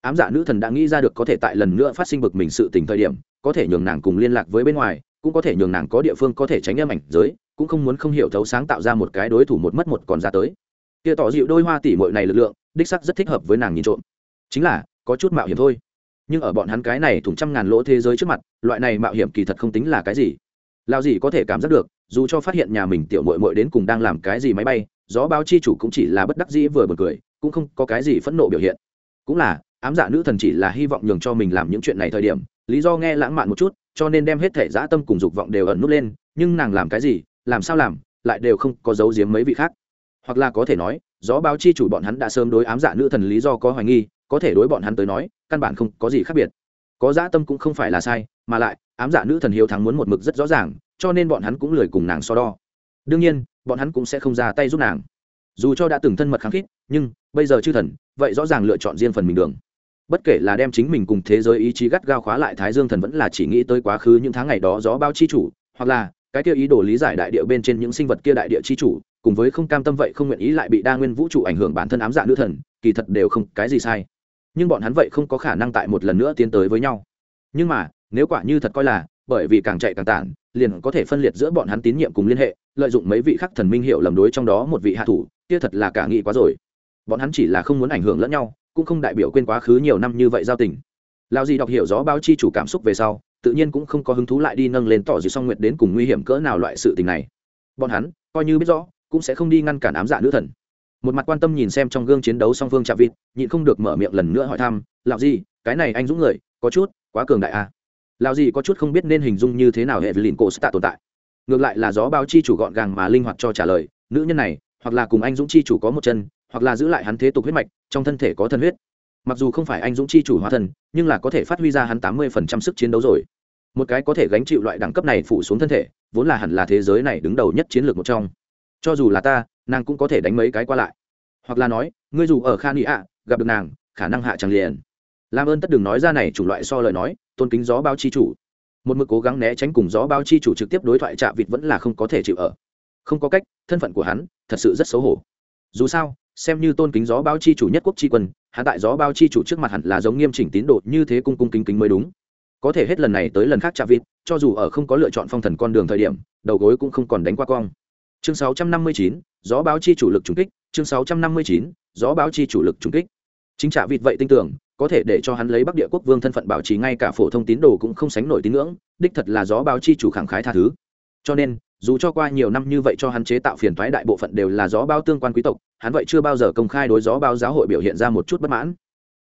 Ám dạ nữ thần đã nghĩ ra được có thể tại lần nữa phát sinh bực mình sự tình thời điểm, có thể nhường nàng cùng liên lạc với bên ngoài, cũng có thể nhường nàng có địa phương có thể tránh âm ảnh giới, cũng không muốn không hiểu thấu sáng tạo ra một cái đối thủ một mất một còn ra tới. Kia tỏ dịu đôi hoa tỉ mội này lực lượng, đích sắc rất thích hợp với nàng nhìn trộm. Chính là có chút mạo hiểm thôi. Nhưng ở bọn hắn cái này thủng trăm ngàn lỗ thế giới trước mặt, loại này mạo hiểm kỳ thật không tính là cái gì. Lao gì có thể cảm giác được, dù cho phát hiện nhà mình tiểu mội mội đến cùng đang làm cái gì máy bay, gió báo chi chủ cũng chỉ là bất đắc dĩ vừa bật cười, cũng không có cái gì phẫn nộ biểu hiện. Cũng là, ám dạ nữ thần chỉ là hy vọng nhường cho mình làm những chuyện này thời điểm, lý do nghe lãng mạn một chút, cho nên đem hết thể dã tâm cùng dục vọng đều ẩn nút lên, nhưng nàng làm cái gì, làm sao làm, lại đều không có giấu giếm mấy vị khác. Hoặc là có thể nói, gió báo chi chủ bọn hắn đã sớm đối ám dạ nữ thần lý do có hoài nghi có thể đối bọn hắn tới nói, căn bản không có gì khác biệt. Có dã tâm cũng không phải là sai, mà lại, ám dạ nữ thần hiếu thắng muốn một mực rất rõ ràng, cho nên bọn hắn cũng lười cùng nàng so đo. Đương nhiên, bọn hắn cũng sẽ không ra tay giúp nàng. Dù cho đã từng thân mật kháng khít, nhưng, bây giờ chư thần, vậy rõ ràng lựa chọn riêng phần mình đường. Bất kể là đem chính mình cùng thế giới ý chí gắt gao khóa lại thái dương thần vẫn là chỉ nghĩ tới quá khứ những tháng ngày đó gió bao chi chủ, hoặc là, cái kia ý đồ lý giải đại địa bên trên những sinh vật kia đại địa chi chủ, cùng với không cam tâm vậy không nguyện ý lại bị đa nguyên vũ trụ ảnh hưởng bản thân ám dạ nữ thần, kỳ thật đều không cái gì sai nhưng bọn hắn vậy không có khả năng tại một lần nữa tiến tới với nhau. Nhưng mà, nếu quả như thật coi là, bởi vì càng chạy càng tản, liền có thể phân liệt giữa bọn hắn tín nhiệm cùng liên hệ, lợi dụng mấy vị khắc thần minh hiệu lầm đối trong đó một vị hạ thủ, kia thật là cả nghị quá rồi. Bọn hắn chỉ là không muốn ảnh hưởng lẫn nhau, cũng không đại biểu quên quá khứ nhiều năm như vậy giao tình. Lao gì đọc hiểu rõ báo chi chủ cảm xúc về sau, tự nhiên cũng không có hứng thú lại đi nâng lên tỏ gì song nguyệt đến cùng nguy hiểm cỡ nào loại sự tình này. Bọn hắn, coi như biết rõ, cũng sẽ không đi ngăn cản ám dạ nữ thần một mặt quan tâm nhìn xem trong gương chiến đấu song phương chạm vịt nhịn không được mở miệng lần nữa hỏi thăm lạo gì cái này anh dũng người có chút quá cường đại à. lạo gì có chút không biết nên hình dung như thế nào hệ lìn cổ tạ tồn tại. Ngược lại là gió báo chi chủ gọn gàng mà linh hoạt cho trả lời nữ nhân này hoặc là cùng anh dũng chi chủ có một chân hoặc là giữ lại hắn thế tục huyết mạch trong thân thể có thân huyết. Mặc dù không phải anh dũng chi chủ hóa thần, nhưng là có thể phát huy ra hắn tám mươi phần trăm sức chiến đấu rồi. Một cái có thể gánh chịu loại đẳng cấp này phủ xuống thân thể vốn là hẳn là thế giới này đứng đầu nhất chiến lược một trong. Cho dù là ta nàng cũng có thể đánh mấy cái qua lại. Hoặc là nói, ngươi dù ở khan ý ạ, gặp được nàng, khả năng hạ chẳng liền. Làm ơn tất đừng nói ra này chủ loại so lời nói, tôn kính gió bao chi chủ. Một mực cố gắng né tránh cùng gió bao chi chủ trực tiếp đối thoại chạm vịt vẫn là không có thể chịu ở. Không có cách, thân phận của hắn thật sự rất xấu hổ. Dù sao, xem như tôn kính gió bao chi chủ nhất quốc chi quân, hắn tại gió bao chi chủ trước mặt hẳn là giống nghiêm chỉnh tín đồ như thế cung cung kính kính mới đúng. Có thể hết lần này tới lần khác chạm vịt, cho dù ở không có lựa chọn phong thần con đường thời điểm, đầu gối cũng không còn đánh qua cong chương sáu trăm năm mươi chín, gió báo chi chủ lực trùng kích. Chương sáu trăm năm mươi chín, gió báo chi chủ lực trung kích. Chính trả vịt vậy tin tưởng, có thể để cho hắn lấy bắc địa quốc vương thân phận bảo trì ngay cả phổ thông tín đồ cũng không sánh nổi tín ngưỡng, đích thật là gió báo chi chủ khẳng khái tha thứ. Cho nên, dù cho qua nhiều năm như vậy cho hắn chế tạo phiền thoái đại bộ phận đều là gió báo tương quan quý tộc, hắn vậy chưa bao giờ công khai đối gió báo giáo hội biểu hiện ra một chút bất mãn.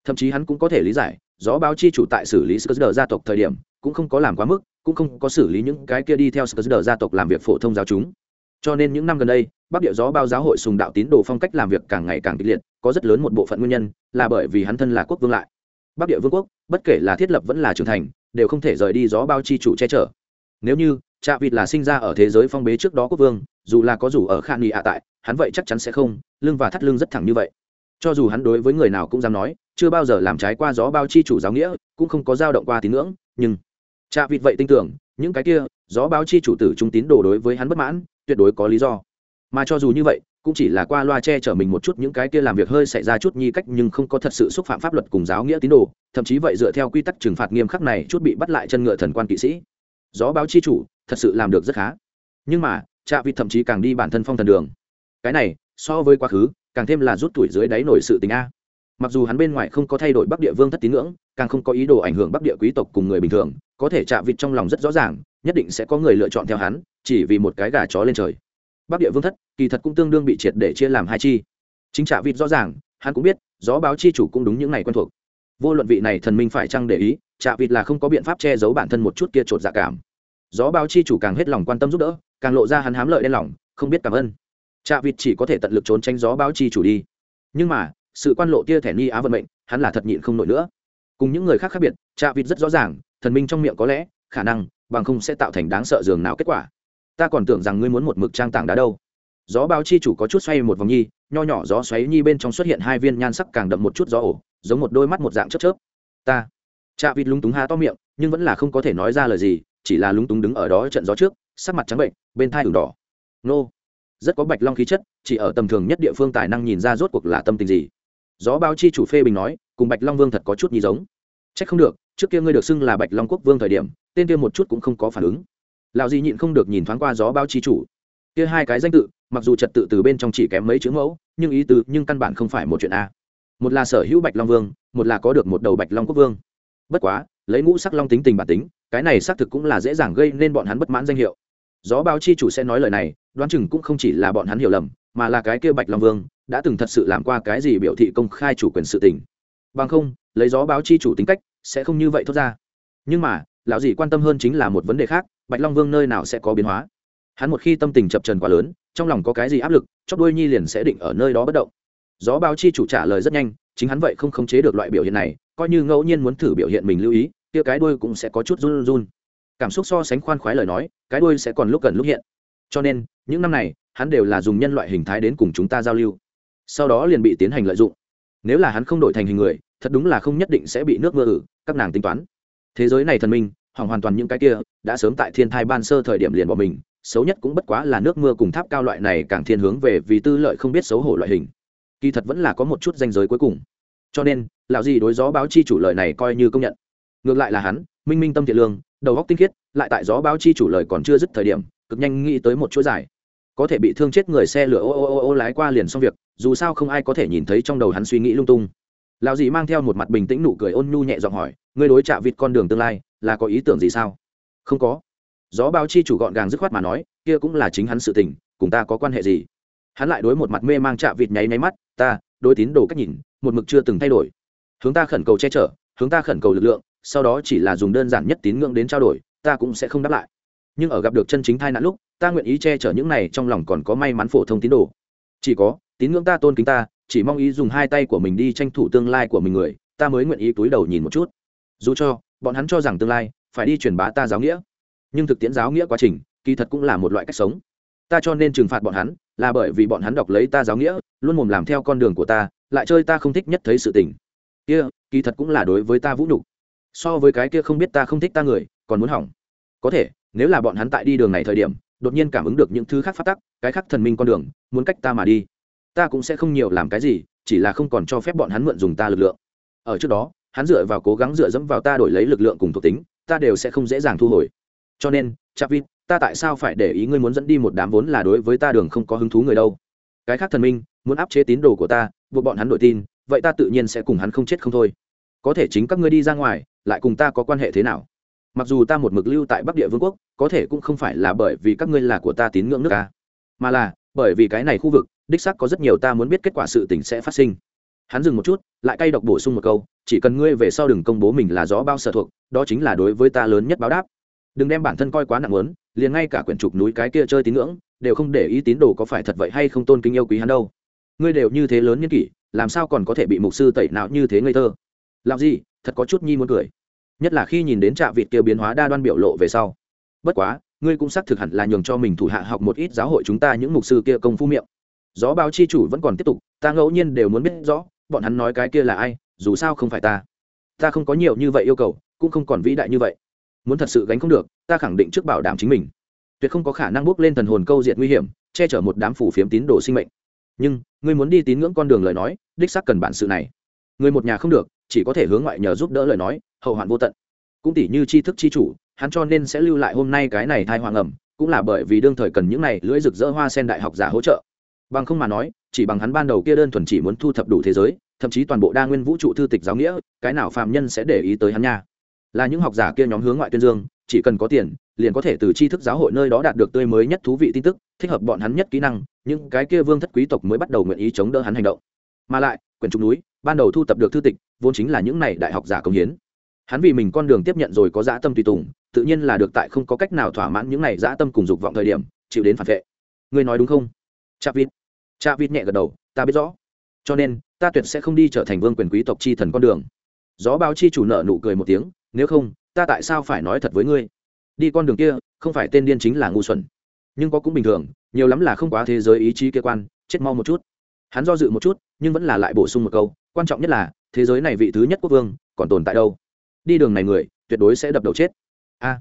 Thậm chí hắn cũng có thể lý giải, gió báo chi chủ tại xử lý sờ gia tộc thời điểm, cũng không có làm quá mức, cũng không có xử lý những cái kia đi theo sờ gia tộc làm việc phổ thông giáo chúng cho nên những năm gần đây, bắc địa gió bao giáo hội sùng đạo tín đồ phong cách làm việc càng ngày càng kịch liệt, có rất lớn một bộ phận nguyên nhân là bởi vì hắn thân là quốc vương lại. Bắc địa vương quốc, bất kể là thiết lập vẫn là trưởng thành, đều không thể rời đi gió bao chi chủ che chở. Nếu như trạ vịt là sinh ra ở thế giới phong bế trước đó quốc vương, dù là có rủ ở khan nghị ạ tại, hắn vậy chắc chắn sẽ không, lưng và thắt lưng rất thẳng như vậy. Cho dù hắn đối với người nào cũng dám nói, chưa bao giờ làm trái qua gió bao chi chủ giáo nghĩa, cũng không có dao động qua tín ngưỡng, nhưng trạ vịt vậy tin tưởng, những cái kia, gió báo chi chủ tử trung tín đồ đối với hắn bất mãn tuyệt đối có lý do. Mà cho dù như vậy, cũng chỉ là qua loa che chở mình một chút những cái kia làm việc hơi xảy ra chút nhi cách nhưng không có thật sự xúc phạm pháp luật cùng giáo nghĩa tín đồ, thậm chí vậy dựa theo quy tắc trừng phạt nghiêm khắc này chút bị bắt lại chân ngựa thần quan kỵ sĩ. Gió báo chi chủ, thật sự làm được rất khá. Nhưng mà, trạ vịt thậm chí càng đi bản thân phong thần đường. Cái này, so với quá khứ, càng thêm là rút tuổi dưới đáy nổi sự tình a. Mặc dù hắn bên ngoài không có thay đổi bắc địa vương thất tín ngưỡng, càng không có ý đồ ảnh hưởng bắc địa quý tộc cùng người bình thường, có thể chạm vịt trong lòng rất rõ ràng nhất định sẽ có người lựa chọn theo hắn, chỉ vì một cái gà chó lên trời. Bắc địa vương thất, kỳ thật cũng tương đương bị triệt để chia làm hai chi. Chính trả vịt rõ ràng, hắn cũng biết, gió báo chi chủ cũng đúng những này quen thuộc. Vô luận vị này thần minh phải chăng để ý trả vịt là không có biện pháp che giấu bản thân một chút kia trột dạ cảm. Gió báo chi chủ càng hết lòng quan tâm giúp đỡ, càng lộ ra hắn hám lợi đen lòng, không biết cảm ơn. Chạ vịt chỉ có thể tận lực trốn tránh gió báo chi chủ đi. Nhưng mà, sự quan lộ tia thẻ ni á vận mệnh, hắn là thật nhịn không nổi nữa. Cùng những người khác khác biệt chạ vịt rất rõ ràng, thần minh trong miệng có lẽ, khả năng bằng không sẽ tạo thành đáng sợ dường nào kết quả. Ta còn tưởng rằng ngươi muốn một mực trang tảng đá đâu. Gió báo chi chủ có chút xoay một vòng nhi, nho nhỏ gió xoáy nhi bên trong xuất hiện hai viên nhan sắc càng đậm một chút gió ổ, giống một đôi mắt một dạng chớp chớp. Ta. Chạ vịt lúng túng há to miệng, nhưng vẫn là không có thể nói ra lời gì, chỉ là lúng túng đứng ở đó trận gió trước, sắc mặt trắng bệnh, bên thai đường đỏ. Nô. Rất có bạch long khí chất, chỉ ở tầm thường nhất địa phương tài năng nhìn ra rốt cuộc là tâm tình gì. Gió báo chi chủ phê bình nói, cùng bạch long vương thật có chút nhi giống. C h ắ c không được, trước kia ngươi được xưng là bạch long quốc vương thời điểm tên kia một chút cũng không có phản ứng. Lạo gì nhịn không được nhìn thoáng qua gió báo chi chủ. Kia hai cái danh tự, mặc dù trật tự từ bên trong chỉ kém mấy chữ mẫu, nhưng ý tứ, nhưng căn bản không phải một chuyện a. Một là sở hữu bạch long vương, một là có được một đầu bạch long quốc vương. Bất quá, lấy ngũ sắc long tính tình bản tính, cái này xác thực cũng là dễ dàng gây nên bọn hắn bất mãn danh hiệu. Gió báo chi chủ sẽ nói lời này, đoán chừng cũng không chỉ là bọn hắn hiểu lầm, mà là cái kia bạch long vương đã từng thật sự làm qua cái gì biểu thị công khai chủ quyền sự tình. Bằng không, lấy gió báo chi chủ tính cách, sẽ không như vậy thốt ra. Nhưng mà lão gì quan tâm hơn chính là một vấn đề khác, bạch long vương nơi nào sẽ có biến hóa? Hắn một khi tâm tình chập trần quá lớn, trong lòng có cái gì áp lực chóc đuôi nhi liền sẽ định ở nơi đó bất động. Gió báo chi chủ trả lời rất nhanh, chính hắn vậy không khống chế được loại biểu hiện này, coi như ngẫu nhiên muốn thử biểu hiện mình lưu ý, kia cái đuôi cũng sẽ có chút run run. Cảm xúc so sánh khoan khoái lời nói, cái đuôi sẽ còn lúc gần lúc hiện. Cho nên, những năm này, hắn đều là dùng nhân loại hình thái đến cùng chúng ta giao lưu. Sau đó liền bị tiến hành lợi dụng. Nếu là hắn không đổi thành hình người, thật đúng là không nhất định sẽ bị nước mưa ử, các nàng tính toán thế giới này thần minh, hỏng hoàn toàn những cái kia, đã sớm tại thiên thai ban sơ thời điểm liền bỏ mình, xấu nhất cũng bất quá là nước mưa cùng tháp cao loại này càng thiên hướng về vì tư lợi không biết xấu hổ loại hình. Kỳ thật vẫn là có một chút danh giới cuối cùng. Cho nên, lão gì đối gió báo chi chủ lợi này coi như công nhận. Ngược lại là hắn, minh minh tâm thiện lương, đầu góc tinh khiết, lại tại gió báo chi chủ lời còn chưa dứt thời điểm, cực nhanh nghĩ tới một chuỗi dài có thể bị thương chết người xe lửa ô ô ô ô lái qua liền xong việc, dù sao không ai có thể nhìn thấy trong đầu hắn suy nghĩ lung tung lão dì mang theo một mặt bình tĩnh nụ cười ôn nhu nhẹ giọng hỏi, ngươi đối chạ vịt con đường tương lai, là có ý tưởng gì sao? Không có. Gió báo chi chủ gọn gàng dứt khoát mà nói, kia cũng là chính hắn sự tình, cùng ta có quan hệ gì? Hắn lại đối một mặt mê mang chạ vịt nháy nháy mắt, ta, đối tín đồ cách nhìn, một mực chưa từng thay đổi. Hướng ta khẩn cầu che chở, hướng ta khẩn cầu lực lượng, sau đó chỉ là dùng đơn giản nhất tín ngưỡng đến trao đổi, ta cũng sẽ không đáp lại. Nhưng ở gặp được chân chính thai nạn lúc, ta nguyện ý che chở những này trong lòng còn có may mắn phổ thông tín đồ. Chỉ có, tín ngưỡng ta tôn kính ta chỉ mong ý dùng hai tay của mình đi tranh thủ tương lai của mình người, ta mới nguyện ý túi đầu nhìn một chút. Dù cho, bọn hắn cho rằng tương lai, phải đi truyền bá ta giáo nghĩa. Nhưng thực tiễn giáo nghĩa quá trình, kỳ thật cũng là một loại cách sống. Ta cho nên trừng phạt bọn hắn, là bởi vì bọn hắn đọc lấy ta giáo nghĩa, luôn mồm làm theo con đường của ta, lại chơi ta không thích nhất thấy sự tình. Kia, kỳ thật cũng là đối với ta vũ nhục. So với cái kia không biết ta không thích ta người, còn muốn hỏng. Có thể, nếu là bọn hắn tại đi đường này thời điểm, đột nhiên cảm ứng được những thứ khác phát tắc, cái khác thần minh con đường, muốn cách ta mà đi ta cũng sẽ không nhiều làm cái gì chỉ là không còn cho phép bọn hắn mượn dùng ta lực lượng. Ở trước đó hắn dựa vào cố gắng dựa dẫm vào ta đổi lấy lực lượng cùng thuộc tính ta đều sẽ không dễ dàng thu hồi. Cho nên chapvin ta tại sao phải để ý ngươi muốn dẫn đi một đám vốn là đối với ta đường không có hứng thú người đâu? Cái khác thần minh muốn áp chế tín đồ của ta buộc bọn hắn đổi tin vậy ta tự nhiên sẽ cùng hắn không chết không thôi. Có thể chính các ngươi đi ra ngoài lại cùng ta có quan hệ thế nào? Mặc dù ta một mực lưu tại bắc địa vương quốc có thể cũng không phải là bởi vì các ngươi là của ta tín ngưỡng nước ta, mà là bởi vì cái này khu vực đích xác có rất nhiều ta muốn biết kết quả sự tình sẽ phát sinh. Hắn dừng một chút, lại cay độc bổ sung một câu, chỉ cần ngươi về sau đừng công bố mình là gió bao sở thuộc, đó chính là đối với ta lớn nhất báo đáp. Đừng đem bản thân coi quá nặng lớn liền ngay cả quyển trục núi cái kia chơi tín ngưỡng, đều không để ý tín đồ có phải thật vậy hay không tôn kính yêu quý hắn đâu. Ngươi đều như thế lớn nhân kỷ, làm sao còn có thể bị mục sư tẩy não như thế ngây thơ? Làm gì, thật có chút nhi muốn cười. Nhất là khi nhìn đến trạ vịt kia biến hóa đa đoan biểu lộ về sau. Bất quá, ngươi cũng xác thực hẳn là nhường cho mình thủ hạ học một ít giáo hội chúng ta những mục sư kia công phu miệng gió báo chi chủ vẫn còn tiếp tục, ta ngẫu nhiên đều muốn biết rõ, bọn hắn nói cái kia là ai, dù sao không phải ta. Ta không có nhiều như vậy yêu cầu, cũng không còn vĩ đại như vậy. Muốn thật sự gánh không được, ta khẳng định trước bảo đảm chính mình. Tuyệt không có khả năng bước lên thần hồn câu diện nguy hiểm, che chở một đám phủ phiếm tín đồ sinh mệnh. Nhưng, ngươi muốn đi tín ngưỡng con đường lời nói, đích xác cần bản sự này. Người một nhà không được, chỉ có thể hướng ngoại nhờ giúp đỡ lời nói, hậu hoạn vô tận. Cũng tỷ như tri thức chi chủ, hắn cho nên sẽ lưu lại hôm nay cái này thai hoàng ẩm, cũng là bởi vì đương thời cần những này lưỡi rực rỡ hoa sen đại học giả hỗ trợ bằng không mà nói, chỉ bằng hắn ban đầu kia đơn thuần chỉ muốn thu thập đủ thế giới, thậm chí toàn bộ đa nguyên vũ trụ thư tịch giáo nghĩa, cái nào phạm nhân sẽ để ý tới hắn nha? Là những học giả kia nhóm hướng ngoại tuyên dương, chỉ cần có tiền, liền có thể từ tri thức giáo hội nơi đó đạt được tươi mới nhất thú vị tin tức, thích hợp bọn hắn nhất kỹ năng, những cái kia vương thất quý tộc mới bắt đầu nguyện ý chống đỡ hắn hành động. Mà lại, quyển trục núi, ban đầu thu tập được thư tịch, vốn chính là những này đại học giả công hiến. Hắn vì mình con đường tiếp nhận rồi có dã tâm tùy tùng, tự nhiên là được tại không có cách nào thỏa mãn những này dã tâm cùng dục vọng thời điểm, chịu đến phản vệ. Ngươi nói đúng không? Cha vít cha vít nhẹ gật đầu, ta biết rõ. Cho nên, ta tuyệt sẽ không đi trở thành vương quyền quý tộc chi thần con đường. Gió báo chi chủ nợ nụ cười một tiếng, nếu không, ta tại sao phải nói thật với ngươi? Đi con đường kia, không phải tên điên chính là ngu xuẩn. Nhưng có cũng bình thường, nhiều lắm là không quá thế giới ý chí kế quan, chết mau một chút. Hắn do dự một chút, nhưng vẫn là lại bổ sung một câu, quan trọng nhất là, thế giới này vị thứ nhất quốc vương còn tồn tại đâu? Đi đường này người, tuyệt đối sẽ đập đầu chết. A a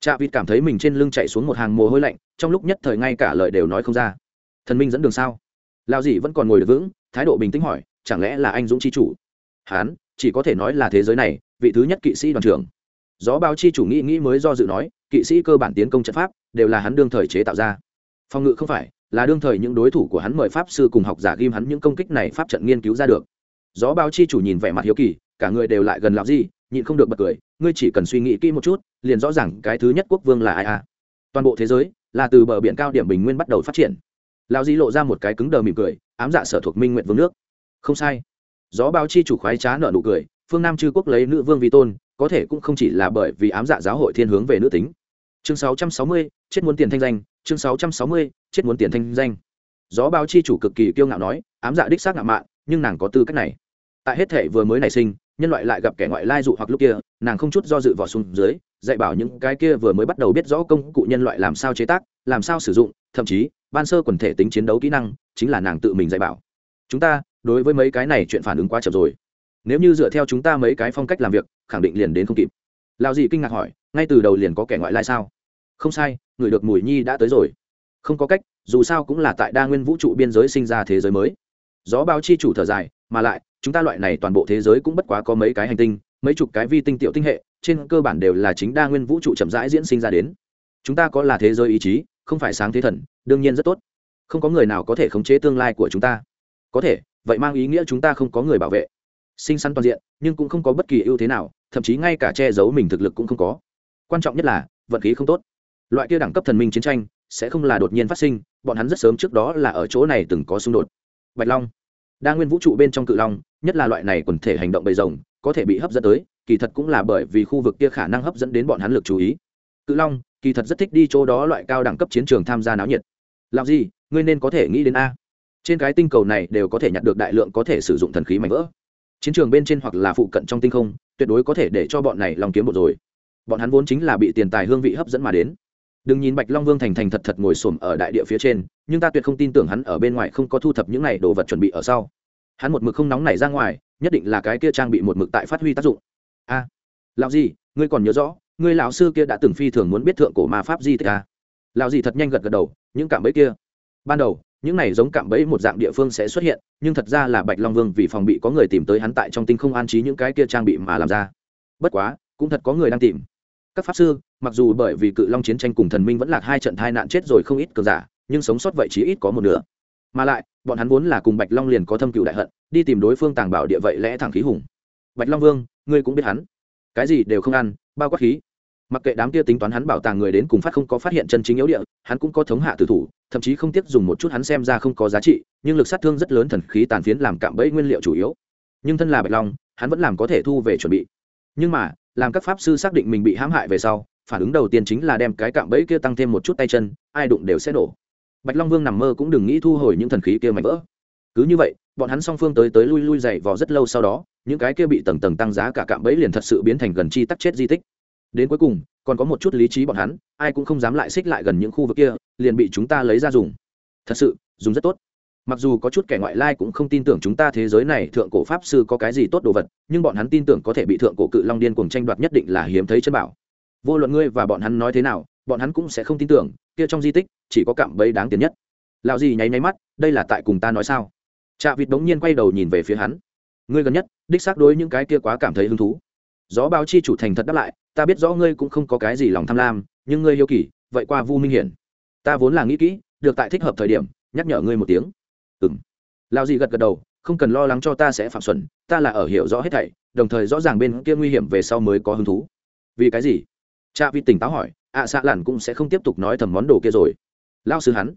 trạ vịt cảm thấy mình trên lưng chạy xuống một hàng mồ hôi lạnh, trong lúc nhất thời ngay cả lời đều nói không ra. Thần minh dẫn đường sao? Lão dì vẫn còn ngồi được vững, thái độ bình tĩnh hỏi, chẳng lẽ là anh dũng chi chủ? Hán, chỉ có thể nói là thế giới này, vị thứ nhất kỵ sĩ đoàn trưởng. Gió báo chi chủ nghĩ nghĩ mới do dự nói, kỵ sĩ cơ bản tiến công trận pháp, đều là hắn đương thời chế tạo ra. Phòng ngự không phải, là đương thời những đối thủ của hắn mời pháp sư cùng học giả ghim hắn những công kích này pháp trận nghiên cứu ra được. Gió báo chi chủ nhìn vẻ mặt hiếu kỳ, cả người đều lại gần lão gì nhịn không được bật cười ngươi chỉ cần suy nghĩ kỹ một chút liền rõ ràng cái thứ nhất quốc vương là ai à. Toàn bộ thế giới là từ bờ biển cao điểm bình nguyên bắt đầu phát triển. Lão di lộ ra một cái cứng đờ mỉm cười ám dạ sở thuộc minh nguyện vương nước. Không sai. Gió báo chi chủ khoái trá nợ nụ cười phương nam chư quốc lấy nữ vương vi tôn có thể cũng không chỉ là bởi vì ám dạ giáo hội thiên hướng về nữ tính. Chương 660, chết muốn tiền thanh danh chương 660, chết muốn tiền thanh danh. Gió báo chi chủ cực kỳ kiêu ngạo nói ám dạ đích xác ngạo mạn nhưng nàng có tư cách này. Tại hết thể vừa mới nảy sinh nhân loại lại gặp kẻ ngoại lai dụ hoặc lúc kia, nàng không chút do dự vào xuống dưới, dạy bảo những cái kia vừa mới bắt đầu biết rõ công cụ nhân loại làm sao chế tác, làm sao sử dụng, thậm chí, ban sơ quần thể tính chiến đấu kỹ năng, chính là nàng tự mình dạy bảo. Chúng ta, đối với mấy cái này chuyện phản ứng quá chậm rồi. Nếu như dựa theo chúng ta mấy cái phong cách làm việc, khẳng định liền đến không kịp. Lao dì kinh ngạc hỏi, ngay từ đầu liền có kẻ ngoại lai sao? Không sai, người được mùi nhi đã tới rồi. Không có cách, dù sao cũng là tại đa nguyên vũ trụ biên giới sinh ra thế giới mới. Gió bao chi chủ thở dài, mà lại chúng ta loại này toàn bộ thế giới cũng bất quá có mấy cái hành tinh, mấy chục cái vi tinh tiểu tinh hệ, trên cơ bản đều là chính đa nguyên vũ trụ chậm rãi diễn sinh ra đến. Chúng ta có là thế giới ý chí, không phải sáng thế thần, đương nhiên rất tốt. Không có người nào có thể khống chế tương lai của chúng ta. Có thể, vậy mang ý nghĩa chúng ta không có người bảo vệ. Sinh sắn toàn diện, nhưng cũng không có bất kỳ ưu thế nào, thậm chí ngay cả che giấu mình thực lực cũng không có. Quan trọng nhất là, vận khí không tốt. Loại kia đẳng cấp thần minh chiến tranh, sẽ không là đột nhiên phát sinh, bọn hắn rất sớm trước đó là ở chỗ này từng có xung đột. Bạch long đa nguyên vũ trụ bên trong cự long, nhất là loại này quần thể hành động bầy rồng, có thể bị hấp dẫn tới, kỳ thật cũng là bởi vì khu vực kia khả năng hấp dẫn đến bọn hắn lực chú ý. Cự long, kỳ thật rất thích đi chỗ đó loại cao đẳng cấp chiến trường tham gia náo nhiệt. Làm gì, ngươi nên có thể nghĩ đến a. Trên cái tinh cầu này đều có thể nhặt được đại lượng có thể sử dụng thần khí mạnh vỡ. Chiến trường bên trên hoặc là phụ cận trong tinh không, tuyệt đối có thể để cho bọn này lòng kiếm một rồi. Bọn hắn vốn chính là bị tiền tài hương vị hấp dẫn mà đến đừng nhìn bạch long vương thành thành thật thật ngồi xổm ở đại địa phía trên nhưng ta tuyệt không tin tưởng hắn ở bên ngoài không có thu thập những này đồ vật chuẩn bị ở sau. Hắn một mực không nóng này ra ngoài nhất định là cái kia trang bị một mực tại phát huy tác dụng. A à, lão gì ngươi còn nhớ rõ ngươi lão sư kia đã từng phi thường muốn biết thượng cổ ma pháp gì tất cả lão gì thật nhanh gật gật đầu những cạm bẫy kia. Ban đầu những này giống cạm bẫy một dạng địa phương sẽ xuất hiện nhưng thật ra là bạch long vương vì phòng bị có người tìm tới hắn tại trong tinh không an trí những cái kia trang bị mà làm ra. Bất quá cũng thật có người đang tìm các pháp sư, mặc dù bởi vì cự long chiến tranh cùng thần minh vẫn là hai trận tai nạn chết rồi không ít cường giả, nhưng sống sót vậy chỉ ít có một nửa. Mà lại, bọn hắn vốn là cùng bạch long liền có thâm cựu đại hận, đi tìm đối phương tàng bảo địa vậy lẽ thẳng khí hùng. Bạch long vương, ngươi cũng biết hắn. Cái gì đều không ăn, bao quát khí. Mặc kệ đám kia tính toán hắn bảo tàng người đến cùng phát không có phát hiện chân chính yếu địa, hắn cũng có thống hạ tử thủ, thậm chí không tiếc dùng một chút hắn xem ra không có giá trị, nhưng lực sát thương rất lớn thần khí tàn phiến làm cạm bẫy nguyên liệu chủ yếu. Nhưng thân là bạch long, hắn vẫn làm có thể thu về chuẩn bị nhưng mà, làm các pháp sư xác định mình bị hãm hại về sau, phản ứng đầu tiên chính là đem cái cạm bẫy kia tăng thêm một chút tay chân, ai đụng đều sẽ đổ. Bạch long vương nằm mơ cũng đừng nghĩ thu hồi những thần khí kia mạnh vỡ. Cứ như vậy, bọn hắn song phương tới tới lui lui dày vò rất lâu sau đó, những cái kia bị tầng tầng tăng giá cả cạm bẫy liền thật sự biến thành gần chi tắc chết di tích. Đến cuối cùng, còn có một chút lý trí bọn hắn, ai cũng không dám lại xích lại gần những khu vực kia, liền bị chúng ta lấy ra dùng. Thật sự, dùng rất tốt mặc dù có chút kẻ ngoại lai cũng không tin tưởng chúng ta thế giới này thượng cổ pháp sư có cái gì tốt đồ vật, nhưng bọn hắn tin tưởng có thể bị thượng cổ cự long điên cùng tranh đoạt nhất định là hiếm thấy chân bảo. Vô luận ngươi và bọn hắn nói thế nào, bọn hắn cũng sẽ không tin tưởng, kia trong di tích, chỉ có cạm bẫy đáng tiền nhất. Lão gì nháy nháy mắt, đây là tại cùng ta nói sao? Chạ vịt bỗng nhiên quay đầu nhìn về phía hắn. Ngươi gần nhất, đích xác đối những cái kia quá cảm thấy hứng thú. Gió báo chi chủ thành thật đáp lại, ta biết rõ ngươi cũng không có cái gì lòng tham lam, nhưng ngươi hiếu kỳ, vậy qua vu minh hiển. Ta vốn là nghĩ kỹ, được tại thích hợp thời điểm, nhắc nhở ngươi một tiếng ừng lao gì gật gật đầu không cần lo lắng cho ta sẽ phạm xuẩn ta là ở hiểu rõ hết thảy đồng thời rõ ràng bên kia nguy hiểm về sau mới có hứng thú. Vì cái gì? Cha vi tỉnh táo hỏi ạ à, xạ lản cũng sẽ không tiếp tục nói thầm món đồ kia rồi. Lao sư hắn.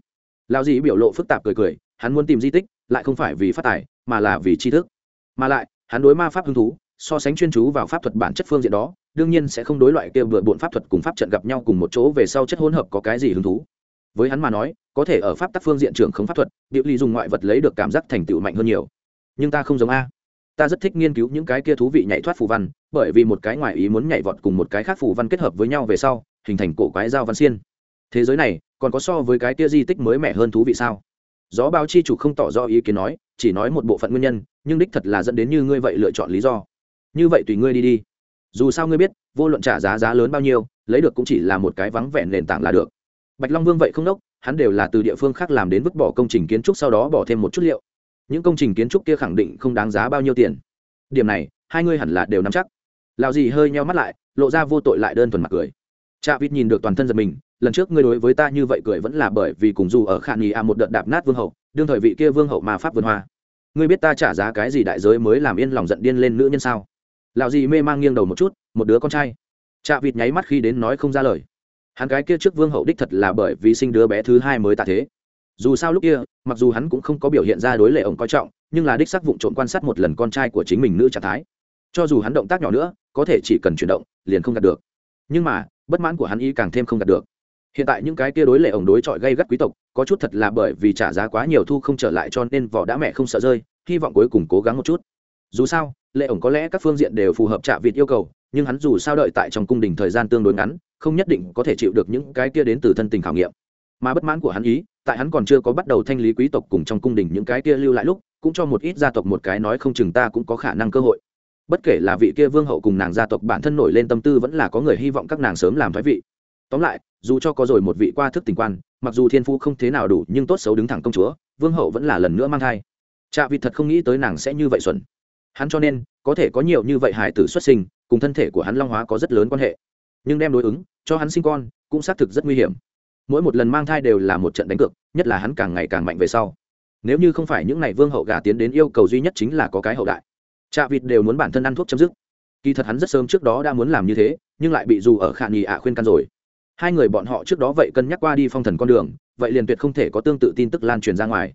Lao gì biểu lộ phức tạp cười cười hắn muốn tìm di tích lại không phải vì phát tài mà là vì tri thức. Mà lại hắn đối ma pháp hứng thú so sánh chuyên chú vào pháp thuật bản chất phương diện đó đương nhiên sẽ không đối loại kia vừa bộn pháp thuật cùng pháp trận gặp nhau cùng một chỗ về sau chất hỗn hợp có cái gì hứng thú với hắn mà nói, có thể ở pháp tắc phương diện trưởng không pháp thuật, điệu ly dùng ngoại vật lấy được cảm giác thành tựu mạnh hơn nhiều. Nhưng ta không giống a. Ta rất thích nghiên cứu những cái kia thú vị nhảy thoát phù văn, bởi vì một cái ngoài ý muốn nhảy vọt cùng một cái khác phù văn kết hợp với nhau về sau, hình thành cổ quái giao văn xiên. Thế giới này, còn có so với cái kia di tích mới mẻ hơn thú vị sao? Gió báo chi chủ không tỏ rõ ý kiến nói, chỉ nói một bộ phận nguyên nhân, nhưng đích thật là dẫn đến như ngươi vậy lựa chọn lý do. Như vậy tùy ngươi đi đi. Dù sao ngươi biết, vô luận trả giá giá lớn bao nhiêu, lấy được cũng chỉ là một cái vắng vẻ nền tảng là được bạch long vương vậy không đốc, hắn đều là từ địa phương khác làm đến vứt bỏ công trình kiến trúc sau đó bỏ thêm một chút liệu. Những công trình kiến trúc kia khẳng định không đáng giá bao nhiêu tiền. Điểm này, hai ngươi hẳn là đều nắm chắc. Lào gì hơi nheo mắt lại, lộ ra vô tội lại đơn thuần mặt cười. Cha vịt nhìn được toàn thân giật mình, lần trước ngươi đối với ta như vậy cười vẫn là bởi vì cùng dù ở khả Nhi a một đợt đạp nát vương hậu, đương thời vị kia vương hậu mà pháp vườn hoa. Ngươi biết ta trả giá cái gì đại giới mới làm yên lòng giận điên lên nữ nhân sao? Lào gì mê mang nghiêng đầu một chút, một đứa con trai. Cha vịt nháy mắt khi đến nói không ra lời hắn cái kia trước vương hậu đích thật là bởi vì sinh đứa bé thứ hai mới tạ thế. Dù sao lúc kia, mặc dù hắn cũng không có biểu hiện ra đối lệ ổng coi trọng, nhưng là đích xác vụng trộn quan sát một lần con trai của chính mình nữ trạng thái. Cho dù hắn động tác nhỏ nữa, có thể chỉ cần chuyển động, liền không đạt được. Nhưng mà, bất mãn của hắn y càng thêm không đạt được. Hiện tại những cái kia đối lệ ổng đối chọi gây gắt quý tộc, có chút thật là bởi vì trả giá quá nhiều thu không trở lại cho nên vỏ đã mẹ không sợ rơi, hy vọng cuối cùng cố gắng một chút. Dù sao, lệ ổng có lẽ các phương diện đều phù hợp trả vịt yêu cầu, nhưng hắn dù sao đợi tại trong cung đình thời gian tương đối ngắn không nhất định có thể chịu được những cái kia đến từ thân tình khảo nghiệm. Mà bất mãn của hắn ý, tại hắn còn chưa có bắt đầu thanh lý quý tộc cùng trong cung đình những cái kia lưu lại lúc, cũng cho một ít gia tộc một cái nói không chừng ta cũng có khả năng cơ hội. Bất kể là vị kia vương hậu cùng nàng gia tộc bản thân nổi lên tâm tư vẫn là có người hy vọng các nàng sớm làm thái vị. Tóm lại, dù cho có rồi một vị qua thức tình quan, mặc dù thiên phú không thế nào đủ, nhưng tốt xấu đứng thẳng công chúa, vương hậu vẫn là lần nữa mang thai. Chạ vị thật không nghĩ tới nàng sẽ như vậy xuẩn. Hắn cho nên, có thể có nhiều như vậy hải tử xuất sinh, cùng thân thể của hắn long hóa có rất lớn quan hệ nhưng đem đối ứng, cho hắn sinh con, cũng xác thực rất nguy hiểm. Mỗi một lần mang thai đều là một trận đánh cược, nhất là hắn càng ngày càng mạnh về sau. Nếu như không phải những n à y vương hậu gà tiến đến yêu cầu duy nhất chính là có cái hậu đại. Chạ vịt đều muốn bản thân ăn thuốc chấm dứt. Kỳ thật hắn rất sớm trước đó đã muốn làm như thế, nhưng lại bị dù ở khả nghỉ ạ khuyên can rồi. Hai người bọn họ trước đó vậy cân nhắc qua đi phong thần con đường, vậy liền tuyệt không thể có tương tự tin tức lan truyền ra ngoài.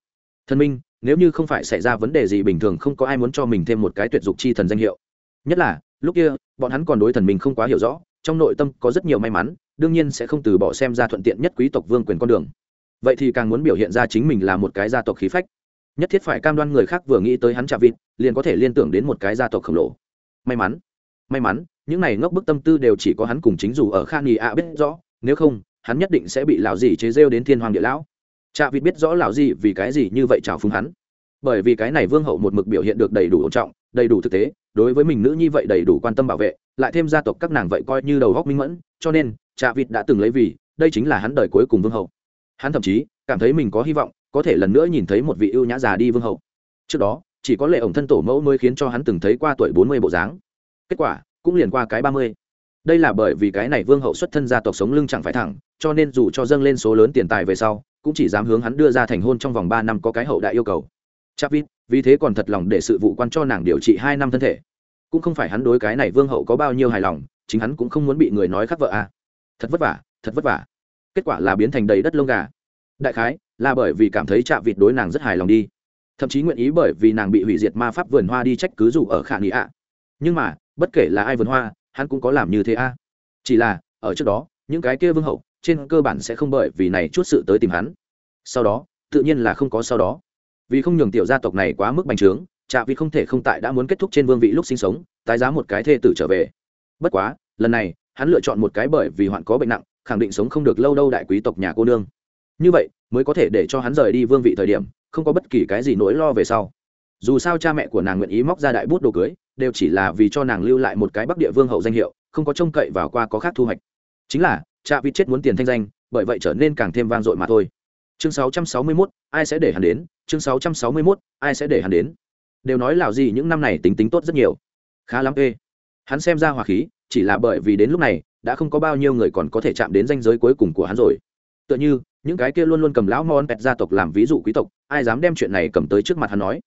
Thân minh, nếu như không phải xảy ra vấn đề gì bình thường không có ai muốn cho mình thêm một cái tuyệt dục chi thần danh hiệu. Nhất là, lúc kia, bọn hắn còn đối thần minh không quá hiểu rõ trong nội tâm có rất nhiều may mắn, đương nhiên sẽ không từ bỏ xem ra thuận tiện nhất quý tộc vương quyền con đường. Vậy thì càng muốn biểu hiện ra chính mình là một cái gia tộc khí phách. Nhất thiết phải cam đoan người khác vừa nghĩ tới hắn chạ vịt, liền có thể liên tưởng đến một cái gia tộc khổng lồ. May mắn may mắn, những này ngốc bức tâm tư đều chỉ có hắn cùng chính dù ở khan nghị ạ biết rõ, nếu không, hắn nhất định sẽ bị lão gì chế rêu đến thiên hoàng địa lão. Chạ vịt biết rõ lão gì vì cái gì như vậy chào phúng hắn. Bởi vì cái này vương hậu một mực biểu hiện được đầy đủ ổn trọng, đầy đủ thực tế đối với mình nữ nhi vậy đầy đủ quan tâm bảo vệ, lại thêm gia tộc các nàng vậy coi như đầu góc minh mẫn, cho nên, trà vịt đã từng lấy vì, đây chính là hắn đời cuối cùng vương hậu. Hắn thậm chí, cảm thấy mình có hy vọng, có thể lần nữa nhìn thấy một vị ưu nhã già đi vương hậu. Trước đó, chỉ có lệ ổng thân tổ mẫu mới khiến cho hắn từng thấy qua tuổi bốn mươi bộ dáng. Kết quả, cũng liền qua cái ba mươi. Đây là bởi vì cái này vương hậu xuất thân gia tộc sống lưng chẳng phải thẳng, cho nên dù cho dâng lên số lớn tiền tài về sau, cũng chỉ dám hướng hắn đưa ra thành hôn trong vòng ba năm có cái hậu đại yêu cầu. Chắc vì thế còn thật lòng để sự vụ quan cho nàng điều trị hai năm thân thể. Cũng không phải hắn đối cái này vương hậu có bao nhiêu hài lòng, chính hắn cũng không muốn bị người nói khắc vợ à. thật vất vả, thật vất vả. Kết quả là biến thành đầy đất lông gà. Đại khái, là bởi vì cảm thấy chạm vịt đối nàng rất hài lòng đi. Thậm chí nguyện ý bởi vì nàng bị hủy diệt ma pháp vườn hoa đi trách cứ dù ở khả nghị ạ. Nhưng mà, bất kể là ai vườn hoa, hắn cũng có làm như thế a chỉ là, ở trước đó, những cái kia vương hậu, trên cơ bản sẽ không bởi vì này chút sự tới tìm hắn. Sau đó, tự nhiên là không có sau đó vì không nhường tiểu gia tộc này quá mức bành trướng chạ vì không thể không tại đã muốn kết thúc trên vương vị lúc sinh sống, tái giá một cái thê tử trở về. Bất quá, lần này, hắn lựa chọn một cái bởi vì hoạn có bệnh nặng, khẳng định sống không được lâu đâu đại quý tộc nhà cô nương. Như vậy, mới có thể để cho hắn rời đi vương vị thời điểm, không có bất kỳ cái gì nỗi lo về sau. Dù sao cha mẹ của nàng nguyện ý móc ra đại bút đồ cưới, đều chỉ là vì cho nàng lưu lại một cái bắc địa vương hậu danh hiệu, không có trông cậy vào qua có khác thu hoạch. Chính là cha vịt chết muốn tiền thanh danh, bởi vậy trở nên càng thêm vang dội mà thôi chương 661, ai sẽ để hắn đến? Chương 661, ai sẽ để hắn đến? Đều nói lào gì những năm này tính tính tốt rất nhiều. Khá lắm ê. Hắn xem ra hòa khí chỉ là bởi vì đến lúc này đã không có bao nhiêu người còn có thể chạm đến danh giới cuối cùng của hắn rồi. Tựa như những cái kia luôn luôn cầm lão mon pet gia tộc làm ví dụ quý tộc ai dám đem chuyện này cầm tới trước mặt hắn nói?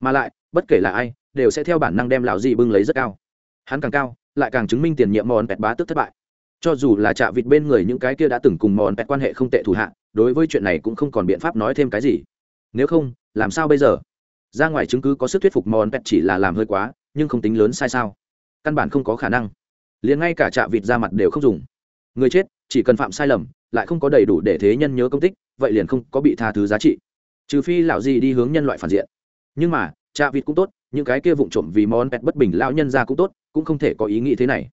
Mà lại bất kể là ai đều sẽ theo bản năng đem lão gì bưng lấy rất cao. Hắn càng cao lại càng chứng minh tiền nhiệm mòn pet bá tức thất bại. Cho dù là chạ vịt bên người những cái kia đã từng cùng mòn pet quan hệ không tệ thủ hạ đối với chuyện này cũng không còn biện pháp nói thêm cái gì. Nếu không, làm sao bây giờ? Ra ngoài chứng cứ có sức thuyết phục mòn pet chỉ là làm hơi quá, nhưng không tính lớn sai sao? Căn bản không có khả năng. Liền ngay cả trạ vịt ra mặt đều không dùng. Người chết, chỉ cần phạm sai lầm, lại không có đầy đủ để thế nhân nhớ công tích, vậy liền không có bị tha thứ giá trị. Trừ phi lão gì đi hướng nhân loại phản diện. Nhưng mà, trạ vịt cũng tốt, những cái kia vụng trộm vì món pet bất bình lão nhân ra cũng tốt, cũng không thể có ý nghĩ thế này.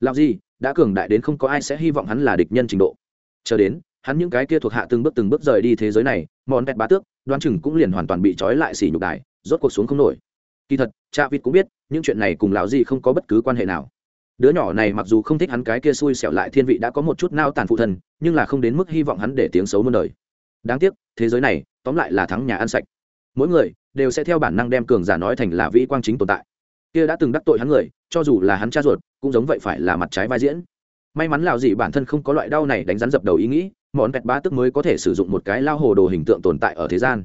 Lão gì, đã cường đại đến không có ai sẽ hy vọng hắn là địch nhân trình độ. Chờ đến hắn những cái kia thuộc hạ từng bước từng bước rời đi thế giới này, món vẹt bá tước, đoán chừng cũng liền hoàn toàn bị trói lại xỉ nhục đài, rốt cuộc xuống không nổi. Kỳ thật cha vịt cũng biết, những chuyện này cùng lão gì không có bất cứ quan hệ nào. Đứa nhỏ này mặc dù không thích hắn cái kia xui xẻo lại thiên vị đã có một chút nao tàn phụ thân nhưng là không đến mức hy vọng hắn để tiếng xấu muôn đời. Đáng tiếc, thế giới này, tóm lại là thắng nhà ăn sạch. Mỗi người đều sẽ theo bản năng đem cường giả nói thành là vĩ quang chính tồn tại. Kia đã từng đắc tội hắn người, cho dù là hắn cha ruột, cũng giống vậy phải là mặt trái vai diễn. May mắn lào gì bản thân không có loại đau này đánh rắn dập đầu ý nghĩ món vẹt bá tức mới có thể sử dụng một cái lao hồ đồ hình tượng tồn tại ở thế gian.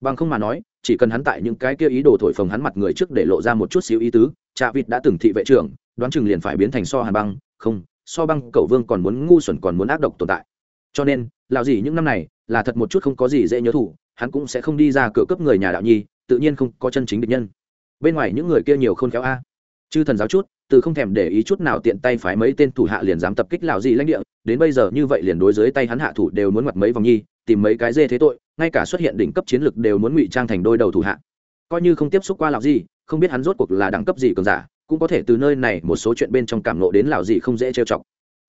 Bằng không mà nói, chỉ cần hắn tại những cái kia ý đồ thổi phồng hắn mặt người trước để lộ ra một chút xíu ý tứ cha vịt đã từng thị vệ trưởng, đoán chừng liền phải biến thành so hàn băng, không, so băng cậu vương còn muốn ngu xuẩn còn muốn ác độc tồn tại. Cho nên lào gì những năm này, là thật một chút không có gì dễ nhớ thủ, hắn cũng sẽ không đi ra cửa cấp người nhà đạo nhi, tự nhiên không có chân chính địch nhân. Bên ngoài những người kia nhiều khôn khéo a. Chư thần giáo chút từ không thèm để ý chút nào tiện tay phái mấy tên thủ hạ liền dám tập kích lão gì lãnh địa đến bây giờ như vậy liền đối dưới tay hắn hạ thủ đều muốn ngoặt mấy vòng nhi tìm mấy cái dê thế tội ngay cả xuất hiện đỉnh cấp chiến lực đều muốn ngụy trang thành đôi đầu thủ hạ. Coi như không tiếp xúc qua lão gì không biết hắn rốt cuộc là đẳng cấp gì cường giả cũng có thể từ nơi này một số chuyện bên trong cảm ngộ đến lão gì không dễ trêu chọc.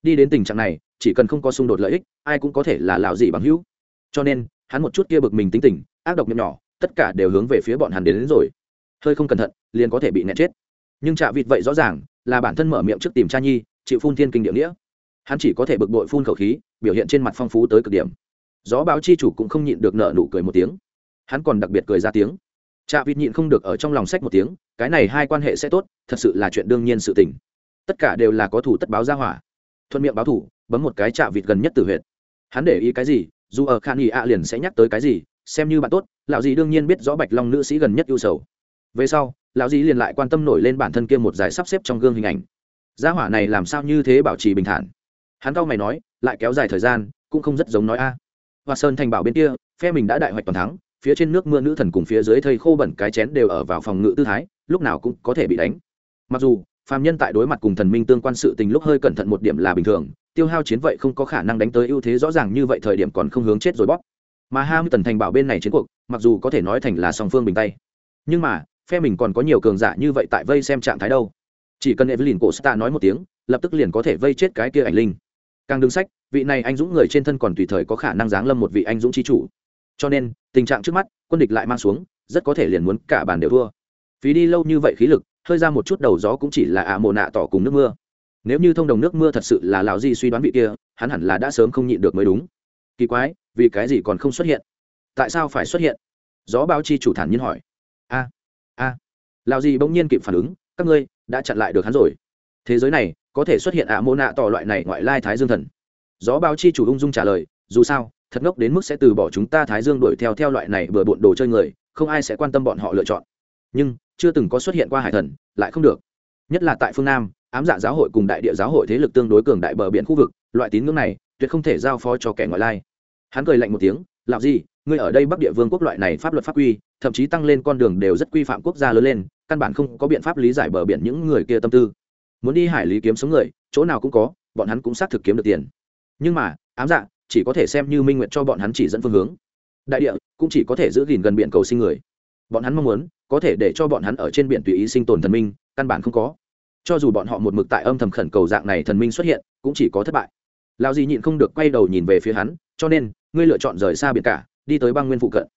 Đi đến tình trạng này chỉ cần không có xung đột lợi ích ai cũng có thể là lão gì bằng hữu. Cho nên hắn một chút kia bực mình tính tình ác độc nhậm nhỏ tất cả đều hướng về phía bọn hắn đến, đến rồi. Hơi không cẩn thận liền có thể bị nẹt chết nhưng chạ vịt vậy rõ ràng là bản thân mở miệng trước tìm cha nhi chịu phun thiên kinh địa nghĩa. Hắn chỉ có thể bực bội phun khẩu khí, biểu hiện trên mặt phong phú tới cực điểm. Gió báo chi chủ cũng không nhịn được nợ nụ cười một tiếng. Hắn còn đặc biệt cười ra tiếng. Chạ vịt nhịn không được ở trong lòng sách một tiếng, cái này hai quan hệ sẽ tốt, thật sự là chuyện đương nhiên sự tình. Tất cả đều là có thủ tất báo ra hỏa. Thuận miệng báo thủ, bấm một cái chạ vịt gần nhất từ huyện hắn để ý cái gì, dù ở khan nghị ạ liền sẽ nhắc tới cái gì, xem như bạn tốt, lão gì đương nhiên biết rõ bạch long nữ sĩ gần nhất ưu sầu. Về sau lão dĩ liền lại quan tâm nổi lên bản thân kia một giải sắp xếp trong gương hình ảnh. Gia hỏa này làm sao như thế bảo trì bình thản? Hắn cau mày nói, lại kéo dài thời gian, cũng không rất giống nói a. Hoa sơn thành bảo bên kia, phe mình đã đại hoạch toàn thắng, phía trên nước mưa nữ thần cùng phía dưới thây khô bẩn cái chén đều ở vào phòng ngự tư thái, lúc nào cũng có thể bị đánh. Mặc dù, phàm nhân tại đối mặt cùng thần minh tương quan sự tình lúc hơi cẩn thận một điểm là bình thường, tiêu hao chiến vậy không có khả năng đánh tới ưu thế rõ ràng như vậy thời điểm còn không hướng chết rồi bóp. Mà ham tần thành bảo bên này chiến cuộc, mặc dù có thể nói thành là song phương bình tay. Nhưng mà phe mình còn có nhiều cường giả như vậy tại vây xem trạng thái đâu. Chỉ cần evelyn cổ sta nói một tiếng, lập tức liền có thể vây chết cái kia ảnh linh. Càng đứng sách, vị này anh dũng người trên thân còn tùy thời có khả năng giáng lâm một vị anh dũng chi chủ. Cho nên, tình trạng trước mắt, quân địch lại mang xuống, rất có thể liền muốn cả bàn đều thua. Phí đi lâu như vậy khí lực, hơi ra một chút đầu gió cũng chỉ là ạ mồ nạ tỏ cùng nước mưa. Nếu như thông đồng nước mưa thật sự là lào di suy đoán vị kia, hắn hẳn là đã sớm không nhịn được mới đúng. Kỳ quái, vì cái gì còn không xuất hiện? Tại sao phải xuất hiện? Gió báo chi chủ thản nhiên hỏi. A a lao gì bỗng nhiên kịp phản ứng, các ngươi, đã chặn lại được hắn rồi. Thế giới này, có thể xuất hiện ạ mô nạ tỏ loại này ngoại lai thái dương thần. Gió báo chi chủ ung dung trả lời, dù sao, thật ngốc đến mức sẽ từ bỏ chúng ta thái dương đuổi theo theo loại này bừa bộn đồ chơi người, không ai sẽ quan tâm bọn họ lựa chọn. Nhưng, chưa từng có xuất hiện qua hải thần, lại không được. Nhất là tại phương nam, ám dạ giáo hội cùng đại địa giáo hội thế lực tương đối cường đại bờ biển khu vực, loại tín ngưỡng này, tuyệt không thể giao phó cho kẻ ngoại lai. Hắn cười lạnh một tiếng làm gì ngươi ở đây bắc địa vương quốc loại này pháp luật pháp quy, thậm chí tăng lên con đường đều rất quy phạm quốc gia lớn lên, căn bản không có biện pháp lý giải bờ biển những người kia tâm tư. Muốn đi hải lý kiếm sống người, chỗ nào cũng có, bọn hắn cũng xác thực kiếm được tiền. Nhưng mà, ám dạ chỉ có thể xem như minh nguyện cho bọn hắn chỉ dẫn phương hướng. Đại địa, cũng chỉ có thể giữ gìn gần biển cầu sinh người. Bọn hắn mong muốn, có thể để cho bọn hắn ở trên biển tùy ý sinh tồn thần minh, căn bản không có. Cho dù bọn họ một mực tại âm thầm khẩn cầu dạng này thần minh xuất hiện, cũng chỉ có thất bại. Lao gì nhịn không được quay đầu nhìn về phía hắn, cho nên, ngươi lựa chọn rời xa biển cả đi tới băng nguyên phụ cận.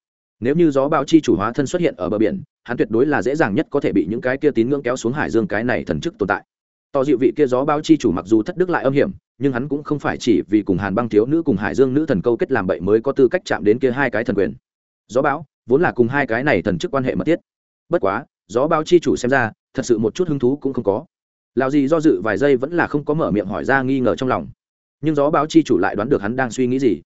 Nếu như gió bão chi chủ hóa thân xuất hiện ở bờ biển, hắn tuyệt đối là dễ dàng nhất có thể bị những cái kia tín ngưỡng kéo xuống hải dương cái này thần chức tồn tại. Tỏ dịu vị kia gió bão chi chủ mặc dù thất đức lại âm hiểm, nhưng hắn cũng không phải chỉ vì cùng hàn băng thiếu nữ cùng hải dương nữ thần câu kết làm bậy mới có tư cách chạm đến kia hai cái thần quyền. Gió bão vốn là cùng hai cái này thần chức quan hệ mật thiết. Bất quá, gió bão chi chủ xem ra, thật sự một chút hứng thú cũng không có. Lào gì do dự vài giây vẫn là không có mở miệng hỏi ra nghi ngờ trong lòng. Nhưng gió báo chi chủ lại đoán được hắn đang suy nghĩ gì.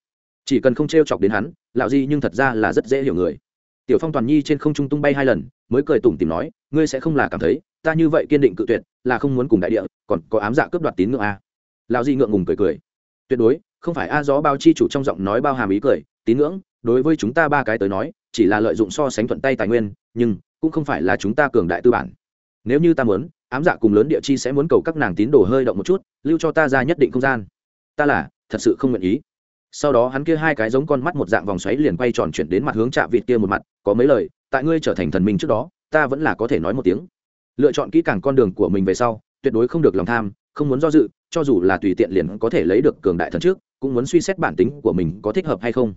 Chỉ cần không t r e o chọc đến hắn Lão Di nhưng thật ra là rất dễ hiểu người. Tiểu phong toàn nhi trên không trung tung bay hai lần, mới cười tủm tìm nói, ngươi sẽ không là cảm thấy, ta như vậy kiên định cự tuyệt, là không muốn cùng đại địa, còn có ám dạ cướp đoạt tín ngưỡng a. Lão Di ngượng ngùng cười cười. Tuyệt đối, không phải a gió bao chi chủ trong giọng nói bao hàm ý cười, tín ngưỡng, đối với chúng ta ba cái tới nói, chỉ là lợi dụng so sánh thuận tay tài nguyên, nhưng cũng không phải là chúng ta cường đại tư bản. Nếu như ta muốn, ám dạ cùng lớn địa chi sẽ muốn cầu các nàng tín đồ hơi động một chút, lưu cho ta ra nhất định không gian. Ta là, thật sự không nguyện ý sau đó hắn kia hai cái giống con mắt một dạng vòng xoáy liền quay tròn chuyển đến mặt hướng chạm vịt kia một mặt, có mấy lời, tại ngươi trở thành thần minh trước đó, ta vẫn là có thể nói một tiếng. Lựa chọn kỹ càng con đường của mình về sau, tuyệt đối không được lòng tham, không muốn do dự, cho dù là tùy tiện liền có thể lấy được cường đại thần trước, cũng muốn suy xét bản tính của mình có thích hợp hay không.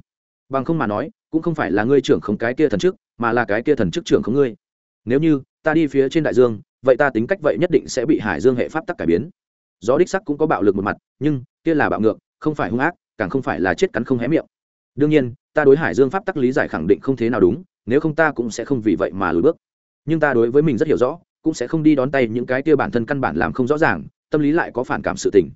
Bằng không mà nói, cũng không phải là ngươi trưởng không cái kia thần trước, mà là cái kia thần trước trưởng không ngươi. Nếu như ta đi phía trên đại dương, vậy ta tính cách vậy nhất định sẽ bị hải dương hệ pháp tắc cải biến. Gió đích sắc cũng có bạo lực một mặt, nhưng kia là bạo ngược, không phải hung ác càng không phải là chết cắn không hé miệng. Đương nhiên, ta đối hải dương pháp tắc lý giải khẳng định không thế nào đúng, nếu không ta cũng sẽ không vì vậy mà lùi bước. Nhưng ta đối với mình rất hiểu rõ, cũng sẽ không đi đón tay những cái kia bản thân căn bản làm không rõ ràng, tâm lý lại có phản cảm sự tình.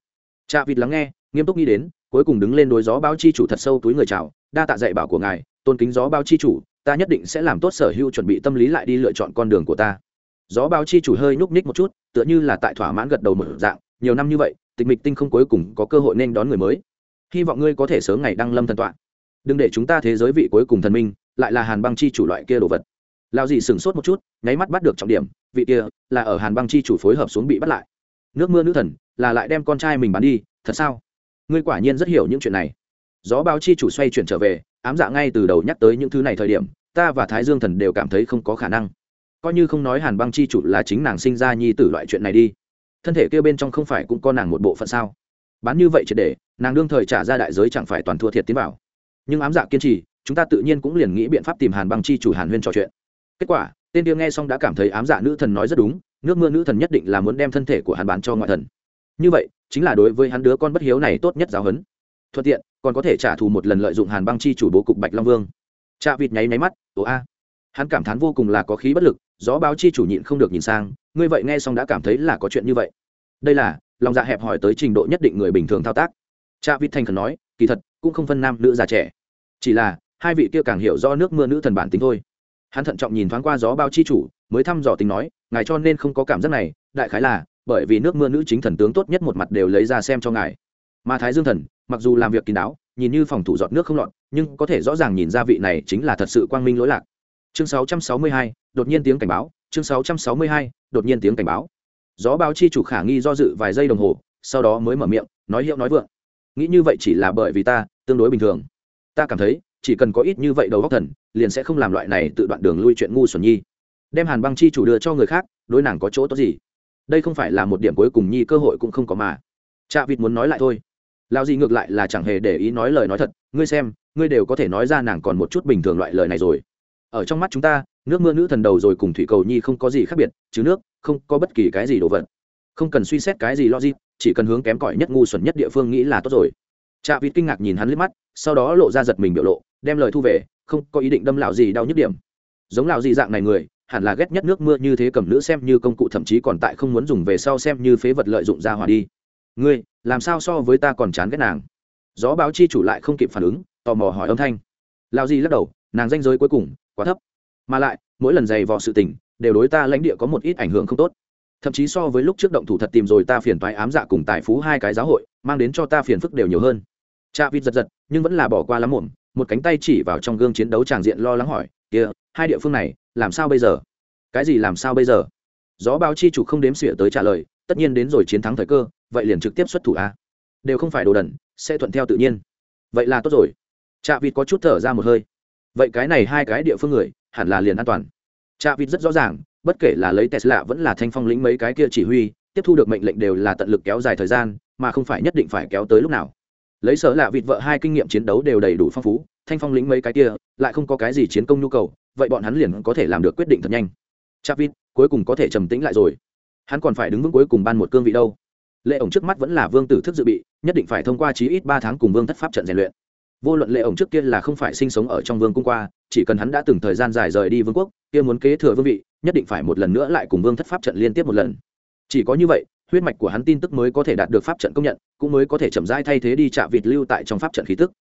Cha vịt lắng nghe, nghiêm túc nghĩ đến, cuối cùng đứng lên đối gió báo chi chủ thật sâu túi người chào, đa tạ dạy bảo của ngài, tôn kính gió báo chi chủ, ta nhất định sẽ làm tốt sở hữu chuẩn bị tâm lý lại đi lựa chọn con đường của ta. Gió báo chi chủ hơi nhúc ních một chút, tựa như là tại thỏa mãn gật đầu một dạng, nhiều năm như vậy, tịch mịch tinh không cuối cùng có cơ hội nên đón người mới hy vọng ngươi có thể sớm ngày đăng lâm thần tọa. Đừng để chúng ta thế giới vị cuối cùng thần minh lại là hàn băng chi chủ loại kia đồ vật. Lao dì sửng sốt một chút, nháy mắt bắt được trọng điểm, vị kia là ở hàn băng chi chủ phối hợp xuống bị bắt lại. Nước mưa nữ thần, là lại đem con trai mình bắn đi, thật sao? Ngươi quả nhiên rất hiểu những chuyện này. Gió báo chi chủ xoay chuyển trở về, ám dạ ngay từ đầu nhắc tới những thứ này thời điểm, ta và thái dương thần đều cảm thấy không có khả năng. Coi như không nói hàn băng chi chủ là chính nàng sinh ra nhi tử loại chuyện này đi. Thân thể kia bên trong không phải cũng có nàng một bộ phận sao? Bán như vậy triệt để, nàng đương thời trả ra đại giới chẳng phải toàn thua thiệt tiến vào. Nhưng ám dạ kiên trì, chúng ta tự nhiên cũng liền nghĩ biện pháp tìm hàn băng chi chủ hàn huyên trò chuyện. Kết quả, tên tiêu nghe xong đã cảm thấy ám dạ nữ thần nói rất đúng, nước mưa nữ thần nhất định là muốn đem thân thể của hàn bán cho ngoại thần. Như vậy, chính là đối với hắn đứa con bất hiếu này tốt nhất giáo huấn. Thuận tiện, còn có thể trả thù một lần lợi dụng hàn băng chi chủ bố cục bạch long vương. Cha vịt nháy máy mắt, ồ a. Hắn cảm thán vô cùng là có khí bất lực, gió báo chi chủ nhịn không được nhìn sang, ngươi vậy nghe xong đã cảm thấy là có chuyện như vậy. Đây là lòng dạ hẹp hỏi tới trình độ nhất định người bình thường thao tác. Cha vịt thành khẩn nói kỳ thật cũng không phân nam nữ già trẻ. Chỉ là hai vị kia càng hiểu do nước mưa nữ thần bản tính thôi. Hắn thận trọng nhìn thoáng qua gió bao chi chủ mới thăm dò tính nói ngài cho nên không có cảm giác này đại khái là bởi vì nước mưa nữ chính thần tướng tốt nhất một mặt đều lấy ra xem cho ngài. Mà thái dương thần mặc dù làm việc kín đáo nhìn như phòng thủ giọt nước không lọt nhưng có thể rõ ràng nhìn ra vị này chính là thật sự quang minh lỗi lạc. Chương 662, đột nhiên tiếng cảnh báo chương 662, đột nhiên tiếng cảnh báo gió báo chi chủ khả nghi do dự vài giây đồng hồ, sau đó mới mở miệng, nói hiệu nói vượng. Nghĩ như vậy chỉ là bởi vì ta, tương đối bình thường. Ta cảm thấy, chỉ cần có ít như vậy đầu góc thần, liền sẽ không làm loại này tự đoạn đường lui chuyện ngu xuẩn nhi. Đem hàn băng chi chủ đưa cho người khác, đối nàng có chỗ tốt gì? Đây không phải là một điểm cuối cùng nhi, cơ hội cũng không có mà. Cha vịt muốn nói lại thôi. Lao gì ngược lại là chẳng hề để ý nói lời nói thật, ngươi xem, ngươi đều có thể nói ra nàng còn một chút bình thường loại lời này rồi ở trong mắt chúng ta, nước mưa nữ thần đầu rồi cùng thủy cầu nhi không có gì khác biệt, chứ nước, không có bất kỳ cái gì đồ vật. Không cần suy xét cái gì logic, chỉ cần hướng kém cỏi nhất ngu xuẩn nhất địa phương nghĩ là tốt rồi. Cha vịt kinh ngạc nhìn hắn liếc mắt, sau đó lộ ra giật mình biểu lộ, đem lời thu về, không có ý định đâm lão gì đau nhức điểm. Giống lão gì dạng này người, hẳn là ghét nhất nước mưa như thế cầm nữ xem như công cụ thậm chí còn tại không muốn dùng về sau xem như phế vật lợi dụng ra hỏa đi. Ngươi, làm sao so với ta còn chán ghét nàng? Gió báo chi chủ lại không kịp phản ứng, tò mò hỏi âm thanh. Lão gì lắc đầu, nàng danh giới cuối cùng quá thấp. Mà lại, mỗi lần giày vò sự tình, đều đối ta lãnh địa có một ít ảnh hưởng không tốt. Thậm chí so với lúc trước động thủ thật tìm rồi ta phiền toái ám dạ cùng tài phú hai cái giáo hội, mang đến cho ta phiền phức đều nhiều hơn. Cha vịt giật giật, nhưng vẫn là bỏ qua lắm muộn, một cánh tay chỉ vào trong gương chiến đấu tràng diện lo lắng hỏi kia hai địa phương này, làm sao bây giờ? Cái gì làm sao bây giờ? Gió báo chi chủ không đếm xỉa tới trả lời, tất nhiên đến rồi chiến thắng thời cơ, vậy liền trực tiếp xuất thủ a. Đều không phải đồ đần, sẽ thuận theo tự nhiên. Vậy là tốt rồi. Trạ vịt có chút thở ra một hơi vậy cái này hai cái địa phương người, hẳn là liền an toàn. Cha vịt rất rõ ràng, bất kể là lấy tesla vẫn là thanh phong lĩnh mấy cái kia chỉ huy, tiếp thu được mệnh lệnh đều là tận lực kéo dài thời gian, mà không phải nhất định phải kéo tới lúc nào. Lấy sở lạ vịt vợ hai kinh nghiệm chiến đấu đều đầy đủ phong phú, thanh phong lĩnh mấy cái kia, lại không có cái gì chiến công nhu cầu, vậy bọn hắn liền có thể làm được quyết định thật nhanh. Chap vịt, cuối cùng có thể trầm tĩnh lại rồi. Hắn còn phải đứng vững cuối cùng ban một cương vị đâu. Lệ ổng trước mắt vẫn là vương tử thức dự bị, nhất định phải thông qua chí ít ba tháng cùng vương thất pháp trận rèn luyện vô luận lệ ổng trước kia là không phải sinh sống ở trong vương cung qua, chỉ cần hắn đã từng thời gian dài rời đi vương quốc, kia muốn kế thừa vương vị, nhất định phải một lần nữa lại cùng vương thất pháp trận liên tiếp một lần. Chỉ có như vậy, huyết mạch của hắn tin tức mới có thể đạt được pháp trận công nhận, cũng mới có thể chậm rãi thay thế đi chạm vịt lưu tại trong pháp trận khí tức.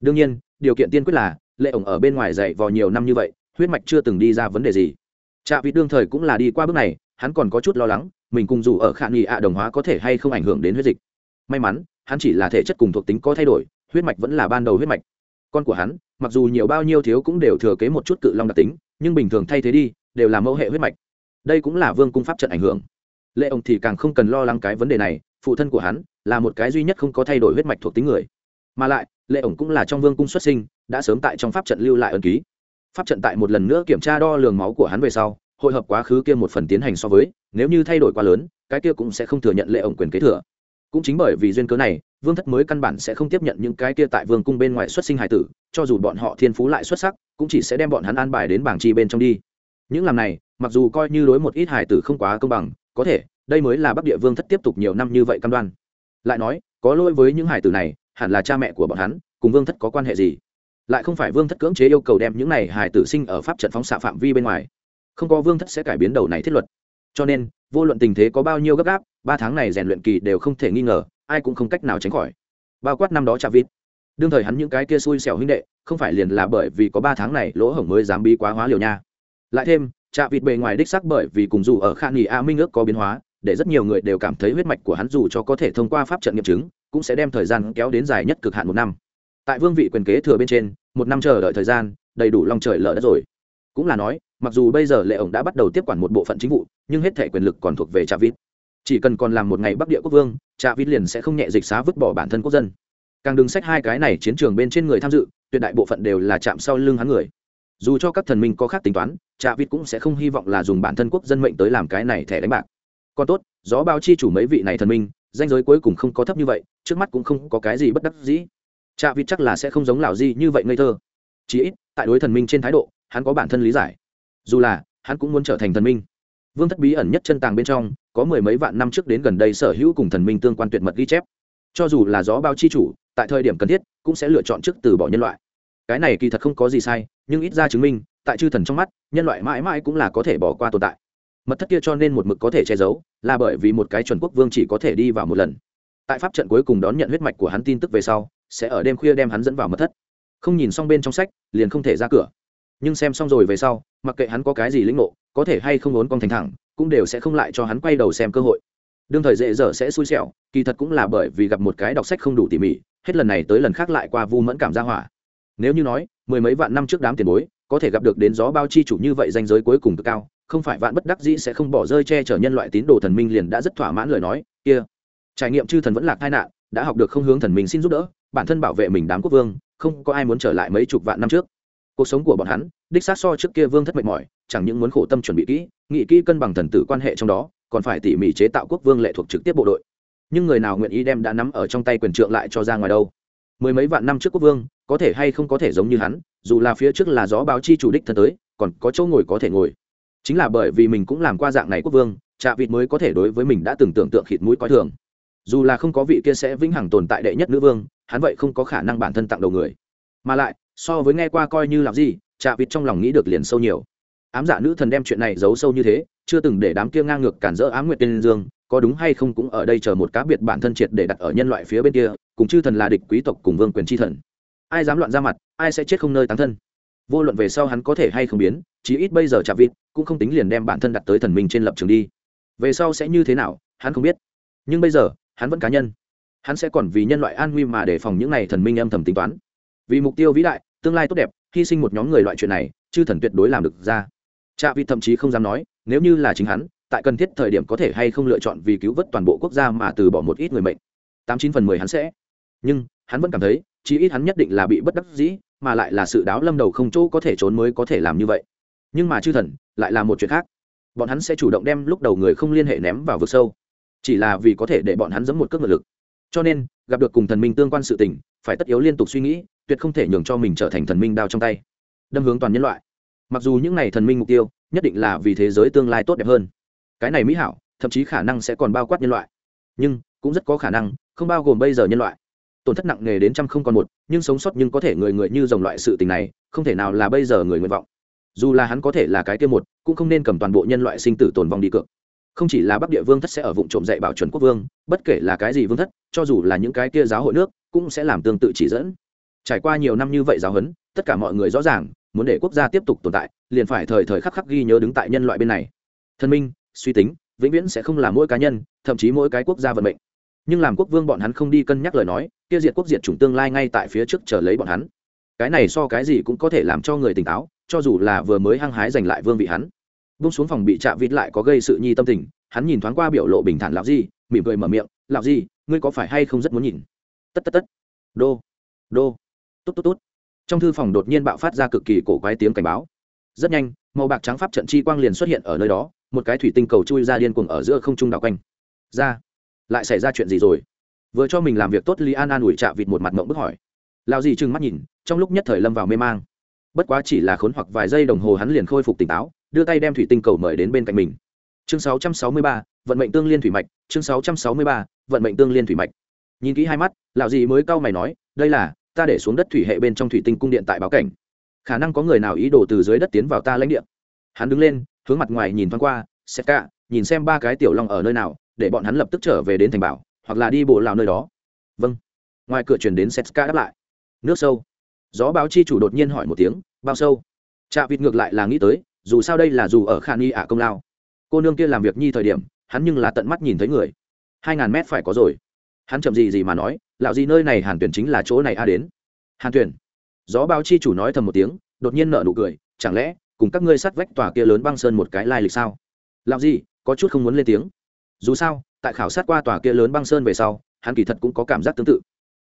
Đương nhiên, điều kiện tiên quyết là, lệ ổng ở bên ngoài dạy vò nhiều năm như vậy, huyết mạch chưa từng đi ra vấn đề gì. Chạm vịt đương thời cũng là đi qua bước này, hắn còn có chút lo lắng, mình cùng dù ở khả nghị ạ đồng hóa có thể hay không ảnh hưởng đến huyết dịch. May mắn, hắn chỉ là thể chất cùng thuộc tính có thay đổi huyết mạch vẫn là ban đầu huyết mạch. Con của hắn, mặc dù nhiều bao nhiêu thiếu cũng đều thừa kế một chút cự long đặc tính, nhưng bình thường thay thế đi, đều là mẫu hệ huyết mạch. Đây cũng là vương cung pháp trận ảnh hưởng. Lệ ông thì càng không cần lo lắng cái vấn đề này, phụ thân của hắn là một cái duy nhất không có thay đổi huyết mạch thuộc tính người. Mà lại, lệ ổng cũng là trong vương cung xuất sinh, đã sớm tại trong pháp trận lưu lại ân ký. Pháp trận tại một lần nữa kiểm tra đo lường máu của hắn về sau, hội hợp quá khứ kia một phần tiến hành so với, nếu như thay đổi quá lớn, cái kia cũng sẽ không thừa nhận lệ ổng quyền kế thừa. Cũng chính bởi vì duyên cớ này vương thất mới căn bản sẽ không tiếp nhận những cái kia tại vương cung bên ngoài xuất sinh hải tử, cho dù bọn họ thiên phú lại xuất sắc, cũng chỉ sẽ đem bọn hắn an bài đến bảng chi bên trong đi. Những làm này, mặc dù coi như đối một ít hải tử không quá công bằng, có thể, đây mới là bắc địa vương thất tiếp tục nhiều năm như vậy căn đoan. Lại nói, có lỗi với những hải tử này, hẳn là cha mẹ của bọn hắn, cùng vương thất có quan hệ gì? Lại không phải vương thất cưỡng chế yêu cầu đem những này hải tử sinh ở pháp trận phóng xạ phạm vi bên ngoài. Không có vương thất sẽ cải biến đầu này thiết luật. Cho nên, vô luận tình thế có bao nhiêu gấp gáp, ba tháng này rèn luyện kỳ đều không thể nghi ngờ ai cũng không cách nào tránh khỏi. Bao quát năm đó chạ vịt. Đương thời hắn những cái kia xui xẻo huynh đệ, không phải liền là bởi vì có ba tháng này lỗ hổng mới dám bí quá hóa liều nha. Lại thêm chạ vịt bề ngoài đích sắc bởi vì cùng dù ở khan nghỉ a minh ước có biến hóa, để rất nhiều người đều cảm thấy huyết mạch của hắn dù cho có thể thông qua pháp trận nghiệm chứng, cũng sẽ đem thời gian kéo đến dài nhất cực hạn một năm. Tại vương vị quyền kế thừa bên trên, một năm chờ đợi thời gian, đầy đủ lòng trời lỡ đất rồi. Cũng là nói, mặc dù bây giờ lệ ổng đã bắt đầu tiếp quản một bộ phận chính vụ, nhưng hết thể quyền lực còn thuộc về chạ vịt chỉ cần còn làm một ngày bắc địa quốc vương trà vít liền sẽ không nhẹ dịch xá vứt bỏ bản thân quốc dân. Càng đừng sách hai cái này chiến trường bên trên người tham dự, tuyệt đại bộ phận đều là chạm sau lưng hắn người. Dù cho các thần minh có khác tính toán trà vít cũng sẽ không hy vọng là dùng bản thân quốc dân mệnh tới làm cái này thẻ đánh bạc. Còn tốt, gió bao chi chủ mấy vị này thần minh, danh giới cuối cùng không có thấp như vậy, trước mắt cũng không có cái gì bất đắc dĩ. Trà vít chắc là sẽ không giống lào gì như vậy ngây thơ. Chỉ ít, tại đối thần minh trên thái độ, hắn có bản thân lý giải. Dù là, hắn cũng muốn trở thành thần minh vương thất bí ẩn nhất chân tàng bên trong, có mười mấy vạn năm trước đến gần đây sở hữu cùng thần minh tương quan tuyệt mật ghi chép. Cho dù là gió bao chi chủ, tại thời điểm cần thiết, cũng sẽ lựa chọn trước từ bỏ nhân loại. Cái này kỳ thật không có gì sai, nhưng ít ra chứng minh, tại chư thần trong mắt, nhân loại mãi mãi cũng là có thể bỏ qua tồn tại. Mật thất kia cho nên một mực có thể che giấu, là bởi vì một cái chuẩn quốc vương chỉ có thể đi vào một lần. Tại pháp trận cuối cùng đón nhận huyết mạch của hắn tin tức về sau, sẽ ở đêm khuya đem hắn dẫn vào mật thất. Không nhìn xong bên trong sách, liền không thể ra cửa. Nhưng xem xong rồi về sau, mặc kệ hắn có cái gì lĩnh ngộ có thể hay không ốn con thành thẳng, cũng đều sẽ không lại cho hắn quay đầu xem cơ hội. Đương thời dễ dở sẽ xui xẻo, kỳ thật cũng là bởi vì gặp một cái đọc sách không đủ tỉ mỉ, hết lần này tới lần khác lại qua vu mẫn cảm gia hỏa. Nếu như nói, mười mấy vạn năm trước đám tiền bối, có thể gặp được đến gió bao chi chủ như vậy danh giới cuối cùng cực cao, không phải vạn bất đắc dĩ sẽ không bỏ rơi che chở nhân loại tín đồ thần minh liền đã rất thỏa mãn lời nói, kia. Trải nghiệm chư thần vẫn là tai nạn, đã học được không hướng thần minh xin giúp đỡ, bản thân bảo vệ mình đám quốc vương, không có ai muốn trở lại mấy chục vạn năm trước. Cuộc sống của bọn hắn, đích xác so trước kia vương thất mệt mỏi chẳng những muốn khổ tâm chuẩn bị kỹ, nghị kỹ cân bằng thần tử quan hệ trong đó, còn phải tỉ mỉ chế tạo quốc vương lệ thuộc trực tiếp bộ đội. Nhưng người nào nguyện ý đem đã nắm ở trong tay quyền trượng lại cho ra ngoài đâu? Mười mấy vạn năm trước quốc vương, có thể hay không có thể giống như hắn, dù là phía trước là gió báo chi chủ đích thân tới, còn có chỗ ngồi có thể ngồi. Chính là bởi vì mình cũng làm qua dạng này quốc vương, trạ vịt mới có thể đối với mình đã từng tưởng tượng khịt mũi coi thường. Dù là không có vị kia sẽ vĩnh hằng tồn tại đệ nhất nữ vương, hắn vậy không có khả năng bản thân tặng đầu người. Mà lại, so với nghe qua coi như làm gì, trạ vịt trong lòng nghĩ được liền sâu nhiều ám giả dạ nữ thần đem chuyện này giấu sâu như thế, chưa từng để đám kia ngang ngược cản rỡ ám nguyệt tiên dương, có đúng hay không cũng ở đây chờ một cá biệt bản thân triệt để đặt ở nhân loại phía bên kia, cùng chư thần là địch quý tộc cùng vương quyền tri thần. Ai dám loạn ra mặt, ai sẽ chết không nơi tán thân. Vô luận về sau hắn có thể hay không biến, chí ít bây giờ chạp vịt, cũng không tính liền đem bản thân đặt tới thần minh trên lập trường đi. Về sau sẽ như thế nào, hắn không biết. Nhưng bây giờ, hắn vẫn cá nhân. Hắn sẽ còn vì nhân loại an nguy mà đề phòng những n à y thần minh âm thầm tính toán. Vì mục tiêu vĩ đại, tương lai tốt đẹp, hy sinh một nhóm người loại chuyện này, chư thần tuyệt đối làm được ra cha vịt thậm chí không dám nói, nếu như là chính hắn, tại cần thiết thời điểm có thể hay không lựa chọn vì cứu vớt toàn bộ quốc gia mà từ bỏ một ít người mệnh. Tám chín phần mười hắn sẽ. Nhưng, hắn vẫn cảm thấy, chí ít hắn nhất định là bị bất đắc dĩ, mà lại là sự đáo lâm đầu không chỗ có thể trốn mới có thể làm như vậy. Nhưng mà chư thần, lại là một chuyện khác. Bọn hắn sẽ chủ động đem lúc đầu người không liên hệ ném vào vực sâu. Chỉ là vì có thể để bọn hắn giấm một cước ngược lực. Cho nên, gặp được cùng thần minh tương quan sự tình, phải tất yếu liên tục suy nghĩ, tuyệt không thể nhường cho mình trở thành thần minh đao trong tay. Đâm hướng toàn nhân loại mặc dù những n à y thần minh mục tiêu, nhất định là vì thế giới tương lai tốt đẹp hơn. Cái này mỹ hảo, thậm chí khả năng sẽ còn bao quát nhân loại. Nhưng, cũng rất có khả năng, không bao gồm bây giờ nhân loại. Tổn thất nặng nề đến trăm không còn một, nhưng sống sót nhưng có thể người người như dòng loại sự tình này, không thể nào là bây giờ người nguyện vọng. Dù là hắn có thể là cái kia một, cũng không nên cầm toàn bộ nhân loại sinh tử tồn vong đi cược. Không chỉ là bắc địa vương thất sẽ ở vụ trộm dạy bảo chuẩn quốc vương, bất kể là cái gì vương thất, cho dù là những cái kia giáo hội nước, cũng sẽ làm tương tự chỉ dẫn. Trải qua nhiều năm như vậy giáo huấn, tất cả mọi người rõ ràng muốn để quốc gia tiếp tục tồn tại, liền phải thời thời khắc khắc ghi nhớ đứng tại nhân loại bên này. Thân minh, suy tính, vĩnh viễn sẽ không là mỗi cá nhân, thậm chí mỗi cái quốc gia vận mệnh. Nhưng làm quốc vương bọn hắn không đi cân nhắc lời nói, kia diệt quốc diệt chủng tương lai ngay tại phía trước chờ lấy bọn hắn. Cái này so cái gì cũng có thể làm cho người tỉnh táo, cho dù là vừa mới hăng hái giành lại vương vị hắn. Bung xuống phòng bị chạm vịt lại có gây sự nhi tâm tình, hắn nhìn thoáng qua biểu lộ bình thản lão di, mỉm cười mở miệng lão di, ngươi có phải hay không rất muốn nhìn? Tất tất tất. Đô đô. Tốt tốt tốt trong thư phòng đột nhiên bạo phát ra cực kỳ cổ quái tiếng cảnh báo. Rất nhanh màu bạc trắng pháp trận chi quang liền xuất hiện ở nơi đó một cái thủy tinh cầu chui ra điên cuồng ở giữa không trung đảo quanh. Ra lại xảy ra chuyện gì rồi? Vừa cho mình làm việc tốt lý an an ủi chạ vịt một mặt mộng bức hỏi. Lao gì trừng mắt nhìn trong lúc nhất thời lâm vào mê mang. Bất quá chỉ là khốn hoặc vài giây đồng hồ hắn liền khôi phục tỉnh táo đưa tay đem thủy tinh cầu mời đến bên cạnh mình. Chương 663, vận mệnh tương liên thủy mạch chương 663, vận mệnh tương liên thủy mạch. Nhìn kỹ hai mắt lão gì mới cau mày nói đây là ta để xuống đất thủy hệ bên trong thủy tinh cung điện tại báo cảnh. Khả năng có người nào ý đồ từ dưới đất tiến vào ta lãnh địa. Hắn đứng lên, hướng mặt ngoài nhìn thoáng qua xét cả nhìn xem ba cái tiểu long ở nơi nào, để bọn hắn lập tức trở về đến thành bảo, hoặc là đi bộ lào nơi đó. Vâng. Ngoài cửa chuyển đến setska đáp lại. Nước sâu. Gió báo chi chủ đột nhiên hỏi một tiếng, bao sâu? Chạ vịt ngược lại là nghĩ tới, dù sao đây là dù ở khan y ả công lao. Cô nương kia làm việc nhi thời điểm, hắn nhưng là tận mắt nhìn thấy người. Hai ngàn mét phải có rồi. Hắn chậm gì gì mà nói lạo gì nơi này hàn tuyển chính là chỗ này a đến. Hàn tuyển. Gió bao chi chủ nói thầm một tiếng, đột nhiên nở nụ cười, chẳng lẽ, cùng các ngươi sát vách tòa kia lớn băng sơn một cái lai lịch sao? Lạo gì, có chút không muốn lên tiếng. Dù sao, tại khảo sát qua tòa kia lớn băng sơn về sau, hắn kỳ thật cũng có cảm giác tương tự.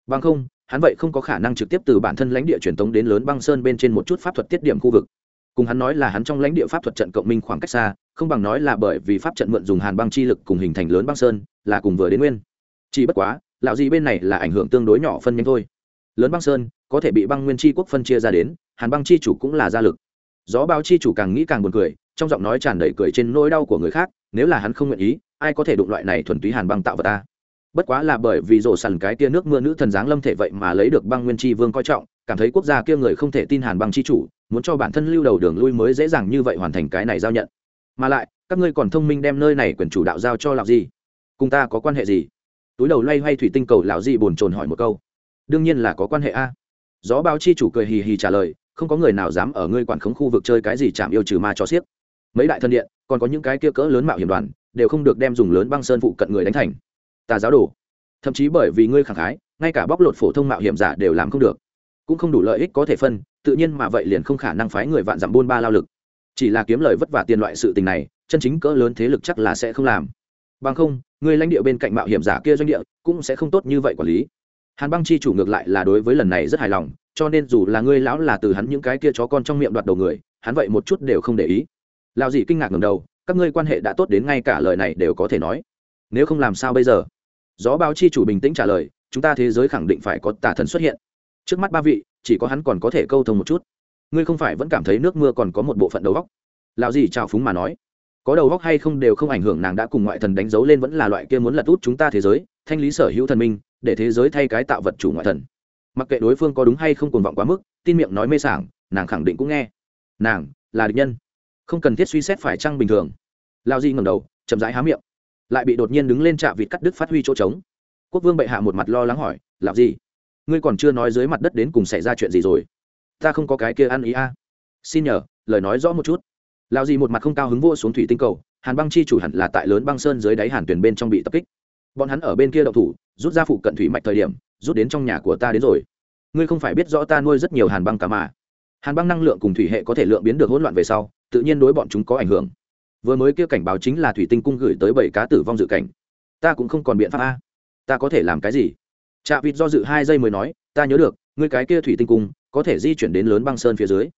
Bằng không, hắn vậy không có khả năng trực tiếp từ bản thân lãnh địa truyền tống đến lớn băng sơn bên trên một chút pháp thuật tiết điểm khu vực. Cùng hắn nói là hắn trong lãnh địa pháp thuật trận cộng minh khoảng cách xa, không bằng nói là bởi vì pháp trận mượn dùng hàn băng chi lực cùng hình thành lớn băng sơn, là cùng vừa đến nguyên. Chỉ bất quá lão gì bên này là ảnh hưởng tương đối nhỏ phân nhanh thôi. Lớn băng sơn, có thể bị băng nguyên chi quốc phân chia ra đến, hàn băng chi chủ cũng là gia lực. Gió báo chi chủ càng nghĩ càng buồn cười, trong giọng nói tràn đầy cười trên nỗi đau của người khác, nếu là hắn không nguyện ý, ai có thể đụng loại này thuần túy hàn băng tạo vật ta? Bất quá là bởi vì rổ sằn cái tia nước mưa nữ thần giáng lâm thể vậy mà lấy được băng nguyên tri vương coi trọng, cảm thấy quốc gia kia người không thể tin hàn băng chi chủ, muốn cho bản thân lưu đầu đường lui mới dễ dàng như vậy hoàn thành cái này giao nhận. Mà lại, các ngươi còn thông minh đem nơi này quyền chủ đạo giao cho lão gì cùng ta có quan hệ gì? Túi đầu loay hoay thủy tinh cầu lão dị bồn chồn hỏi một câu. Đương nhiên là có quan hệ a. Gió báo chi chủ cười hì hì trả lời, không có người nào dám ở ngươi quản khống khu vực chơi cái gì chạm yêu trừ ma cho xiếc. Mấy đại thân điện, còn có những cái kia cỡ lớn mạo hiểm đoàn, đều không được đem dùng lớn băng sơn phụ cận người đánh thành. Tà giáo đồ. Thậm chí bởi vì ngươi khẳng khái, ngay cả bóc lột phổ thông mạo hiểm giả đều làm không được. Cũng không đủ lợi ích có thể phân, tự nhiên mà vậy liền không khả năng phái người vạn dặm buôn ba lao lực. Chỉ là kiếm lời vất vả tiền loại sự tình này, chân chính cỡ lớn thế lực chắc là sẽ không làm bằng không, người lãnh địa bên cạnh mạo hiểm giả kia doanh địa cũng sẽ không tốt như vậy quản lý. Hàn băng chi chủ ngược lại là đối với lần này rất hài lòng, cho nên dù là ngươi lão là từ hắn những cái kia chó con trong miệng đoạt đầu người, hắn vậy một chút đều không để ý. Lao dì kinh ngạc ngầm đầu, các ngươi quan hệ đã tốt đến ngay cả lời này đều có thể nói. Nếu không làm sao bây giờ? Gió báo chi chủ bình tĩnh trả lời, chúng ta thế giới khẳng định phải có tà thần xuất hiện. Trước mắt ba vị, chỉ có hắn còn có thể câu thông một chút. Ngươi không phải vẫn cảm thấy nước mưa còn có một bộ phận đầu góc lão dì trào phúng mà nói có đầu góc hay không đều không ảnh hưởng nàng đã cùng ngoại thần đánh dấu lên vẫn là loại kia muốn lật út chúng ta thế giới, thanh lý sở hữu thần minh, để thế giới thay cái tạo vật chủ ngoại thần. Mặc kệ đối phương có đúng hay không cuồng vọng quá mức, tin miệng nói mê sảng, nàng khẳng định cũng nghe. Nàng là địch nhân. Không cần thiết suy xét phải chăng bình thường. Lao di ngầm đầu, chậm rãi há miệng. Lại bị đột nhiên đứng lên chạm vịt cắt đứt phát huy chỗ trống. Quốc vương bệ hạ một mặt lo lắng hỏi làm gì ngươi còn chưa nói dưới mặt đất đến cùng xảy ra chuyện gì rồi? Ta không có cái kia ăn ý a. Xin nhờ, lời nói rõ một chút lao gì một mặt không cao hứng vô xuống thủy tinh cầu, hàn băng chi chủ hẳn là tại lớn băng sơn dưới đáy hàn tuyển bên trong bị tập kích. Bọn hắn ở bên kia đậu thủ, rút ra phụ cận thủy mạch thời điểm, rút đến trong nhà của ta đến rồi. Ngươi không phải biết rõ ta nuôi rất nhiều hàn băng cả mà. Hàn băng năng lượng cùng thủy hệ có thể lượng biến được hỗn loạn về sau, tự nhiên đối bọn chúng có ảnh hưởng. Vừa mới kia cảnh báo chính là thủy tinh cung gửi tới bảy cá tử vong dự cảnh. Ta cũng không còn biện pháp a. Ta có thể làm cái gì? Chạ vịt do dự hai giây mới nói, ta nhớ được, ngươi cái kia thủy tinh cung có thể di chuyển đến lớn băng sơn phía dưới.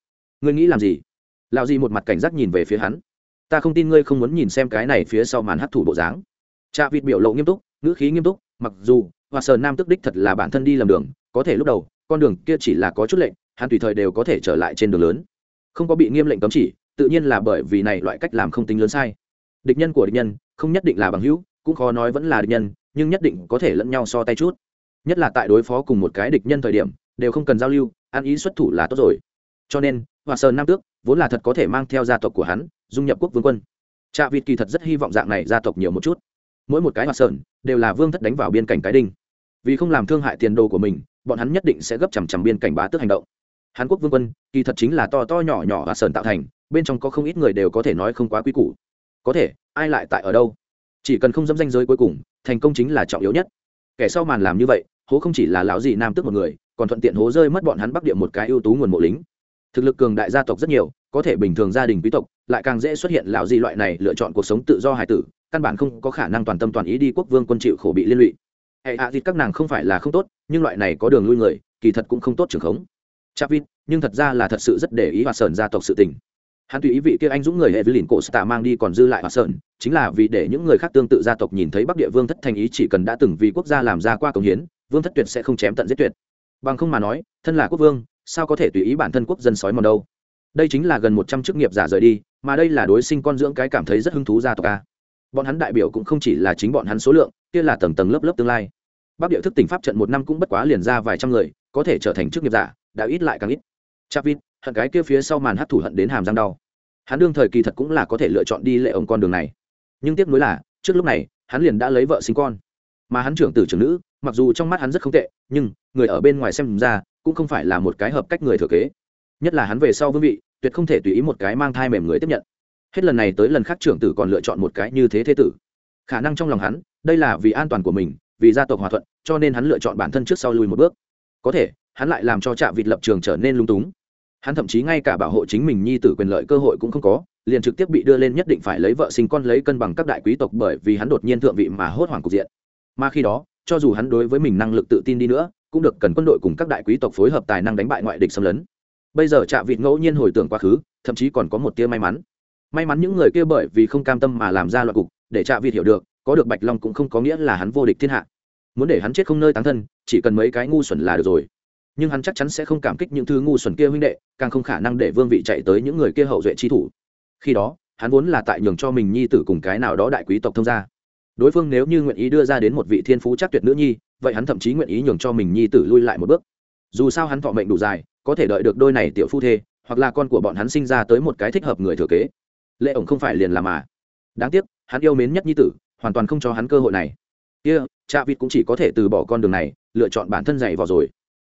Ngươi nghĩ làm gì? Lão Di một mặt cảnh giác nhìn về phía hắn. Ta không tin ngươi không muốn nhìn xem cái này phía sau màn hấp thủ bộ dáng. Cha vịt biểu lộ nghiêm túc, ngữ khí nghiêm túc, mặc dù hoa sờ nam tức đích thật là bản thân đi lầm đường, có thể lúc đầu, con đường kia chỉ là có chút lệnh hắn tùy thời đều có thể trở lại trên đường lớn. Không có bị nghiêm lệnh cấm chỉ, tự nhiên là bởi vì này loại cách làm không tính lớn sai. Địch nhân của địch nhân, không nhất định là bằng hữu, cũng khó nói vẫn là địch nhân, nhưng nhất định có thể lẫn nhau so tay chút. Nhất là tại đối phó cùng một cái địch nhân thời điểm, đều không cần giao lưu, ăn ý xuất thủ là tốt rồi cho nên hòa sơn nam tước vốn là thật có thể mang theo gia tộc của hắn, dung nhập quốc vương quân. Trạ vịt kỳ thật rất hy vọng dạng này gia tộc nhiều một chút. Mỗi một cái hòa sơn đều là vương thất đánh vào biên cảnh cái đinh. Vì không làm thương hại tiền đồ của mình, bọn hắn nhất định sẽ gấp chằm chằm biên cảnh bá tước hành động. Hàn quốc vương quân kỳ thật chính là to to nhỏ nhỏ hòa sơn tạo thành, bên trong có không ít người đều có thể nói không quá quý củ. Có thể, ai lại tại ở đâu? Chỉ cần không dẫm danh giới cuối cùng, thành công chính là trọng yếu nhất. Kẻ sau màn làm như vậy, hố không chỉ là lão gì nam tước một người, còn thuận tiện hố rơi mất bọn hắn bắc địa một cái ưu tú nguồn mộ lính thực lực cường đại gia tộc rất nhiều, có thể bình thường gia đình quý tộc, lại càng dễ xuất hiện lão gì loại này lựa chọn cuộc sống tự do hài tử, căn bản không có khả năng toàn tâm toàn ý đi quốc vương quân chịu khổ bị liên lụy. Hệ hạ à các nàng không phải là không tốt, nhưng loại này có đường lui người, kỳ thật cũng không tốt trường khống. Chapvin nhưng thật ra là thật sự rất để ý và sờn gia tộc sự tình. Hắn tùy ý vị kia anh dũng người hệ với lìn cổ stạ mang đi còn dư lại hoạt sơn chính là vì để những người khác tương tự gia tộc nhìn thấy bắc địa vương thất thành ý chỉ cần đã từng vì quốc gia làm ra qua công hiến, vương thất tuyệt sẽ không chém tận giết tuyệt. Bằng không mà nói, thân là quốc vương sao có thể tùy ý bản thân quốc dân sói mòn đâu? Đây chính là gần một trăm chức nghiệp giả rời đi, mà đây là đối sinh con dưỡng cái cảm thấy rất hứng thú gia tộc a. Bọn hắn đại biểu cũng không chỉ là chính bọn hắn số lượng, kia là tầng tầng lớp lớp tương lai. Bắc địa thức tỉnh pháp trận một năm cũng bất quá liền ra vài trăm người, có thể trở thành chức nghiệp giả, đã ít lại càng ít. Chavit hận cái kia phía sau màn hát thủ hận đến hàm răng đau. Hắn đương thời kỳ thật cũng là có thể lựa chọn đi lệ ổng con đường này. Nhưng tiếc nuối là, trước lúc này, hắn liền đã lấy vợ sinh con. Mà hắn trưởng tử trưởng nữ, mặc dù trong mắt hắn rất không tệ, nhưng người ở bên ngoài xem ra cũng không phải là một cái hợp cách người thừa kế. Nhất là hắn về sau vương vị, tuyệt không thể tùy ý một cái mang thai mềm người tiếp nhận. Hết lần này tới lần khác trưởng tử còn lựa chọn một cái như thế thế tử. Khả năng trong lòng hắn, đây là vì an toàn của mình, vì gia tộc hòa thuận, cho nên hắn lựa chọn bản thân trước sau lùi một bước. Có thể, hắn lại làm cho trạm vịt lập trường trở nên lung túng. Hắn thậm chí ngay cả bảo hộ chính mình nhi tử quyền lợi cơ hội cũng không có, liền trực tiếp bị đưa lên nhất định phải lấy vợ sinh con lấy cân bằng các đại quý tộc bởi vì hắn đột nhiên thượng vị mà hốt hoảng cục diện. Mà khi đó, cho dù hắn đối với mình năng lực tự tin đi nữa cũng được cần quân đội cùng các đại quý tộc phối hợp tài năng đánh bại ngoại địch xâm lấn. Bây giờ trạ vịt ngẫu nhiên hồi tưởng quá khứ, thậm chí còn có một tia may mắn. May mắn những người kia bởi vì không cam tâm mà làm ra loại cục, để trạ vịt hiểu được, có được bạch long cũng không có nghĩa là hắn vô địch thiên hạ. Muốn để hắn chết không nơi tán thân, chỉ cần mấy cái ngu xuẩn là được rồi. Nhưng hắn chắc chắn sẽ không cảm kích những thứ ngu xuẩn kia huynh đệ, càng không khả năng để vương vị chạy tới những người kia hậu duệ chi thủ. Khi đó, hắn vốn là tại nhường cho mình nhi tử cùng cái nào đó đại quý tộc thông gia. Đối phương nếu như nguyện ý đưa ra đến một vị thiên phú chắc tuyệt nữ nhi vậy hắn thậm chí nguyện ý nhường cho mình nhi tử lui lại một bước. Dù sao hắn thọ mệnh đủ dài có thể đợi được đôi này tiểu phu thê hoặc là con của bọn hắn sinh ra tới một cái thích hợp người thừa kế. Lệ ổng không phải liền làm mà. Đáng tiếc hắn yêu mến nhất nhi tử hoàn toàn không cho hắn cơ hội này. Kia、yeah, cha vịt cũng chỉ có thể từ bỏ con đường này lựa chọn bản thân dạy vào rồi.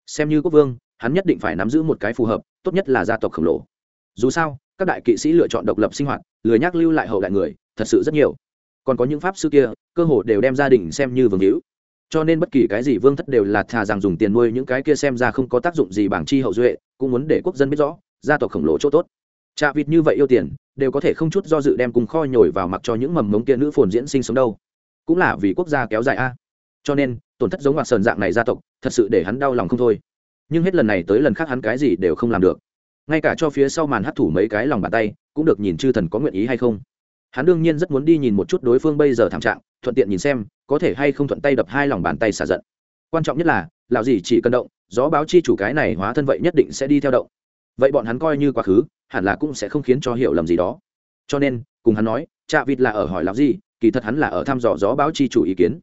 Xem như quốc vương hắn nhất định phải nắm giữ một cái phù hợp tốt nhất là gia tộc khổng lồ. Dù sao các đại kỵ sĩ lựa chọn độc lập sinh hoạt lười nhắc lưu lại hậu đại người thật sự rất nhiều. Còn có những pháp sư kia cơ hồ đều đem gia đình xem như vương hữu cho nên bất kỳ cái gì vương thất đều là thà rằng dùng tiền nuôi những cái kia xem ra không có tác dụng gì bảng chi hậu duệ, cũng muốn để quốc dân biết rõ, gia tộc khổng lồ chỗ tốt. Trà vịt như vậy yêu tiền, đều có thể không chút do dự đem cùng kho nhồi vào mặc cho những mầm mống kia nữ phồn diễn sinh sống đâu. Cũng là vì quốc gia kéo dài a. Cho nên, tổn thất giống hoặc sờn dạng này gia tộc, thật sự để hắn đau lòng không thôi. Nhưng hết lần này tới lần khác hắn cái gì đều không làm được. Ngay cả cho phía sau màn hấp thủ mấy cái lòng bàn tay, cũng được nhìn chư thần có nguyện ý hay không. Hắn đương nhiên rất muốn đi nhìn một chút đối phương bây giờ thảm trạng thuận tiện nhìn xem có thể hay không thuận tay đập hai lòng bàn tay xả giận. Quan trọng nhất là lão gì chỉ cần động gió báo chi chủ cái này hóa thân vậy nhất định sẽ đi theo động. Vậy bọn hắn coi như quá khứ hẳn là cũng sẽ không khiến cho hiểu lầm gì đó. Cho nên cùng hắn nói chạ vịt là ở hỏi lão gì kỳ thật hắn là ở thăm dò gió báo chi chủ ý kiến.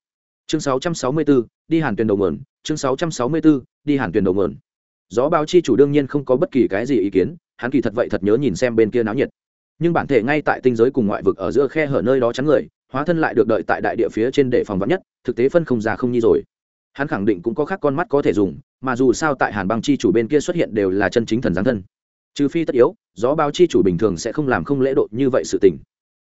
Chương 664, đi hàn tuyền đầu mượn chương 664, đi hàn tuyền đầu mượn gió báo chi chủ đương nhiên không có bất kỳ cái gì ý kiến hắn kỳ thật vậy thật nhớ nhìn xem bên kia náo nhiệt. Nhưng bản thể ngay tại tinh giới cùng ngoại vực ở giữa khe hở nơi đó chắn người hóa thân lại được đợi tại đại địa phía trên để phòng vắn nhất, thực tế phân không ra không nhi rồi. Hắn khẳng định cũng có khác con mắt có thể dùng, mà dù sao tại hàn băng chi chủ bên kia xuất hiện đều là chân chính thần giáng thân. Trừ phi tất yếu, gió báo chi chủ bình thường sẽ không làm không lễ độ như vậy sự tình.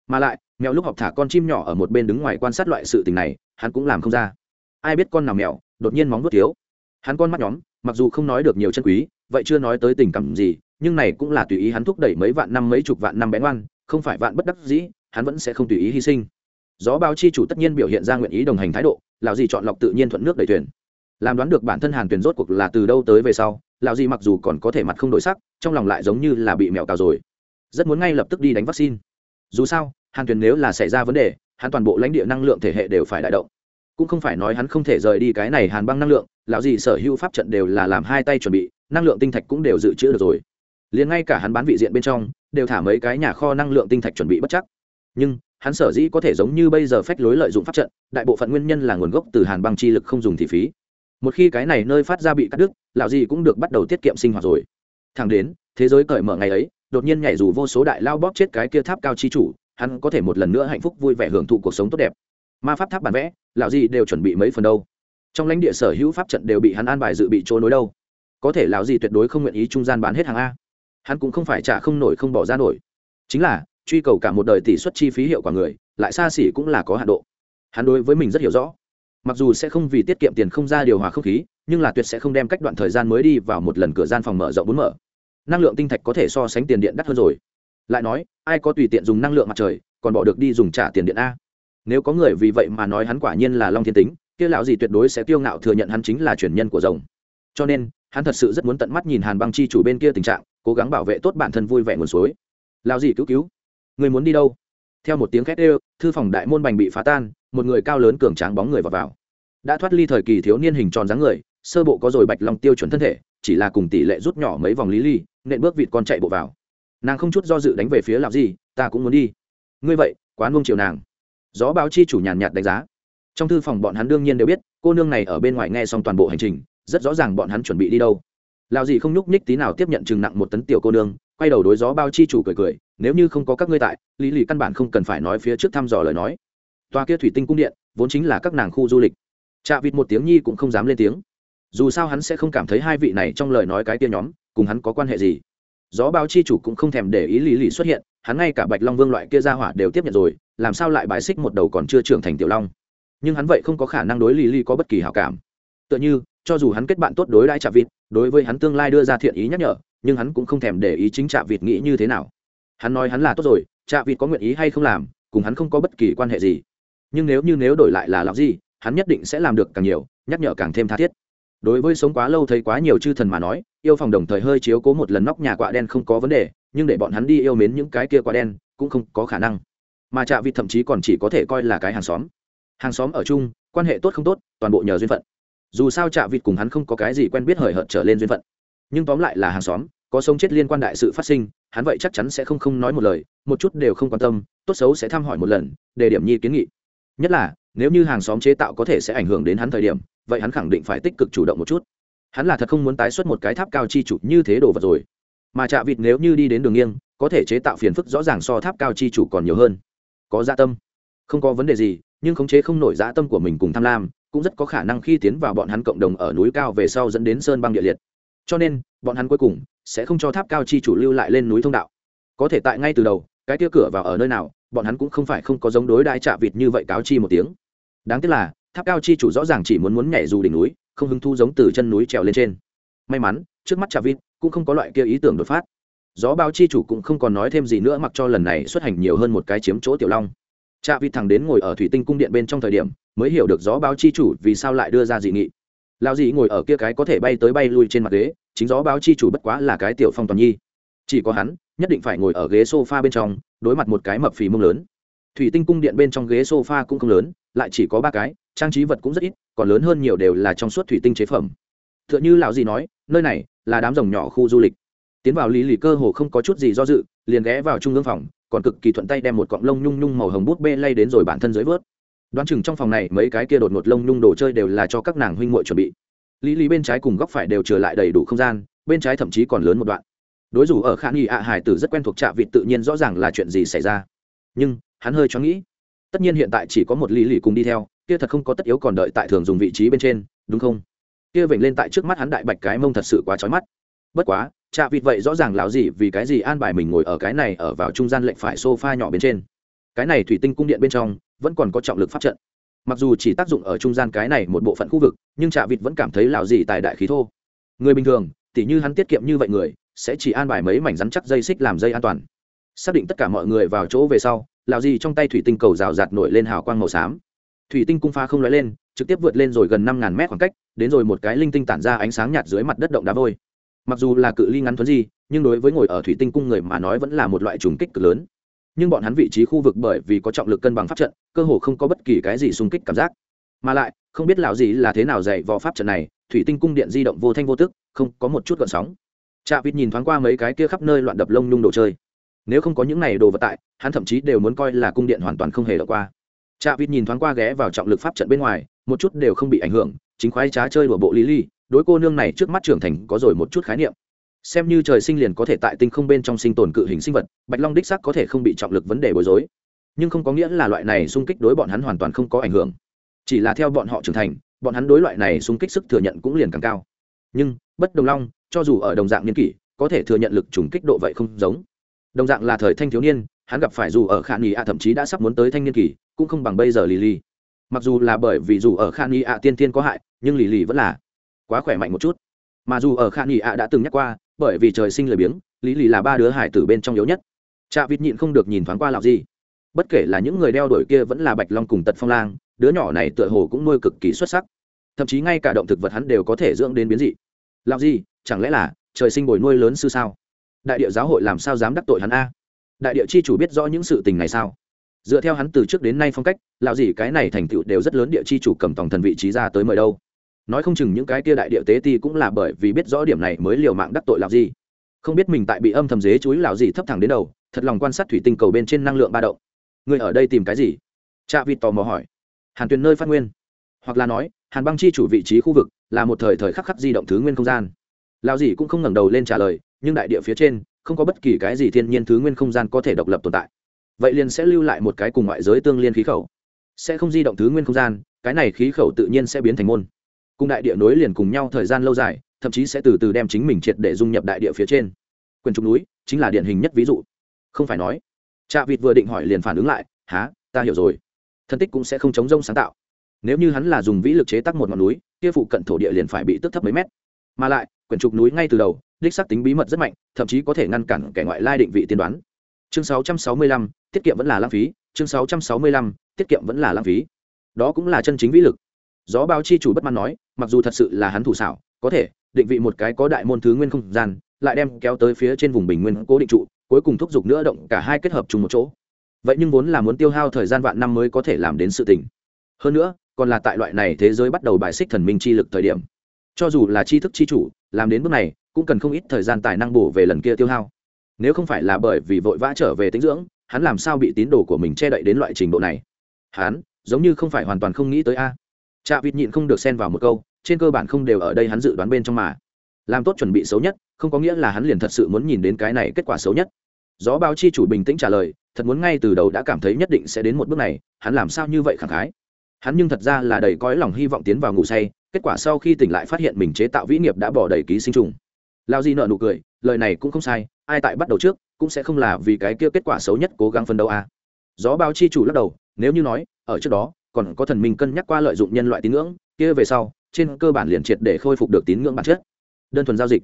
Mà lại, mèo lúc học thả con chim nhỏ ở một bên đứng ngoài quan sát loại sự tình này, hắn cũng làm không ra. Ai biết con nào mèo, đột nhiên móng vuốt thiếu. Hắn con mắt nhóm, mặc dù không nói được nhiều chân quý, vậy chưa nói tới tình cảm gì, nhưng này cũng là tùy ý hắn thúc đẩy mấy vạn năm mấy chục vạn năm bén oan không phải vạn bất đắc dĩ, hắn vẫn sẽ không tùy ý hy sinh gió báo chi chủ tất nhiên biểu hiện ra nguyện ý đồng hành thái độ, lão gì chọn lọc tự nhiên thuận nước đẩy thuyền. Làm đoán được bản thân hàn Tuyền rốt cuộc là từ đâu tới về sau, lão gì mặc dù còn có thể mặt không đổi sắc, trong lòng lại giống như là bị mẹo cào rồi. Rất muốn ngay lập tức đi đánh vaccine. Dù sao, hàn Tuyền nếu là xảy ra vấn đề, hắn toàn bộ lãnh địa năng lượng thể hệ đều phải đại động. Cũng không phải nói hắn không thể rời đi cái này hàn băng năng lượng, lão gì sở hữu pháp trận đều là làm hai tay chuẩn bị, năng lượng tinh thạch cũng đều dự trữ được rồi. Liền ngay cả hắn bán vị diện bên trong, đều thả mấy cái nhà kho năng lượng tinh thạch chuẩn bị bất chắc. Nhưng hắn sở dĩ có thể giống như bây giờ phách lối lợi dụng pháp trận, đại bộ phận nguyên nhân là nguồn gốc từ hàn băng chi lực không dùng thì phí. Một khi cái này nơi phát ra bị cắt đứt, lão gì cũng được bắt đầu tiết kiệm sinh hoạt rồi. Thẳng đến, thế giới cởi mở ngày ấy, đột nhiên nhảy dù vô số đại lao bóp chết cái kia tháp cao chi chủ, hắn có thể một lần nữa hạnh phúc vui vẻ hưởng thụ cuộc sống tốt đẹp. Ma pháp tháp bản vẽ, lão gì đều chuẩn bị mấy phần đâu. Trong lãnh địa sở hữu pháp trận đều bị hắn an bài dự bị chỗ nối đâu. Có thể lão gì tuyệt đối không nguyện ý trung gian bán hết hàng a. Hắn cũng không phải trả không nổi không bỏ ra nổi. Chính là truy cầu cả một đời tỷ suất chi phí hiệu quả người, lại xa xỉ cũng là có hạ độ. Hắn đối với mình rất hiểu rõ. Mặc dù sẽ không vì tiết kiệm tiền không ra điều hòa không khí, nhưng là tuyệt sẽ không đem cách đoạn thời gian mới đi vào một lần cửa gian phòng mở rộng bốn mở. Năng lượng tinh thạch có thể so sánh tiền điện đắt hơn rồi. Lại nói, ai có tùy tiện dùng năng lượng mặt trời, còn bỏ được đi dùng trả tiền điện a. Nếu có người vì vậy mà nói hắn quả nhiên là long thiên tính, kia lão gì tuyệt đối sẽ kiêu ngạo thừa nhận hắn chính là truyền nhân của rồng. Cho nên, hắn thật sự rất muốn tận mắt nhìn hàn băng chi chủ bên kia tình trạng, cố gắng bảo vệ tốt bản thân vui vẻ nguồn suối. Lão gì cứu cứu? Người muốn đi đâu? Theo một tiếng khét ê thư phòng đại môn bành bị phá tan một người cao lớn cường tráng bóng người vào, vào. Đã thoát ly thời kỳ thiếu niên hình tròn dáng người sơ bộ có rồi bạch long tiêu chuẩn thân thể chỉ là cùng tỷ lệ rút nhỏ mấy vòng lý ly nện bước vịt con chạy bộ vào. Nàng không chút do dự đánh về phía làm gì ta cũng muốn đi. Ngươi vậy quán nung chiều nàng. Gió báo chi chủ nhàn nhạt đánh giá. Trong thư phòng bọn hắn đương nhiên đều biết cô nương này ở bên ngoài nghe xong toàn bộ hành trình rất rõ ràng bọn hắn chuẩn bị đi đâu. Lào gì không nhúc nhích tí nào tiếp nhận chừng nặng một tấn tiểu cô nương quay đầu đối gió bao chi chủ cười cười, nếu như không có các ngươi tại, lý lì căn bản không cần phải nói phía trước thăm dò lời nói. Toa kia thủy tinh cung điện, vốn chính là các nàng khu du lịch. Chạ vịt một tiếng nhi cũng không dám lên tiếng. Dù sao hắn sẽ không cảm thấy hai vị này trong lời nói cái tia nhóm, cùng hắn có quan hệ gì. Gió bao chi chủ cũng không thèm để ý lý lì xuất hiện, hắn ngay cả bạch long vương loại kia ra hỏa đều tiếp nhận rồi, làm sao lại bài xích một đầu còn chưa trưởng thành tiểu long. Nhưng hắn vậy không có khả năng đối lý lì có bất kỳ hảo cảm. Tựa như, cho dù hắn kết bạn tốt đối đãi chạ vịt, đối với hắn tương lai đưa ra thiện ý nhắc nhở nhưng hắn cũng không thèm để ý chính trạ vịt nghĩ như thế nào. Hắn nói hắn là tốt rồi, trạ vịt có nguyện ý hay không làm, cùng hắn không có bất kỳ quan hệ gì. Nhưng nếu như nếu đổi lại là lão gì hắn nhất định sẽ làm được càng nhiều, nhắc nhở càng thêm tha thiết. Đối với sống quá lâu thấy quá nhiều chư thần mà nói, yêu phòng đồng thời hơi chiếu cố một lần nóc nhà quạ đen không có vấn đề, nhưng để bọn hắn đi yêu mến những cái kia quạ đen, cũng không có khả năng. Mà trạ vịt thậm chí còn chỉ có thể coi là cái hàng xóm. Hàng xóm ở chung, quan hệ tốt không tốt, toàn bộ nhờ duyên phận. Dù sao trạ vịt cùng hắn không có cái gì quen biết hời hợt trở lên duyên phận nhưng tóm lại là hàng xóm, có sống chết liên quan đại sự phát sinh, hắn vậy chắc chắn sẽ không không nói một lời, một chút đều không quan tâm, tốt xấu sẽ thăm hỏi một lần để điểm nhi kiến nghị. Nhất là, nếu như hàng xóm chế tạo có thể sẽ ảnh hưởng đến hắn thời điểm, vậy hắn khẳng định phải tích cực chủ động một chút. Hắn là thật không muốn tái xuất một cái tháp cao chi chủ như thế đồ vật rồi. Mà chạ vịt nếu như đi đến đường nghiêng, có thể chế tạo phiền phức rõ ràng so tháp cao chi chủ còn nhiều hơn. Có dạ tâm. Không có vấn đề gì, nhưng khống chế không nổi dạ tâm của mình cùng tham lam, cũng rất có khả năng khi tiến vào bọn hắn cộng đồng ở núi cao về sau dẫn đến sơn băng địa liệt cho nên, bọn hắn cuối cùng sẽ không cho tháp cao chi chủ lưu lại lên núi thông đạo. Có thể tại ngay từ đầu, cái tia cửa vào ở nơi nào, bọn hắn cũng không phải không có giống đối Đại chạ vịt như vậy cáo chi một tiếng. Đáng tiếc là, tháp cao chi chủ rõ ràng chỉ muốn muốn nhảy dù đỉnh núi, không hứng thu giống từ chân núi trèo lên trên. May mắn, trước mắt chạ vịt cũng không có loại kia ý tưởng đột phát. Gió bao chi chủ cũng không còn nói thêm gì nữa mặc cho lần này xuất hành nhiều hơn một cái chiếm chỗ tiểu long. Chạ vịt thẳng đến ngồi ở thủy tinh cung điện bên trong thời điểm, mới hiểu được gió bao chi chủ vì sao lại đưa ra dị nghị lao dì ngồi ở kia cái có thể bay tới bay lui trên mặt ghế, chính gió báo chi chủ bất quá là cái tiểu phong toàn nhi. Chỉ có hắn, nhất định phải ngồi ở ghế sofa bên trong, đối mặt một cái mập phì mông lớn. Thủy tinh cung điện bên trong ghế sofa cũng không lớn, lại chỉ có ba cái, trang trí vật cũng rất ít, còn lớn hơn nhiều đều là trong suốt thủy tinh chế phẩm. T h ư ợ n h ư lão gì nói, nơi này là đám rồng nhỏ khu du lịch. Tiến vào lý lì cơ hồ không có chút gì do dự, liền ghé vào trung ương phòng, còn cực kỳ thuận tay đem một cọng lông nhung nhung màu hồng bút bê lay đến rồi bản thân dưới vớt đoán chừng trong phòng này mấy cái kia đột ngột lông nhung đồ chơi đều là cho các nàng huynh muội chuẩn bị. Lý lý bên trái cùng góc phải đều trở lại đầy đủ không gian, bên trái thậm chí còn lớn một đoạn. Đối thủ ở khả nghi ạ hải tử rất quen thuộc trạ vịt tự nhiên rõ ràng là chuyện gì xảy ra. Nhưng, hắn hơi cho nghĩ. Tất nhiên hiện tại chỉ có một lý Lý cùng đi theo, kia thật không có tất yếu còn đợi tại thường dùng vị trí bên trên, đúng không? Kia vểnh lên tại trước mắt hắn đại bạch cái mông thật sự quá trói mắt. Bất quá chạ vịt vậy rõ ràng lão gì vì cái gì an bài mình ngồi ở cái này ở vào trung gian lệnh phải sofa nhỏ bên trên. Cái này thủy tinh cung điện bên trong vẫn còn có trọng lực pháp trận. Mặc dù chỉ tác dụng ở trung gian cái này một bộ phận khu vực, nhưng trà vịt vẫn cảm thấy lão gì tại đại khí thô. Người bình thường, tỉ như hắn tiết kiệm như vậy người, sẽ chỉ an bài mấy mảnh rắn chắc dây xích làm dây an toàn. Xác định tất cả mọi người vào chỗ về sau, lão gì trong tay thủy tinh cầu rào rạt nổi lên hào quang màu xám. Thủy tinh cung pha không lóe lên, trực tiếp vượt lên rồi gần năm ngàn mét khoảng cách, đến rồi một cái linh tinh tản ra ánh sáng nhạt dưới mặt đất động đá vôi. Mặc dù là cự ly ngắn thuấn gì nhưng đối với ngồi ở thủy tinh cung người mà nói vẫn là một loại trùng kích cực lớn nhưng bọn hắn vị trí khu vực bởi vì có trọng lực cân bằng pháp trận, cơ hồ không có bất kỳ cái gì xung kích cảm giác. Mà lại, không biết lão gì là thế nào dạy vò pháp trận này, thủy tinh cung điện di động vô thanh vô tức, không có một chút gợn sóng. Chạ vịt nhìn thoáng qua mấy cái kia khắp nơi loạn đập lông nhung đồ chơi. Nếu không có những này đồ vật tại, hắn thậm chí đều muốn coi là cung điện hoàn toàn không hề đọc qua. Chạ vịt nhìn thoáng qua ghé vào trọng lực pháp trận bên ngoài, một chút đều không bị ảnh hưởng, chính khoái trá chơi đùa bộ lý ly, đối cô nương này trước mắt trưởng thành có rồi một chút khái niệm xem như trời sinh liền có thể tại tinh không bên trong sinh tồn cự hình sinh vật, bạch long đích sắc có thể không bị trọng lực vấn đề bối rối. Nhưng không có nghĩa là loại này xung kích đối bọn hắn hoàn toàn không có ảnh hưởng. Chỉ là theo bọn họ trưởng thành, bọn hắn đối loại này xung kích sức thừa nhận cũng liền càng cao. Nhưng, bất đồng long, cho dù ở đồng dạng niên kỷ, có thể thừa nhận lực trùng kích độ vậy không giống. Đồng dạng là thời thanh thiếu niên, hắn gặp phải dù ở khả nghi a thậm chí đã sắp muốn tới thanh niên kỳ cũng không bằng bây giờ lì lì. Mặc dù là bởi vì dù ở khả nghi a tiên tiên có hại, nhưng lì lì vẫn là quá khỏe mạnh một chút. Mà dù ở khả nghi a đã từng nhắc qua bởi vì trời sinh lười biếng, lý lì là ba đứa hải tử bên trong yếu nhất. Cha vịt nhịn không được nhìn thoáng qua lạo gì bất kể là những người đeo đổi kia vẫn là bạch long cùng tật phong lang, đứa nhỏ này tựa hồ cũng nuôi cực kỳ xuất sắc. Thậm chí ngay cả động thực vật hắn đều có thể dưỡng đến biến dị. Lạo gì chẳng lẽ là trời sinh bồi nuôi lớn sư sao? Đại địa giáo hội làm sao dám đắc tội hắn a? Đại địa chi chủ biết rõ những sự tình này sao? Dựa theo hắn từ trước đến nay phong cách, lạo gì cái này thành tựu đều rất lớn địa chi chủ cầm tổng thần vị trí ra tới mời đâu nói không chừng những cái kia đại địa tế ti cũng là bởi vì biết rõ điểm này mới liều mạng đắc tội lạo gì không biết mình tại bị âm thầm dế chuối lạo gì thấp thẳng đến đầu, thật lòng quan sát thủy tinh cầu bên trên năng lượng ba động. Người ở đây tìm cái gì? Cha vịt tò mò hỏi. Hàn tuyền nơi phát nguyên. Hoặc là nói, hàn băng chi chủ vị trí khu vực là một thời thời khắc khắc di động thứ nguyên không gian. Lão gì cũng không ngẩng đầu lên trả lời, nhưng đại địa phía trên không có bất kỳ cái gì thiên nhiên thứ nguyên không gian có thể độc lập tồn tại. Vậy liền sẽ lưu lại một cái cùng ngoại giới tương liên khí khẩu. Sẽ không di động thứ nguyên không gian, cái này khí khẩu tự nhiên sẽ biến thành môn cùng đại địa nối liền cùng nhau thời gian lâu dài thậm chí sẽ từ từ đem chính mình triệt để dung nhập đại địa phía trên. Quyền trục núi chính là điển hình nhất ví dụ. Không phải nói. Cha vịt vừa định hỏi liền phản ứng lại há ta hiểu rồi. Thân tích cũng sẽ không chống rông sáng tạo. Nếu như hắn là dùng vĩ lực chế tác một ngọn núi kia phụ cận thổ địa liền phải bị tức thấp mấy mét. Mà lại quyển trục núi ngay từ đầu đích xác tính bí mật rất mạnh thậm chí có thể ngăn cản kẻ ngoại lai định vị tiên đoán. Chương 665, tiết kiệm vẫn là lãng phí. Chương 665, tiết kiệm vẫn là lãng phí. Đó cũng là chân chính vĩ lực gió báo chi chủ bất mãn nói, mặc dù thật sự là hắn thủ xảo, có thể, định vị một cái có đại môn thứ nguyên không gian, lại đem kéo tới phía trên vùng bình nguyên cố định trụ, cuối cùng thúc giục nữa động cả hai kết hợp chung một chỗ. Vậy nhưng vốn là muốn tiêu hao thời gian vạn năm mới có thể làm đến sự tình. Hơn nữa, còn là tại loại này thế giới bắt đầu bài xích thần minh chi lực thời điểm. Cho dù là tri thức chi chủ, làm đến bước này, cũng cần không ít thời gian tài năng bổ về lần kia tiêu hao. Nếu không phải là bởi vì vội vã trở về tính dưỡng, hắn làm sao bị tín đồ của mình che đậy đến loại trình độ này? Hắn, giống như không phải hoàn toàn không nghĩ tới a. Trạ vịt nhịn không được xen vào một câu, trên cơ bản không đều ở đây hắn dự đoán bên trong mà. Làm tốt chuẩn bị xấu nhất, không có nghĩa là hắn liền thật sự muốn nhìn đến cái này kết quả xấu nhất. Gió báo chi chủ bình tĩnh trả lời, thật muốn ngay từ đầu đã cảm thấy nhất định sẽ đến một bước này, hắn làm sao như vậy khẳng khái. Hắn nhưng thật ra là đầy cõi lòng hy vọng tiến vào ngủ say, kết quả sau khi tỉnh lại phát hiện mình chế tạo vĩ nghiệp đã bỏ đầy ký sinh trùng. Lao Di nợ nụ cười, lời này cũng không sai, ai tại bắt đầu trước, cũng sẽ không là vì cái kia kết quả xấu nhất cố gắng phân đấu a. À. Gió báo chi chủ lắc đầu, nếu như nói, ở trước đó, còn có thần minh cân nhắc qua lợi dụng nhân loại tín ngưỡng, kia về sau, trên cơ bản liền triệt để khôi phục được tín ngưỡng bản chất. Đơn thuần giao dịch.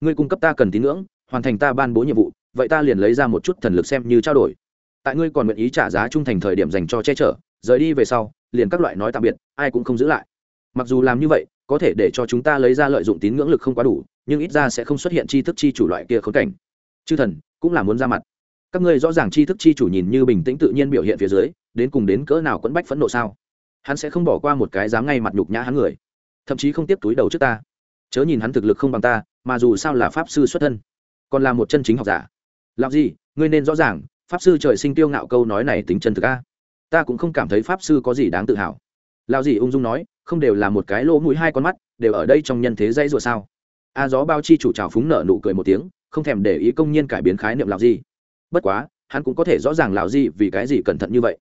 Ngươi cung cấp ta cần tín ngưỡng, hoàn thành ta ban bố nhiệm vụ, vậy ta liền lấy ra một chút thần lực xem như trao đổi. Tại ngươi còn nguyện ý trả giá trung thành thời điểm dành cho che chở, rời đi về sau, liền các loại nói tạm biệt, ai cũng không giữ lại. Mặc dù làm như vậy, có thể để cho chúng ta lấy ra lợi dụng tín ngưỡng lực không quá đủ, nhưng ít ra sẽ không xuất hiện tri thức chi chủ loại kia khốn cảnh. Chư thần, cũng là muốn ra mặt các ngươi rõ ràng tri thức chi chủ nhìn như bình tĩnh tự nhiên biểu hiện phía dưới, đến cùng đến cỡ nào quẫn bách phẫn nộ sao? Hắn sẽ không bỏ qua một cái dám ngay mặt nhục nhã hắn người, thậm chí không tiếp túi đầu trước ta. Chớ nhìn hắn thực lực không bằng ta, mà dù sao là pháp sư xuất thân, còn là một chân chính học giả. Làm gì ngươi nên rõ ràng, pháp sư trời sinh tiêu ngạo câu nói này tính chân thực a. Ta cũng không cảm thấy pháp sư có gì đáng tự hào. Lao gì ung dung nói, không đều là một cái lỗ mũi hai con mắt, đều ở đây trong nhân thế dây rùa sao? A gió bao chi chủ trào phúng nở nụ cười một tiếng, không thèm để ý công nhiên cải biến khái niệm lào gì bất quá, hắn cũng có thể rõ ràng lão di vì cái gì cẩn thận như vậy.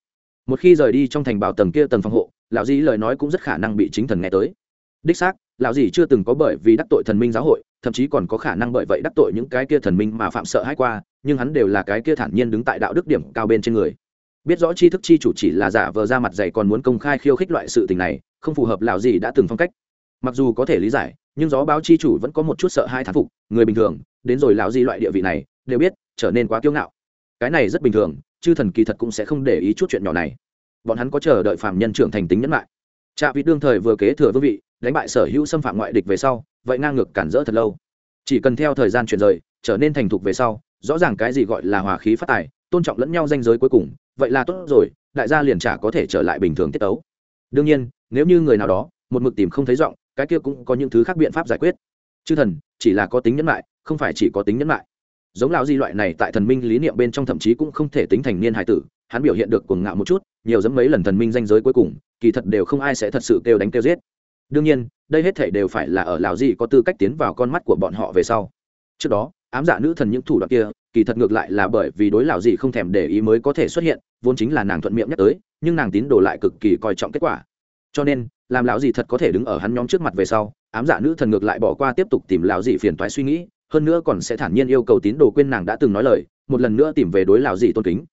Một khi rời đi trong thành bảo tầng kia tầng phòng hộ, lão di lời nói cũng rất khả năng bị chính thần nghe tới. Đích xác, lão di chưa từng có bởi vì đắc tội thần minh giáo hội, thậm chí còn có khả năng bởi vậy đắc tội những cái kia thần minh mà phạm sợ hãi qua, nhưng hắn đều là cái kia thản nhiên đứng tại đạo đức điểm cao bên trên người. Biết rõ tri thức chi chủ chỉ là giả vờ ra mặt dày còn muốn công khai khiêu khích loại sự tình này, không phù hợp lão di đã từng phong cách. Mặc dù có thể lý giải, nhưng gió báo chi chủ vẫn có một chút sợ hai thán phục, người bình thường, đến rồi lão di loại địa vị này, đều biết, trở nên quá kiêu ngạo cái này rất bình thường, chư thần kỳ thật cũng sẽ không để ý chút chuyện nhỏ này. Bọn hắn có chờ đợi phạm nhân trưởng thành tính nhẫn lại. Trạ vị đương thời vừa kế thừa vương vị, đánh bại sở hữu xâm phạm ngoại địch về sau, vậy ngang ngược cản rỡ thật lâu. Chỉ cần theo thời gian chuyển rời, trở nên thành thục về sau, rõ ràng cái gì gọi là hòa khí phát tài, tôn trọng lẫn nhau danh giới cuối cùng, vậy là tốt rồi, đại gia liền trả có thể trở lại bình thường tiết tấu. Đương nhiên, nếu như người nào đó, một mực tìm không thấy giọng, cái kia cũng có những thứ khác biện pháp giải quyết. Chư thần, chỉ là có tính nhẫn lại, không phải chỉ có tính nhẫn lại giống lão di loại này tại thần minh lý niệm bên trong thậm chí cũng không thể tính thành niên hải tử, hắn biểu hiện được cuồng ngạo một chút, nhiều dẫm mấy lần thần minh danh giới cuối cùng, kỳ thật đều không ai sẽ thật sự kêu đánh kêu giết. Đương nhiên, đây hết thể đều phải là ở lão di có tư cách tiến vào con mắt của bọn họ về sau. Trước đó, ám dạ nữ thần những thủ đoạn kia, kỳ thật ngược lại là bởi vì đối lão di không thèm để ý mới có thể xuất hiện, vốn chính là nàng thuận miệng nhắc tới, nhưng nàng tín đồ lại cực kỳ coi trọng kết quả. Cho nên, làm lão gì thật có thể đứng ở hắn nhóm trước mặt về sau, ám dạ nữ thần ngược lại bỏ qua tiếp tục tìm lão gì phiền toái suy nghĩ hơn nữa còn sẽ thản nhiên yêu cầu tín đồ quên nàng đã từng nói lời, một lần nữa tìm về đối lão gì tôn kính.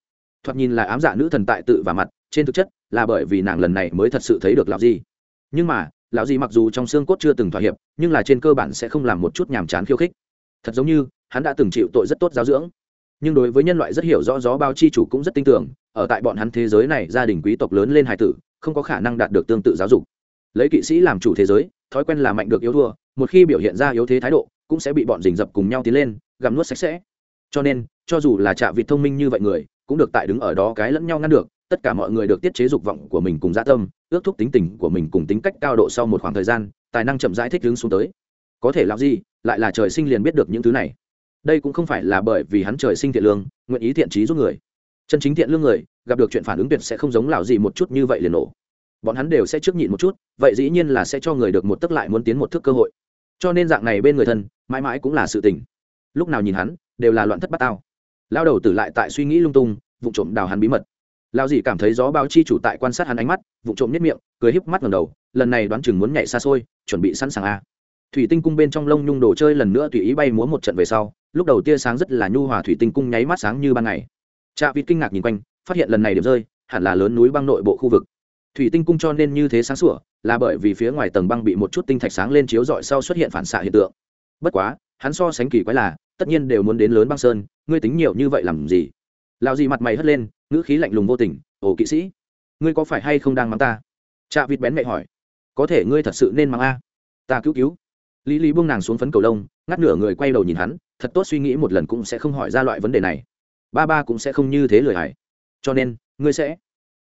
Thoạt nhìn là ám dạ nữ thần tại tự và mặt, trên thực chất là bởi vì nàng lần này mới thật sự thấy được lão gì nhưng mà, lão gì mặc dù trong xương cốt chưa từng thỏa hiệp, nhưng là trên cơ bản sẽ không làm một chút nhàm chán khiêu khích. Thật giống như, hắn đã từng chịu tội rất tốt giáo dưỡng. Nhưng đối với nhân loại rất hiểu rõ gió bao chi chủ cũng rất tin tưởng, ở tại bọn hắn thế giới này gia đình quý tộc lớn lên hài tử, không có khả năng đạt được tương tự giáo dục. Lấy kỵ sĩ làm chủ thế giới, thói quen là mạnh được yếu thua một khi biểu hiện ra yếu thế thái độ, cũng sẽ bị bọn rình dập cùng nhau tiến lên, gặm nuốt sạch sẽ. Cho nên, cho dù là trạ vịt thông minh như vậy người, cũng được tại đứng ở đó cái lẫn nhau ngăn được, tất cả mọi người được tiết chế dục vọng của mình cùng gia dạ tâm, ước thúc tính tình của mình cùng tính cách cao độ sau một khoảng thời gian, tài năng chậm rãi thích đứng xuống tới. Có thể làm gì, lại là trời sinh liền biết được những thứ này. Đây cũng không phải là bởi vì hắn trời sinh thiện lương, nguyện ý thiện trí giúp người. Chân chính thiện lương người, gặp được chuyện phản ứng tuyệt sẽ không giống lão gì một chút như vậy liền nổ. Bọn hắn đều sẽ trước nhịn một chút, vậy dĩ nhiên là sẽ cho người được một tức lại muốn tiến một thước cơ hội cho nên dạng này bên người thân, mãi mãi cũng là sự tình. Lúc nào nhìn hắn, đều là loạn thất bát tao. Lao đầu tử lại tại suy nghĩ lung tung, vụ trộm đào hắn bí mật. Lao dì cảm thấy gió báo chi chủ tại quan sát hắn ánh mắt, vụ trộm nhất miệng, cười híp mắt ngầm đầu, lần này đoán chừng muốn nhảy xa xôi, chuẩn bị sẵn sàng a. Thủy tinh cung bên trong lông nhung đồ chơi lần nữa tùy ý bay múa một trận về sau, lúc đầu tia sáng rất là nhu hòa thủy tinh cung nháy mắt sáng như ban ngày. Cha vịt kinh ngạc nhìn quanh, phát hiện lần này điểm rơi, hẳn là lớn núi băng nội bộ khu vực thủy tinh cung cho nên như thế sáng sủa, là bởi vì phía ngoài tầng băng bị một chút tinh thạch sáng lên chiếu rọi sau xuất hiện phản xạ hiện tượng. Bất quá, hắn so sánh kỳ quái là, tất nhiên đều muốn đến lớn băng sơn, ngươi tính nhiều như vậy làm gì? Lao gì mặt mày hất lên, ngữ khí lạnh lùng vô tình, ồ, kỵ sĩ, ngươi có phải hay không đang mắng ta? Cha vịt bén mẹ hỏi. Có thể ngươi thật sự nên mắng a? Ta cứu cứu. Lý lý buông nàng xuống phấn cầu lông, ngắt nửa người quay đầu nhìn hắn, thật tốt suy nghĩ một lần cũng sẽ không hỏi ra loại vấn đề này. Ba ba cũng sẽ không như thế lời hải cho nên, ngươi sẽ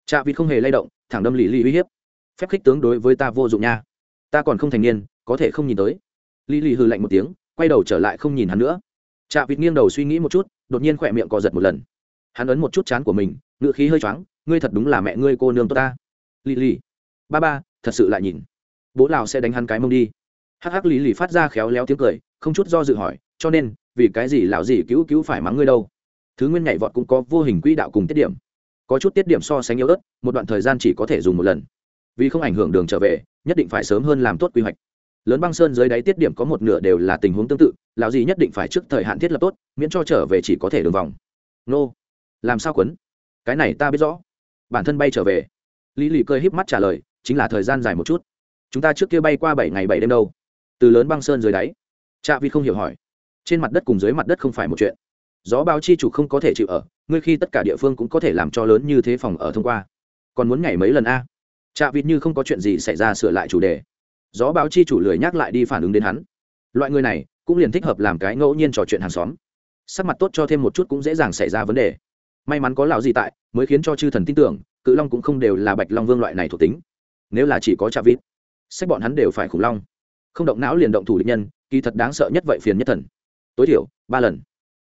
chạ vịt không hề lay động, thẳng đâm lì lì uy hiếp. Phép khích tướng đối với ta vô dụng nha. Ta còn không thành niên, có thể không nhìn tới. Lì lì hừ lạnh một tiếng, quay đầu trở lại không nhìn hắn nữa. Chạ vịt nghiêng đầu suy nghĩ một chút, đột nhiên khỏe miệng cò giật một lần. Hắn ấn một chút chán của mình ngựa khí hơi choáng, ngươi thật đúng là mẹ ngươi cô nương tốt ta. Lì lì ba ba, thật sự lại nhìn. Bố lào sẽ đánh hắn cái mông đi. Hắc hắc lý lì phát ra khéo léo tiếng cười, không chút do dự hỏi, cho nên, vì cái gì lão gì cứu cứu phải mắng ngươi đâu? Thứ nguyên nhảy vọt cũng có vô hình quỹ đạo cùng tiết điểm có chút tiết điểm so sánh yếu ớt, một đoạn thời gian chỉ có thể dùng một lần. Vì không ảnh hưởng đường trở về, nhất định phải sớm hơn làm tốt quy hoạch. Lớn băng sơn dưới đáy tiết điểm có một nửa đều là tình huống tương tự, lão gì nhất định phải trước thời hạn thiết lập tốt, miễn cho trở về chỉ có thể đường vòng. Nô, làm sao quấn? Cái này ta biết rõ. Bản thân bay trở về. Lý lì cơi híp mắt trả lời, chính là thời gian dài một chút. Chúng ta trước kia bay qua bảy ngày bảy đêm đâu. Từ lớn băng sơn dưới đáy. Cha vi không hiểu hỏi. Trên mặt đất cùng dưới mặt đất không phải một chuyện. Gió báo chi chủ không có thể chịu ở ngươi khi tất cả địa phương cũng có thể làm cho lớn như thế phòng ở thông qua. Còn muốn nhảy mấy lần a? Chạ vịt như không có chuyện gì xảy ra sửa lại chủ đề. Gió báo chi chủ lười nhắc lại đi phản ứng đến hắn. Loại người này cũng liền thích hợp làm cái ngẫu nhiên trò chuyện hàng xóm. Sắc mặt tốt cho thêm một chút cũng dễ dàng xảy ra vấn đề. May mắn có lão gì tại, mới khiến cho chư thần tin tưởng, cự long cũng không đều là bạch long vương loại này thuộc tính. Nếu là chỉ có chạ vịt, sách bọn hắn đều phải khủng long. Không động não liền động thủ địch nhân, kỳ thật đáng sợ nhất vậy phiền nhất thần. Tối thiểu, ba lần.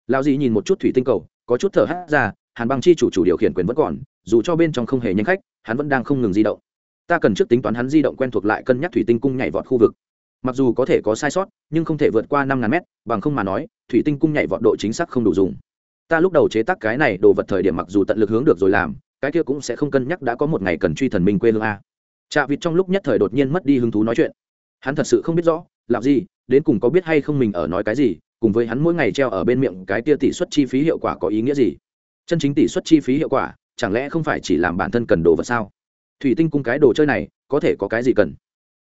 Lão gì nhìn một chút thủy tinh cầu có chút thở hát ra, hàn băng chi chủ chủ điều khiển quyền vẫn còn, dù cho bên trong không hề nhanh khách, hắn vẫn đang không ngừng di động. Ta cần trước tính toán hắn di động quen thuộc lại cân nhắc thủy tinh cung nhảy vọt khu vực. Mặc dù có thể có sai sót, nhưng không thể vượt qua năm ngàn mét, bằng không mà nói, thủy tinh cung nhảy vọt độ chính xác không đủ dùng. Ta lúc đầu chế tác cái này đồ vật thời điểm mặc dù tận lực hướng được rồi làm, cái kia cũng sẽ không cân nhắc đã có một ngày cần truy thần minh quê hương a. Chạ vịt trong lúc nhất thời đột nhiên mất đi hứng thú nói chuyện. Hắn thật sự không biết rõ làm gì đến cùng có biết hay không mình ở nói cái gì cùng với hắn mỗi ngày treo ở bên miệng cái tia tỷ suất chi phí hiệu quả có ý nghĩa gì? Chân chính tỷ suất chi phí hiệu quả chẳng lẽ không phải chỉ làm bản thân cần đồ vật sao? Thủy tinh cung cái đồ chơi này có thể có cái gì cần?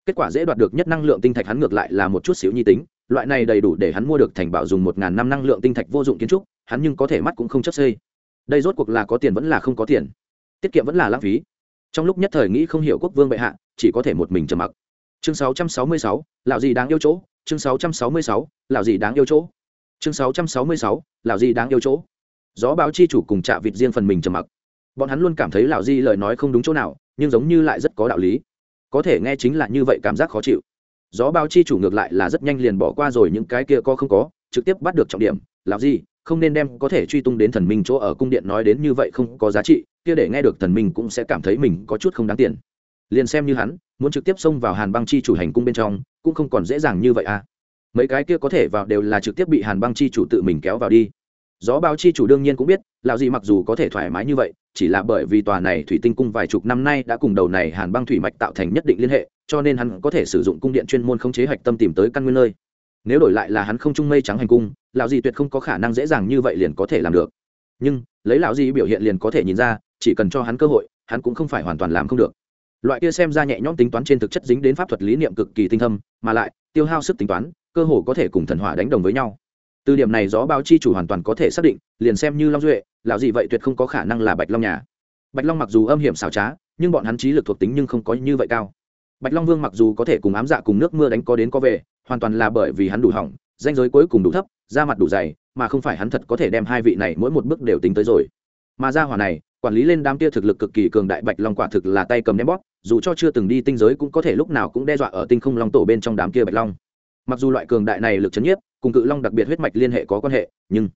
Kết quả dễ đoạt được nhất năng lượng tinh thạch hắn ngược lại là một chút xíu nhi tính loại này đầy đủ để hắn mua được thành bảo dùng một ngàn năm năng lượng tinh thạch vô dụng kiến trúc hắn nhưng có thể mắt cũng không chấp xây đây rốt cuộc là có tiền vẫn là không có tiền? Tiết kiệm vẫn là lãng phí. Trong lúc nhất thời nghĩ không hiểu quốc vương bệ hạ chỉ có thể một mình trầm mặc. Chương 666, lão gì đáng yêu chỗ? Chương 666, lão gì đáng yêu chỗ. Chương 666, lão gì đáng yêu chỗ. Gió báo chi chủ cùng trạ vịt riêng phần mình trầm mặc. Bọn hắn luôn cảm thấy lão di lời nói không đúng chỗ nào nhưng giống như lại rất có đạo lý. Có thể nghe chính là như vậy cảm giác khó chịu. Gió báo chi chủ ngược lại là rất nhanh liền bỏ qua rồi những cái kia có không có trực tiếp bắt được trọng điểm. Lão di không nên đem có thể truy tung đến thần minh chỗ ở cung điện nói đến như vậy không có giá trị kia để nghe được thần minh cũng sẽ cảm thấy mình có chút không đáng tiền. Liền xem như hắn muốn trực tiếp xông vào hàn băng chi chủ hành cung bên trong, cũng không còn dễ dàng như vậy à. Mấy cái kia có thể vào đều là trực tiếp bị hàn băng chi chủ tự mình kéo vào đi. Gió báo chi chủ đương nhiên cũng biết, lão gì mặc dù có thể thoải mái như vậy, chỉ là bởi vì tòa này thủy tinh cung vài chục năm nay đã cùng đầu này hàn băng thủy mạch tạo thành nhất định liên hệ, cho nên hắn có thể sử dụng cung điện chuyên môn khống chế hạch tâm tìm tới căn nguyên nơi. Nếu đổi lại là hắn không trung mây trắng hành cung, lão gì tuyệt không có khả năng dễ dàng như vậy liền có thể làm được. Nhưng, lấy lão gì biểu hiện liền có thể nhìn ra, chỉ cần cho hắn cơ hội, hắn cũng không phải hoàn toàn làm không được loại kia xem ra nhẹ nhõm tính toán trên thực chất dính đến pháp thuật lý niệm cực kỳ tinh thâm, mà lại, tiêu hao sức tính toán, cơ hồ có thể cùng thần hỏa đánh đồng với nhau. Từ điểm này gió báo chi chủ hoàn toàn có thể xác định, liền xem như long duệ, lão gì vậy tuyệt không có khả năng là bạch long nhà. Bạch long mặc dù âm hiểm xảo trá, nhưng bọn hắn trí lực thuộc tính nhưng không có như vậy cao. Bạch long vương mặc dù có thể cùng ám dạ cùng nước mưa đánh có đến có về, hoàn toàn là bởi vì hắn đủ hỏng, danh giới cuối cùng đủ thấp, da mặt đủ dày, mà không phải hắn thật có thể đem hai vị này mỗi một bước đều tính tới rồi. Mà ra hỏa này quản lý lên đám kia thực lực cực kỳ cường đại bạch long quả thực là tay cầm ném bóp, dù cho chưa từng đi tinh giới cũng có thể lúc nào cũng đe dọa ở tinh không long tổ bên trong đám kia bạch long. Mặc dù loại cường đại này lực chấn nhiếp, cùng cự long đặc biệt huyết mạch liên hệ có quan hệ, nhưng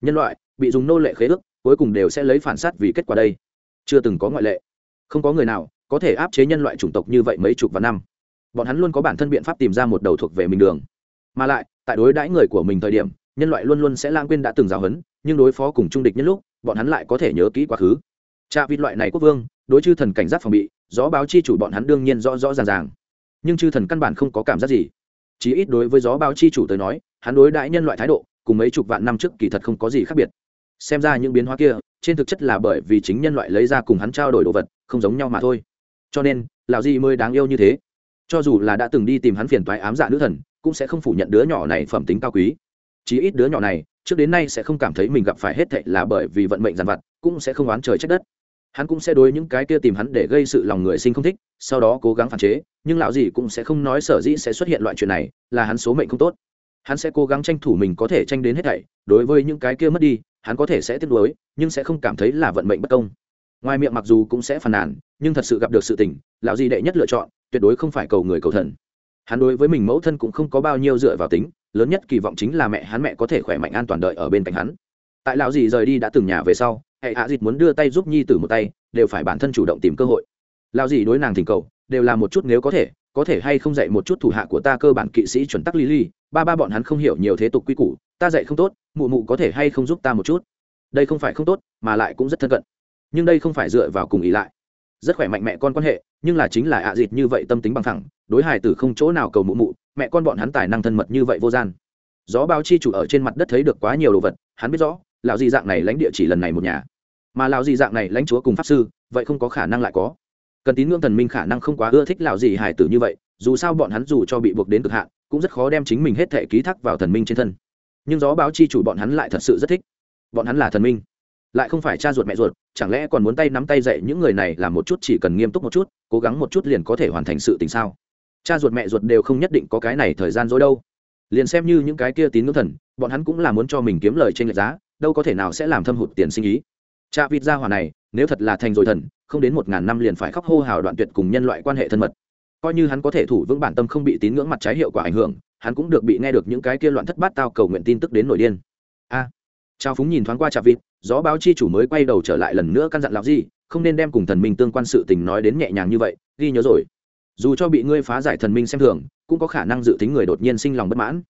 nhân loại bị dùng nô lệ khế ước, cuối cùng đều sẽ lấy phản sát vì kết quả đây. Chưa từng có ngoại lệ. Không có người nào có thể áp chế nhân loại chủng tộc như vậy mấy chục vạn năm. Bọn hắn luôn có bản thân biện pháp tìm ra một đầu thuộc về mình đường. Mà lại, tại đối đãi người của mình thời điểm, nhân loại luôn luôn sẽ lãng quên đã từng giáo huấn, nhưng đối phó cùng trung địch nhất lúc, bọn hắn lại có thể nhớ kỹ quá khứ cha vịt loại này quốc vương, đối chư thần cảnh giác phòng bị, gió báo chi chủ bọn hắn đương nhiên rõ rõ ràng ràng. Nhưng chư thần căn bản không có cảm giác gì. Chí ít đối với gió báo chi chủ tới nói, hắn đối đãi nhân loại thái độ, cùng mấy chục vạn năm trước kỳ thật không có gì khác biệt. Xem ra những biến hóa kia, trên thực chất là bởi vì chính nhân loại lấy ra cùng hắn trao đổi đồ vật, không giống nhau mà thôi. Cho nên, lão gì mới đáng yêu như thế. Cho dù là đã từng đi tìm hắn phiền toái ám dạ nữ thần, cũng sẽ không phủ nhận đứa nhỏ này phẩm tính cao quý. Chí ít đứa nhỏ này, trước đến nay sẽ không cảm thấy mình gặp phải hết thệ là bởi vì vận mệnh giàn vặt, cũng sẽ không oán trời trách đất hắn cũng sẽ đối những cái kia tìm hắn để gây sự lòng người sinh không thích, sau đó cố gắng phản chế, nhưng lão gì cũng sẽ không nói sở dĩ sẽ xuất hiện loại chuyện này, là hắn số mệnh không tốt. Hắn sẽ cố gắng tranh thủ mình có thể tranh đến hết thảy, đối với những cái kia mất đi, hắn có thể sẽ tiếp nối nhưng sẽ không cảm thấy là vận mệnh bất công. Ngoài miệng mặc dù cũng sẽ phàn nàn, nhưng thật sự gặp được sự tình, lão gì đệ nhất lựa chọn, tuyệt đối không phải cầu người cầu thần. Hắn đối với mình mẫu thân cũng không có bao nhiêu dựa vào tính, lớn nhất kỳ vọng chính là mẹ hắn mẹ có thể khỏe mạnh an toàn đợi ở bên cạnh hắn. Tại lão gì rời đi đã từng nhà về sau hệ hạ dịt muốn đưa tay giúp nhi tử một tay, đều phải bản thân chủ động tìm cơ hội. Lao gì đối nàng thỉnh cầu, đều là một chút nếu có thể có thể hay không dạy một chút thủ hạ của ta cơ bản kỵ sĩ chuẩn tắc lý ly, ba ba bọn hắn không hiểu nhiều thế tục quy củ, ta dạy không tốt, mụ mụ có thể hay không giúp ta một chút. Đây không phải không tốt, mà lại cũng rất thân cận. Nhưng đây không phải dựa vào cùng ý lại. Rất khỏe mạnh mẹ con quan hệ, nhưng là chính là ạ à dịt như vậy tâm tính bằng thẳng, đối hài tử không chỗ nào cầu mụ mụ, mẹ con bọn hắn tài năng thân mật như vậy vô gian. Gió bao chi chủ ở trên mặt đất thấy được quá nhiều đồ vật, hắn biết rõ, lão di dạng này lãnh địa chỉ lần này một nhà mà lão gì dạng này lãnh chúa cùng pháp sư, vậy không có khả năng lại có. Cần tín ngưỡng thần minh khả năng không quá ưa thích lão gì hải tử như vậy, dù sao bọn hắn dù cho bị buộc đến cực hạn, cũng rất khó đem chính mình hết thể ký thác vào thần minh trên thân. Nhưng gió báo chi chủ bọn hắn lại thật sự rất thích. Bọn hắn là thần minh, lại không phải cha ruột mẹ ruột, chẳng lẽ còn muốn tay nắm tay dạy những người này làm một chút chỉ cần nghiêm túc một chút, cố gắng một chút liền có thể hoàn thành sự tình sao? Cha ruột mẹ ruột đều không nhất định có cái này thời gian dối đâu. Liền xem như những cái kia tín ngưỡng thần, bọn hắn cũng là muốn cho mình kiếm lời trên lệch giá, đâu có thể nào sẽ làm thâm hụt tiền sinh ý cha vịt gia hỏa này nếu thật là thành rồi thần không đến một ngàn năm liền phải khóc hô hào đoạn tuyệt cùng nhân loại quan hệ thân mật. Coi như hắn có thể thủ vững bản tâm không bị tín ngưỡng mặt trái hiệu quả ảnh hưởng hắn cũng được bị nghe được những cái kia loạn thất bát tao cầu nguyện tin tức đến nổi điên. A. À, trao phúng nhìn thoáng qua chạp vịt gió báo chi chủ mới quay đầu trở lại lần nữa căn dặn lão gì không nên đem cùng thần minh tương quan sự tình nói đến nhẹ nhàng như vậy ghi nhớ rồi. Dù cho bị ngươi phá giải thần minh xem thường cũng có khả năng dự tính người đột nhiên sinh lòng bất mãn.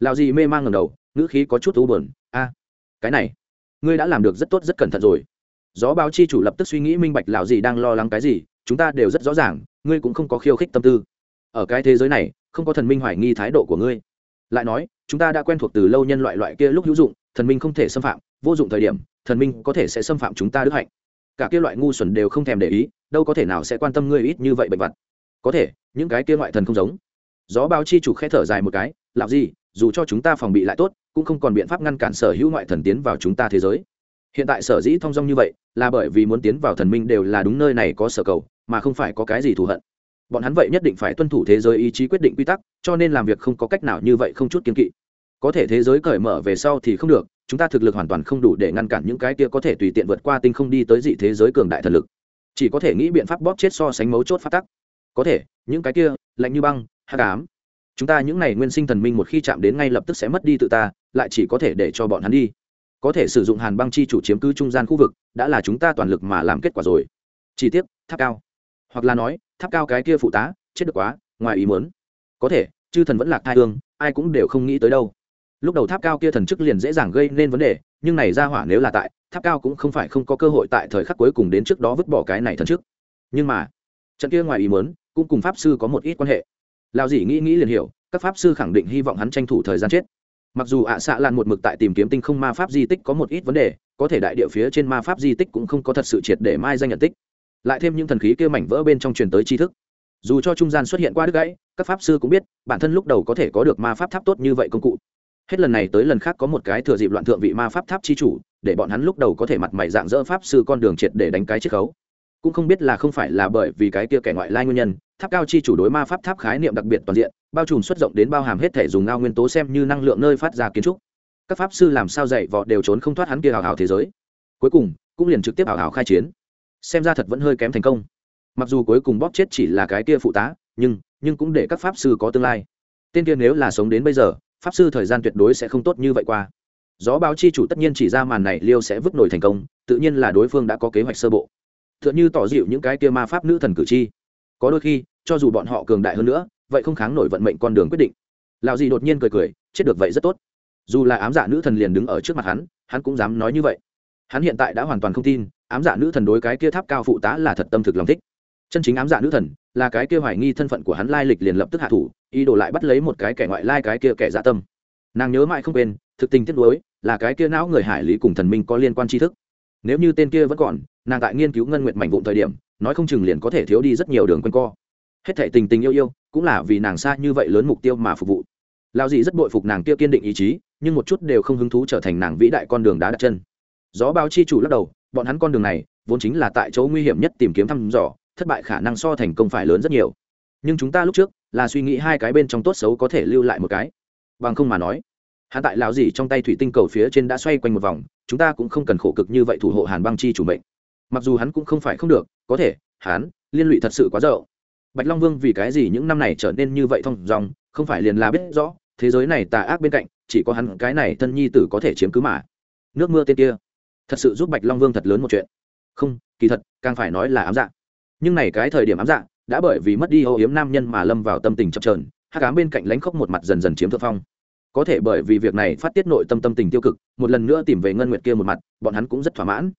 Lão gì mê mang ngầm đầu ngữ khí có chút thú buồn a cái này ngươi đã làm được rất tốt, rất cẩn thận rồi. Gió báo chi chủ lập tức suy nghĩ minh bạch lão gì đang lo lắng cái gì, chúng ta đều rất rõ ràng, ngươi cũng không có khiêu khích tâm tư. Ở cái thế giới này, không có thần minh hoài nghi thái độ của ngươi. Lại nói, chúng ta đã quen thuộc từ lâu nhân loại loại kia lúc hữu dụng, thần minh không thể xâm phạm, vô dụng thời điểm, thần minh có thể sẽ xâm phạm chúng ta đức hạnh. Cả kia loại ngu xuẩn đều không thèm để ý, đâu có thể nào sẽ quan tâm ngươi ít như vậy bệnh vật. Có thể, những cái kia ngoại thần không giống. Gió báo chi chủ khẽ thở dài một cái làm gì, dù cho chúng ta phòng bị lại tốt cũng không còn biện pháp ngăn cản sở hữu ngoại thần tiến vào chúng ta thế giới. Hiện tại sở dĩ thong dong như vậy là bởi vì muốn tiến vào thần minh đều là đúng nơi này có sở cầu, mà không phải có cái gì thù hận. Bọn hắn vậy nhất định phải tuân thủ thế giới ý chí quyết định quy tắc, cho nên làm việc không có cách nào như vậy không chút kiên kỵ. Có thể thế giới cởi mở về sau thì không được, chúng ta thực lực hoàn toàn không đủ để ngăn cản những cái kia có thể tùy tiện vượt qua tinh không đi tới dị thế giới cường đại thần lực. Chỉ có thể nghĩ biện pháp bóp chết so sánh mấu chốt phát tắc. Có thể, những cái kia, lạnh như băng hát cám chúng ta những này nguyên sinh thần minh một khi chạm đến ngay lập tức sẽ mất đi tự ta lại chỉ có thể để cho bọn hắn đi. Có thể sử dụng hàn băng chi chủ chiếm cứ trung gian khu vực, đã là chúng ta toàn lực mà làm kết quả rồi. Chi tiết tháp cao. Hoặc là nói, tháp cao cái kia phụ tá, chết được quá, ngoài ý muốn. Có thể, chư thần vẫn lạc thai hương, ai cũng đều không nghĩ tới đâu. Lúc đầu tháp cao kia thần chức liền dễ dàng gây nên vấn đề, nhưng này ra hỏa nếu là tại, tháp cao cũng không phải không có cơ hội tại thời khắc cuối cùng đến trước đó vứt bỏ cái này thần chức. Nhưng mà, trận kia ngoài ý muốn, cũng cùng pháp sư có một ít quan hệ. Lao dĩ nghĩ nghĩ liền hiểu, các pháp sư khẳng định hy vọng hắn tranh thủ thời gian chết mặc dù ạ xạ lan một mực tại tìm kiếm tinh không ma pháp di tích có một ít vấn đề, có thể đại địa phía trên ma pháp di tích cũng không có thật sự triệt để mai danh nhận tích. Lại thêm những thần khí kia mảnh vỡ bên trong truyền tới tri thức. Dù cho trung gian xuất hiện qua đứt gãy, các pháp sư cũng biết, bản thân lúc đầu có thể có được ma pháp tháp tốt như vậy công cụ. Hết lần này tới lần khác có một cái thừa dịp loạn thượng vị ma pháp tháp chi chủ, để bọn hắn lúc đầu có thể mặt mày dạng dỡ pháp sư con đường triệt để đánh cái chiết khấu cũng không biết là không phải là bởi vì cái kia kẻ ngoại lai nguyên nhân, tháp cao chi chủ đối ma pháp tháp khái niệm đặc biệt toàn diện, bao trùm xuất rộng đến bao hàm hết thể dùng ngao nguyên tố xem như năng lượng nơi phát ra kiến trúc. Các pháp sư làm sao dạy vọ đều trốn không thoát hắn kia hào hào thế giới. Cuối cùng, cũng liền trực tiếp hào hào khai chiến. Xem ra thật vẫn hơi kém thành công. Mặc dù cuối cùng bóp chết chỉ là cái kia phụ tá, nhưng nhưng cũng để các pháp sư có tương lai. Tên kia nếu là sống đến bây giờ, pháp sư thời gian tuyệt đối sẽ không tốt như vậy qua. Gió báo chi chủ tất nhiên chỉ ra màn này liêu sẽ vứt nổi thành công, tự nhiên là đối phương đã có kế hoạch sơ bộ. Tựa như tỏ dịu những cái kia ma pháp nữ thần cử tri. Có đôi khi, cho dù bọn họ cường đại hơn nữa, vậy không kháng nổi vận mệnh con đường quyết định. Lão gì đột nhiên cười cười, chết được vậy rất tốt. Dù là ám dạ nữ thần liền đứng ở trước mặt hắn hắn cũng dám nói như vậy. Hắn hiện tại đã hoàn toàn không tin, ám dạ nữ thần đối cái kia tháp cao phụ tá là thật tâm thực lòng thích. Chân chính ám dạ nữ thần, là cái kia hoài nghi thân phận của hắn lai lịch liền lập tức hạ thủ, ý đồ lại bắt lấy một cái kẻ ngoại lai, cái kia kẻ dạ tâm. Nàng nhớ mãi không quên, thực tình tiếc nuối, là cái kia não người hải lý cùng thần minh có liên quan tri thức. Nếu như tên kia vẫn còn nàng tại nghiên cứu ngân nguyện mảnh vụn thời điểm, nói không chừng liền có thể thiếu đi rất nhiều đường q co. Hết thể tình tình yêu yêu, cũng là vì nàng xa như vậy lớn mục tiêu mà phục vụ. Lao dì rất bội phục nàng kia kiên định ý chí, nhưng một chút đều không hứng thú trở thành nàng vĩ đại con đường đá đặt chân. Gió bao chi chủ lắc đầu, bọn hắn con đường này, vốn chính là tại chỗ nguy hiểm nhất tìm kiếm thăm dò, thất bại khả năng so thành công phải lớn rất nhiều. Nhưng chúng ta lúc trước, là suy nghĩ hai cái bên trong tốt xấu có thể lưu lại một cái. Bằng không mà nói hạ tại lão dì trong tay thủy tinh cầu phía trên đã xoay quanh một vòng, chúng ta cũng không cần khổ cực như vậy thủ hộ hàn băng chi chủ mệnh mặc dù hắn cũng không phải không được, có thể, hắn, liên lụy thật sự quá dậu bạch long vương vì cái gì những năm này trở nên như vậy thông dòng, không phải liền là biết rõ, thế giới này tà ác bên cạnh, chỉ có hắn cái này thân nhi tử có thể chiếm cứ mà. Nước mưa tên kia. Thật sự giúp bạch long vương thật lớn một chuyện. Không, kỳ thật, càng phải nói là ám dạ. Nhưng này cái thời điểm ám dạ đã bởi vì mất đi âu yếm nam nhân mà lâm vào tâm tình chập trờn hát cám bên cạnh lánh khóc một mặt dần dần chiếm thượng phong. Có thể bởi vì việc này phát tiết nội tâm tâm tình tiêu cực, một lần nữa tìm về ngân nguyệt kia một mặt, bọn hắn cũng rất thỏa mãn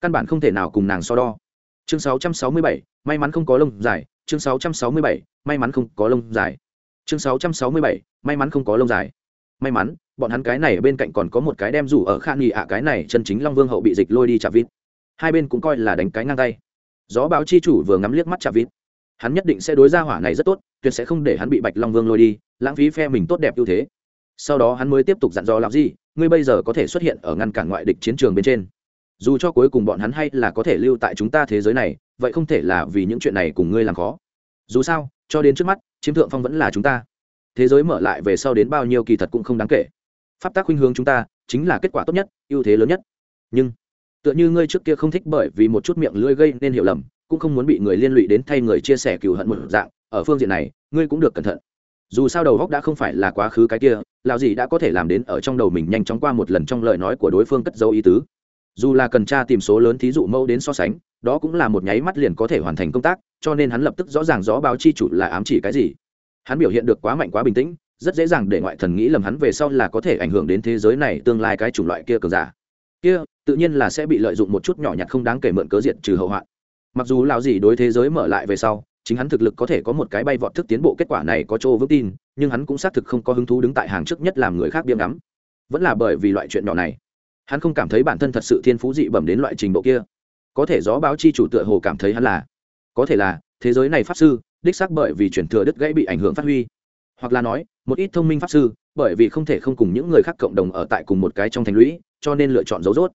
căn bản không thể nào cùng nàng so đo. Chương 667, may mắn không có lông dài. Chương 667, may mắn không có lông dài. Chương 667, may mắn không có lông dài. May mắn bọn hắn cái này bên cạnh còn có một cái đem rủ ở khan nghị ạ cái này chân chính long vương hậu bị dịch lôi đi chạm vít hai bên cũng coi là đánh cái ngang tay. Gió báo chi chủ vừa ngắm liếc mắt chạm vít hắn nhất định sẽ đối ra hỏa này rất tốt tuyệt sẽ không để hắn bị bạch long vương lôi đi lãng phí phe mình tốt đẹp ưu thế. Sau đó hắn mới tiếp tục dặn dò làm gì ngươi bây giờ có thể xuất hiện ở ngăn cản ngoại địch chiến trường bên trên dù cho cuối cùng bọn hắn hay là có thể lưu tại chúng ta thế giới này, vậy không thể là vì những chuyện này cùng ngươi làm khó. Dù sao, cho đến trước mắt, chiếm thượng phong vẫn là chúng ta. Thế giới mở lại về sau đến bao nhiêu kỳ thật cũng không đáng kể. Pháp tác khuynh hướng chúng ta, chính là kết quả tốt nhất, ưu thế lớn nhất. Nhưng, tựa như ngươi trước kia không thích bởi vì một chút miệng lưỡi gây nên hiểu lầm, cũng không muốn bị người liên lụy đến thay người chia sẻ cừu hận một dạng, ở phương diện này, ngươi cũng được cẩn thận. Dù sao đầu góc đã không phải là quá khứ cái kia lào gì đã có thể làm đến ở trong đầu mình nhanh chóng qua một lần trong lời nói của đối phương cất dấu ý tứ dù là cần tra tìm số lớn thí dụ mẫu đến so sánh, đó cũng là một nháy mắt liền có thể hoàn thành công tác, cho nên hắn lập tức rõ ràng rõ báo chi chủ là ám chỉ cái gì. Hắn biểu hiện được quá mạnh quá bình tĩnh, rất dễ dàng để ngoại thần nghĩ lầm hắn về sau là có thể ảnh hưởng đến thế giới này tương lai cái chủng loại kia cường giả. Kia, tự nhiên là sẽ bị lợi dụng một chút nhỏ nhặt không đáng kể mượn cớ diện trừ hậu hoạn. Mặc dù lão gì đối thế giới mở lại về sau, chính hắn thực lực có thể có một cái bay vọt thức tiến bộ kết quả này có chỗ vững tin, nhưng hắn cũng xác thực không có hứng thú đứng tại hàng trước nhất làm người khác biếm ngắm. Vẫn là bởi vì loại chuyện nhỏ này hắn không cảm thấy bản thân thật sự thiên phú dị bẩm đến loại trình độ kia. Có thể gió báo chi chủ tựa hồ cảm thấy hắn là. Có thể là, thế giới này pháp sư, đích xác bởi vì chuyển thừa đứt gãy bị ảnh hưởng phát huy. Hoặc là nói, một ít thông minh pháp sư, bởi vì không thể không cùng những người khác cộng đồng ở tại cùng một cái trong thành lũy, cho nên lựa chọn dấu rốt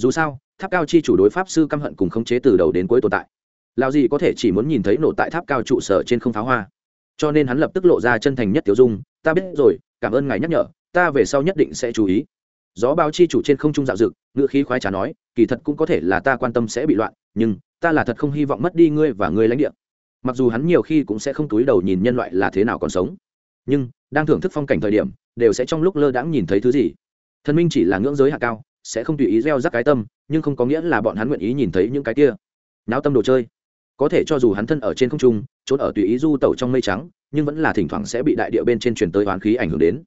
dù sao, tháp cao chi chủ đối pháp sư căm hận cùng khống chế từ đầu đến cuối tồn tại. Lao gì có thể chỉ muốn nhìn thấy nổ tại tháp cao trụ sở trên không pháo hoa. Cho nên hắn lập tức lộ ra chân thành nhất tiểu dung, ta biết rồi, cảm ơn ngài nhắc nhở, ta về sau nhất định sẽ chú ý gió báo chi chủ trên không trung dạo dực ngựa khí khoái trá nói, kỳ thật cũng có thể là ta quan tâm sẽ bị loạn, nhưng ta là thật không hy vọng mất đi ngươi và ngươi lãnh địa. Mặc dù hắn nhiều khi cũng sẽ không túi đầu nhìn nhân loại là thế nào còn sống, nhưng đang thưởng thức phong cảnh thời điểm, đều sẽ trong lúc lơ đãng nhìn thấy thứ gì. Thần minh chỉ là ngưỡng giới hạ cao, sẽ không tùy ý gieo rắc cái tâm, nhưng không có nghĩa là bọn hắn nguyện ý nhìn thấy những cái kia. Náo tâm đồ chơi. Có thể cho dù hắn thân ở trên không trung, trốn ở tùy ý du tẩu trong mây trắng, nhưng vẫn là thỉnh thoảng sẽ bị đại địa bên trên truyền tới oán khí ảnh hưởng đến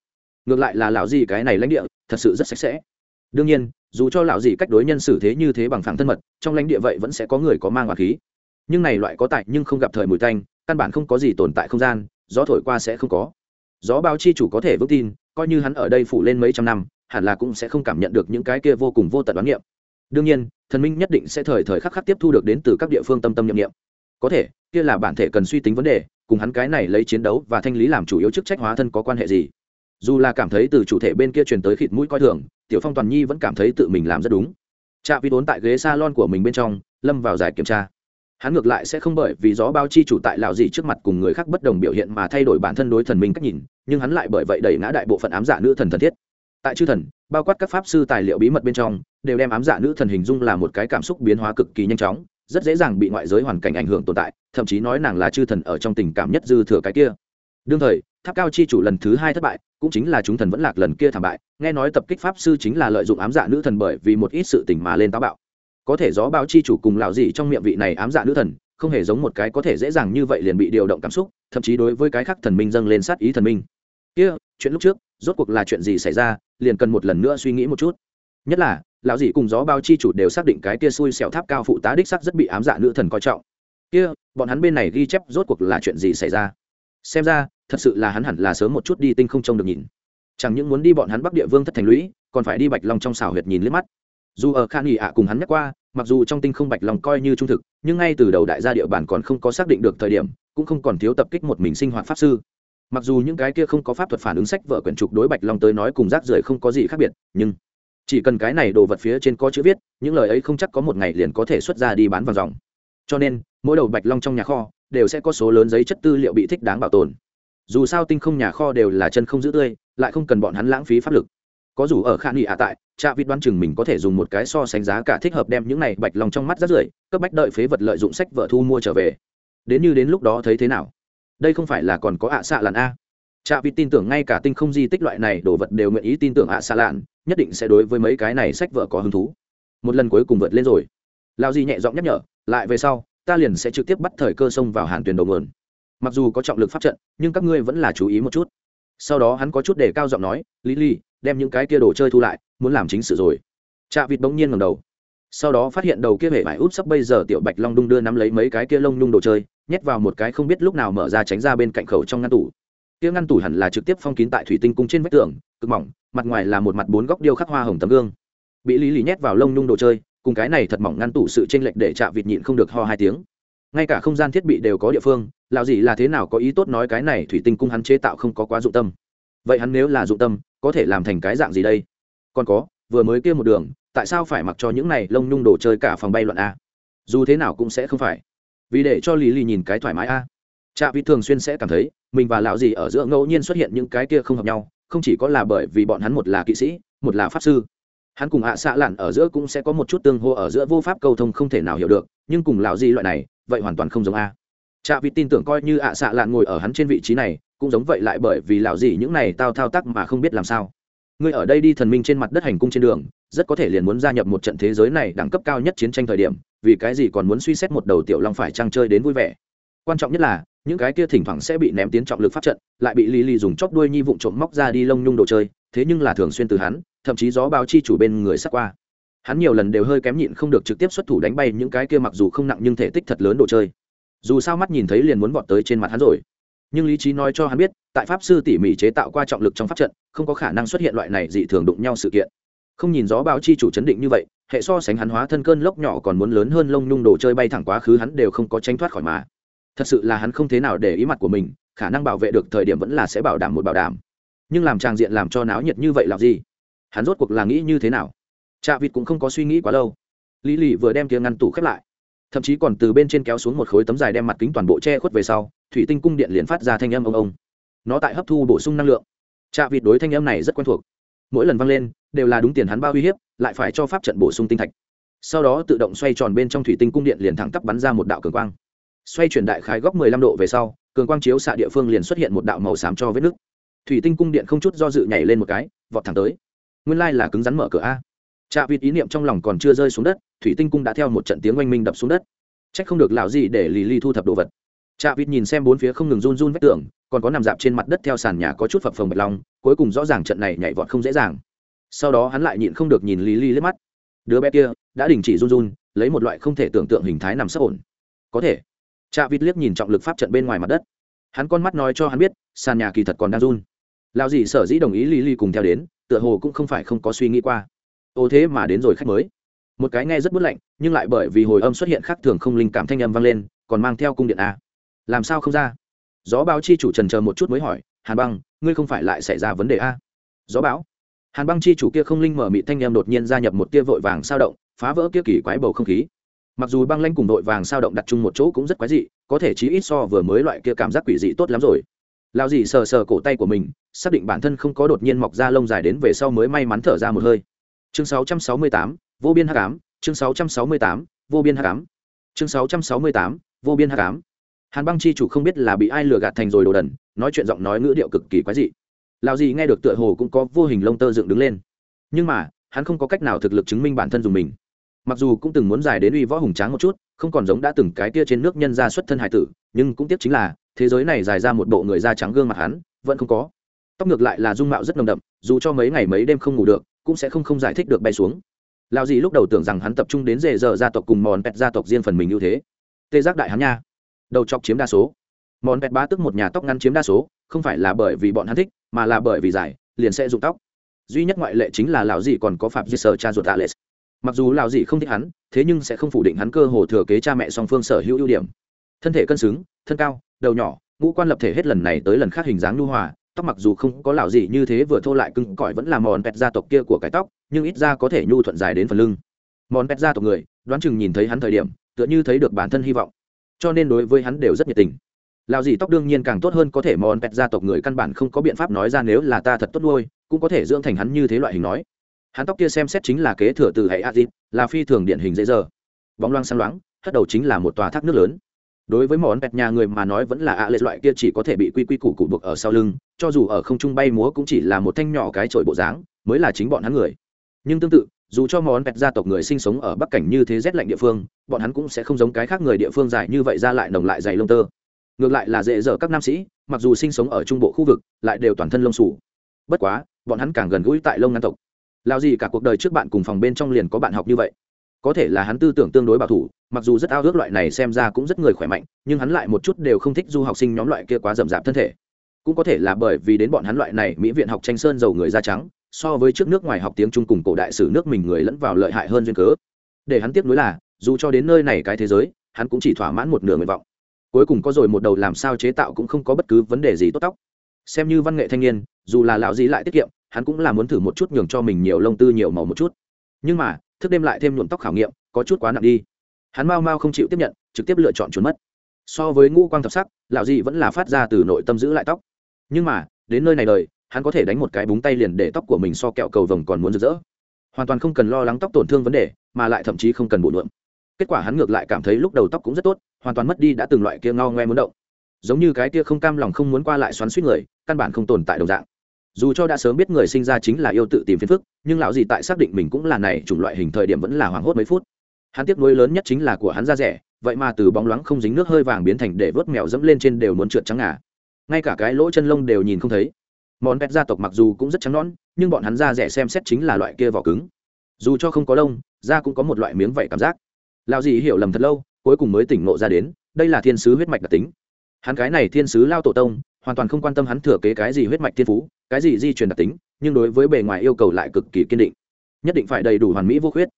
ngược lại là lão gì cái này lãnh địa, thật sự rất sạch sẽ. Đương nhiên, dù cho lão gì cách đối nhân xử thế như thế bằng phẳng thân mật, trong lãnh địa vậy vẫn sẽ có người có mang oán khí. Nhưng này loại có tại nhưng không gặp thời mùi tanh, căn bản không có gì tồn tại không gian, gió thổi qua sẽ không có. Gió báo chi chủ có thể vững tin, coi như hắn ở đây phủ lên mấy trăm năm, hẳn là cũng sẽ không cảm nhận được những cái kia vô cùng vô tận đoán niệm. Đương nhiên, thần minh nhất định sẽ thời thời khắc khắc tiếp thu được đến từ các địa phương tâm tâm nhiệm nghiệm có thể, kia là bản thể cần suy tính vấn đề, cùng hắn cái này lấy chiến đấu và thanh lý làm chủ yếu chức trách hóa thân có quan hệ gì? Dù là cảm thấy từ chủ thể bên kia truyền tới khịt mũi coi thường, tiểu phong toàn nhi vẫn cảm thấy tự mình làm rất đúng. Trạ vi đốn tại ghế s a lon của mình bên trong, lâm vào giải kiểm tra. Hắn ngược lại sẽ không bởi vì gió bao chi chủ tại lạo gì trước mặt cùng người khác bất đồng biểu hiện mà thay đổi bản thân đối thần minh cách nhìn, nhưng hắn lại bởi vậy đẩy ngã đại bộ phận ám giả nữ thần thần thiết. Tại chư thần, bao quát các pháp sư tài liệu bí mật bên trong, đều đem ám giả nữ thần hình dung là một cái cảm xúc biến hóa cực kỳ nhanh chóng, rất dễ dàng bị ngoại giới hoàn cảnh ảnh hưởng tồn tại, thậm chí nói nàng là chư thần ở trong tình cảm nhất dư thừa cái kia đương thời, tháp cao chi chủ lần thứ hai thất bại, cũng chính là chúng thần vẫn lạc lần kia thảm bại. Nghe nói tập kích pháp sư chính là lợi dụng ám dạ nữ thần bởi vì một ít sự tình mà lên táo bạo. Có thể gió báo chi chủ cùng lạo dị trong miệng vị này ám dạ nữ thần, không hề giống một cái có thể dễ dàng như vậy liền bị điều động cảm xúc, thậm chí đối với cái khác thần minh dâng lên sát ý thần minh. Kia, chuyện lúc trước, rốt cuộc là chuyện gì xảy ra, liền cần một lần nữa suy nghĩ một chút. Nhất là, lão dị cùng gió bao chi chủ đều xác định cái kia xui xẻo tháp cao phụ tá đích sắc rất bị ám dạ nữ thần coi trọng. Kia, bọn hắn bên này ghi chép rốt cuộc là chuyện gì xảy ra? Xem ra, thật sự là hắn hẳn là sớm một chút đi tinh không trông được nhìn. Chẳng những muốn đi bọn hắn bắc địa vương thất thành lũy, còn phải đi bạch long trong xào huyệt nhìn liếc mắt. Dù ở khan nghỉ ạ cùng hắn nhắc qua, mặc dù trong tinh không bạch long coi như trung thực, nhưng ngay từ đầu đại gia địa bàn còn không có xác định được thời điểm, cũng không còn thiếu tập kích một mình sinh hoạt pháp sư. Mặc dù những cái kia không có pháp thuật phản ứng sách vợ quyển trục đối bạch long tới nói cùng rác rưởi không có gì khác biệt, nhưng chỉ cần cái này đồ vật phía trên có chữ viết, những lời ấy không chắc có một ngày liền có thể xuất ra đi bán vào dòng. Cho nên, mỗi đầu bạch long trong nhà kho đều sẽ có số lớn giấy chất tư liệu bị thích đáng bảo tồn. Dù sao tinh không nhà kho đều là chân không giữ tươi, lại không cần bọn hắn lãng phí pháp lực. Có dù ở khả nghị ạ tại, trạ vịt đoán chừng mình có thể dùng một cái so sánh giá cả thích hợp đem những này bạch long trong mắt rất rưởi, cấp bách đợi phế vật lợi dụng sách vợ thu mua trở về. Đến như đến lúc đó thấy thế nào? Đây không phải là còn có ạ à xạ làn a? Trạ vịt tin tưởng ngay cả tinh không di tích loại này đồ vật đều nguyện ý tin tưởng ạ à xạ làn nhất định sẽ đối với mấy cái này sách vợ có hứng thú. Một lần cuối cùng vượt lên rồi. Lao di nhẹ giọng nhắc nhở, lại về sau ta liền sẽ trực tiếp bắt thời cơ xông vào hàn tuyển đầu nguồn. Mặc dù có trọng lực pháp trận, nhưng các ngươi vẫn là chú ý một chút. Sau đó hắn có chút để cao giọng nói, lý lý đem những cái kia đồ chơi thu lại, muốn làm chính sự rồi. Chạ vịt bỗng nhiên ngầm đầu. Sau đó phát hiện đầu kia hệ vải út sắp bây giờ tiểu bạch long đung đưa nắm lấy mấy cái kia lông đung đồ chơi, nhét vào một cái không biết lúc nào mở ra tránh ra bên cạnh khẩu trong ngăn tủ. Kia ngăn tủ hẳn là trực tiếp phong kín tại thủy tinh cung trên vách tường, cực mỏng, mặt ngoài là một mặt bốn góc điêu khắc hoa hồng tấm gương. Bị lý lý nhét vào lông nhung đồ chơi cùng cái này thật mỏng ngăn tủ sự chênh lệch để chạ vịt nhịn không được ho hai tiếng. Ngay cả không gian thiết bị đều có địa phương, lão gì là thế nào có ý tốt nói cái này thủy tinh cung hắn chế tạo không có quá dụng tâm. Vậy hắn nếu là dụng tâm, có thể làm thành cái dạng gì đây? Còn có, vừa mới kia một đường, tại sao phải mặc cho những này lông nhung đồ chơi cả phòng bay loạn a? Dù thế nào cũng sẽ không phải. Vì để cho lý lì nhìn cái thoải mái a. Trạ vịt thường xuyên sẽ cảm thấy, mình và lão gì ở giữa ngẫu nhiên xuất hiện những cái kia không hợp nhau, không chỉ có là bởi vì bọn hắn một là kỵ sĩ, một là pháp sư hắn cùng hạ xạ lạn ở giữa cũng sẽ có một chút tương hô ở giữa vô pháp cầu thông không thể nào hiểu được, nhưng cùng lão di loại này, vậy hoàn toàn không giống a. Cha vịt tin tưởng coi như hạ xạ lạn ngồi ở hắn trên vị trí này, cũng giống vậy lại bởi vì lão di những này tao thao tác mà không biết làm sao. Ngươi ở đây đi thần minh trên mặt đất hành cung trên đường, rất có thể liền muốn gia nhập một trận thế giới này đẳng cấp cao nhất chiến tranh thời điểm, vì cái gì còn muốn suy xét một đầu tiểu long phải trăng chơi đến vui vẻ. Quan trọng nhất là, những cái kia thỉnh thoảng sẽ bị ném tiến trọng lực pháp trận, lại bị lì lì dùng chóp đuôi nhi vụn trộm móc ra đi lông nhung đồ chơi thế nhưng là thường xuyên từ hắn, thậm chí gió báo chi chủ bên người sắc qua. Hắn nhiều lần đều hơi kém nhịn không được trực tiếp xuất thủ đánh bay những cái kia mặc dù không nặng nhưng thể tích thật lớn đồ chơi. Dù sao mắt nhìn thấy liền muốn vọt tới trên mặt hắn rồi. Nhưng lý trí nói cho hắn biết, tại pháp sư tỉ mỉ chế tạo qua trọng lực trong pháp trận, không có khả năng xuất hiện loại này dị thường đụng nhau sự kiện. Không nhìn gió báo chi chủ chấn định như vậy, hệ so sánh hắn hóa thân cơn lốc nhỏ còn muốn lớn hơn lông nhung đồ chơi bay thẳng quá khứ hắn đều không có tránh thoát khỏi mà. Thật sự là hắn không thế nào để ý mặt của mình, khả năng bảo vệ được thời điểm vẫn là sẽ bảo đảm một bảo đảm nhưng làm tràng diện làm cho náo nhiệt như vậy làm gì? Hắn rốt cuộc là nghĩ như thế nào? Chạ vịt cũng không có suy nghĩ quá lâu. Lý lì vừa đem kia ngăn tủ khép lại. Thậm chí còn từ bên trên kéo xuống một khối tấm dài đem mặt kính toàn bộ che khuất về sau, thủy tinh cung điện liền phát ra thanh âm ông ông. Nó tại hấp thu bổ sung năng lượng. Chạ vịt đối thanh âm này rất quen thuộc. Mỗi lần vang lên, đều là đúng tiền hắn bao uy hiếp, lại phải cho pháp trận bổ sung tinh thạch. Sau đó tự động xoay tròn bên trong thủy tinh cung điện liền thẳng tắp bắn ra một đạo cường quang. Xoay chuyển đại khái góc mười lăm độ về sau, cường quang chiếu xạ địa phương liền xuất hiện một đạo màu xám cho vết nứt thủy tinh cung điện không chút do dự nhảy lên một cái, vọt thẳng tới. Nguyên lai là cứng rắn mở cửa a. Trạ vịt ý niệm trong lòng còn chưa rơi xuống đất, thủy tinh cung đã theo một trận tiếng oanh minh đập xuống đất. C h ắ c không được lào gì để lì lì thu thập đồ vật. Trạ vịt nhìn xem bốn phía không ngừng run run vách tường, còn có nằm dạp trên mặt đất theo sàn nhà có chút phập phồng bạch lòng cuối cùng rõ ràng trận này nhảy vọt không dễ dàng. Sau đó hắn lại nhịn không được nhìn lì lì lướt mắt. Đứa bé kia đã đình chỉ run run, lấy một loại không thể tưởng tượng hình thái nằm sấp ổn. Có thể. Trạ vịt liếc nhìn trọng lực pháp trận bên ngoài mặt đất. Hắn con mắt nói cho hắn biết, sàn nhà kỳ thật còn đang run lao dì sở dĩ đồng ý lì ly cùng theo đến, tựa hồ cũng không phải không có suy nghĩ qua. Ô thế mà đến rồi khách mới. Một cái nghe rất bất lạnh, nhưng lại bởi vì hồi âm xuất hiện khác thường không linh cảm thanh âm vang lên, còn mang theo cung điện a làm sao không ra? Gió báo chi chủ trần chờ một chút mới hỏi, hàn băng, ngươi không phải lại xảy ra vấn đề a gió báo. Hàn băng chi chủ kia không linh mở mị thanh em đột nhiên gia nhập một tia vội vàng sao động, phá vỡ kia kỳ quái bầu không khí. Mặc dù băng lanh cùng vội vàng sao động đặt chung một chỗ cũng rất quái dị, có thể chí ít so vừa mới loại kia cảm giác quỷ dị tốt lắm rồi lao dì sờ sờ cổ tay của mình xác định bản thân không có đột nhiên mọc ra lông dài đến về sau mới may mắn thở ra một hơi. Chương 668, vô biên hắc ám chương 668, vô biên hắc ám. Chương 668, vô biên hắc ám. Hàn băng chi chủ không biết là bị ai lừa gạt thành rồi đồ đần nói chuyện giọng nói ngữ điệu cực kỳ quái dị. Lao dì nghe được tựa hồ cũng có vô hình lông tơ dựng đứng lên. Nhưng mà hắn không có cách nào thực lực chứng minh bản thân dùng mình. Mặc dù cũng từng muốn dài đến uy võ hùng tráng một chút không còn giống đã từng cái kia trên nước nhân ra xuất thân hải tử, nhưng cũng tiếc chính là, thế giới này dài ra một bộ người da trắng gương mặt hắn, vẫn không có. Tóc ngược lại là dung mạo rất nồng đậm, dù cho mấy ngày mấy đêm không ngủ được, cũng sẽ không không giải thích được bay xuống. Lao dì lúc đầu tưởng rằng hắn tập trung đến dề dở gia tộc cùng mòn pẹt gia tộc riêng phần mình ưu thế. Tê giác đại hắn nha. Đầu chọc chiếm đa số. Mòn pẹt bá tức một nhà tóc ngắn chiếm đa số, không phải là bởi vì bọn hắn thích, mà là bởi vì dài, liền sẽ dụng tóc. Duy nhất ngoại lệ chính là lão dì còn có phạm di sơ cha ruột alex mặc dù lão dị không thích hắn, thế nhưng sẽ không phủ định hắn cơ hồ thừa kế cha mẹ song phương sở hữu ưu điểm. Thân thể cân xứng, thân cao, đầu nhỏ, ngũ quan lập thể hết lần này tới lần khác hình dáng nhu hòa, tóc mặc dù không có lão dị như thế vừa thô lại cưng cỏi vẫn là mòn pẹt gia tộc kia của cái tóc, nhưng ít ra có thể nhu thuận dài đến phần lưng. Mòn pẹt gia tộc người, đoán chừng nhìn thấy hắn thời điểm, tựa như thấy được bản thân hy vọng. Cho nên đối với hắn đều rất nhiệt tình. Lão dị tóc đương nhiên càng tốt hơn có thể mòn pẹt gia tộc người căn bản không có biện pháp nói ra nếu là ta thật tốt nuôi, cũng có thể dưỡng thành hắn như thế loại hình nói hắn tóc kia xem xét chính là kế thừa từ hệ adit là phi thường điển hình dễ dở. Bóng loang sáng loáng, hất đầu chính là một tòa thác nước lớn. Đối với món pẹt nhà người mà nói vẫn là ạ lệ loại kia chỉ có thể bị quy quy củ cụ buộc ở sau lưng, cho dù ở không trung bay múa cũng chỉ là một thanh nhỏ cái trội bộ dáng, mới là chính bọn hắn người. Nhưng tương tự, dù cho món pẹt gia tộc người sinh sống ở bắc cảnh như thế rét lạnh địa phương, bọn hắn cũng sẽ không giống cái khác người địa phương dài như vậy ra lại nồng lại dày lông tơ. Ngược lại là dễ dở các nam sĩ, mặc dù sinh sống ở trung bộ khu vực, lại đều toàn thân lông sủ bất quá, bọn hắn càng gần gũi tại lông ngăn tộc lao gì cả cuộc đời trước bạn cùng phòng bên trong liền có bạn học như vậy. Có thể là hắn tư tưởng tương đối bảo thủ, mặc dù rất ao ước loại này xem ra cũng rất người khỏe mạnh, nhưng hắn lại một chút đều không thích du học sinh nhóm loại kia quá rậm rạp thân thể. Cũng có thể là bởi vì đến bọn hắn loại này mỹ viện học tranh sơn giàu người da trắng, so với trước nước ngoài học tiếng trung cùng cổ đại sử nước mình người lẫn vào lợi hại hơn duyên cớ. Để hắn tiếp nối là, dù cho đến nơi này cái thế giới, hắn cũng chỉ thỏa mãn một nửa nguyện vọng. Cuối cùng có rồi một đầu làm sao chế tạo cũng không có bất cứ vấn đề gì tốt tóc. Xem như văn nghệ thanh niên, dù là lão gì lại tiết kiệm hắn cũng là muốn thử một chút nhường cho mình nhiều lông tư nhiều màu một chút. Nhưng mà, thức đêm lại thêm nhuộm tóc khảo nghiệm, có chút quá nặng đi. Hắn mau mau không chịu tiếp nhận, trực tiếp lựa chọn trốn mất. So với ngũ quang thập sắc, lão dị vẫn là phát ra từ nội tâm giữ lại tóc. Nhưng mà, đến nơi này đời, hắn có thể đánh một cái búng tay liền để tóc của mình so kẹo cầu vồng còn muốn rực rỡ. Hoàn toàn không cần lo lắng tóc tổn thương vấn đề, mà lại thậm chí không cần bổ nhuộm. Kết quả hắn ngược lại cảm thấy lúc đầu tóc cũng rất tốt, hoàn toàn mất đi đã từng loại kia ngao ngoe muốn động. Giống như cái kia không cam lòng không muốn qua lại xoắn suýt người, căn bản không tồn tại đồng dạng dù cho đã sớm biết người sinh ra chính là yêu tự tìm phiền phức, nhưng lão gì tại xác định mình cũng là này chủng loại hình thời điểm vẫn là hoảng hốt mấy phút. Hắn tiếc nuối lớn nhất chính là của hắn da rẻ, vậy mà từ bóng loáng không dính nước hơi vàng biến thành để vớt mèo dẫm lên trên đều muốn trượt trắng ngà. Ngay cả cái lỗ chân lông đều nhìn không thấy. Món pet gia tộc mặc dù cũng rất trắng nón nhưng bọn hắn da rẻ xem xét chính là loại kia vỏ cứng. Dù cho không có lông, da cũng có một loại miếng vậy cảm giác. Lão gì hiểu lầm thật lâu, cuối cùng mới tỉnh ngộ ra đến, đây là thiên sứ huyết mạch đặc tính. Hắn cái này thiên sứ lao tổ tông, hoàn toàn không quan tâm hắn thừa kế cái gì huyết mạch thiên phú cái gì di truyền đặc tính, nhưng đối với bề ngoài yêu cầu lại cực kỳ kiên định. Nhất định phải đầy đủ hoàn mỹ vô khuyết.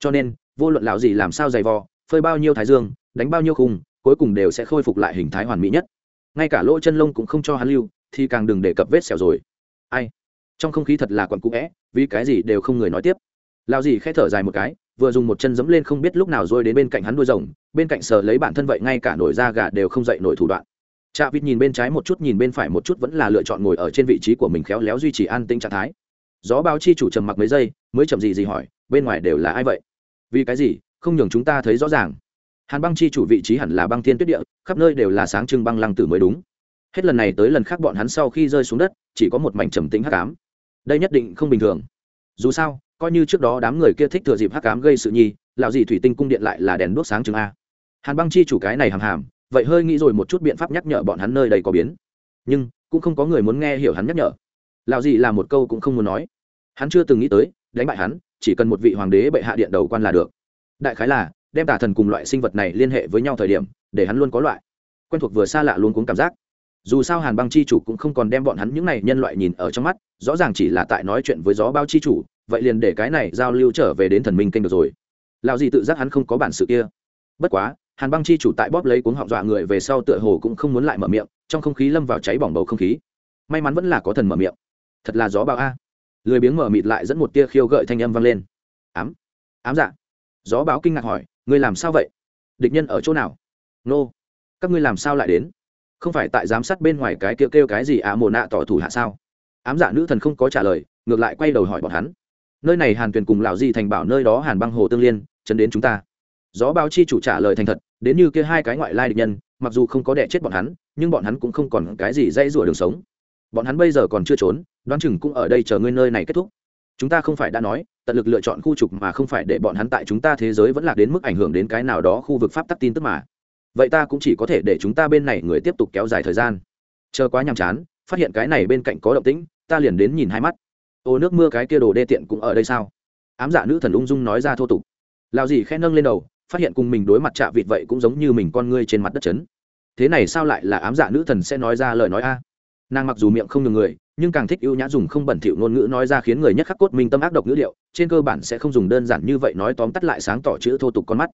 Cho nên, vô luận lão gì làm sao dày vò, phơi bao nhiêu thái dương, đánh bao nhiêu khung, cuối cùng đều sẽ khôi phục lại hình thái hoàn mỹ nhất. Ngay cả lỗ chân lông cũng không cho hắn lưu, thì càng đừng đề cập vết xẻo rồi. Ai? Trong không khí thật là quặn cũ vẽ vì cái gì đều không người nói tiếp. Lão gì khẽ thở dài một cái, vừa dùng một chân dẫm lên không biết lúc nào rồi đến bên cạnh hắn đuôi rồng, bên cạnh sờ lấy bản thân vậy ngay cả nổi da gà đều không dậy nổi thủ đoạn. Trạ Vịt nhìn bên trái một chút nhìn bên phải một chút vẫn là lựa chọn ngồi ở trên vị trí của mình khéo léo duy trì an tĩnh trạng thái. Gió báo chi chủ trầm mặc mấy giây, mới chậm gì gì hỏi, bên ngoài đều là ai vậy? Vì cái gì? Không nhường chúng ta thấy rõ ràng. Hàn Băng chi chủ vị trí hẳn là băng thiên tuyết địa, khắp nơi đều là sáng trưng băng lăng tử mới đúng. Hết lần này tới lần khác bọn hắn sau khi rơi xuống đất, chỉ có một mảnh trầm tĩnh hắc ám. Đây nhất định không bình thường. Dù sao, coi như trước đó đám người kia thích thừa dịp hắc ám gây sự nhi, lão gì thủy tinh cung điện lại là đèn đuốc sáng trưng a. Hàn Băng chi chủ cái này hàm hàm, vậy hơi nghĩ rồi một chút biện pháp nhắc nhở bọn hắn nơi đây có biến. Nhưng, cũng không có người muốn nghe hiểu hắn nhắc nhở. Lào gì là một câu cũng không muốn nói. Hắn chưa từng nghĩ tới, đánh bại hắn, chỉ cần một vị hoàng đế bệ hạ điện đầu quan là được. Đại khái là, đem tà thần cùng loại sinh vật này liên hệ với nhau thời điểm, để hắn luôn có loại quen thuộc vừa xa lạ luôn cuốn cảm giác. Dù sao hàn băng chi chủ cũng không còn đem bọn hắn những này nhân loại nhìn ở trong mắt, rõ ràng chỉ là tại nói chuyện với gió bao chi chủ, vậy liền để cái này giao lưu trở về đến thần minh kênh được rồi. Lào gì tự giác hắn không có bản sự kia. Bất quá hàn băng chi chủ tại bóp lấy cuống họng dọa người về sau tựa hồ cũng không muốn lại mở miệng, trong không khí lâm vào cháy bỏng bầu không khí. May mắn vẫn là có thần mở miệng. Thật là gió bão a. Lười biếng mở mịt lại dẫn một tia khiêu gợi thanh âm vang lên. Ám ám dạ. Gió báo kinh ngạc hỏi, ngươi làm sao vậy? Địch nhân ở chỗ nào? Nô, các ngươi làm sao lại đến? Không phải tại giám sát bên ngoài cái kêu kêu cái gì ạ à mồ nạ tỏ thủ hạ sao? Ám dạ nữ thần không có trả lời, ngược lại quay đầu hỏi bọn hắn. Nơi này hàn tuyền cùng lão di thành bảo nơi đó hàn băng hồ tương liên, chấn đến chúng ta gió báo chi chủ trả lời thành thật, đến như kia hai cái ngoại lai địch nhân, mặc dù không có đẻ chết bọn hắn, nhưng bọn hắn cũng không còn cái gì dây rủa đường sống. Bọn hắn bây giờ còn chưa trốn, đoán chừng cũng ở đây chờ ngươi nơi này kết thúc. Chúng ta không phải đã nói, tận lực lựa chọn khu trục mà không phải để bọn hắn tại chúng ta thế giới vẫn là đến mức ảnh hưởng đến cái nào đó khu vực pháp tắc tin tức mà. Vậy ta cũng chỉ có thể để chúng ta bên này người tiếp tục kéo dài thời gian. Chờ quá nhàm chán, phát hiện cái này bên cạnh có động tĩnh, ta liền đến nhìn hai mắt. Ô, nước mưa cái kia đồ đê tiện cũng ở đây sao? Ám giả nữ thần ung dung nói ra thô tục. Lao gì khen nâng lên đầu phát hiện cùng mình đối mặt chạ vịt vậy cũng giống như mình con ngươi trên mặt đất chấn. Thế này sao lại là ám dạ nữ thần sẽ nói ra lời nói a? Nàng mặc dù miệng không nhường người, nhưng càng thích ưu nhã dùng không bẩn thỉu ngôn ngữ nói ra khiến người nhất khắc cốt minh tâm ác độc ngữ liệu trên cơ bản sẽ không dùng đơn giản như vậy nói tóm tắt lại sáng tỏ chữ thô tục con mắt.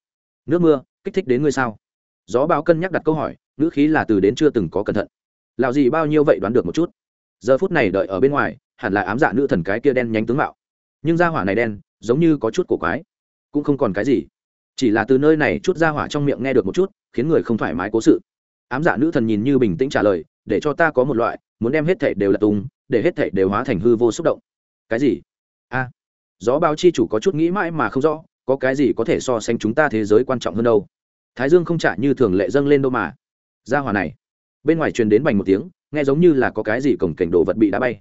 Nước mưa, kích thích đến ngươi sao? Gió báo cân nhắc đặt câu hỏi, ngữ khí là từ đến chưa từng có cẩn thận. Lào gì bao nhiêu vậy đoán được một chút. Giờ phút này đợi ở bên ngoài, hẳn là ám dạ nữ thần cái kia đen nhánh tướng mạo. Nhưng da hỏa này đen, giống như có chút cổ quái. Cũng không còn cái gì chỉ là từ nơi này chút ra hỏa trong miệng nghe được một chút, khiến người không thoải mái cố sự. Ám dạ nữ thần nhìn như bình tĩnh trả lời, để cho ta có một loại, muốn đem hết thể đều là tung, để hết thể đều hóa thành hư vô xúc động. Cái gì? A, gió báo chi chủ có chút nghĩ mãi mà không rõ, có cái gì có thể so sánh chúng ta thế giới quan trọng hơn đâu? Thái dương không trả như thường lệ dâng lên đâu mà. Ra hỏa này, bên ngoài truyền đến bành một tiếng, nghe giống như là có cái gì cổng cảnh đồ vật bị đá bay.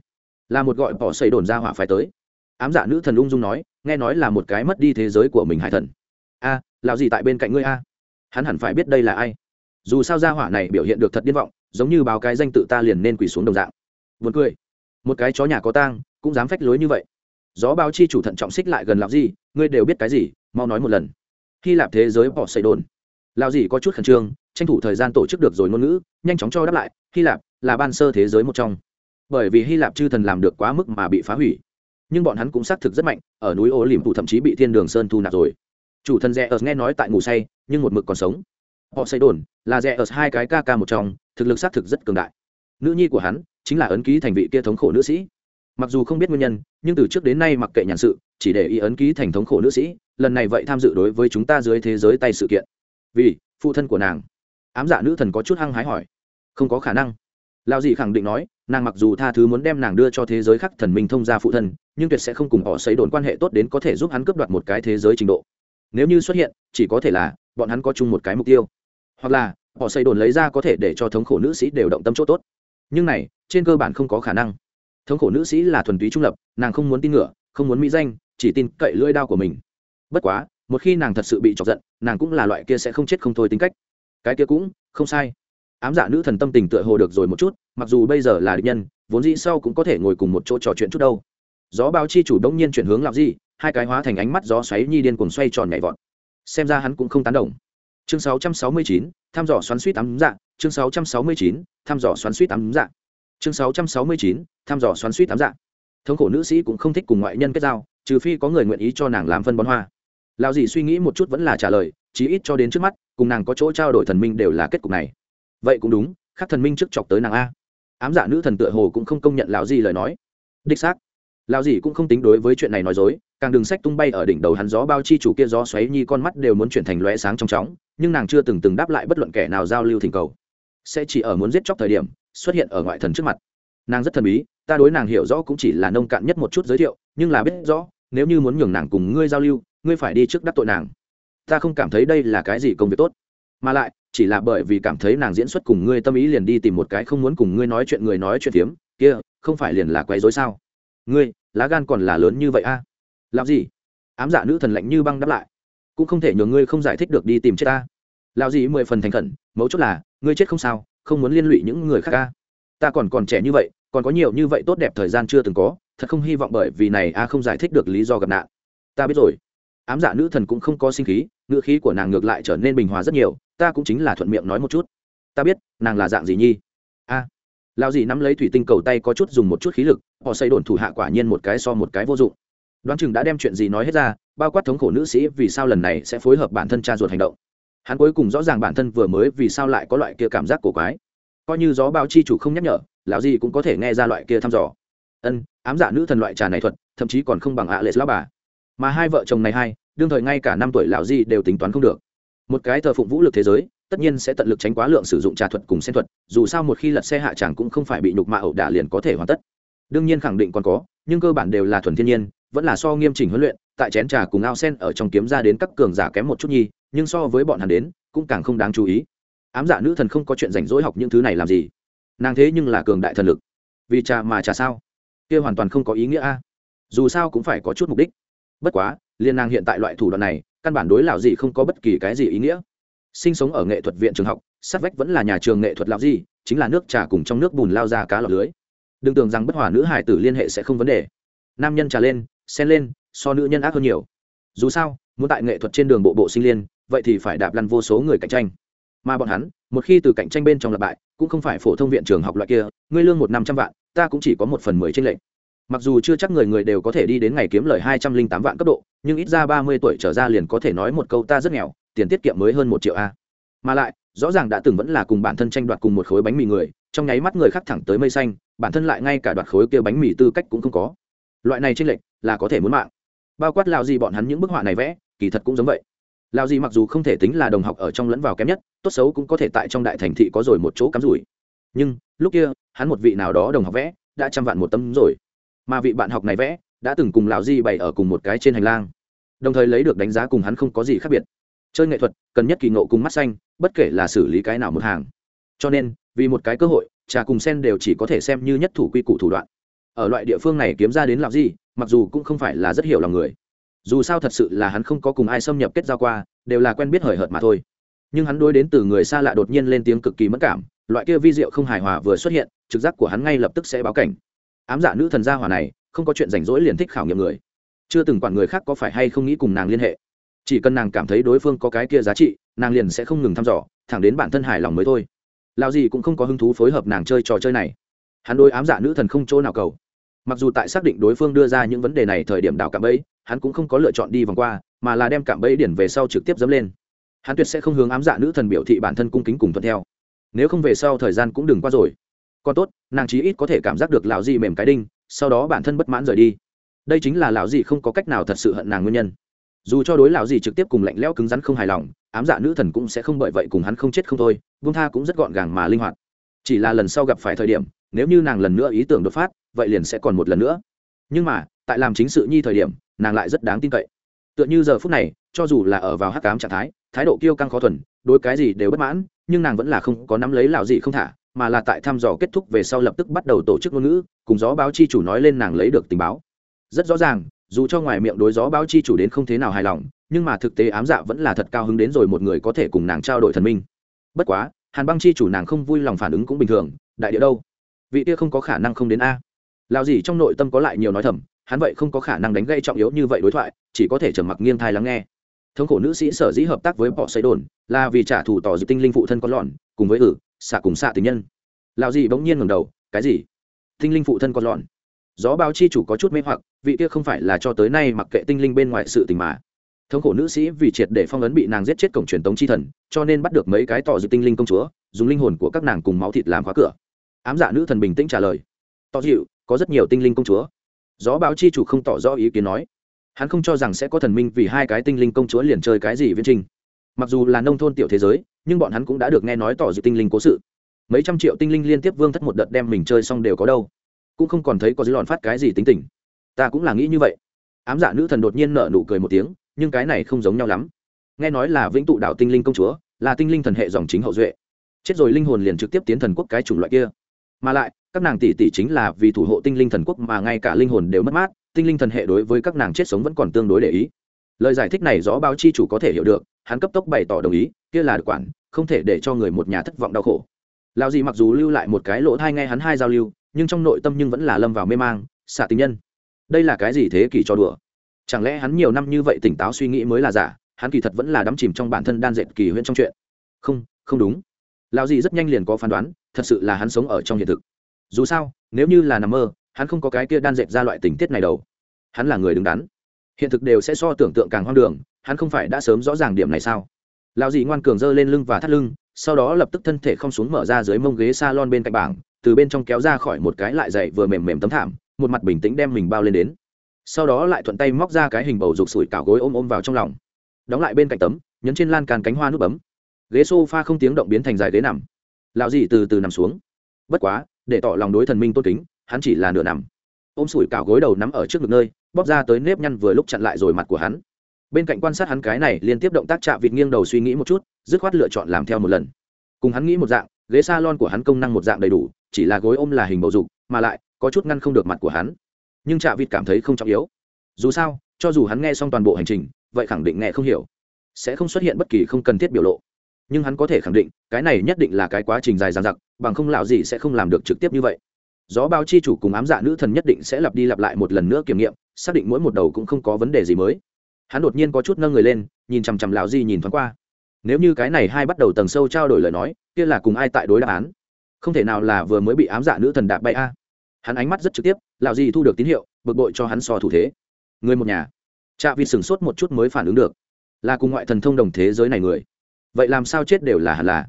Là một gọi bỏ xây đồn ra hỏa phải tới. Ám dạ nữ thần ung dung nói, nghe nói là một cái mất đi thế giới của mình hải thần a, lão gì tại bên cạnh ngươi a? Hắn hẳn phải biết đây là ai. Dù sao gia hỏa này biểu hiện được thật điên vọng, giống như báo cái danh tự ta liền nên quỳ xuống đồng dạng. Vượt cười. Một cái chó nhà có tang, cũng dám phách lối như vậy. Gió báo chi chủ thận trọng xích lại gần lão gì, ngươi đều biết cái gì, mau nói một lần. Hy lạp thế giới bỏ xây đồn. Lão gì có chút khẩn trương, tranh thủ thời gian tổ chức được rồi ngôn ngữ, nhanh chóng cho đáp lại, hy lạp là ban sơ thế giới một trong. Bởi vì hy lạp chư thần làm được quá mức mà bị phá hủy. Nhưng bọn hắn cũng xác thực rất mạnh, ở núi ô liềm tụ thậm chí bị thiên đường sơn thu nạp rồi chủ thần rẽ ớt nghe nói tại ngủ say, nhưng một mực còn sống. Họ xây đồn, là rẽ ớt hai cái ca ca một trong, thực lực xác thực rất cường đại. Nữ nhi của hắn, chính là ấn ký thành vị kia thống khổ nữ sĩ. Mặc dù không biết nguyên nhân, nhưng từ trước đến nay mặc kệ nhàn sự, chỉ để ý ấn ký thành thống khổ nữ sĩ, lần này vậy tham dự đối với chúng ta dưới thế giới tay sự kiện. Vì, phụ thân của nàng. Ám dạ nữ thần có chút hăng hái hỏi. Không có khả năng. Lao dị khẳng định nói, nàng mặc dù tha thứ muốn đem nàng đưa cho thế giới khác thần minh thông gia phụ thân, nhưng tuyệt sẽ không cùng họ xấy đồn quan hệ tốt đến có thể giúp hắn cướp đoạt một cái thế giới trình độ nếu như xuất hiện, chỉ có thể là bọn hắn có chung một cái mục tiêu. Hoặc là, họ xây đồn lấy ra có thể để cho thống khổ nữ sĩ đều động tâm chỗ tốt. Nhưng này, trên cơ bản không có khả năng. Thống khổ nữ sĩ là thuần túy trung lập, nàng không muốn tin ngựa, không muốn mỹ danh, chỉ tin cậy lưỡi đao của mình. Bất quá, một khi nàng thật sự bị chọc giận, nàng cũng là loại kia sẽ không chết không thôi tính cách. Cái kia cũng không sai. Ám dạ nữ thần tâm tình tựa hồ được rồi một chút, mặc dù bây giờ là địch nhân, vốn dĩ sau cũng có thể ngồi cùng một chỗ trò chuyện chút đâu. Gió báo chi chủ đông nhiên chuyển hướng làm gì hai cái hóa thành ánh mắt gió xoáy nhi điên cuồng xoay tròn nhảy vọt. Xem ra hắn cũng không tán đồng. Chương 669, thăm dò xoắn suýt tám dạ. Chương 669, thăm dò xoắn suýt tám dạ. Chương 669, thăm dò xoắn suýt tám dạ. Thống khổ nữ sĩ cũng không thích cùng ngoại nhân kết giao trừ phi có người nguyện ý cho nàng làm phân bón hoa. Lao dì suy nghĩ một chút vẫn là trả lời chí ít cho đến trước mắt cùng nàng có chỗ trao đổi thần minh đều là kết cục này. Vậy cũng đúng khác thần minh trước chọc tới nàng a. Ám dạ nữ thần tựa hồ cũng không công nhận lão gì lời nói. Đích xác lão gì cũng không tính đối với chuyện này nói dối càng đừng sách tung bay ở đỉnh đầu hắn gió bao chi chủ kia gió xoáy nhi con mắt đều muốn chuyển thành lóe sáng trong chóng, nhưng nàng chưa từng từng đáp lại bất luận kẻ nào giao lưu thỉnh cầu. Sẽ chỉ ở muốn giết chóc thời điểm, xuất hiện ở ngoại thần trước mặt. Nàng rất thần bí, ta đối nàng hiểu rõ cũng chỉ là nông cạn nhất một chút giới thiệu, nhưng là biết rõ, nếu như muốn nhường nàng cùng ngươi giao lưu, ngươi phải đi trước đắc tội nàng. Ta không cảm thấy đây là cái gì công việc tốt. Mà lại, chỉ là bởi vì cảm thấy nàng diễn xuất cùng ngươi tâm ý liền đi tìm một cái không muốn cùng ngươi nói chuyện người nói chuyện phiếm, kia, không phải liền là quấy rối sao? Ngươi, lá gan còn là lớn như vậy a? à? Làm gì? Ám dạ nữ thần lạnh như băng đáp lại. Cũng không thể nhường ngươi không giải thích được đi tìm chết ta. Lao gì mười phần thành khẩn mấu chốt là ngươi chết không sao không muốn liên lụy những người khác ca ta còn còn trẻ như vậy còn có nhiều như vậy tốt đẹp thời gian chưa từng có thật không hy vọng bởi vì này a không giải thích được lý do gặp nạn. Ta biết rồi. Ám dạ nữ thần cũng không có sinh khí ngữ khí của nàng ngược lại trở nên bình hòa rất nhiều ta cũng chính là thuận miệng nói một chút. Ta biết nàng là dạng gì nhi? A. À, lao gì nắm lấy thủy tinh cầu tay có chút dùng một chút khí lực họ xây đồn thủ hạ quả nhiên một cái so một cái vô dụng đoán chừng đã đem chuyện gì nói hết ra, bao quát thống khổ nữ sĩ vì sao lần này sẽ phối hợp bản thân cha ruột hành động. Hắn cuối cùng rõ ràng bản thân vừa mới vì sao lại có loại kia cảm giác cổ quái. Coi như gió báo chi chủ không nhắc nhở, lão gì cũng có thể nghe ra loại kia thăm dò. Ân, ám giả nữ thần loại trà này thuật, thậm chí còn không bằng ạ lệ lão bà. Mà hai vợ chồng này hai, đương thời ngay cả năm tuổi lão gì đều tính toán không được. Một cái thờ phụng vũ lực thế giới, tất nhiên sẽ tận lực tránh quá lượng sử dụng trà thuật cùng sen thuật, dù sao một khi lật xe hạ tràng cũng không phải bị nhục mạ ẩu đả liền có thể hoàn tất. Đương nhiên khẳng định còn có, nhưng cơ bản đều là thuần thiên nhiên vẫn là so nghiêm chỉnh huấn luyện, tại chén trà cùng ao sen ở trong kiếm ra đến các cường giả kém một chút nhi, nhưng so với bọn hắn đến, cũng càng không đáng chú ý. Ám dạ nữ thần không có chuyện rảnh rỗi học những thứ này làm gì? Nàng thế nhưng là cường đại thần lực. Vì trà mà trà sao? Kia hoàn toàn không có ý nghĩa a. Dù sao cũng phải có chút mục đích. Bất quá, liên nàng hiện tại loại thủ đoạn này, căn bản đối lão gì không có bất kỳ cái gì ý nghĩa. Sinh sống ở nghệ thuật viện trường học, sát vách vẫn là nhà trường nghệ thuật lão gì chính là nước trà cùng trong nước bùn lao ra cá lọc lưới. Đừng tưởng rằng bất hòa nữ hải tử liên hệ sẽ không vấn đề. Nam nhân trà lên xen lên, so nữ nhân ác hơn nhiều. Dù sao, muốn tại nghệ thuật trên đường bộ bộ sinh liên, vậy thì phải đạp lăn vô số người cạnh tranh. Mà bọn hắn, một khi từ cạnh tranh bên trong lập bại, cũng không phải phổ thông viện trường học loại kia, ngươi lương một năm trăm vạn, ta cũng chỉ có một phần mười trên lệ mặc dù chưa chắc người người đều có thể đi đến ngày kiếm lời hai trăm linh tám vạn cấp độ, nhưng ít ra ba mươi tuổi trở ra liền có thể nói một câu ta rất nghèo, tiền tiết kiệm mới hơn một triệu a. Mà lại, rõ ràng đã từng vẫn là cùng bản thân tranh đoạt cùng một khối bánh mì người, trong nháy mắt người khác thẳng tới mây xanh, bản thân lại ngay cả đoạt khối kia bánh mì tư cách cũng không có loại này tranh lệch là có thể muốn mạng. Bao quát lao gì bọn hắn những bức họa này vẽ, kỳ thật cũng giống vậy. Lao gì mặc dù không thể tính là đồng học ở trong lẫn vào kém nhất, tốt xấu cũng có thể tại trong đại thành thị có rồi một chỗ cắm rủi. Nhưng, lúc kia, hắn một vị nào đó đồng học vẽ, đã trăm vạn một tấm rồi. Mà vị bạn học này vẽ, đã từng cùng lão di bày ở cùng một cái trên hành lang. Đồng thời lấy được đánh giá cùng hắn không có gì khác biệt. Chơi nghệ thuật, cần nhất kỳ ngộ cùng mắt xanh, bất kể là xử lý cái nào một hàng. Cho nên, vì một cái cơ hội, trà cùng sen đều chỉ có thể xem như nhất thủ quy củ thủ đoạn ở loại địa phương này kiếm ra đến làm gì mặc dù cũng không phải là rất hiểu lòng người. Dù sao thật sự là hắn không có cùng ai xâm nhập kết giao qua, đều là quen biết hời hợt mà thôi. Nhưng hắn đối đến từ người xa lạ đột nhiên lên tiếng cực kỳ mất cảm, loại kia vi diệu không hài hòa vừa xuất hiện, trực giác của hắn ngay lập tức sẽ báo cảnh. Ám dạ nữ thần gia hỏa này, không có chuyện rảnh rỗi liền thích khảo nghiệm người. Chưa từng quản người khác có phải hay không nghĩ cùng nàng liên hệ. Chỉ cần nàng cảm thấy đối phương có cái kia giá trị, nàng liền sẽ không ngừng thăm dò, thẳng đến bản thân hài lòng mới thôi. Lao gì cũng không có hứng thú phối hợp nàng chơi trò chơi này hắn đôi ám dạ nữ thần không chỗ nào cầu. Mặc dù tại xác định đối phương đưa ra những vấn đề này thời điểm đào cạm bẫy, hắn cũng không có lựa chọn đi vòng qua, mà là đem cạm bẫy điển về sau trực tiếp dẫm lên. Hắn tuyệt sẽ không hướng ám dạ nữ thần biểu thị bản thân cung kính cùng thuận theo. Nếu không về sau thời gian cũng đừng qua rồi. Còn tốt, nàng chí ít có thể cảm giác được lão di mềm cái đinh, sau đó bản thân bất mãn rời đi. Đây chính là lão di không có cách nào thật sự hận nàng nguyên nhân. Dù cho đối lão di trực tiếp cùng lạnh lẽo cứng rắn không hài lòng, ám dạ nữ thần cũng sẽ không bởi vậy cùng hắn không chết không thôi, vương tha cũng rất gọn gàng mà linh hoạt. Chỉ là lần sau gặp phải thời điểm nếu như nàng lần nữa ý tưởng đột phát, vậy liền sẽ còn một lần nữa. Nhưng mà, tại làm chính sự nhi thời điểm, nàng lại rất đáng tin cậy. Tựa như giờ phút này, cho dù là ở vào hắc cám trạng thái thái độ kiêu căng khó thuần, đối cái gì đều bất mãn, nhưng nàng vẫn là không có nắm lấy lão gì không thả, mà là tại thăm dò kết thúc về sau lập tức bắt đầu tổ chức ngôn ngữ, cùng gió báo chi chủ nói lên nàng lấy được tình báo. Rất rõ ràng, dù cho ngoài miệng đối gió báo chi chủ đến không thế nào hài lòng, nhưng mà thực tế ám dạ vẫn là thật cao hứng đến rồi một người có thể cùng nàng trao đổi thần minh. Bất quá, hàn băng chi chủ nàng không vui lòng phản ứng cũng bình thường, đại địa đâu? Vị kia không có khả năng không đến a. Lao gì trong nội tâm có lại nhiều nói thầm, hắn vậy không có khả năng đánh gây trọng yếu như vậy đối thoại, chỉ có thể trầm mặc nghiêng thai lắng nghe. Thống khổ nữ sĩ sở dĩ hợp tác với bọ xây đồn là vì trả thù tỏ dự tinh linh phụ thân con lọn cùng với ử xạ cùng xạ tình nhân. Lao gì bỗng nhiên ngẩng đầu, cái gì? Tinh linh phụ thân con lọn gió báo chi chủ có chút mê hoặc, vị kia không phải là cho tới nay mặc kệ tinh linh bên ngoài sự tình mà. Thống khổ nữ sĩ vì triệt để phong ấn bị nàng giết chết cổng truyền tống chi thần, cho nên bắt được mấy cái tỏ dự tinh linh công chúa, dùng linh hồn của các nàng cùng máu thịt làm khóa cửa ám dạ nữ thần bình tĩnh trả lời. Tỏ dịu, có rất nhiều tinh linh công chúa. Gió báo chi chủ không tỏ rõ ý kiến nói. Hắn không cho rằng sẽ có thần minh vì hai cái tinh linh công chúa liền chơi cái gì viễn trình. Mặc dù là nông thôn tiểu thế giới, nhưng bọn hắn cũng đã được nghe nói tỏ dịu tinh linh cố sự. Mấy trăm triệu tinh linh liên tiếp vương thất một đợt đem mình chơi xong đều có đâu. Cũng không còn thấy có dưới lòn phát cái gì tính tình. Ta cũng là nghĩ như vậy. Ám dạ nữ thần đột nhiên nở nụ cười một tiếng, nhưng cái này không giống nhau lắm. Nghe nói là vĩnh tụ đạo tinh linh công chúa, là tinh linh thần hệ dòng chính hậu duệ. Chết rồi linh hồn liền trực tiếp tiến thần quốc cái chủng loại kia mà lại, các nàng tỷ tỷ chính là vì thủ hộ tinh linh thần quốc mà ngay cả linh hồn đều mất mát, tinh linh thần hệ đối với các nàng chết sống vẫn còn tương đối để ý. Lời giải thích này rõ báo chi chủ có thể hiểu được, hắn cấp tốc bày tỏ đồng ý, kia là được quản, không thể để cho người một nhà thất vọng đau khổ. Lao gì mặc dù lưu lại một cái lỗ thai nghe hắn hai giao lưu, nhưng trong nội tâm nhưng vẫn là lâm vào mê mang xạ tình nhân. Đây là cái gì thế kỷ cho đùa? Chẳng lẽ hắn nhiều năm như vậy tỉnh táo suy nghĩ mới là giả, hắn kỳ thật vẫn là đắm chìm trong bản thân đan dệt kỳ huyễn trong chuyện. Không không đúng. Lao gì rất nhanh liền có phán đoán thật sự là hắn sống ở trong hiện thực. Dù sao, nếu như là nằm mơ, hắn không có cái kia đan dệt ra loại tình tiết này đâu. Hắn là người đứng đắn. Hiện thực đều sẽ so tưởng tượng càng hoang đường, hắn không phải đã sớm rõ ràng điểm này sao? Lao dì ngoan cường giơ lên lưng và thắt lưng, sau đó lập tức thân thể không xuống mở ra dưới mông ghế s a lon bên cạnh bảng, từ bên trong kéo ra khỏi một cái lại dậy vừa mềm mềm tấm thảm, một mặt bình tĩnh đem mình bao lên đến. Sau đó lại thuận tay móc ra cái hình bầu rục sủi cảo gối ôm ôm vào trong lòng. Đóng lại bên cạnh tấm, nhấn trên lan can cánh hoa nút bấm. Ghế s o f a không tiếng động biến thành dài ghế nằm lão dì từ từ nằm xuống. Bất quá, để tỏ lòng đối thần minh tôn kính, hắn chỉ là nửa nằm. Ôm sủi cảo gối đầu nắm ở trước ngực nơi, bóp ra tới nếp nhăn vừa lúc chặn lại rồi mặt của hắn. Bên cạnh quan sát hắn cái này, liên tiếp động tác chạm vịt nghiêng đầu suy nghĩ một chút, dứt khoát lựa chọn làm theo một lần. Cùng hắn nghĩ một dạng, ghế s a lon của hắn công năng một dạng đầy đủ, chỉ là gối ôm là hình bầu dục, mà lại, có chút ngăn không được mặt của hắn. Nhưng chạm vịt cảm thấy không trọng yếu. Dù sao, cho dù hắn nghe xong toàn bộ hành trình, vậy khẳng định nghe không hiểu. Sẽ không xuất hiện bất kỳ không cần thiết biểu lộ nhưng hắn có thể khẳng định, cái này nhất định là cái quá trình dài dằng dặc, bằng không lạo gì sẽ không làm được trực tiếp như vậy. Gió bao chi chủ cùng ám dạ nữ thần nhất định sẽ lặp đi lặp lại một lần nữa kiểm nghiệm, xác định mỗi một đầu cũng không có vấn đề gì mới. Hắn đột nhiên có chút nâng người lên, nhìn chằm chằm lão gì nhìn thoáng qua. Nếu như cái này hai bắt đầu tầng sâu trao đổi lời nói, kia là cùng ai tại đối đáp án? Không thể nào là vừa mới bị ám dạ nữ thần đạp bay a. Hắn ánh mắt rất trực tiếp, lão gì thu được tín hiệu, bực bội cho hắn so thủ thế. Người một nhà. Cha vi sửng sốt một chút mới phản ứng được. Là cùng ngoại thần thông đồng thế giới này người vậy làm sao chết đều là hẳn là.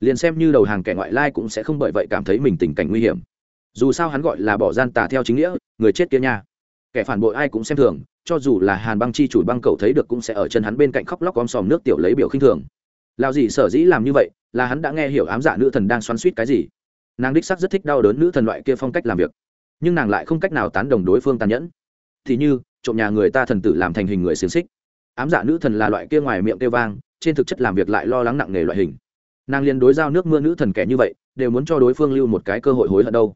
Liền xem như đầu hàng kẻ ngoại lai cũng sẽ không bởi vậy cảm thấy mình tình cảnh nguy hiểm. Dù sao hắn gọi là bỏ gian tà theo chính nghĩa, người chết kia nha. Kẻ phản bội ai cũng xem thường, cho dù là hàn băng chi chủ băng cầu thấy được cũng sẽ ở chân hắn bên cạnh khóc lóc om sòm nước tiểu lấy biểu khinh thường. Lao gì sở dĩ làm như vậy, là hắn đã nghe hiểu ám dạ nữ thần đang xoắn suýt cái gì. Nàng đích sắc rất thích đau đớn nữ thần loại kia phong cách làm việc. Nhưng nàng lại không cách nào tán đồng đối phương tàn nhẫn. Thì như, trộm nhà người ta thần tử làm thành hình người xiềng xích. Ám dạ nữ thần là loại kia ngoài miệng kêu vang trên thực chất làm việc lại lo lắng nặng nề loại hình. Nàng liên đối giao nước mưa nữ thần kẻ như vậy, đều muốn cho đối phương lưu một cái cơ hội hối hận đâu.